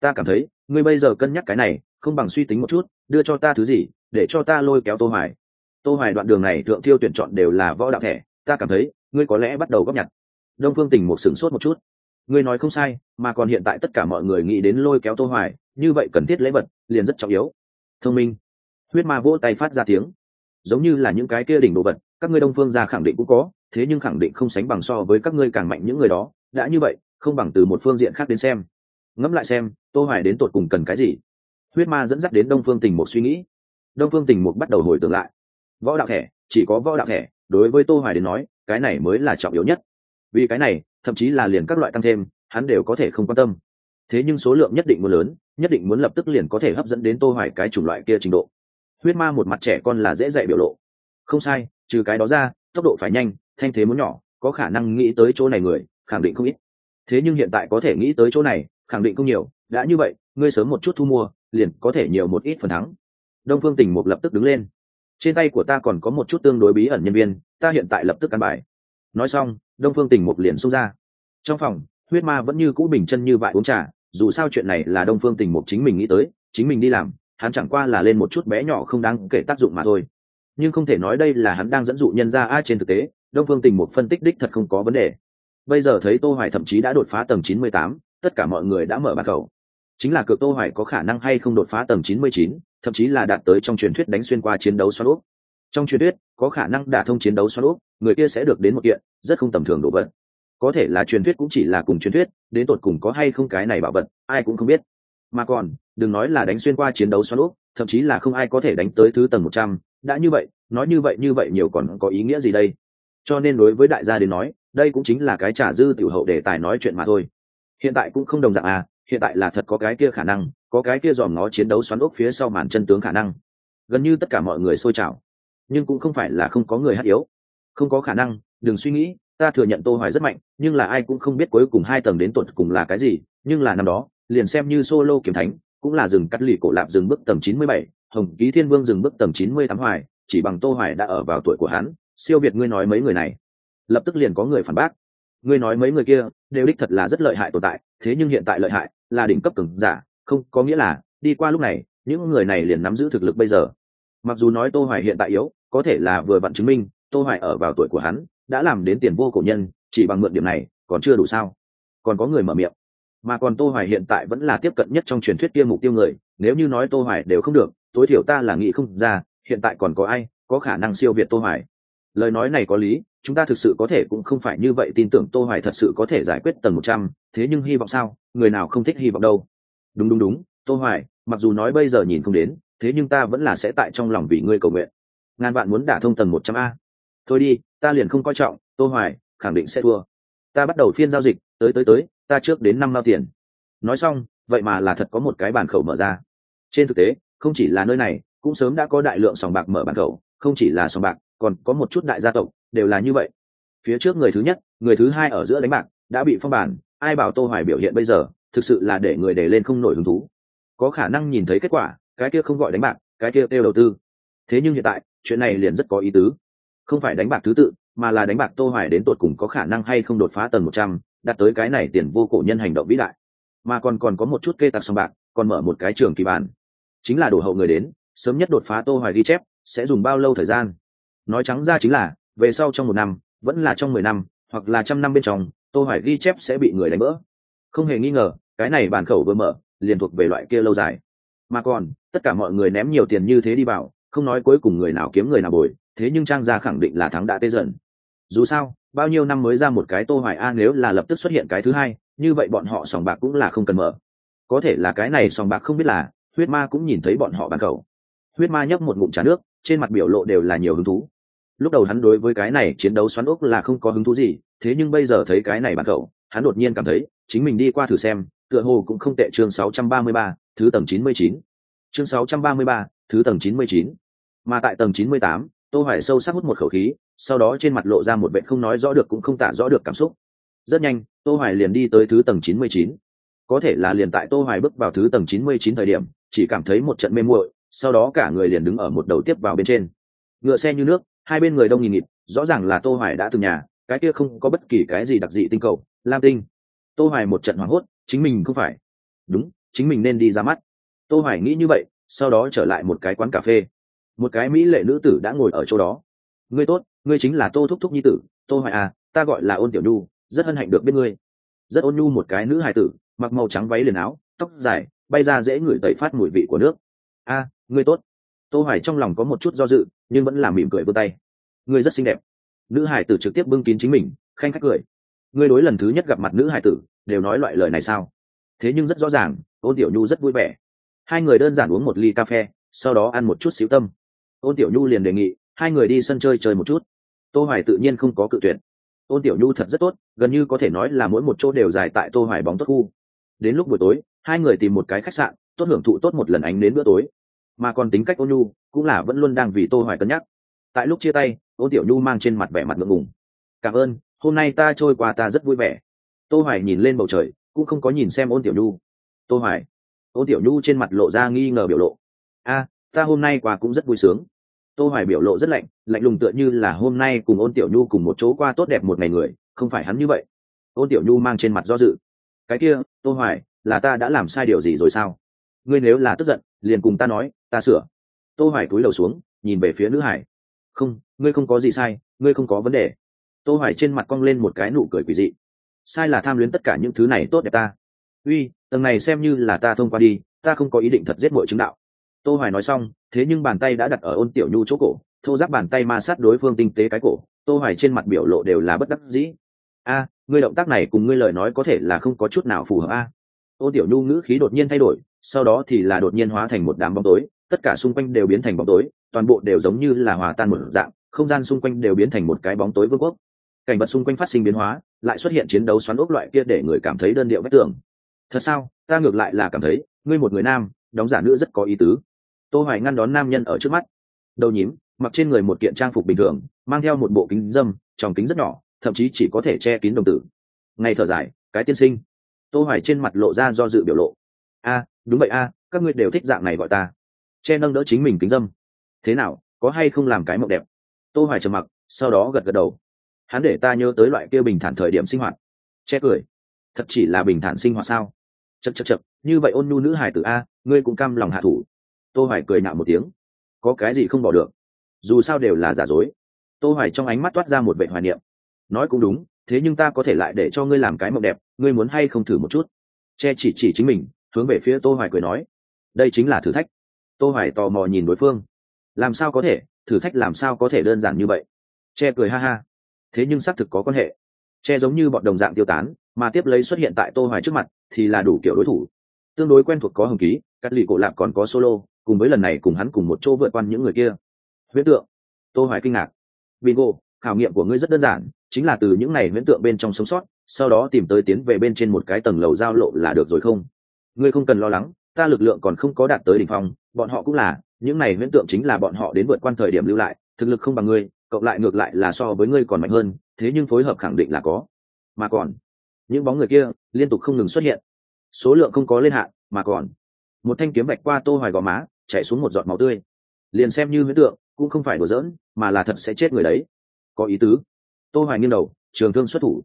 Ta cảm thấy, ngươi bây giờ cân nhắc cái này, không bằng suy tính một chút, đưa cho ta thứ gì, để cho ta lôi kéo tô hoài. Tô hoài đoạn đường này thượng thiêu tuyển chọn đều là võ đạo thẻ, ta cảm thấy, ngươi có lẽ bắt đầu góp nhặt. Đông phương tình một sửng sốt một chút ngươi nói không sai, mà còn hiện tại tất cả mọi người nghĩ đến lôi kéo tô hoài, như vậy cần thiết lễ vật, liền rất trọng yếu. Thông minh. Huyết ma vỗ tay phát ra tiếng. Giống như là những cái kia đỉnh đồ vật, các ngươi đông phương gia khẳng định cũng có, thế nhưng khẳng định không sánh bằng so với các ngươi càng mạnh những người đó. Đã như vậy, không bằng từ một phương diện khác đến xem. Ngẫm lại xem, tô hoài đến tột cùng cần cái gì? Huyết ma dẫn dắt đến đông phương tình một suy nghĩ. Đông phương tình một bắt đầu hồi tưởng lại. Võ đạo thẻ, chỉ có võ đạo thẻ, đối với tô hoài đến nói, cái này mới là trọng yếu nhất. Vì cái này thậm chí là liền các loại tăng thêm, hắn đều có thể không quan tâm. Thế nhưng số lượng nhất định muốn lớn, nhất định muốn lập tức liền có thể hấp dẫn đến tô hoài cái chủng loại kia trình độ. Huyết ma một mặt trẻ con là dễ dạy biểu lộ. Không sai, trừ cái đó ra, tốc độ phải nhanh, thanh thế muốn nhỏ, có khả năng nghĩ tới chỗ này người, khẳng định không ít. Thế nhưng hiện tại có thể nghĩ tới chỗ này, khẳng định không nhiều, đã như vậy, ngươi sớm một chút thu mua, liền có thể nhiều một ít phần thắng. Đông phương tỉnh một lập tức đứng lên. Trên tay của ta còn có một chút tương đối bí ẩn nhân viên, ta hiện tại lập tức căn bài. Nói xong đông phương tình mục liền xông ra. Trong phòng huyết ma vẫn như cũ bình chân như vại uống trà dù sao chuyện này là đông phương tình mục chính mình nghĩ tới chính mình đi làm hắn chẳng qua là lên một chút bé nhỏ không đáng kể tác dụng mà thôi. Nhưng không thể nói đây là hắn đang dẫn dụ nhân ra a trên thực tế đông phương tình mục phân tích đích thật không có vấn đề. Bây giờ thấy tô hoài thậm chí đã đột phá tầng 98, tất cả mọi người đã mở bàn cầu. Chính là cược tô hoài có khả năng hay không đột phá tầng 99, thậm chí là đạt tới trong truyền thuyết đánh xuyên qua chiến đấu xoắn ốc trong truyền thuyết có khả năng đả thông chiến đấu xoắn úp người kia sẽ được đến một kiện rất không tầm thường đồ vật. Có thể là truyền thuyết cũng chỉ là cùng truyền thuyết đến tột cùng có hay không cái này bảo vật ai cũng không biết. Mà còn đừng nói là đánh xuyên qua chiến đấu xoắn úp thậm chí là không ai có thể đánh tới thứ tầng 100, đã như vậy nói như vậy như vậy nhiều còn có ý nghĩa gì đây? Cho nên đối với đại gia đến nói đây cũng chính là cái trả dư tiểu hậu để tài nói chuyện mà thôi. Hiện tại cũng không đồng dạng à hiện tại là thật có cái kia khả năng có cái kia dòm nó chiến đấu xoắn ốc phía sau màn chân tướng khả năng. Gần như tất cả mọi người xôi trào nhưng cũng không phải là không có người hát yếu. Không có khả năng đừng suy nghĩ ta thừa nhận tô hoài rất mạnh nhưng là ai cũng không biết cuối cùng hai tầng đến tuột cùng là cái gì nhưng là năm đó liền xem như solo kiếm thánh cũng là dừng cắt lì cổ lạp dừng bước tầng 97, hồng ký thiên vương dừng bước tầng 98 hoài chỉ bằng tô hoài đã ở vào tuổi của hắn siêu việt ngươi nói mấy người này. Lập tức liền có người phản bác. Ngươi nói mấy người kia đều đích thật là rất lợi hại tồn tại thế nhưng hiện tại lợi hại là đỉnh cấp cường giả không có nghĩa là đi qua lúc này những người này liền nắm giữ thực lực bây giờ. Mặc dù nói tô hoài hiện tại yếu có thể là vừa vặn chứng minh tô hoài ở vào tuổi của hắn đã làm đến tiền vô cổ nhân chỉ bằng mượn điểm này còn chưa đủ sao? Còn có người mở miệng. Mà còn tô hoài hiện tại vẫn là tiếp cận nhất trong truyền thuyết kia mục tiêu người nếu như nói tô hoài đều không được tối thiểu ta là nghĩ không ra hiện tại còn có ai có khả năng siêu việt tô hoài? Lời nói này có lý chúng ta thực sự có thể cũng không phải như vậy tin tưởng tô hoài thật sự có thể giải quyết tầng 100, thế nhưng hy vọng sao? Người nào không thích hy vọng đâu. Đúng đúng đúng tô hoài mặc dù nói bây giờ nhìn không đến thế nhưng ta vẫn là sẽ tại trong lòng vì ngươi cầu nguyện ngàn bạn muốn đả thông tầng 100 a. Thôi đi, ta liền không coi trọng, tô hoài, khẳng định sẽ thua. Ta bắt đầu phiên giao dịch, tới tới tới, ta trước đến năm mao tiền. Nói xong, vậy mà là thật có một cái bàn khẩu mở ra. Trên thực tế, không chỉ là nơi này, cũng sớm đã có đại lượng sòng bạc mở bàn khẩu, không chỉ là sòng bạc, còn có một chút đại gia tộc, đều là như vậy. Phía trước người thứ nhất, người thứ hai ở giữa đánh bạc, đã bị phong bản ai bảo tô hoài biểu hiện bây giờ, thực sự là để người để lên không nổi hứng thú. Có khả năng nhìn thấy kết quả, cái kia không gọi đánh bạc, cái kia kêu đầu tư. Thế nhưng hiện tại chuyện này liền rất có ý tứ. Không phải đánh bạc thứ tự mà là đánh bạc tô hoài đến tột cùng có khả năng hay không đột phá tầng 100, đạt tới cái này tiền vô cổ nhân hành động vĩ đại. Mà còn còn có một chút kê tạc song bạc còn mở một cái trường kỳ bản. Chính là đổ hậu người đến sớm nhất đột phá tô hoài ghi chép sẽ dùng bao lâu thời gian? Nói trắng ra chính là về sau trong một năm vẫn là trong mười năm hoặc là trăm năm bên trong tô hoài ghi chép sẽ bị người đánh bỡ. Không hề nghi ngờ cái này bản khẩu vừa mở liền thuộc về loại kia lâu dài. Mà còn tất cả mọi người ném nhiều tiền như thế đi vào không nói cuối cùng người nào kiếm người nào bồi thế nhưng trang gia khẳng định là thắng đã tê dần dù sao bao nhiêu năm mới ra một cái tô hoài a nếu là lập tức xuất hiện cái thứ hai như vậy bọn họ sòng bạc cũng là không cần mở có thể là cái này sòng bạc không biết là huyết ma cũng nhìn thấy bọn họ bàn cầu. huyết ma nhấp một ngụm trà nước trên mặt biểu lộ đều là nhiều hứng thú lúc đầu hắn đối với cái này chiến đấu xoắn ốc là không có hứng thú gì thế nhưng bây giờ thấy cái này bàn cầu, hắn đột nhiên cảm thấy chính mình đi qua thử xem tựa hồ cũng không tệ chương 633, thứ tầng 99. chương 633, thứ tầng 99. mà tại tầng 98, tô hoài sâu sắc hút một khẩu khí sau đó trên mặt lộ ra một vẻ không nói rõ được cũng không tả rõ được cảm xúc. Rất nhanh tô hoài liền đi tới thứ tầng 99. có thể là liền tại tô hoài bước vào thứ tầng 99 thời điểm chỉ cảm thấy một trận mê muội sau đó cả người liền đứng ở một đầu tiếp vào bên trên. Ngựa xe như nước hai bên người đông nghìn nghịt rõ ràng là tô hoài đã từ nhà cái kia không có bất kỳ cái gì đặc dị tinh cầu lam tinh. Tô hoài một trận hoảng hốt chính mình không phải. Đúng chính mình nên đi ra mắt. Tô hoài nghĩ như vậy sau đó trở lại một cái quán cà phê. Một cái mỹ lệ nữ tử đã ngồi ở chỗ đó. Ngươi tốt, ngươi chính là tô thúc thúc nhi tử, tô hoài à ta gọi là ôn tiểu nhu, rất hân hạnh được biết ngươi. Rất ôn nhu một cái nữ hài tử, mặc màu trắng váy liền áo, tóc dài, bay ra dễ ngửi tẩy phát mùi vị của nước. A, ngươi tốt. Tô hoài trong lòng có một chút do dự, nhưng vẫn làm mỉm cười vươn tay. Ngươi rất xinh đẹp. Nữ hải tử trực tiếp bưng kín chính mình, khanh khách cười. Ngươi đối lần thứ nhất gặp mặt nữ hải tử, đều nói loại lời này sao? Thế nhưng rất rõ ràng, ôn tiểu nhu rất vui vẻ hai người đơn giản uống một ly cà phê, sau đó ăn một chút xíu tâm. Ôn tiểu nhu liền đề nghị, hai người đi sân chơi chơi một chút. Tô hoài tự nhiên không có cự tuyệt. Ôn tiểu nhu thật rất tốt, gần như có thể nói là mỗi một chỗ đều dài tại tô hoài bóng tốt khu. Đến lúc buổi tối, hai người tìm một cái khách sạn, tốt hưởng thụ tốt một lần ánh đến bữa tối. Mà còn tính cách ôn nhu, cũng là vẫn luôn đang vì tô hoài cân nhắc. Tại lúc chia tay, ôn tiểu nhu mang trên mặt vẻ mặt ngượng ngùng. Cảm ơn, hôm nay ta trôi qua ta rất vui vẻ. Tô hoài nhìn lên bầu trời, cũng không có nhìn xem ôn tiểu nhu. Tô hoài ôn tiểu nhu trên mặt lộ ra nghi ngờ biểu lộ. A, ta hôm nay qua cũng rất vui sướng. Tô hoài biểu lộ rất lạnh lạnh lùng tựa như là hôm nay cùng ôn tiểu nhu cùng một chỗ qua tốt đẹp một ngày người, không phải hắn như vậy. Ôn tiểu nhu mang trên mặt do dự. Cái kia, tô hoài, là ta đã làm sai điều gì rồi sao? Ngươi nếu là tức giận, liền cùng ta nói, ta sửa. Tô hoài cúi đầu xuống, nhìn về phía nữ hải. Không, ngươi không có gì sai, ngươi không có vấn đề. Tô hoài trên mặt cong lên một cái nụ cười quỷ dị. Sai là tham luyến tất cả những thứ này tốt đẹp ta. Uy tầng này xem như là ta thông qua đi, ta không có ý định thật giết mọi chứng đạo. Tô hoài nói xong, thế nhưng bàn tay đã đặt ở ôn tiểu nhu chỗ cổ, thô giáp bàn tay ma sát đối phương tinh tế cái cổ, tô hoài trên mặt biểu lộ đều là bất đắc dĩ. A, ngươi động tác này cùng ngươi lời nói có thể là không có chút nào phù hợp a. Ôn tiểu nhu ngữ khí đột nhiên thay đổi, sau đó thì là đột nhiên hóa thành một đám bóng tối, tất cả xung quanh đều biến thành bóng tối, toàn bộ đều giống như là hòa tan một dạng, không gian xung quanh đều biến thành một cái bóng tối vương quốc. Cảnh vật xung quanh phát sinh biến hóa, lại xuất hiện chiến đấu xoắn ốc loại kia để người cảm thấy đơn điệu vách tường thật sao? Ta ngược lại là cảm thấy, ngươi một người nam, đóng giả nữ rất có ý tứ. Tô hoài ngăn đón nam nhân ở trước mắt. Đầu nhím, mặc trên người một kiện trang phục bình thường, mang theo một bộ kính dâm, tròng kính rất nhỏ, thậm chí chỉ có thể che kín đồng tử. Ngày thở dài, cái tiên sinh. Tô hoài trên mặt lộ ra do dự biểu lộ. A, đúng vậy a, các ngươi đều thích dạng này gọi ta. Che nâng đỡ chính mình kính dâm. Thế nào, có hay không làm cái mộng đẹp? Tô hoài trầm mặc, sau đó gật gật đầu. Hắn để ta nhớ tới loại kia bình thản thời điểm sinh hoạt. Che cười. Thật chỉ là bình thản sinh hoạt sao? Chật chật chật, như vậy ôn nhu nữ hài tử a, ngươi cũng cam lòng hạ thủ. Tô hoài cười nạo một tiếng. Có cái gì không bỏ được? Dù sao đều là giả dối. Tô hoài trong ánh mắt toát ra một vẻ hoài niệm. Nói cũng đúng, thế nhưng ta có thể lại để cho ngươi làm cái mộng đẹp, ngươi muốn hay không thử một chút? Che chỉ chỉ chính mình, hướng về phía tô hoài cười nói. Đây chính là thử thách. Tô hoài tò mò nhìn đối phương. Làm sao có thể? Thử thách làm sao có thể đơn giản như vậy? Che cười ha ha. Thế nhưng xác thực có quan hệ. Che giống như bọn đồng dạng tiêu tán mà tiếp lấy xuất hiện tại tô hoài trước mặt thì là đủ kiểu đối thủ. Tương đối quen thuộc có hồng ký cắt lì cổ lạp còn có solo, cùng với lần này cùng hắn cùng một chỗ vượt qua những người kia. Huyễn tượng, tô hoài kinh ngạc. Bingo, khảo nghiệm của ngươi rất đơn giản, chính là từ những này huyễn tượng bên trong sống sót, sau đó tìm tới tiến về bên trên một cái tầng lầu giao lộ là được rồi không? Ngươi không cần lo lắng, ta lực lượng còn không có đạt tới đỉnh phong, bọn họ cũng là, những này huyễn tượng chính là bọn họ đến vượt qua thời điểm lưu lại, thực lực không bằng ngươi, cộng lại ngược lại là so với ngươi còn mạnh hơn, thế nhưng phối hợp khẳng định là có. Mà còn những bóng người kia liên tục không ngừng xuất hiện. Số lượng không có lên hạn, mà còn. Một thanh kiếm bạch qua tô hoài gò má chảy xuống một giọt máu tươi. Liền xem như huyễn tượng, cũng không phải đùa giỡn, mà là thật sẽ chết người đấy. Có ý tứ. Tô hoài nghiêng đầu, trường thương xuất thủ.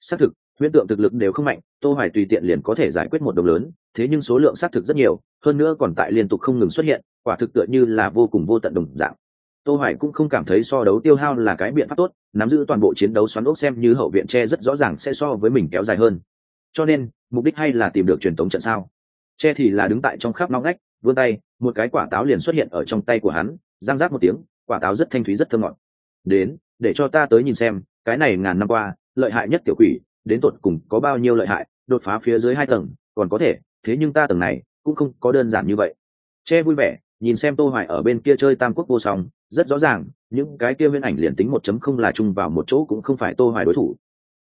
Xác thực, huyễn tượng thực lực đều không mạnh, tô hoài tùy tiện liền có thể giải quyết một đồng lớn, thế nhưng số lượng xác thực rất nhiều, hơn nữa còn tại liên tục không ngừng xuất hiện, quả thực tựa như là vô cùng vô tận đồng dạng tô hoài cũng không cảm thấy so đấu tiêu hao là cái biện pháp tốt, nắm giữ toàn bộ chiến đấu xoắn ốc xem như hậu viện che rất rõ ràng sẽ so với mình kéo dài hơn. Cho nên, mục đích hay là tìm được truyền tống trận sao? Che thì là đứng tại trong khắp nóng ngách, vươn tay, một cái quả táo liền xuất hiện ở trong tay của hắn giang rác một tiếng, quả táo rất thanh thúy rất thơm ngọt. Đến, để cho ta tới nhìn xem, cái này ngàn năm qua, lợi hại nhất tiểu quỷ, đến tột cùng có bao nhiêu lợi hại, đột phá phía dưới hai tầng, còn có thể, thế nhưng ta tầng này, cũng không có đơn giản như vậy. Che vui vẻ, nhìn xem tô hoài ở bên kia chơi tam quốc vô song rất rõ ràng, những cái kia viên ảnh liền tính một chấm không là chung vào một chỗ cũng không phải tô hoài đối thủ.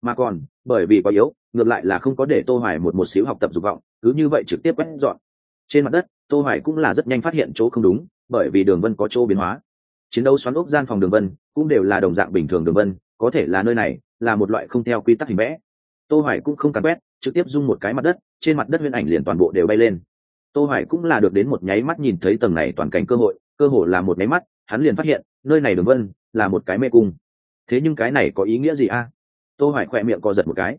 Mà còn, bởi vì quá yếu, ngược lại là không có để tô hoài một một xíu học tập dục vọng, cứ như vậy trực tiếp quét dọn. Trên mặt đất, tô hoài cũng là rất nhanh phát hiện chỗ không đúng, bởi vì đường vân có chỗ biến hóa. Chiến đấu xoắn ốc gian phòng đường vân cũng đều là đồng dạng bình thường đường vân, có thể là nơi này là một loại không theo quy tắc hình vẽ. Tô hoài cũng không cắn quét, trực tiếp dung một cái mặt đất, trên mặt đất nguyên ảnh liền toàn bộ đều bay lên. Tô hoài cũng là được đến một nháy mắt nhìn thấy tầng này toàn cảnh cơ hội cơ hội là một nháy mắt hắn liền phát hiện nơi này đường vân là một cái mê cung. Thế nhưng cái này có ý nghĩa gì a? Tô hoài khỏe miệng co giật một cái.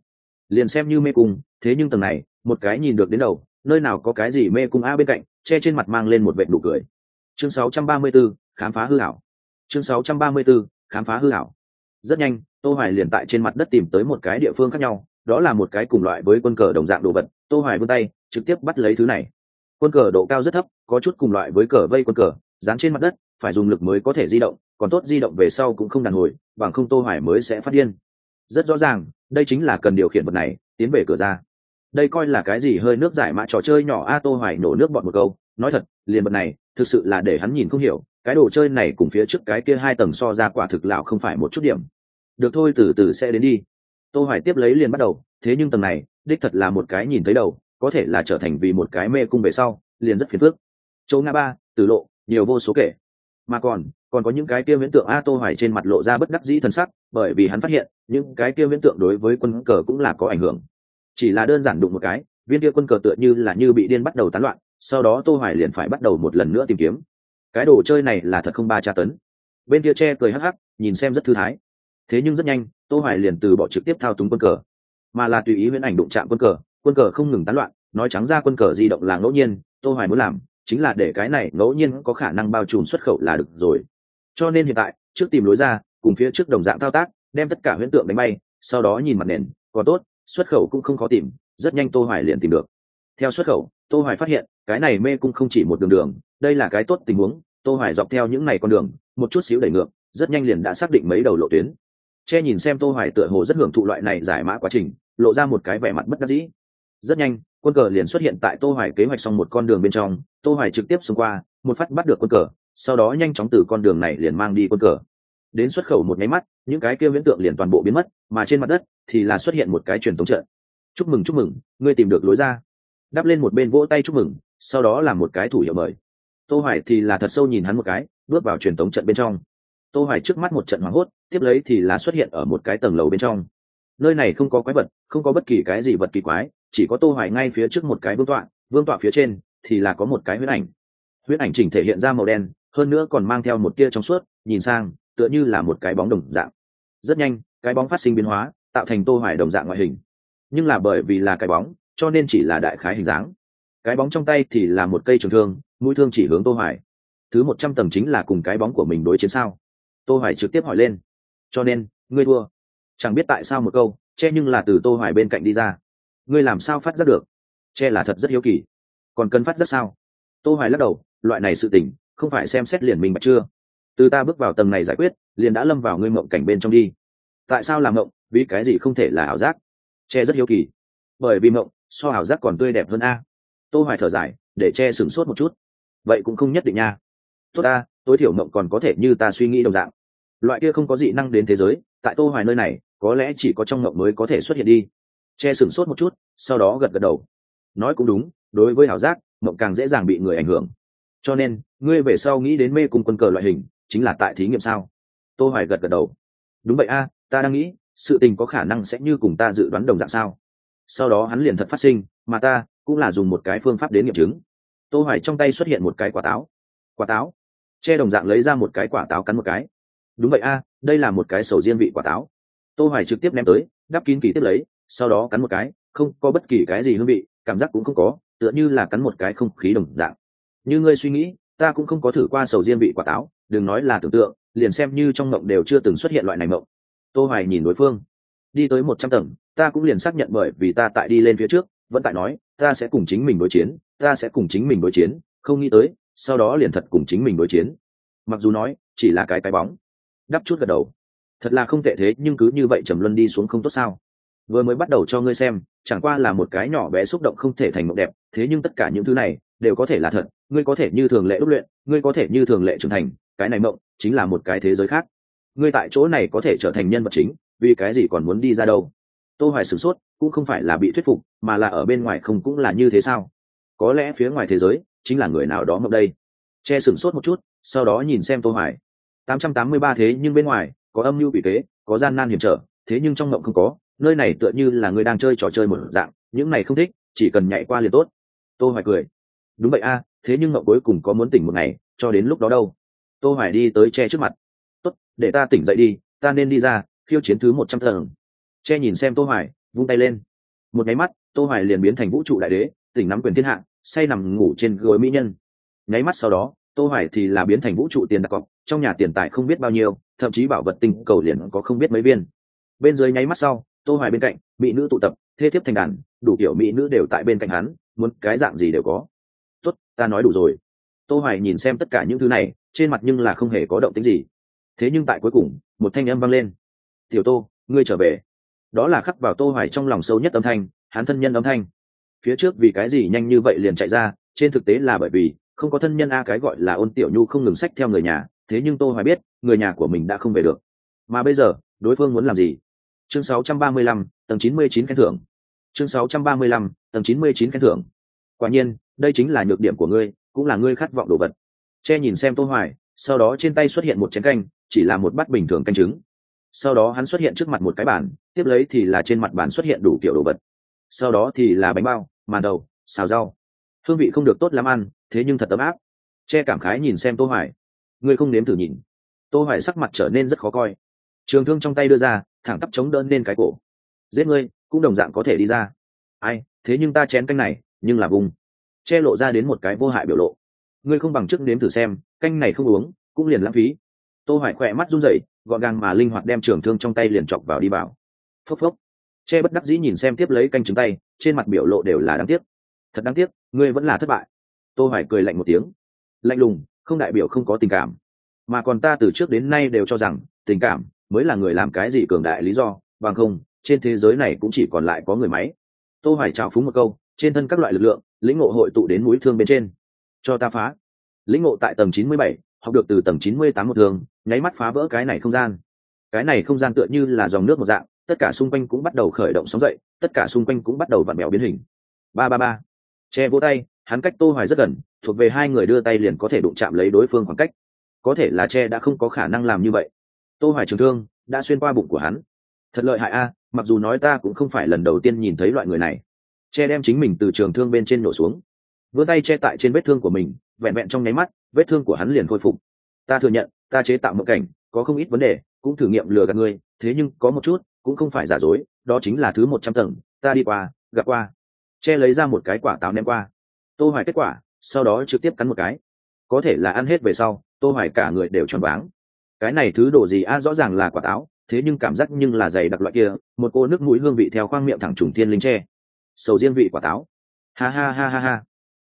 Liền xem như mê cung thế nhưng tầng này một cái nhìn được đến đầu nơi nào có cái gì mê cung a bên cạnh che trên mặt mang lên một vệt nụ cười. Chương 634, khám phá hư ảo. chương 634, khám phá hư ảo. rất nhanh tô hoài liền tại trên mặt đất tìm tới một cái địa phương khác nhau đó là một cái cùng loại với quân cờ đồng dạng đồ vật. Tô hoài vươn tay trực tiếp bắt lấy thứ này. Quân cờ độ cao rất thấp có chút cùng loại với cờ vây quân cờ dán trên mặt đất phải dùng lực mới có thể di động, còn tốt di động về sau cũng không đàn hồi, bằng không tô hoài mới sẽ phát điên. Rất rõ ràng, đây chính là cần điều khiển vật này, tiến về cửa ra. Đây coi là cái gì hơi nước giải mã trò chơi nhỏ a tô hoài nổ nước bọn một câu, nói thật, liền vật này, thực sự là để hắn nhìn không hiểu, cái đồ chơi này cùng phía trước cái kia hai tầng so ra quả thực lão không phải một chút điểm. Được thôi, từ từ sẽ đến đi. Tô hoài tiếp lấy liền bắt đầu, thế nhưng tầng này, đích thật là một cái nhìn thấy đầu, có thể là trở thành vì một cái mê cung về sau, liền rất phiền phức. Chỗ nga ba, tử lộ, nhiều vô số kể mà còn còn có những cái kia viễn tượng a tô hoài trên mặt lộ ra bất đắc dĩ thần sắc, bởi vì hắn phát hiện, những cái kia viễn tượng đối với quân cờ cũng là có ảnh hưởng. Chỉ là đơn giản đụng một cái, viên kia quân cờ tựa như là như bị điên bắt đầu tán loạn, sau đó tô hoài liền phải bắt đầu một lần nữa tìm kiếm. Cái đồ chơi này là thật không ba tra tấn. Bên kia che cười hắc hắc, nhìn xem rất thư thái. Thế nhưng rất nhanh, tô hoài liền từ bỏ trực tiếp thao túng quân cờ. Mà là tùy ý huyễn ảnh đụng chạm quân cờ quân cờ không ngừng tán loạn, nói trắng ra quân cờ di động là ngẫu nhiên, tô hoài muốn làm chính là để cái này ngẫu nhiên có khả năng bao trùm xuất khẩu là được rồi. Cho nên hiện tại, trước tìm lối ra, cùng phía trước đồng dạng thao tác, đem tất cả huyễn tượng đánh bay, sau đó nhìn mặt nền, còn tốt, xuất khẩu cũng không khó tìm, rất nhanh tô hoài liền tìm được. Theo xuất khẩu, tô hoài phát hiện, cái này mê cung không chỉ một đường đường, đây là cái tốt tình huống, tô hoài dọc theo những này con đường, một chút xíu đẩy ngược, rất nhanh liền đã xác định mấy đầu lộ tuyến. Che nhìn xem tô hoài tựa hồ rất hưởng thụ loại này giải mã quá trình, lộ ra một cái vẻ mặt bất đắc dĩ. Rất nhanh quân cờ liền xuất hiện tại tô hoài kế hoạch xong một con đường bên trong, tô hoài trực tiếp xông qua, một phát bắt được quân cờ, sau đó nhanh chóng từ con đường này liền mang đi quân cờ. Đến xuất khẩu một nháy mắt, những cái kia viễn tượng liền toàn bộ biến mất, mà trên mặt đất thì là xuất hiện một cái truyền thống trận. Chúc mừng chúc mừng, ngươi tìm được lối ra. Đắp lên một bên vỗ tay chúc mừng, sau đó làm một cái thủ hiệu mời. Tô hoài thì là thật sâu nhìn hắn một cái, bước vào truyền thống trận bên trong. Tô hoài trước mắt một trận hoảng hốt, tiếp lấy thì là xuất hiện ở một cái tầng lầu bên trong. Nơi này không có quái vật, không có bất kỳ cái gì vật kỳ quái chỉ có tô hoài ngay phía trước một cái vương tọa vương tọa phía trên thì là có một cái huyết ảnh. Huyết ảnh chỉnh thể hiện ra màu đen, hơn nữa còn mang theo một tia trong suốt, nhìn sang, tựa như là một cái bóng đồng dạng. Rất nhanh, cái bóng phát sinh biến hóa, tạo thành tô hoài đồng dạng ngoại hình. Nhưng là bởi vì là cái bóng, cho nên chỉ là đại khái hình dáng. Cái bóng trong tay thì là một cây trường thương, mũi thương chỉ hướng tô hoài. Thứ một trăm tầng chính là cùng cái bóng của mình đối chiến sao? Tô hoài trực tiếp hỏi lên. Cho nên, ngươi thua. Chẳng biết tại sao một câu, che nhưng là từ tô hoài bên cạnh đi ra ngươi làm sao phát giác được? Che là thật rất hiếu kỳ. Còn cần phát giác sao? Tô hoài lắc đầu, loại này sự tình, không phải xem xét liền mình mà chưa? Từ ta bước vào tầng này giải quyết, liền đã lâm vào ngươi mộng cảnh bên trong đi. Tại sao làm mộng? Vì cái gì không thể là ảo giác? Che rất hiếu kỳ. Bởi vì mộng, so ảo giác còn tươi đẹp hơn a. Tô hoài thở dài, để che sửng sốt một chút. Vậy cũng không nhất định nha. Tốt ta, tối thiểu mộng còn có thể như ta suy nghĩ đồng dạng. Loại kia không có dị năng đến thế giới, tại tô hoài nơi này, có lẽ chỉ có trong mộng mới có thể xuất hiện đi che sửng sốt một chút, sau đó gật gật đầu. Nói cũng đúng, đối với ảo giác, mộng càng dễ dàng bị người ảnh hưởng. Cho nên, ngươi về sau nghĩ đến mê cung quân cờ loại hình, chính là tại thí nghiệm sao? Tô hoài gật gật đầu. Đúng vậy a, ta đang nghĩ, sự tình có khả năng sẽ như cùng ta dự đoán đồng dạng sao? Sau đó hắn liền thật phát sinh, mà ta cũng là dùng một cái phương pháp đến nghiệm chứng. Tô hoài trong tay xuất hiện một cái quả táo. Quả táo? Che đồng dạng lấy ra một cái quả táo cắn một cái. Đúng vậy a, đây là một cái sầu riêng vị quả táo. Tô hoài trực tiếp ném tới, đắp kín kỳ tiếp lấy sau đó cắn một cái, không có bất kỳ cái gì hương vị, cảm giác cũng không có, tựa như là cắn một cái không khí đồng dạng. Như ngươi suy nghĩ, ta cũng không có thử qua sầu riêng vị quả táo, đừng nói là tưởng tượng, liền xem như trong mộng đều chưa từng xuất hiện loại này mộng. Tô hoài nhìn đối phương. Đi tới một trăm tầng, ta cũng liền xác nhận bởi vì ta tại đi lên phía trước, vẫn tại nói, ta sẽ cùng chính mình đối chiến, ta sẽ cùng chính mình đối chiến, không nghĩ tới, sau đó liền thật cùng chính mình đối chiến. Mặc dù nói, chỉ là cái cái bóng. Đắp chút gật đầu. Thật là không tệ thế, nhưng cứ như vậy trầm luân đi xuống không tốt sao? Vừa mới bắt đầu cho ngươi xem, chẳng qua là một cái nhỏ bé xúc động không thể thành mộng đẹp, thế nhưng tất cả những thứ này đều có thể là thật, ngươi có thể như thường lệ đúc luyện, ngươi có thể như thường lệ trưởng thành, cái này mộng chính là một cái thế giới khác. Ngươi tại chỗ này có thể trở thành nhân vật chính, vì cái gì còn muốn đi ra đâu? Tô hoài sửng sốt, cũng không phải là bị thuyết phục, mà là ở bên ngoài không cũng là như thế sao? Có lẽ phía ngoài thế giới chính là người nào đó mộng đây. Che sửng sốt một chút, sau đó nhìn xem tô hoài. 883 thế nhưng bên ngoài, có âm mưu bị kế, có gian nan hiểm trở, thế nhưng trong mộng không có nơi này tựa như là người đang chơi trò chơi một dạng, những này không thích, chỉ cần nhảy qua liền tốt. Tô hoài cười. Đúng vậy a, thế nhưng ngậu cuối cùng có muốn tỉnh một ngày, cho đến lúc đó đâu? Tô hoài đi tới che trước mặt. Tốt, để ta tỉnh dậy đi, ta nên đi ra, khiêu chiến thứ một trăm tầng. Che nhìn xem tô hoài, vung tay lên. Một nháy mắt, tô hoài liền biến thành vũ trụ đại đế, tỉnh nắm quyền thiên hạ, say nằm ngủ trên gối mỹ nhân. Nháy mắt sau đó, tô hoài thì là biến thành vũ trụ tiền đặc cọc, trong nhà tiền tài không biết bao nhiêu, thậm chí bảo vật tinh cầu liền có không biết mấy viên. Bên dưới nháy mắt sau tô hoài bên cạnh, mỹ nữ tụ tập, thê thiếp thành đàn, đủ kiểu mỹ nữ đều tại bên cạnh hắn, muốn cái dạng gì đều có. Tốt, ta nói đủ rồi. Tô hoài nhìn xem tất cả những thứ này, trên mặt nhưng là không hề có động tĩnh gì. Thế nhưng tại cuối cùng, một thanh âm vang lên. Tiểu tô, ngươi trở về. Đó là khắc vào tô hoài trong lòng sâu nhất âm thanh, hắn thân nhân âm thanh. Phía trước vì cái gì nhanh như vậy liền chạy ra, trên thực tế là bởi vì không có thân nhân a cái gọi là ôn tiểu nhu không ngừng sách theo người nhà, thế nhưng tô hoài biết, người nhà của mình đã không về được. Mà bây giờ, đối phương muốn làm gì? Chương 635, tầng 99 khen thưởng. Chương 635, tầng 99 khen thưởng. Quả nhiên đây chính là nhược điểm của ngươi cũng là ngươi khát vọng đồ vật. Che nhìn xem tô hoài sau đó trên tay xuất hiện một chén canh chỉ là một bát bình thường canh trứng. Sau đó hắn xuất hiện trước mặt một cái bàn tiếp lấy thì là trên mặt bàn xuất hiện đủ kiểu đồ vật. Sau đó thì là bánh bao màn đầu xào rau. Hương vị không được tốt lắm ăn thế nhưng thật ấm áp. Che cảm khái nhìn xem tô hoài. Ngươi không nếm thử nhìn. Tô hoài sắc mặt trở nên rất khó coi. Trường thương trong tay đưa ra thẳng tắp chống đơn lên cái cổ. Giết ngươi, cũng đồng dạng có thể đi ra. Ai, thế nhưng ta chén canh này, nhưng là vùng. Che lộ ra đến một cái vô hại biểu lộ. Ngươi không bằng trước nếm thử xem, canh này không uống, cũng liền lãng phí. Tô hoài khỏe mắt run rẩy, gọn gàng mà linh hoạt đem trường thương trong tay liền chọc vào đi vào. Phốc phốc. Che bất đắc dĩ nhìn xem tiếp lấy canh trứng tay, trên mặt biểu lộ đều là đáng tiếc. Thật đáng tiếc, ngươi vẫn là thất bại. Tô hoài cười lạnh một tiếng. Lạnh lùng, không đại biểu không có tình cảm. Mà còn ta từ trước đến nay đều cho rằng, tình cảm mới là người làm cái gì cường đại lý do bằng không trên thế giới này cũng chỉ còn lại có người máy. Tô hoài chào phúng một câu trên thân các loại lực lượng lĩnh ngộ hội tụ đến mũi thương bên trên. Cho ta phá. Lĩnh ngộ tại tầng 97, học được từ tầng 98 một thương nháy mắt phá vỡ cái này không gian. Cái này không gian tựa như là dòng nước một dạng tất cả xung quanh cũng bắt đầu khởi động sóng dậy tất cả xung quanh cũng bắt đầu vặn bèo biến hình. Ba ba ba. Che vỗ tay hắn cách tô hoài rất gần thuộc về hai người đưa tay liền có thể đụng chạm lấy đối phương khoảng cách. Có thể là che đã không có khả năng làm như vậy tô hoài trường thương đã xuyên qua bụng của hắn. Thật lợi hại a, mặc dù nói ta cũng không phải lần đầu tiên nhìn thấy loại người này. Che đem chính mình từ trường thương bên trên nổ xuống. Vươn tay che tại trên vết thương của mình, vẹn vẹn trong nháy mắt, vết thương của hắn liền khôi phục. Ta thừa nhận, ta chế tạo một cảnh, có không ít vấn đề, cũng thử nghiệm lừa gạt ngươi, thế nhưng có một chút, cũng không phải giả dối, đó chính là thứ một trăm tầng, ta đi qua, gặp qua. Che lấy ra một cái quả táo ném qua. Tô hoài kết quả, sau đó trực tiếp cắn một cái. Có thể là ăn hết về sau, tô hoài cả người đều tròn váng cái này thứ đồ gì? A rõ ràng là quả táo, thế nhưng cảm giác nhưng là dày đặc loại kia, một cô nước mũi hương vị theo khoang miệng thẳng trùng thiên linh tre sầu riêng vị quả táo. Ha ha ha ha ha.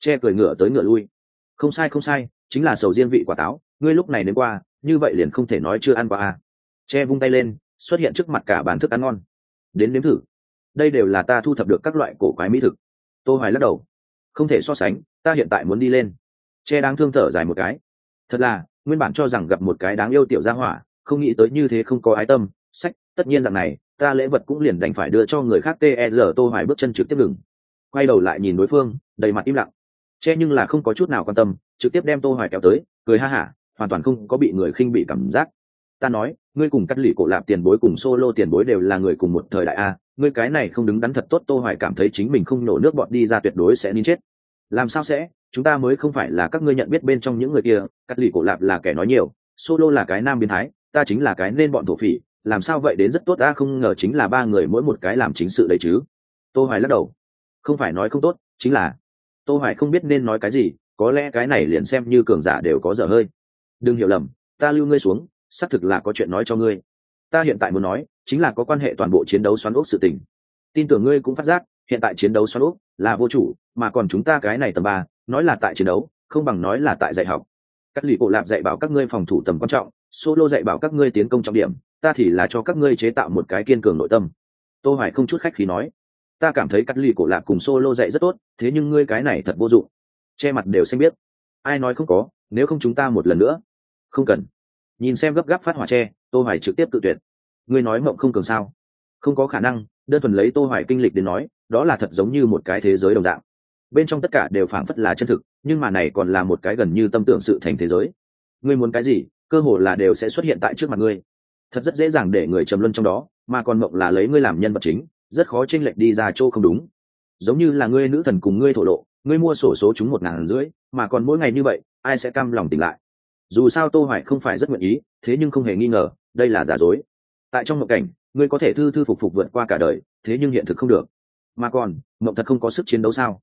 Che cười ngựa tới ngựa lui. Không sai không sai, chính là sầu riêng vị quả táo, ngươi lúc này đến qua, như vậy liền không thể nói chưa ăn qua a che vung tay lên, xuất hiện trước mặt cả bàn thức ăn ngon. Đến nếm thử. Đây đều là ta thu thập được các loại cổ quái mỹ thực. Tô hoài lắc đầu. Không thể so sánh, ta hiện tại muốn đi lên. Che đang thương thở dài một cái. Thật là nguyên bản cho rằng gặp một cái đáng yêu tiểu gia hỏa, không nghĩ tới như thế không có ái tâm, sách, tất nhiên rằng này, ta lễ vật cũng liền đành phải đưa cho người khác ter tô hoài bước chân trực tiếp ngừng. Quay đầu lại nhìn đối phương, đầy mặt im lặng. Che nhưng là không có chút nào quan tâm, trực tiếp đem tô hoài kéo tới, cười ha hả, hoàn toàn không có bị người khinh bị cảm giác. Ta nói, ngươi cùng cắt lì cổ lạp tiền bối cùng solo tiền bối đều là người cùng một thời đại a, ngươi cái này không đứng đắn thật tốt, tô hoài cảm thấy chính mình không nổ nước bọn đi ra tuyệt đối sẽ nín chết. Làm sao sẽ? Chúng ta mới không phải là các ngươi nhận biết bên trong những người kia, cắt lì cổ lạp là kẻ nói nhiều, solo là cái nam biến thái, ta chính là cái nên bọn thổ phỉ, làm sao vậy đến rất tốt, ta không ngờ chính là ba người mỗi một cái làm chính sự đấy chứ. Tô hoài lắc đầu. Không phải nói không tốt, chính là. Tô hoài không biết nên nói cái gì, có lẽ cái này liền xem như cường giả đều có dở hơi. Đừng hiểu lầm, ta lưu ngươi xuống, xác thực là có chuyện nói cho ngươi. Ta hiện tại muốn nói, chính là có quan hệ toàn bộ chiến đấu xoắn ốc sự tình. Tin tưởng ngươi cũng phát giác, hiện tại chiến đấu xoắn ốc là vô chủ, mà còn chúng ta cái này tầm ba nói là tại chiến đấu, không bằng nói là tại dạy học. Các lì cổ lạp dạy bảo các ngươi phòng thủ tầm quan trọng, solo dạy bảo các ngươi tiến công trọng điểm, ta thì là cho các ngươi chế tạo một cái kiên cường nội tâm. Tô hoài không chút khách khí nói, ta cảm thấy cắt lì cổ lạp cùng solo dạy rất tốt, thế nhưng ngươi cái này thật vô dụng. Che mặt đều xanh biết ai nói không có, nếu không chúng ta một lần nữa. Không cần. Nhìn xem gấp gáp phát hỏa tre tô hoài trực tiếp tự tuyệt. Ngươi nói mộng không cường sao? Không có khả năng, đơn thuần lấy tô hoài kinh lịch đến nói, đó là thật giống như một cái thế giới đồng dạng bên trong tất cả đều phảng phất là chân thực, nhưng mà này còn là một cái gần như tâm tưởng sự thành thế giới. Ngươi muốn cái gì, cơ hồ là đều sẽ xuất hiện tại trước mặt ngươi. Thật rất dễ dàng để người trầm luân trong đó, mà còn mộng là lấy ngươi làm nhân vật chính, rất khó tranh lệch đi ra chỗ không đúng. Giống như là ngươi nữ thần cùng ngươi thổ lộ, ngươi mua sổ số chúng một ngàn rưỡi, mà còn mỗi ngày như vậy, ai sẽ cam lòng tỉnh lại? Dù sao tô hoài không phải rất nguyện ý, thế nhưng không hề nghi ngờ, đây là giả dối. Tại trong mộng cảnh, ngươi có thể thư thư phục phục vượt qua cả đời, thế nhưng hiện thực không được. Mà còn, mộng thật không có sức chiến đấu sao?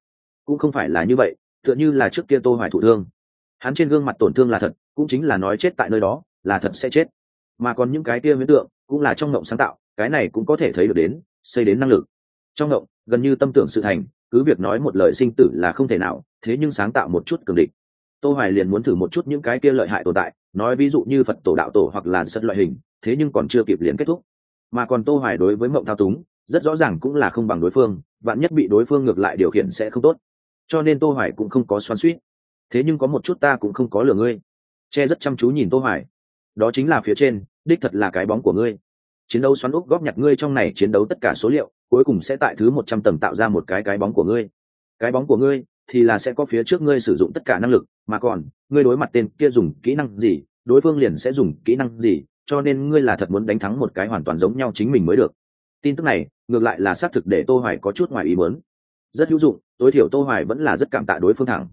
Cũng không phải là như vậy, tựa như là trước kia tô hoài thụ thương. Hắn trên gương mặt tổn thương là thật, cũng chính là nói chết tại nơi đó, là thật sẽ chết. Mà còn những cái kia miễn tượng, cũng là trong ngộng sáng tạo, cái này cũng có thể thấy được đến, xây đến năng lực. Trong ngộng, gần như tâm tưởng sự thành, cứ việc nói một lời sinh tử là không thể nào, thế nhưng sáng tạo một chút cường địch. Tô hoài liền muốn thử một chút những cái kia lợi hại tồn tại, nói ví dụ như phật tổ đạo tổ hoặc là sật loại hình, thế nhưng còn chưa kịp liền kết thúc. Mà còn tô hoài đối với mộng thao túng, rất rõ ràng cũng là không bằng đối phương bạn nhất bị đối phương ngược lại điều khiển sẽ không tốt cho nên tô hoài cũng không có xoắn xuýt thế nhưng có một chút ta cũng không có lừa ngươi. Che rất chăm chú nhìn tô hoài. Đó chính là phía trên, đích thật là cái bóng của ngươi. Chiến đấu xoắn úp góp nhặt ngươi trong này chiến đấu tất cả số liệu, cuối cùng sẽ tại thứ 100 tầng tạo ra một cái cái bóng của ngươi. Cái bóng của ngươi thì là sẽ có phía trước ngươi sử dụng tất cả năng lực, mà còn, ngươi đối mặt tên kia dùng kỹ năng gì, đối phương liền sẽ dùng kỹ năng gì, cho nên ngươi là thật muốn đánh thắng một cái hoàn toàn giống nhau chính mình mới được. Tin tức này, ngược lại là xác thực để tô hoài có chút ngoài ý muốn rất hữu dụng tối thiểu tô hoài vẫn là rất cảm tạ đối phương thẳng.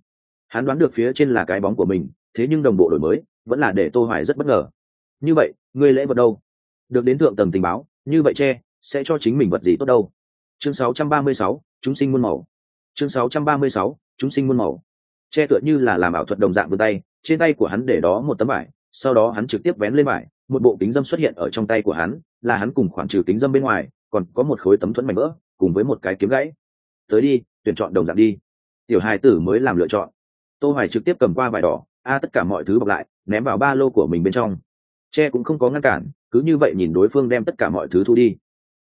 Hắn đoán được phía trên là cái bóng của mình thế nhưng đồng bộ đổi mới vẫn là để tô hoài rất bất ngờ. Như vậy ngươi lễ vật đâu? Được đến thượng tầng tình báo như vậy che sẽ cho chính mình vật gì tốt đâu? Chương 636, chúng sinh muôn màu. Chương 636, chúng sinh muôn màu. Che tựa như là làm ảo thuật đồng dạng vươn tay trên tay của hắn để đó một tấm vải sau đó hắn trực tiếp vén lên vải một bộ kính dâm xuất hiện ở trong tay của hắn là hắn cùng khoảng trừ kính dâm bên ngoài còn có một khối tấm thuẫn mảnh vỡ cùng với một cái kiếm gãy tới đi, tuyển chọn đồng dạng đi. Tiểu hài tử mới làm lựa chọn. Tô hoài trực tiếp cầm qua vải đỏ, a, tất cả mọi thứ bọc lại, ném vào ba lô của mình bên trong. Che cũng không có ngăn cản, cứ như vậy nhìn đối phương đem tất cả mọi thứ thu đi.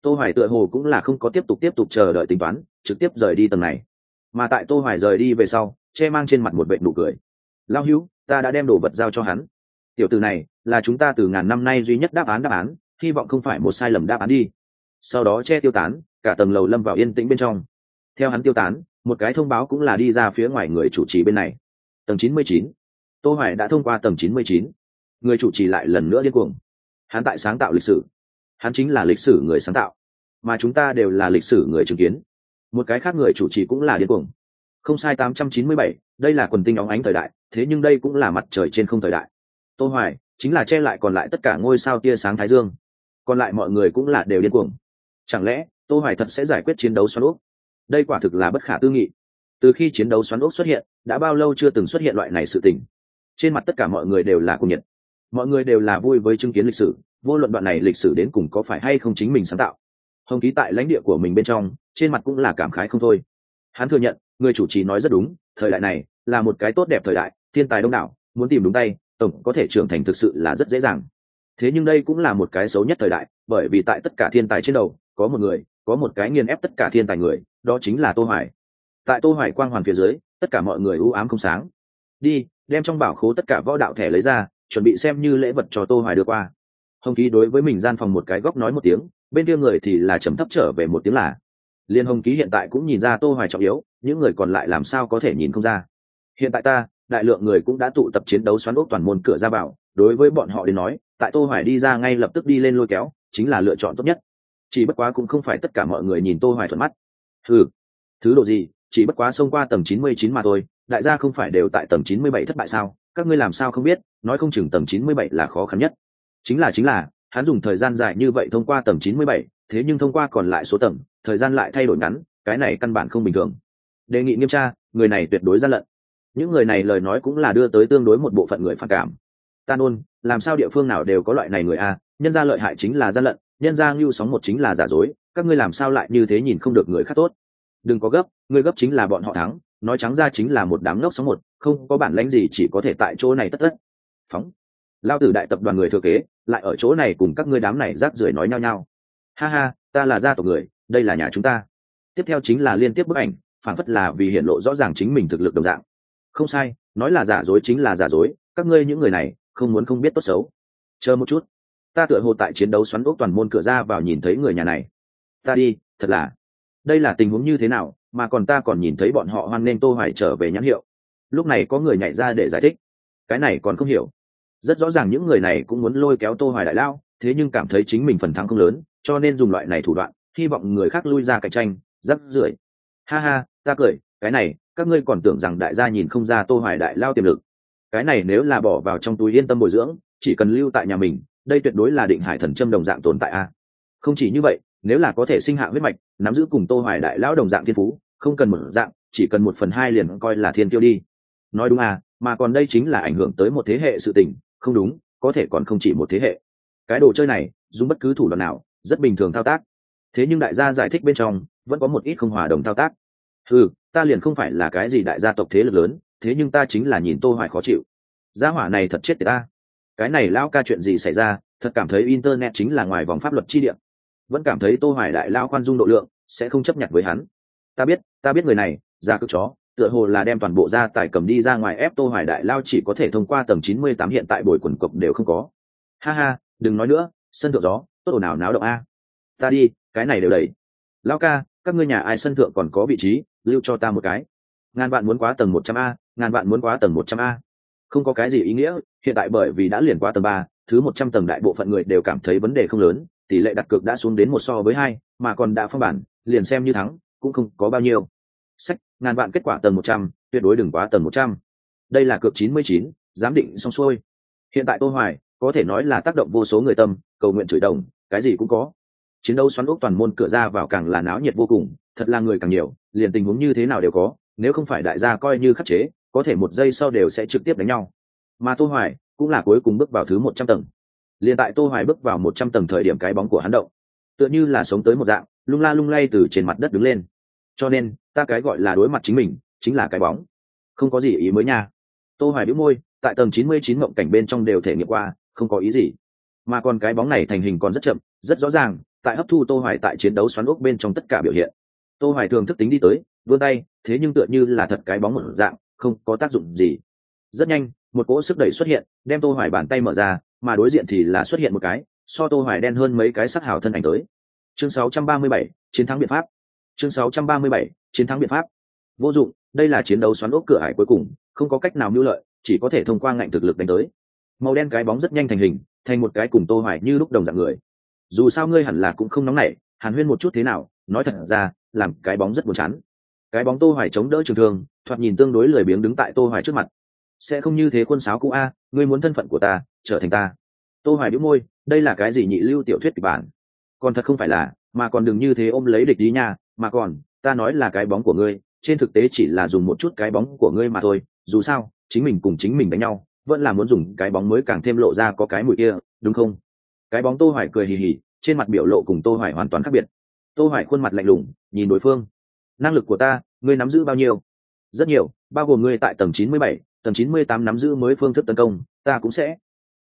Tô hoài tựa hồ cũng là không có tiếp tục tiếp tục chờ đợi tính toán, trực tiếp rời đi tầng này. Mà tại tô hoài rời đi về sau, che mang trên mặt một vệ nụ cười. Lao hữu, ta đã đem đồ vật giao cho hắn. Tiểu tử này là chúng ta từ ngàn năm nay duy nhất đáp án đáp án, hy vọng không phải một sai lầm đáp án đi. Sau đó che tiêu tán, cả tầng lầu lâm vào yên tĩnh bên trong theo hắn tiêu tán một cái thông báo cũng là đi ra phía ngoài người chủ trì bên này. Tầng 99. tô hoài đã thông qua tầng 99. người chủ trì lại lần nữa điên cuồng. Hắn tại sáng tạo lịch sử. Hắn chính là lịch sử người sáng tạo. Mà chúng ta đều là lịch sử người chứng kiến. Một cái khác người chủ trì cũng là điên cuồng. Không sai 897, đây là quần tinh óng ánh thời đại thế nhưng đây cũng là mặt trời trên không thời đại. Tô hoài chính là che lại còn lại tất cả ngôi sao tia sáng thái dương. Còn lại mọi người cũng là đều điên cuồng. Chẳng lẽ tô hoài thật sẽ giải quyết chiến đấu xoắn ốc? Đây quả thực là bất khả tư nghị. Từ khi chiến đấu xoắn ốc xuất hiện, đã bao lâu chưa từng xuất hiện loại này sự tình. Trên mặt tất cả mọi người đều là cùng nhiệt. Mọi người đều là vui với chứng kiến lịch sử, vô luận đoạn này lịch sử đến cùng có phải hay không chính mình sáng tạo. Hồng ký tại lãnh địa của mình bên trong, trên mặt cũng là cảm khái không thôi. Hắn thừa nhận, người chủ trì nói rất đúng, thời đại này là một cái tốt đẹp thời đại, thiên tài đông đảo, muốn tìm đúng tay, tổng có thể trưởng thành thực sự là rất dễ dàng. Thế nhưng đây cũng là một cái xấu nhất thời đại, bởi vì tại tất cả thiên tài trên đầu, có một người, có một cái nghiền ép tất cả thiên tài người đó chính là tô hoài. Tại tô hoài quang hoàn phía dưới, tất cả mọi người u ám không sáng. Đi, đem trong bảo khố tất cả võ đạo thẻ lấy ra, chuẩn bị xem như lễ vật cho tô hoài đưa qua. Hồng ký đối với mình gian phòng một cái góc nói một tiếng, bên kia người thì là trầm thấp trở về một tiếng là. Liên hồng ký hiện tại cũng nhìn ra tô hoài trọng yếu, những người còn lại làm sao có thể nhìn không ra. Hiện tại ta, đại lượng người cũng đã tụ tập chiến đấu xoắn ốc toàn môn cửa ra vào, đối với bọn họ đến nói, tại tô hoài đi ra ngay lập tức đi lên lôi kéo, chính là lựa chọn tốt nhất. Chỉ bất quá cũng không phải tất cả mọi người nhìn tô hoài thuận mắt ừ. Thứ độ gì? Chỉ bất quá xông qua tầng 99 mà thôi. Đại gia không phải đều tại tầng 97 thất bại sao? Các ngươi làm sao không biết? Nói không chừng tầng 97 là khó khăn nhất. Chính là chính là hắn dùng thời gian dài như vậy thông qua tầng 97, thế nhưng thông qua còn lại số tầng thời gian lại thay đổi ngắn cái này căn bản không bình thường. Đề nghị nghiêm tra người này tuyệt đối gian lận. Những người này lời nói cũng là đưa tới tương đối một bộ phận người phản cảm. Ta ôn làm sao địa phương nào đều có loại này người a? Nhân ra lợi hại chính là gian lận nhân ra ngưu sóng một chính là giả dối các ngươi làm sao lại như thế nhìn không được người khác tốt? Đừng có gấp, ngươi gấp chính là bọn họ thắng, nói trắng ra chính là một đám ngốc sóng một, không có bản lãnh gì chỉ có thể tại chỗ này tất tất. Phóng. Lao tử đại tập đoàn người thừa kế, lại ở chỗ này cùng các ngươi đám này rác rưởi nói nhau nhau. Ha ha, ta là gia tộc người, đây là nhà chúng ta. Tiếp theo chính là liên tiếp bức ảnh, phản phất là vì hiện lộ rõ ràng chính mình thực lực đồng dạng. Không sai, nói là giả dối chính là giả dối, các ngươi những người này, không muốn không biết tốt xấu. Chờ một chút. Ta tựa hồ tại chiến đấu xoắn ốc toàn môn cửa ra vào nhìn thấy người nhà này. Ta đi, thật là đây là tình huống như thế nào, mà còn ta còn nhìn thấy bọn họ hoan nghênh tô hoài trở về nhãn hiệu. Lúc này có người nhảy ra để giải thích. Cái này còn không hiểu. Rất rõ ràng những người này cũng muốn lôi kéo tô hoài đại lao, thế nhưng cảm thấy chính mình phần thắng không lớn, cho nên dùng loại này thủ đoạn, hy vọng người khác lui ra cạnh tranh, rắc rưởi. Ha ha, ta cười, cái này, các ngươi còn tưởng rằng đại gia nhìn không ra tô hoài đại lao tiềm lực. Cái này nếu là bỏ vào trong túi yên tâm bồi dưỡng, chỉ cần lưu tại nhà mình, đây tuyệt đối là định hải thần châm đồng dạng tồn tại a. Không chỉ như vậy nếu là có thể sinh hạ huyết mạch, nắm giữ cùng tô hoài đại lão đồng dạng thiên phú, không cần một dạng, chỉ cần một phần hai liền coi là thiên tiêu đi. Nói đúng à mà còn đây chính là ảnh hưởng tới một thế hệ sự tình, không đúng, có thể còn không chỉ một thế hệ. Cái đồ chơi này, dùng bất cứ thủ đoạn nào, rất bình thường thao tác. Thế nhưng đại gia giải thích bên trong, vẫn có một ít không hòa đồng thao tác. Ừ ta liền không phải là cái gì đại gia tộc thế lực lớn, thế nhưng ta chính là nhìn tô hoài khó chịu. Gia hỏa này thật chết ta. Cái này lão ca chuyện gì xảy ra, thật cảm thấy internet chính là ngoài vòng pháp luật chi địa vẫn cảm thấy tô hoài đại lao khoan dung độ lượng, sẽ không chấp nhận với hắn. Ta biết ta biết người này ra cước chó, tựa hồ là đem toàn bộ gia tài cầm đi ra ngoài ép tô hoài đại lao chỉ có thể thông qua tầng 98 hiện tại buổi quần cục đều không có. Ha ha, đừng nói nữa, sân thượng gió, tốt ồn nào náo động a. Ta đi, cái này đều đầy lao ca, các ngươi nhà ai sân thượng còn có vị trí, lưu cho ta một cái. Ngàn bạn muốn quá tầng 100 a, ngàn bạn muốn quá tầng 100 a. Không có cái gì ý nghĩa, hiện tại bởi vì đã liền qua tầng ba, thứ một trăm tầng đại bộ phận người đều cảm thấy vấn đề không lớn tỷ lệ đặt cược đã xuống đến một so với hai, mà còn đã phong bản, liền xem như thắng, cũng không có bao nhiêu. Sách, ngàn vạn kết quả tầng một trăm, tuyệt đối đừng quá tầng một trăm. Đây là cược chín mươi chín, giám định xong xuôi. Hiện tại tô hoài, có thể nói là tác động vô số người tâm, cầu nguyện chửi đồng, cái gì cũng có. Chiến đấu xoắn ốc toàn môn cửa ra vào càng là náo nhiệt vô cùng, thật là người càng nhiều, liền tình huống như thế nào đều có, nếu không phải đại gia coi như khắc chế, có thể một giây sau đều sẽ trực tiếp đánh nhau. Mà tô hoài, cũng là cuối cùng bước vào thứ một trăm tầng liền tại tô hoài bước vào một trăm tầng thời điểm cái bóng của hắn động. Tựa như là sống tới một dạng, lung la lung lay từ trên mặt đất đứng lên. Cho nên, ta cái gọi là đối mặt chính mình, chính là cái bóng. Không có gì ý mới nha. Tô hoài đĩu môi, tại tầng 99 mộng cảnh bên trong đều thể nghiệm qua, không có ý gì. Mà còn cái bóng này thành hình còn rất chậm, rất rõ ràng, tại hấp thu tô hoài tại chiến đấu xoắn ốc bên trong tất cả biểu hiện. Tô hoài thường thức tính đi tới, vươn tay, thế nhưng tựa như là thật cái bóng một dạng, không có tác dụng gì. Rất nhanh, một cỗ sức đẩy xuất hiện, đem tô hoài bàn tay mở ra mà đối diện thì là xuất hiện một cái so tô hoài đen hơn mấy cái sắc hào thân ảnh tới. Chương 637, chiến thắng biện pháp. Chương 637, chiến thắng biện pháp. Vô dụng đây là chiến đấu xoắn ốc cửa hải cuối cùng không có cách nào mưu lợi chỉ có thể thông qua ngạnh thực lực đánh tới. Màu đen cái bóng rất nhanh thành hình thành một cái cùng tô hoài như lúc đồng dạng người. Dù sao ngươi hẳn là cũng không nóng nảy hàn huyên một chút thế nào nói thật ra làm cái bóng rất buồn chán. Cái bóng tô hoài chống đỡ trường thương thoạt nhìn tương đối lười biếng đứng tại tô hoài trước mặt. Sẽ không như thế quân sáo cũ a ngươi muốn thân phận của ta trở thành ta. Tô hoài bĩu môi đây là cái gì nhị lưu tiểu thuyết kịch bản? Còn thật không phải là mà còn đừng như thế ôm lấy địch đi nha mà còn ta nói là cái bóng của ngươi trên thực tế chỉ là dùng một chút cái bóng của ngươi mà thôi dù sao chính mình cùng chính mình đánh nhau vẫn là muốn dùng cái bóng mới càng thêm lộ ra có cái mùi kia đúng không? Cái bóng tô hoài cười hì hì trên mặt biểu lộ cùng tô hoài hoàn toàn khác biệt. Tô hoài khuôn mặt lạnh lùng nhìn đối phương. Năng lực của ta ngươi nắm giữ bao nhiêu? Rất nhiều bao gồm ngươi tại tầng 97, tầng 98 nắm giữ mới phương thức tấn công ta cũng sẽ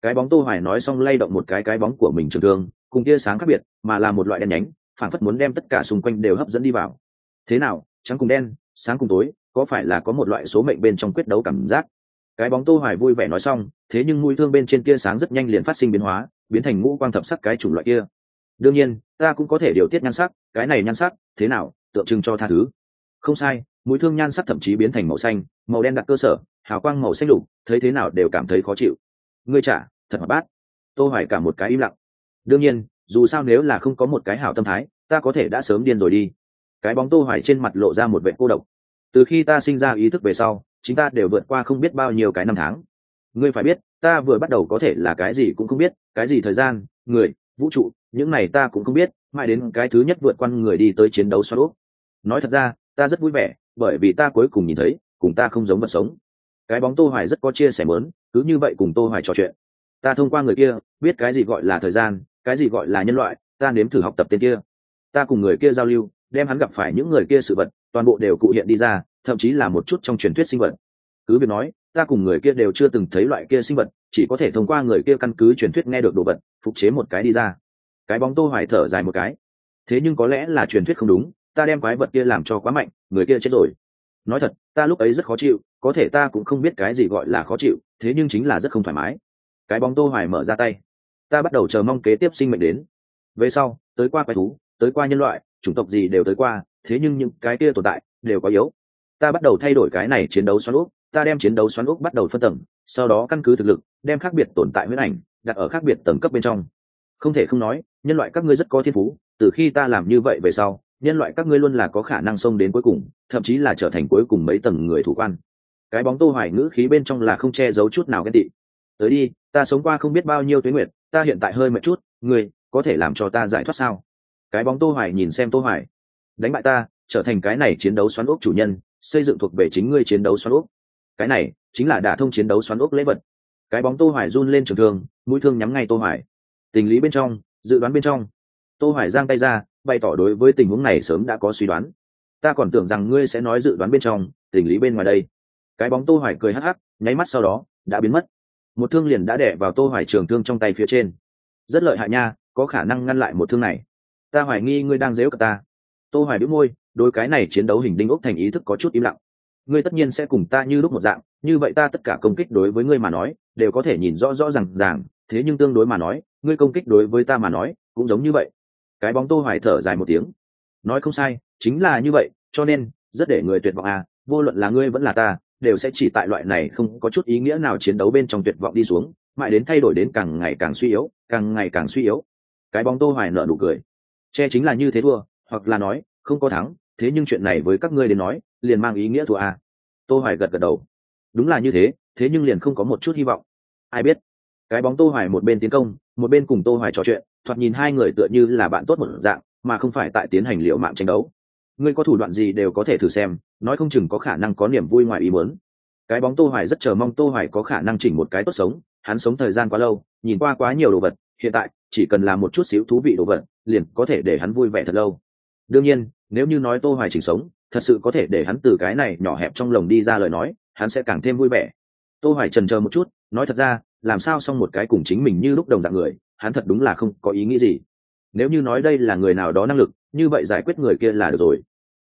cái bóng tô hoài nói xong lay động một cái cái bóng của mình trường thương, cùng tia sáng khác biệt, mà là một loại đen nhánh phản phất muốn đem tất cả xung quanh đều hấp dẫn đi vào. Thế nào, trắng cùng đen, sáng cùng tối, có phải là có một loại số mệnh bên trong quyết đấu cảm giác? Cái bóng tô hoài vui vẻ nói xong, thế nhưng mũi thương bên trên tia sáng rất nhanh liền phát sinh biến hóa, biến thành ngũ quang thập sắc cái chủng loại kia. Đương nhiên, ta cũng có thể điều tiết nhan sắc, cái này nhan sắc, thế nào, tượng trưng cho tha thứ. Không sai, mũi thương nhan sắc thậm chí biến thành màu xanh, màu đen đặt cơ sở, hào quang màu xanh lục, thấy thế nào đều cảm thấy khó chịu. Ngươi trả thật hoạt bát. Tôi hỏi cả một cái im lặng. Đương nhiên, dù sao nếu là không có một cái hảo tâm thái, ta có thể đã sớm điên rồi đi. Cái bóng tô hoài trên mặt lộ ra một vẻ cô độc. Từ khi ta sinh ra ý thức về sau, chính ta đều vượt qua không biết bao nhiêu cái năm tháng. Ngươi phải biết, ta vừa bắt đầu có thể là cái gì cũng không biết, cái gì thời gian, người, vũ trụ, những này ta cũng không biết, mãi đến cái thứ nhất vượt qua người đi tới chiến đấu xoa đốt nói thật ra, ta rất vui vẻ, bởi vì ta cuối cùng nhìn thấy, cùng ta không giống vật sống. Cái bóng tô hoài rất có chia sẻ mớn cứ như vậy cùng tô hoài trò chuyện ta thông qua người kia, biết cái gì gọi là thời gian, cái gì gọi là nhân loại, ta nếm thử học tập tên kia. Ta cùng người kia giao lưu, đem hắn gặp phải những người kia sự vật, toàn bộ đều cụ hiện đi ra, thậm chí là một chút trong truyền thuyết sinh vật. Cứ việc nói, ta cùng người kia đều chưa từng thấy loại kia sinh vật, chỉ có thể thông qua người kia căn cứ truyền thuyết nghe được đồ vật, phục chế một cái đi ra. Cái bóng tô hoài thở dài một cái. Thế nhưng có lẽ là truyền thuyết không đúng, ta đem quái vật kia làm cho quá mạnh, người kia chết rồi. Nói thật, ta lúc ấy rất khó chịu, có thể ta cũng không biết cái gì gọi là khó chịu, thế nhưng chính là rất không thoải mái cái bóng tô hoài mở ra tay. Ta bắt đầu chờ mong kế tiếp sinh mệnh đến. Về sau tới qua quái thú tới qua nhân loại chủng tộc gì đều tới qua thế nhưng những cái kia tồn tại đều có yếu. Ta bắt đầu thay đổi cái này chiến đấu xoắn ốc, ta đem chiến đấu xoắn ốc bắt đầu phân tầng sau đó căn cứ thực lực đem khác biệt tồn tại huyết ảnh đặt ở khác biệt tầng cấp bên trong. Không thể không nói nhân loại các ngươi rất có thiên phú từ khi ta làm như vậy về sau nhân loại các ngươi luôn là có khả năng xông đến cuối cùng thậm chí là trở thành cuối cùng mấy tầng người thủ quan. Cái bóng tô hoài ngữ khí bên trong là không che giấu chút nào ghen tị tới đi, ta sống qua không biết bao nhiêu tuyến nguyệt, ta hiện tại hơi mệt chút người có thể làm cho ta giải thoát sao? Cái bóng tô hoài nhìn xem tô hoài. Đánh bại ta, trở thành cái này chiến đấu xoắn ốc chủ nhân, xây dựng thuộc về chính ngươi chiến đấu xoắn ốc. Cái này chính là đả thông chiến đấu xoắn ốc lễ vật. Cái bóng tô hoài run lên trường thương, mũi thương nhắm ngay tô hoài. Tình lý bên trong, dự đoán bên trong. Tô hoài giang tay ra, bày tỏ đối với tình huống này sớm đã có suy đoán. Ta còn tưởng rằng ngươi sẽ nói dự đoán bên trong, tình lý bên ngoài đây. Cái bóng tô hoài cười hắc hắc, nháy mắt sau đó, đã biến mất một thương liền đã đẻ vào tô hoài trường thương trong tay phía trên. Rất lợi hại nha, có khả năng ngăn lại một thương này. Ta hoài nghi ngươi đang dếu cả ta. Tô hoài bĩu môi, đối cái này chiến đấu hình đinh ốc thành ý thức có chút im lặng. Ngươi tất nhiên sẽ cùng ta như lúc một dạng, như vậy ta tất cả công kích đối với ngươi mà nói, đều có thể nhìn rõ rõ ràng ràng, thế nhưng tương đối mà nói, ngươi công kích đối với ta mà nói, cũng giống như vậy. Cái bóng tô hoài thở dài một tiếng. Nói không sai, chính là như vậy, cho nên, rất để người tuyệt vọng à vô luận là ngươi vẫn là ta đều sẽ chỉ tại loại này không có chút ý nghĩa nào chiến đấu bên trong tuyệt vọng đi xuống, mãi đến thay đổi đến càng ngày càng suy yếu, càng ngày càng suy yếu. Cái bóng tô hoài nợ nụ cười. Che chính là như thế thua, hoặc là nói, không có thắng, thế nhưng chuyện này với các ngươi đến nói, liền mang ý nghĩa thua à. Tô hoài gật gật đầu. Đúng là như thế thế nhưng liền không có một chút hy vọng. Ai biết? Cái bóng tô hoài một bên tiến công, một bên cùng tô hoài trò chuyện, thoạt nhìn hai người tựa như là bạn tốt một dạng, mà không phải tại tiến hành liệu mạng tranh đấu. Ngươi có thủ đoạn gì đều có thể thử xem nói không chừng có khả năng có niềm vui ngoài ý muốn. Cái bóng tô hoài rất chờ mong tô hoài có khả năng chỉnh một cái tốt sống, hắn sống thời gian quá lâu, nhìn qua quá nhiều đồ vật, hiện tại, chỉ cần làm một chút xíu thú vị đồ vật, liền có thể để hắn vui vẻ thật lâu. Đương nhiên, nếu như nói tô hoài chỉnh sống, thật sự có thể để hắn từ cái này nhỏ hẹp trong lồng đi ra lời nói, hắn sẽ càng thêm vui vẻ. Tô hoài chần chờ một chút, nói thật ra, làm sao xong một cái cùng chính mình như lúc đồng dạng người, hắn thật đúng là không có ý nghĩ gì. Nếu như nói đây là người nào đó năng lực, như vậy giải quyết người kia là được rồi.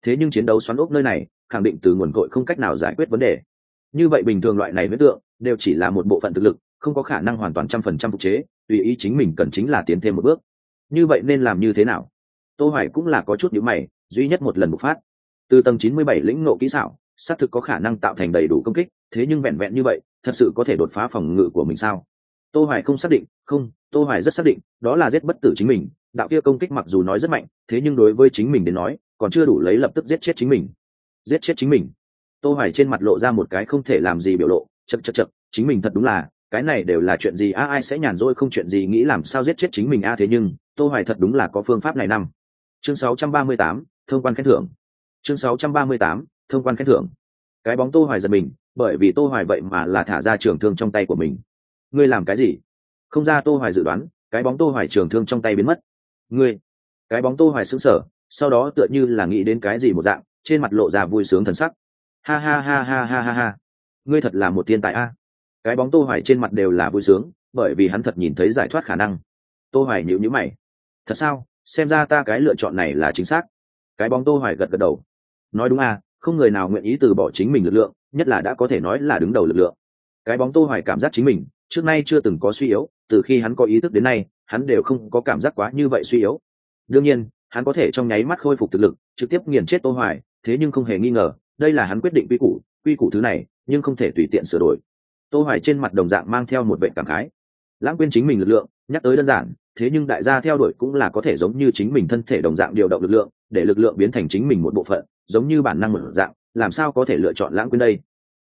Thế nhưng chiến đấu xoắn ốc nơi này khẳng định từ nguồn cội không cách nào giải quyết vấn đề. Như vậy bình thường loại này huyết tượng đều chỉ là một bộ phận thực lực, không có khả năng hoàn toàn trăm phần trăm phục chế, tùy ý chính mình cần chính là tiến thêm một bước. Như vậy nên làm như thế nào? Tô hoài cũng là có chút những mày, duy nhất một lần bộc phát. Từ tầng 97 lĩnh ngộ kỹ xảo, xác thực có khả năng tạo thành đầy đủ công kích, thế nhưng vẹn vẹn như vậy, thật sự có thể đột phá phòng ngự của mình sao? Tô hoài không xác định, không, tô hoài rất xác định, đó là giết bất tử chính mình, đạo kia công kích mặc dù nói rất mạnh, thế nhưng đối với chính mình đến nói, còn chưa đủ lấy lập tức giết chết chính mình giết chết chính mình. Tô hoài trên mặt lộ ra một cái không thể làm gì biểu lộ chật chật chật chính mình thật đúng là cái này đều là chuyện gì a ai sẽ nhàn rỗi không chuyện gì nghĩ làm sao giết chết chính mình a thế nhưng tô hoài thật đúng là có phương pháp này năm. Chương 638, thông quan khen thưởng. Chương 638, thông quan khen thưởng. Cái bóng tô hoài giật mình bởi vì tô hoài vậy mà là thả ra trường thương trong tay của mình. Ngươi làm cái gì? Không ra tô hoài dự đoán cái bóng tô hoài trường thương trong tay biến mất. Ngươi cái bóng tô hoài sững sờ sau đó tựa như là nghĩ đến cái gì một dạng trên mặt lộ ra vui sướng thần sắc. Ha ha ha ha ha ha ha. Ngươi thật là một thiên tài a. Cái bóng tô hoài trên mặt đều là vui sướng, bởi vì hắn thật nhìn thấy giải thoát khả năng. Tô hoài nhíu nhíu mày. Thật sao? Xem ra ta cái lựa chọn này là chính xác. Cái bóng tô hoài gật gật đầu. Nói đúng à không người nào nguyện ý từ bỏ chính mình lực lượng, nhất là đã có thể nói là đứng đầu lực lượng. Cái bóng tô hoài cảm giác chính mình, trước nay chưa từng có suy yếu, từ khi hắn có ý thức đến nay, hắn đều không có cảm giác quá như vậy suy yếu. Đương nhiên, hắn có thể trong nháy mắt khôi phục thực lực, trực tiếp nghiền chết tô hoài thế nhưng không hề nghi ngờ, đây là hắn quyết định quy củ quy củ thứ này, nhưng không thể tùy tiện sửa đổi. Tô hoài trên mặt đồng dạng mang theo một vệ cảm khái. Lãng quên chính mình lực lượng, nhắc tới đơn giản, thế nhưng đại gia theo đuổi cũng là có thể giống như chính mình thân thể đồng dạng điều động lực lượng, để lực lượng biến thành chính mình một bộ phận, giống như bản năng một dạng, làm sao có thể lựa chọn lãng quên đây?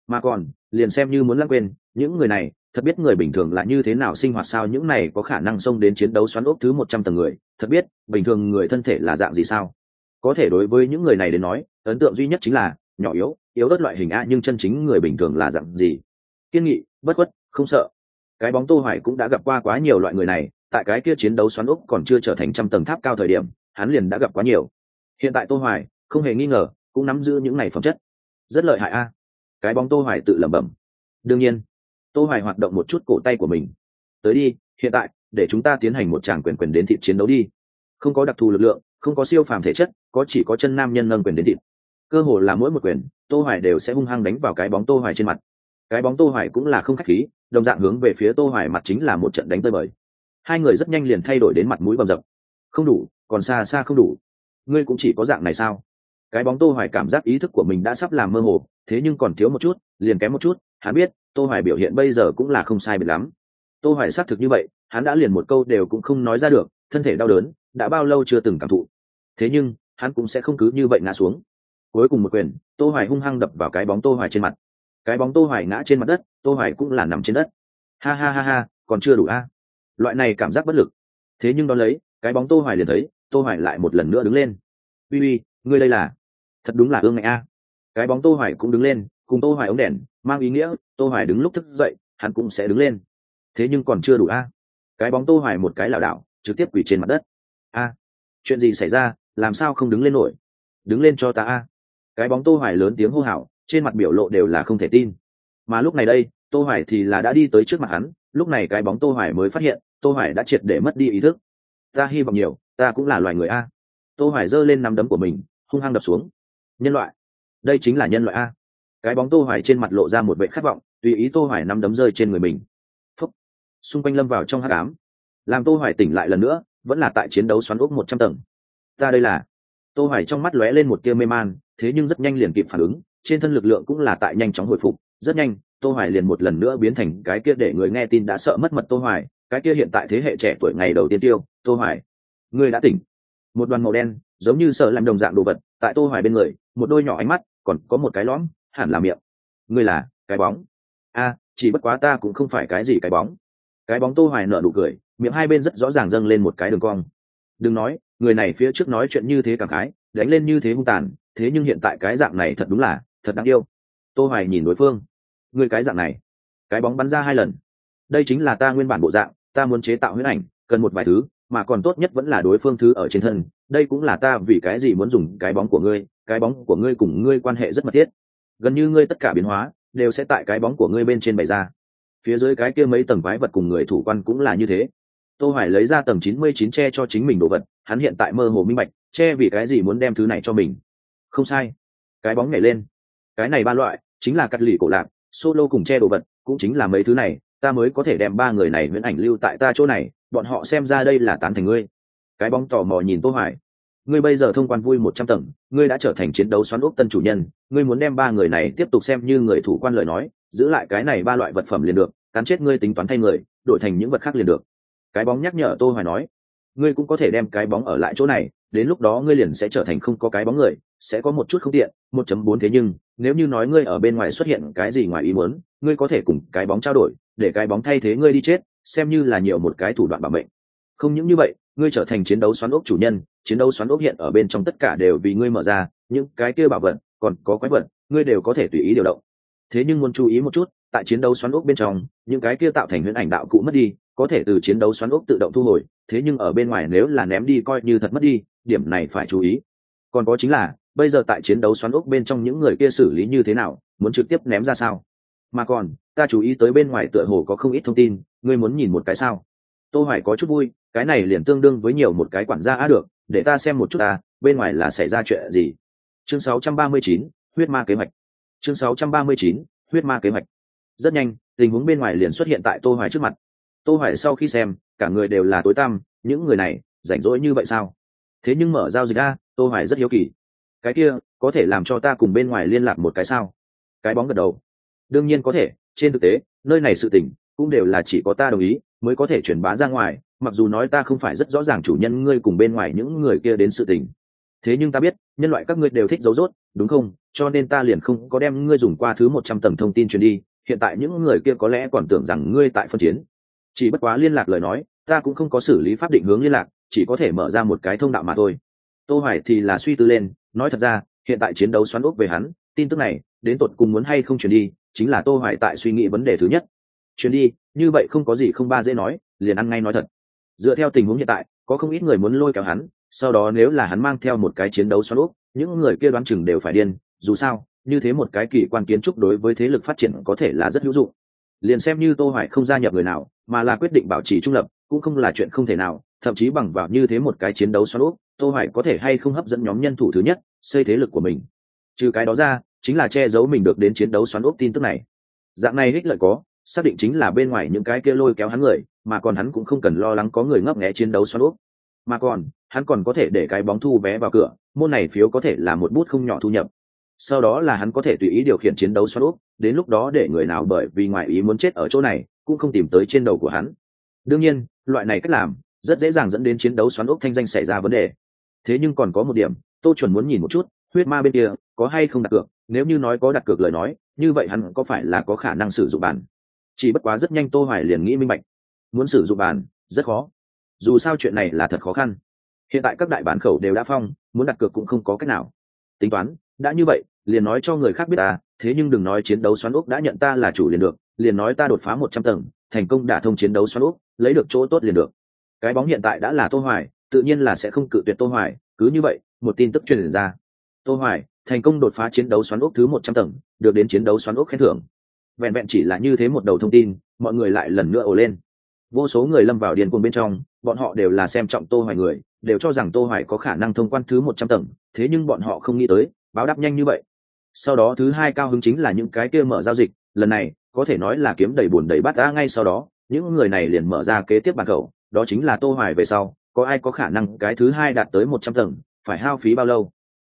Mà còn, liền xem như muốn lãng quên, những người này, thật biết người bình thường là như thế nào sinh hoạt sao, những này có khả năng xông đến chiến đấu xoắn ốc thứ một trăm tầng người, thật biết bình thường người thân thể là dạng gì sao? Có thể đối với những người này đến nói ấn tượng duy nhất chính là, nhỏ yếu yếu đất loại hình a nhưng chân chính người bình thường là dạng gì? Kiên nghị, bất khuất, không sợ. Cái bóng tô hoài cũng đã gặp qua quá nhiều loại người này, tại cái kia chiến đấu xoắn ốc còn chưa trở thành trăm tầng tháp cao thời điểm, hắn liền đã gặp quá nhiều. Hiện tại tô hoài, không hề nghi ngờ, cũng nắm giữ những này phẩm chất. Rất lợi hại a. Cái bóng tô hoài tự lẩm bẩm. Đương nhiên, tô hoài hoạt động một chút cổ tay của mình. Tới đi, hiện tại, để chúng ta tiến hành một tràng quyền quyền đến thịt chiến đấu đi. Không có đặc thù lực lượng, không có siêu phàm thể chất, có chỉ có chân nam nhân nâng quyền đến thịt cơ hồ là mỗi một quyền, tô hoài đều sẽ hung hăng đánh vào cái bóng tô hoài trên mặt. Cái bóng tô hoài cũng là không khách khí, đồng dạng hướng về phía tô hoài mặt chính là một trận đánh tơi bời. Hai người rất nhanh liền thay đổi đến mặt mũi bầm dập. Không đủ, còn xa xa không đủ. Ngươi cũng chỉ có dạng này sao? Cái bóng tô hoài cảm giác ý thức của mình đã sắp làm mơ hồ, thế nhưng còn thiếu một chút, liền kém một chút, hắn biết, tô hoài biểu hiện bây giờ cũng là không sai biệt lắm. Tô hoài xác thực như vậy, hắn đã liền một câu đều cũng không nói ra được, thân thể đau đớn, đã bao lâu chưa từng cảm thụ. Thế nhưng, hắn cũng sẽ không cứ như vậy ngã xuống cuối cùng một quyền tô hoài hung hăng đập vào cái bóng tô hoài trên mặt cái bóng tô hoài ngã trên mặt đất tô hoài cũng là nằm trên đất ha ha ha ha còn chưa đủ a loại này cảm giác bất lực thế nhưng đó lấy cái bóng tô hoài liền thấy tô hoài lại một lần nữa đứng lên uy uy ngươi đây là thật đúng là ương ngạnh a cái bóng tô hoài cũng đứng lên cùng tô hoài ống đèn mang ý nghĩa tô hoài đứng lúc thức dậy hắn cũng sẽ đứng lên thế nhưng còn chưa đủ a cái bóng tô hoài một cái lảo đảo trực tiếp quỳ trên mặt đất a chuyện gì xảy ra làm sao không đứng lên nổi đứng lên cho ta a cái bóng tô hoài lớn tiếng hô hào, trên mặt biểu lộ đều là không thể tin. Mà lúc này đây, tô hoài thì là đã đi tới trước mặt hắn, lúc này cái bóng tô hoài mới phát hiện, tô hoài đã triệt để mất đi ý thức. Ta hy vọng nhiều, ta cũng là loài người a. Tô hoài giơ lên nắm đấm của mình, hung hăng đập xuống. Nhân loại, đây chính là nhân loại a. Cái bóng tô hoài trên mặt lộ ra một vẻ khát vọng, tùy ý tô hoài nắm đấm rơi trên người mình. Phúc. xung quanh lâm vào trong hắc ám. Làm tô hoài tỉnh lại lần nữa, vẫn là tại chiến đấu xoắn ốc 100 tầng. Ta đây là tô hoài trong mắt lóe lên một tia mê man, thế nhưng rất nhanh liền kịp phản ứng, trên thân lực lượng cũng là tại nhanh chóng hồi phục. Rất nhanh, tô hoài liền một lần nữa biến thành cái kia để người nghe tin đã sợ mất mật tô hoài, cái kia hiện tại thế hệ trẻ tuổi ngày đầu tiên tiêu, tô hoài. Ngươi đã tỉnh. Một đoàn màu đen, giống như sợ làm đồng dạng đồ vật, tại tô hoài bên người, một đôi nhỏ ánh mắt, còn có một cái lõm, hẳn là miệng. Ngươi là cái bóng. A, chỉ bất quá ta cũng không phải cái gì cái bóng. Cái bóng tô hoài nở nụ cười, miệng hai bên rất rõ ràng dâng lên một cái đường cong. Đừng nói người này phía trước nói chuyện như thế cảm khái, đánh lên như thế hung tàn, thế nhưng hiện tại cái dạng này thật đúng là, thật đáng yêu. Tô hoài nhìn đối phương. Người cái dạng này, cái bóng bắn ra hai lần. Đây chính là ta nguyên bản bộ dạng, ta muốn chế tạo huyết ảnh, cần một vài thứ, mà còn tốt nhất vẫn là đối phương thứ ở trên thân. Đây cũng là ta vì cái gì muốn dùng cái bóng của ngươi, cái bóng của ngươi cùng ngươi quan hệ rất mật thiết. Gần như ngươi tất cả biến hóa, đều sẽ tại cái bóng của ngươi bên trên bày ra. Phía dưới cái kia mấy tầng vái vật cùng người thủ quan cũng là như thế tô hoài lấy ra tầng 99 che cho chính mình đồ vật, hắn hiện tại mơ hồ minh bạch, che vì cái gì muốn đem thứ này cho mình. Không sai. Cái bóng nhảy lên. Cái này ba loại, chính là cắt lì cổ lạc, solo cùng che đồ vật, cũng chính là mấy thứ này, ta mới có thể đem ba người này huyễn ảnh lưu tại ta chỗ này, bọn họ xem ra đây là tán thành ngươi. Cái bóng tò mò nhìn tô hoài. Ngươi bây giờ thông quan vui một trăm tầng, ngươi đã trở thành chiến đấu xoắn ốc tân chủ nhân, ngươi muốn đem ba người này tiếp tục xem như người thủ quan lời nói, giữ lại cái này ba loại vật phẩm liền được, cắn chết ngươi tính toán thay người, đổi thành những vật khác liền được cái bóng nhắc nhở tô hoài nói, ngươi cũng có thể đem cái bóng ở lại chỗ này, đến lúc đó ngươi liền sẽ trở thành không có cái bóng người, sẽ có một chút không tiện 1.4 thế nhưng, nếu như nói ngươi ở bên ngoài xuất hiện cái gì ngoài ý muốn, ngươi có thể cùng cái bóng trao đổi, để cái bóng thay thế ngươi đi chết, xem như là nhiều một cái thủ đoạn bảo mệnh. Không những như vậy, ngươi trở thành chiến đấu xoắn ốc chủ nhân, chiến đấu xoắn ốc hiện ở bên trong tất cả đều vì ngươi mở ra, những cái kia bảo vật, còn có quái vật, ngươi đều có thể tùy ý điều động. Thế nhưng muốn chú ý một chút, tại chiến đấu xoắn ốc bên trong, những cái kia tạo thành huyễn ảnh đạo cụ mất đi có thể từ chiến đấu xoắn ốc tự động thu hồi thế nhưng ở bên ngoài nếu là ném đi coi như thật mất đi điểm này phải chú ý. Còn có chính là bây giờ tại chiến đấu xoắn ốc bên trong những người kia xử lý như thế nào muốn trực tiếp ném ra sao? Mà còn ta chú ý tới bên ngoài tựa hồ có không ít thông tin ngươi muốn nhìn một cái sao? Tô hỏi có chút vui cái này liền tương đương với nhiều một cái quản gia á được để ta xem một chút ta bên ngoài là xảy ra chuyện gì? Chương 639, huyết ma kế hoạch. Chương 639, huyết ma kế hoạch. Rất nhanh tình huống bên ngoài liền xuất hiện tại tô hoài trước mặt tô hoài sau khi xem, cả người đều là tối tăm, những người này, rảnh rỗi như vậy sao? Thế nhưng mở giao dịch ra tô hoài rất hiếu kỳ. Cái kia, có thể làm cho ta cùng bên ngoài liên lạc một cái sao? Cái bóng gật đầu. Đương nhiên có thể, trên thực tế, nơi này sự tình, cũng đều là chỉ có ta đồng ý, mới có thể truyền bá ra ngoài, mặc dù nói ta không phải rất rõ ràng chủ nhân ngươi cùng bên ngoài những người kia đến sự tình. Thế nhưng ta biết, nhân loại các ngươi đều thích giấu rốt, đúng không? Cho nên ta liền không có đem ngươi dùng qua thứ một trăm tầng thông tin truyền đi, hiện tại những người kia có lẽ còn tưởng rằng ngươi tại phân chiến chỉ bất quá liên lạc lời nói ta cũng không có xử lý pháp định hướng liên lạc chỉ có thể mở ra một cái thông đạo mà thôi. Tô hoài thì là suy tư lên nói thật ra hiện tại chiến đấu xoắn ốc về hắn tin tức này đến tột cùng muốn hay không chuyển đi chính là tô hoài tại suy nghĩ vấn đề thứ nhất. Chuyển đi như vậy không có gì không ba dễ nói liền ăn ngay nói thật. Dựa theo tình huống hiện tại có không ít người muốn lôi kéo hắn sau đó nếu là hắn mang theo một cái chiến đấu xoắn ốc, những người kia đoán chừng đều phải điên dù sao như thế một cái kỳ quan kiến trúc đối với thế lực phát triển có thể là rất hữu dụng liền xem như tô hoài không gia nhập người nào, mà là quyết định bảo trì trung lập, cũng không là chuyện không thể nào, thậm chí bằng vào như thế một cái chiến đấu xoắn úp, tô hoài có thể hay không hấp dẫn nhóm nhân thủ thứ nhất, xây thế lực của mình. Trừ cái đó ra, chính là che giấu mình được đến chiến đấu xoắn úp tin tức này. Dạng này ích lợi có, xác định chính là bên ngoài những cái kia lôi kéo hắn người, mà còn hắn cũng không cần lo lắng có người ngấp nghé chiến đấu xoắn úp. Mà còn, hắn còn có thể để cái bóng thu vé vào cửa, môn này phiếu có thể là một bút không nhỏ thu nhập sau đó là hắn có thể tùy ý điều khiển chiến đấu xoắn úp, đến lúc đó để người nào bởi vì ngoài ý muốn chết ở chỗ này, cũng không tìm tới trên đầu của hắn. Đương nhiên, loại này cách làm, rất dễ dàng dẫn đến chiến đấu xoắn úp thanh danh xảy ra vấn đề. Thế nhưng còn có một điểm, tô chuẩn muốn nhìn một chút, huyết ma bên kia, có hay không đặt cược? Nếu như nói có đặt cược lời nói, như vậy hắn có phải là có khả năng sử dụng bản? Chỉ bất quá rất nhanh tô hoài liền nghĩ minh bạch. Muốn sử dụng bàn rất khó. Dù sao chuyện này là thật khó khăn. Hiện tại các đại bản khẩu đều đã phong, muốn đặt cược cũng không có cách nào. Tính toán đã như vậy, liền nói cho người khác biết ta, thế nhưng đừng nói chiến đấu xoắn ốc đã nhận ta là chủ liền được, liền nói ta đột phá một trăm tầng, thành công đả thông chiến đấu xoắn ốc, lấy được chỗ tốt liền được. Cái bóng hiện tại đã là tô hoài, tự nhiên là sẽ không cự tuyệt tô hoài, cứ như vậy, một tin tức truyền ra. Tô hoài, thành công đột phá chiến đấu xoắn ốc thứ một trăm tầng, được đến chiến đấu xoắn ốc khen thưởng. Vẹn vẹn chỉ là như thế một đầu thông tin, mọi người lại lần nữa ồ lên. Vô số người lâm vào điền cuồng bên trong, bọn họ đều là xem trọng tô hoài người, đều cho rằng tô hoài có khả năng thông quan thứ một trăm tầng, thế nhưng bọn họ không nghĩ tới báo đáp nhanh như vậy. Sau đó thứ hai cao hứng chính là những cái kia mở giao dịch, lần này, có thể nói là kiếm đầy buồn đầy bát ra ngay sau đó, những người này liền mở ra kế tiếp bàn cầu đó chính là tô hoài về sau, có ai có khả năng cái thứ hai đạt tới một trăm tầng, phải hao phí bao lâu?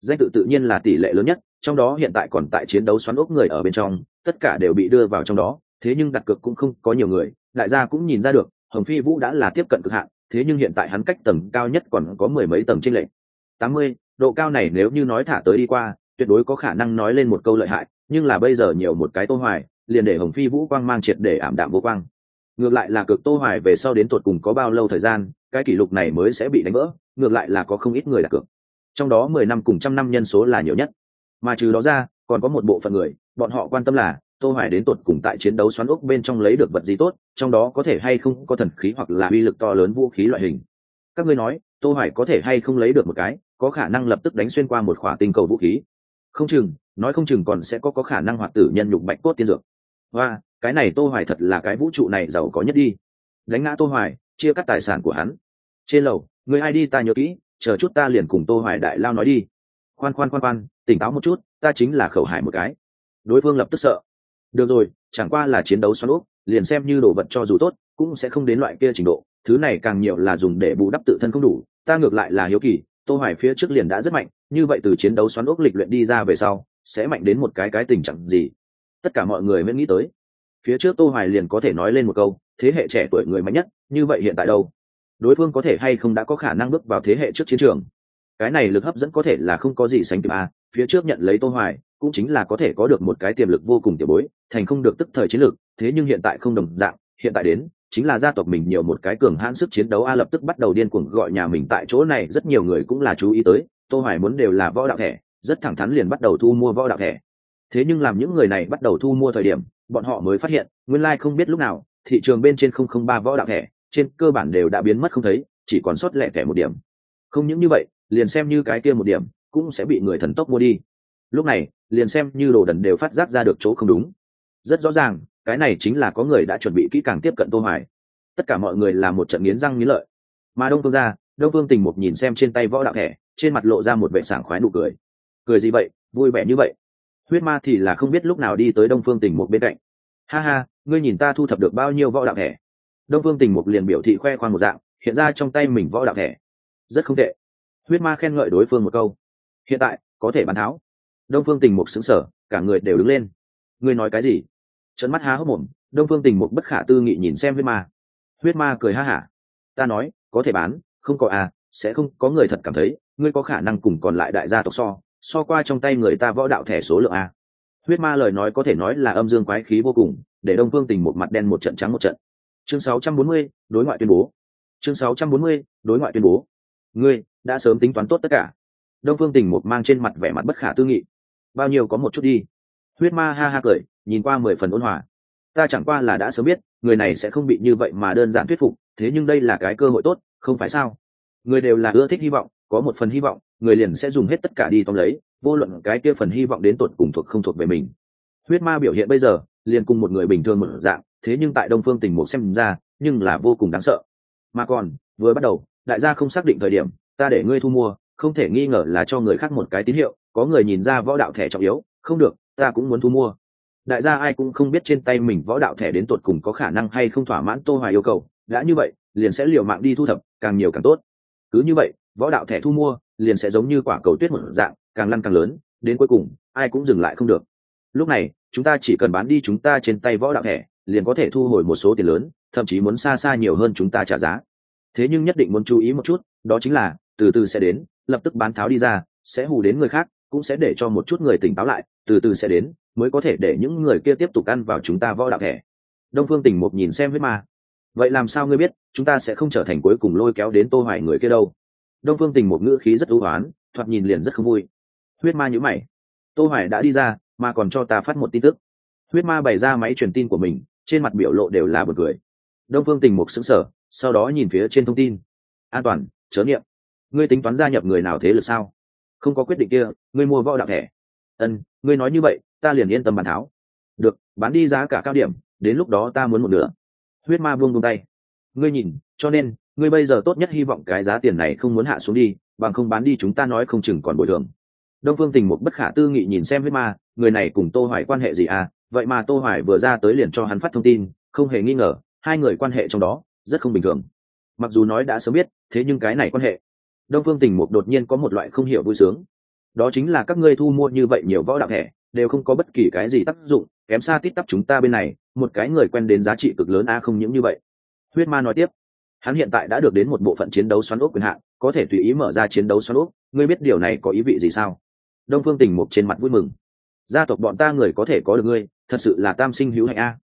Danh tự tự nhiên là tỷ lệ lớn nhất, trong đó hiện tại còn tại chiến đấu xoắn ốc người ở bên trong, tất cả đều bị đưa vào trong đó, thế nhưng đặt cược cũng không có nhiều người, đại gia cũng nhìn ra được, hồng phi vũ đã là tiếp cận cực hạn, thế nhưng hiện tại hắn cách tầng cao nhất còn có mười mấy tầng trên lệ tám mươi độ cao này nếu như nói thả tới đi qua, tuyệt đối có khả năng nói lên một câu lợi hại, nhưng là bây giờ nhiều một cái tô hoài, liền để hồng phi vũ quang mang triệt để ảm đạm vô quang. Ngược lại là cực tô hoài về sau đến tuột cùng có bao lâu thời gian, cái kỷ lục này mới sẽ bị đánh vỡ, ngược lại là có không ít người đặt cược. Trong đó mười năm cùng trăm năm nhân số là nhiều nhất. Mà trừ đó ra, còn có một bộ phận người, bọn họ quan tâm là, tô hoài đến tuột cùng tại chiến đấu xoắn ốc bên trong lấy được vật gì tốt, trong đó có thể hay không có thần khí hoặc là uy lực to lớn vũ khí loại hình. Các ngươi nói tô hoài có thể hay không lấy được một cái, có khả năng lập tức đánh xuyên qua một khỏa tinh cầu vũ khí. Không chừng, nói không chừng còn sẽ có có khả năng hoạt tử nhân nhục bạch cốt tiên dược. Và cái này tô hoài thật là cái vũ trụ này giàu có nhất đi. Đánh ngã tô hoài, chia cắt tài sản của hắn. Trên lầu, người ai đi ta nhớ kỹ, chờ chút ta liền cùng tô hoài đại lao nói đi. Khoan khoan khoan khoan, tỉnh táo một chút, ta chính là khẩu hải một cái. Đối phương lập tức sợ. Được rồi, chẳng qua là chiến đấu xoắn úp liền xem như đồ vật cho dù tốt, cũng sẽ không đến loại kia trình độ thứ này càng nhiều là dùng để bù đắp tự thân không đủ, ta ngược lại là hiếu kỳ, tô hoài phía trước liền đã rất mạnh, như vậy từ chiến đấu xoắn ốc lịch luyện đi ra về sau, sẽ mạnh đến một cái cái tình trạng gì? Tất cả mọi người mới nghĩ tới. Phía trước tô hoài liền có thể nói lên một câu, thế hệ trẻ tuổi người mạnh nhất, như vậy hiện tại đâu? Đối phương có thể hay không đã có khả năng bước vào thế hệ trước chiến trường? Cái này lực hấp dẫn có thể là không có gì sánh kịp a phía trước nhận lấy tô hoài, cũng chính là có thể có được một cái tiềm lực vô cùng tiểu bối, thành không được tức thời chiến lược, thế nhưng hiện tại không đồng dạng, hiện tại đến chính là gia tộc mình nhiều một cái cường hãn sức chiến đấu a lập tức bắt đầu điên cuồng gọi nhà mình tại chỗ này, rất nhiều người cũng là chú ý tới, tô hoài muốn đều là võ đạo thẻ, rất thẳng thắn liền bắt đầu thu mua võ đạo thẻ. Thế nhưng làm những người này bắt đầu thu mua thời điểm, bọn họ mới phát hiện, nguyên lai like không biết lúc nào, thị trường bên trên không không ba võ đạo thẻ, trên cơ bản đều đã biến mất không thấy, chỉ còn sót lẻ thẻ một điểm. Không những như vậy, liền xem như cái kia một điểm, cũng sẽ bị người thần tốc mua đi. Lúc này, liền xem như đồ đần đều phát giác ra được chỗ không đúng. Rất rõ ràng cái này chính là có người đã chuẩn bị kỹ càng tiếp cận tô hoài. Tất cả mọi người là một trận nghiến răng nghiến lợi. Mà đông phương ra, đông phương tình một nhìn xem trên tay võ đạo thẻ, trên mặt lộ ra một vẻ sảng khoái nụ cười. Cười gì vậy? Vui vẻ như vậy. Huyết ma thì là không biết lúc nào đi tới đông phương tình một bên cạnh. Ha ha, ngươi nhìn ta thu thập được bao nhiêu võ đạo thẻ? Đông phương tình một liền biểu thị khoe khoang một dạng, hiện ra trong tay mình võ đạo thẻ. Rất không tệ. Huyết ma khen ngợi đối phương một câu. Hiện tại, có thể bán tháo. Đông phương tình một xứng sở cả người đều đứng lên. Ngươi nói cái gì? Trận mắt há hốc mồm đông phương tình mục bất khả tư nghị nhìn xem huyết ma. Huyết ma cười ha hả. Ta nói có thể bán không có à sẽ không có người thật cảm thấy ngươi có khả năng cùng còn lại đại gia tộc so so qua trong tay người ta võ đạo thẻ số lượng a. Huyết ma lời nói có thể nói là âm dương quái khí vô cùng để đông phương tình một mặt đen một trận trắng một trận. Chương 640, đối ngoại tuyên bố. Chương 640, đối ngoại tuyên bố. Ngươi đã sớm tính toán tốt tất cả. Đông phương tình một mang trên mặt vẻ mặt bất khả tư nghị. Bao nhiêu có một chút đi. Huyết ma ha ha cười nhìn qua mười phần ôn hòa. Ta chẳng qua là đã sớm biết, người này sẽ không bị như vậy mà đơn giản thuyết phục, thế nhưng đây là cái cơ hội tốt, không phải sao? Người đều là ưa thích hy vọng, có một phần hy vọng, người liền sẽ dùng hết tất cả đi tóm lấy, vô luận cái kia phần hy vọng đến tột cùng thuộc không thuộc về mình. Huyết ma biểu hiện bây giờ, liền cùng một người bình thường một dạng, thế nhưng tại đông phương tình mục xem ra, nhưng là vô cùng đáng sợ. Mà còn, vừa bắt đầu, đại gia không xác định thời điểm, ta để ngươi thu mua, không thể nghi ngờ là cho người khác một cái tín hiệu, có người nhìn ra võ đạo thẻ trọng yếu, không được, ta cũng muốn thu mua đại gia ai cũng không biết trên tay mình võ đạo thẻ đến tột cùng có khả năng hay không thỏa mãn tô hoài yêu cầu. Đã như vậy, liền sẽ liều mạng đi thu thập, càng nhiều càng tốt. Cứ như vậy, võ đạo thẻ thu mua liền sẽ giống như quả cầu tuyết một dạng, càng lăn càng lớn, đến cuối cùng, ai cũng dừng lại không được. Lúc này, chúng ta chỉ cần bán đi chúng ta trên tay võ đạo thẻ, liền có thể thu hồi một số tiền lớn, thậm chí muốn xa xa nhiều hơn chúng ta trả giá. Thế nhưng nhất định muốn chú ý một chút, đó chính là, từ từ sẽ đến, lập tức bán tháo đi ra, sẽ hù đến người khác cũng sẽ để cho một chút người tỉnh táo lại, từ từ sẽ đến, mới có thể để những người kia tiếp tục ăn vào chúng ta võ đạo thẻ. Đông phương tỉnh một nhìn xem huyết ma. Vậy làm sao ngươi biết, chúng ta sẽ không trở thành cuối cùng lôi kéo đến tô hoài người kia đâu? Đông phương tình một ngữ khí rất ưu hoán, thoạt nhìn liền rất không vui. Huyết ma nhíu mày. Tô hoài đã đi ra, mà còn cho ta phát một tin tức. Huyết ma bày ra máy truyền tin của mình, trên mặt biểu lộ đều là bật cười. Đông phương tình mục sững sờ, sau đó nhìn phía trên thông tin. An toàn, chớ niệm. Ngươi tính toán gia nhập người nào thế lực sao? Không có quyết định kia, ngươi mua võ đạo thẻ. Ân, ngươi nói như vậy, ta liền yên tâm bàn tháo. Được, bán đi giá cả cao điểm, đến lúc đó ta muốn một nửa. Huyết ma buông buông tay. Ngươi nhìn, cho nên, ngươi bây giờ tốt nhất hy vọng cái giá tiền này không muốn hạ xuống đi, bằng không bán đi chúng ta nói không chừng còn bồi thường. Đông phương tình một bất khả tư nghị nhìn xem huyết ma, người này cùng tô hoài quan hệ gì à? Vậy mà tô hoài vừa ra tới liền cho hắn phát thông tin, không hề nghi ngờ, hai người quan hệ trong đó, rất không bình thường. Mặc dù nói đã sớm biết, thế nhưng cái này quan hệ đông phương tình mục đột nhiên có một loại không hiểu vui sướng. Đó chính là các ngươi thu mua như vậy nhiều võ đạo thẻ, đều không có bất kỳ cái gì tác dụng, kém xa tít tắp chúng ta bên này, một cái người quen đến giá trị cực lớn a không những như vậy. Huyết ma nói tiếp, hắn hiện tại đã được đến một bộ phận chiến đấu xoắn ốc quyền hạn, có thể tùy ý mở ra chiến đấu xoắn ốc, ngươi biết điều này có ý vị gì sao? Đông phương tình mục trên mặt vui mừng. Gia tộc bọn ta người có thể có được ngươi, thật sự là tam sinh hữu hạnh a.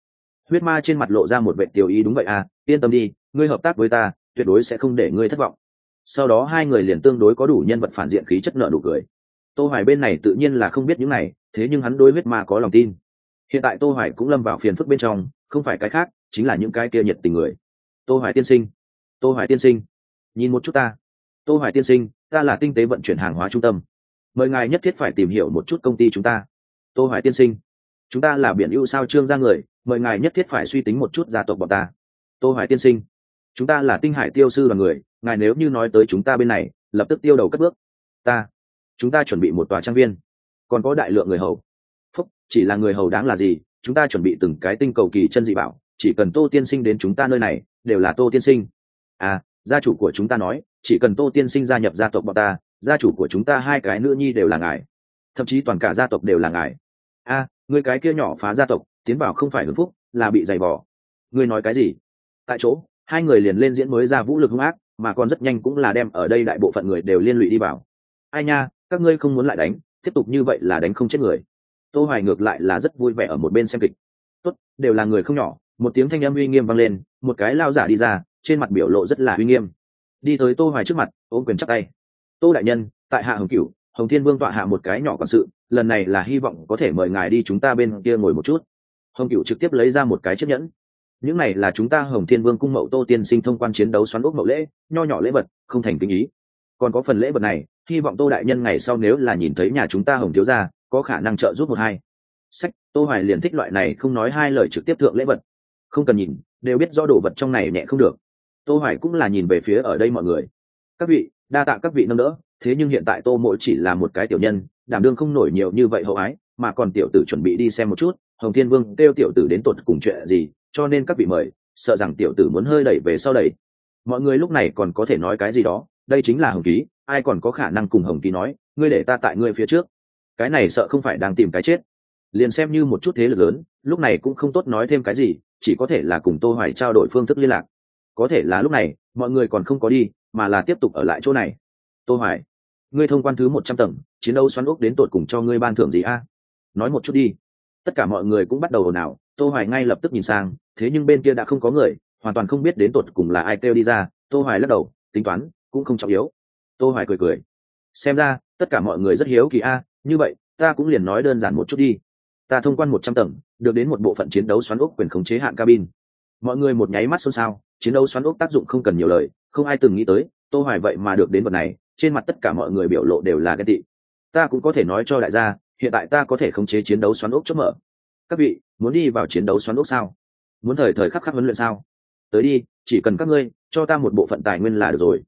Huyết ma trên mặt lộ ra một vệ tiểu ý, đúng vậy a, yên tâm đi, ngươi hợp tác với ta, tuyệt đối sẽ không để ngươi thất vọng sau đó hai người liền tương đối có đủ nhân vật phản diện khí chất nợ đủ cười. Tô hoài bên này tự nhiên là không biết những này, thế nhưng hắn đối huyết ma có lòng tin. Hiện tại tô hoài cũng lâm vào phiền phức bên trong, không phải cái khác, chính là những cái kia nhiệt tình người. Tô hoài tiên sinh, tô hoài tiên sinh, nhìn một chút ta. Tô hoài tiên sinh, ta là tinh tế vận chuyển hàng hóa trung tâm. Mời ngài nhất thiết phải tìm hiểu một chút công ty chúng ta. Tô hoài tiên sinh, chúng ta là biển ưu sao trương gia người, mời ngài nhất thiết phải suy tính một chút gia tộc bọn ta. Tô hoài tiên sinh, chúng ta là tinh hải tiêu sư đoàn người ngài nếu như nói tới chúng ta bên này lập tức tiêu đầu cất bước. Ta chúng ta chuẩn bị một tòa trang viên còn có đại lượng người hầu. Phúc chỉ là người hầu đáng là gì? Chúng ta chuẩn bị từng cái tinh cầu kỳ chân dị bảo chỉ cần tô tiên sinh đến chúng ta nơi này đều là tô tiên sinh. À gia chủ của chúng ta nói chỉ cần tô tiên sinh gia nhập gia tộc bọn ta gia chủ của chúng ta hai cái nữ nhi đều là ngài. Thậm chí toàn cả gia tộc đều là ngài. A à, người cái kia nhỏ phá gia tộc tiến bảo không phải hưng phúc là bị giày vò. Ngươi nói cái gì? Tại chỗ hai người liền lên diễn mới ra vũ lực hung ác mà còn rất nhanh cũng là đem ở đây đại bộ phận người đều liên lụy đi vào. Ai nha, các ngươi không muốn lại đánh, tiếp tục như vậy là đánh không chết người. Tô hoài ngược lại là rất vui vẻ ở một bên xem kịch. Tốt, đều là người không nhỏ, một tiếng thanh âm uy nghiêm vang lên, một cái lao giả đi ra, trên mặt biểu lộ rất là uy nghiêm. Đi tới tô hoài trước mặt, ôm quyền chắc tay. Tô đại nhân, tại hạ hồng cửu, hồng thiên vương tọa hạ một cái nhỏ quản sự, lần này là hy vọng có thể mời ngài đi chúng ta bên kia ngồi một chút. Hồng cửu trực tiếp lấy ra một cái chiếc nhẫn những này là chúng ta hồng thiên vương cung mậu tô tiên sinh thông quan chiến đấu xoắn ốc mậu lễ, nho nhỏ lễ vật, không thành kinh ý. Còn có phần lễ vật này, hy vọng tô đại nhân ngày sau nếu là nhìn thấy nhà chúng ta hồng thiếu gia, có khả năng trợ giúp một hai. Sách, tô hoài liền thích loại này không nói hai lời trực tiếp thượng lễ vật. Không cần nhìn, đều biết do đồ vật trong này nhẹ không được. Tô hoài cũng là nhìn về phía ở đây mọi người. Các vị, đa tạ các vị nâng đỡ, thế nhưng hiện tại tô mỗi chỉ là một cái tiểu nhân, đảm đương không nổi nhiều như vậy hậu ái, mà còn tiểu tử chuẩn bị đi xem một chút, hồng thiên vương kêu tiểu tử đến tuột cùng chuyện gì cho nên các vị mời, sợ rằng tiểu tử muốn hơi đẩy về sau đẩy. Mọi người lúc này còn có thể nói cái gì đó, đây chính là hồng ký, ai còn có khả năng cùng hồng ký nói, ngươi để ta tại ngươi phía trước. Cái này sợ không phải đang tìm cái chết. Liền xem như một chút thế lực lớn, lúc này cũng không tốt nói thêm cái gì, chỉ có thể là cùng tô hoài trao đổi phương thức liên lạc. Có thể là lúc này, mọi người còn không có đi, mà là tiếp tục ở lại chỗ này. Tô hoài, ngươi thông quan thứ 100 tầng, chiến đấu xoắn ốc đến tột cùng cho ngươi ban thưởng gì a? Nói một chút đi. Tất cả mọi người cũng bắt đầu ồn ào, tô hoài ngay lập tức nhìn sang thế nhưng bên kia đã không có người, hoàn toàn không biết đến tột cùng là ai kêu đi ra, tô hoài lắc đầu, tính toán, cũng không trọng yếu. Tô hoài cười cười. Xem ra, tất cả mọi người rất hiếu kỳ a, như vậy, ta cũng liền nói đơn giản một chút đi. Ta thông quan 100 tầng, được đến một bộ phận chiến đấu xoắn ốc quyền khống chế hạn cabin. Mọi người một nháy mắt xôn xao, chiến đấu xoắn ốc tác dụng không cần nhiều lời, không ai từng nghĩ tới, tô hoài vậy mà được đến vật này, trên mặt tất cả mọi người biểu lộ đều là ghen tị. Ta cũng có thể nói cho đại gia, hiện tại ta có thể khống chế chiến đấu xoắn ốc chốt mở. Các vị, muốn đi vào chiến đấu xoắn ốc sao? Muốn thời thời khắc khắc huấn luyện sao? Tới đi, chỉ cần các ngươi cho ta một bộ phận tài nguyên là được rồi.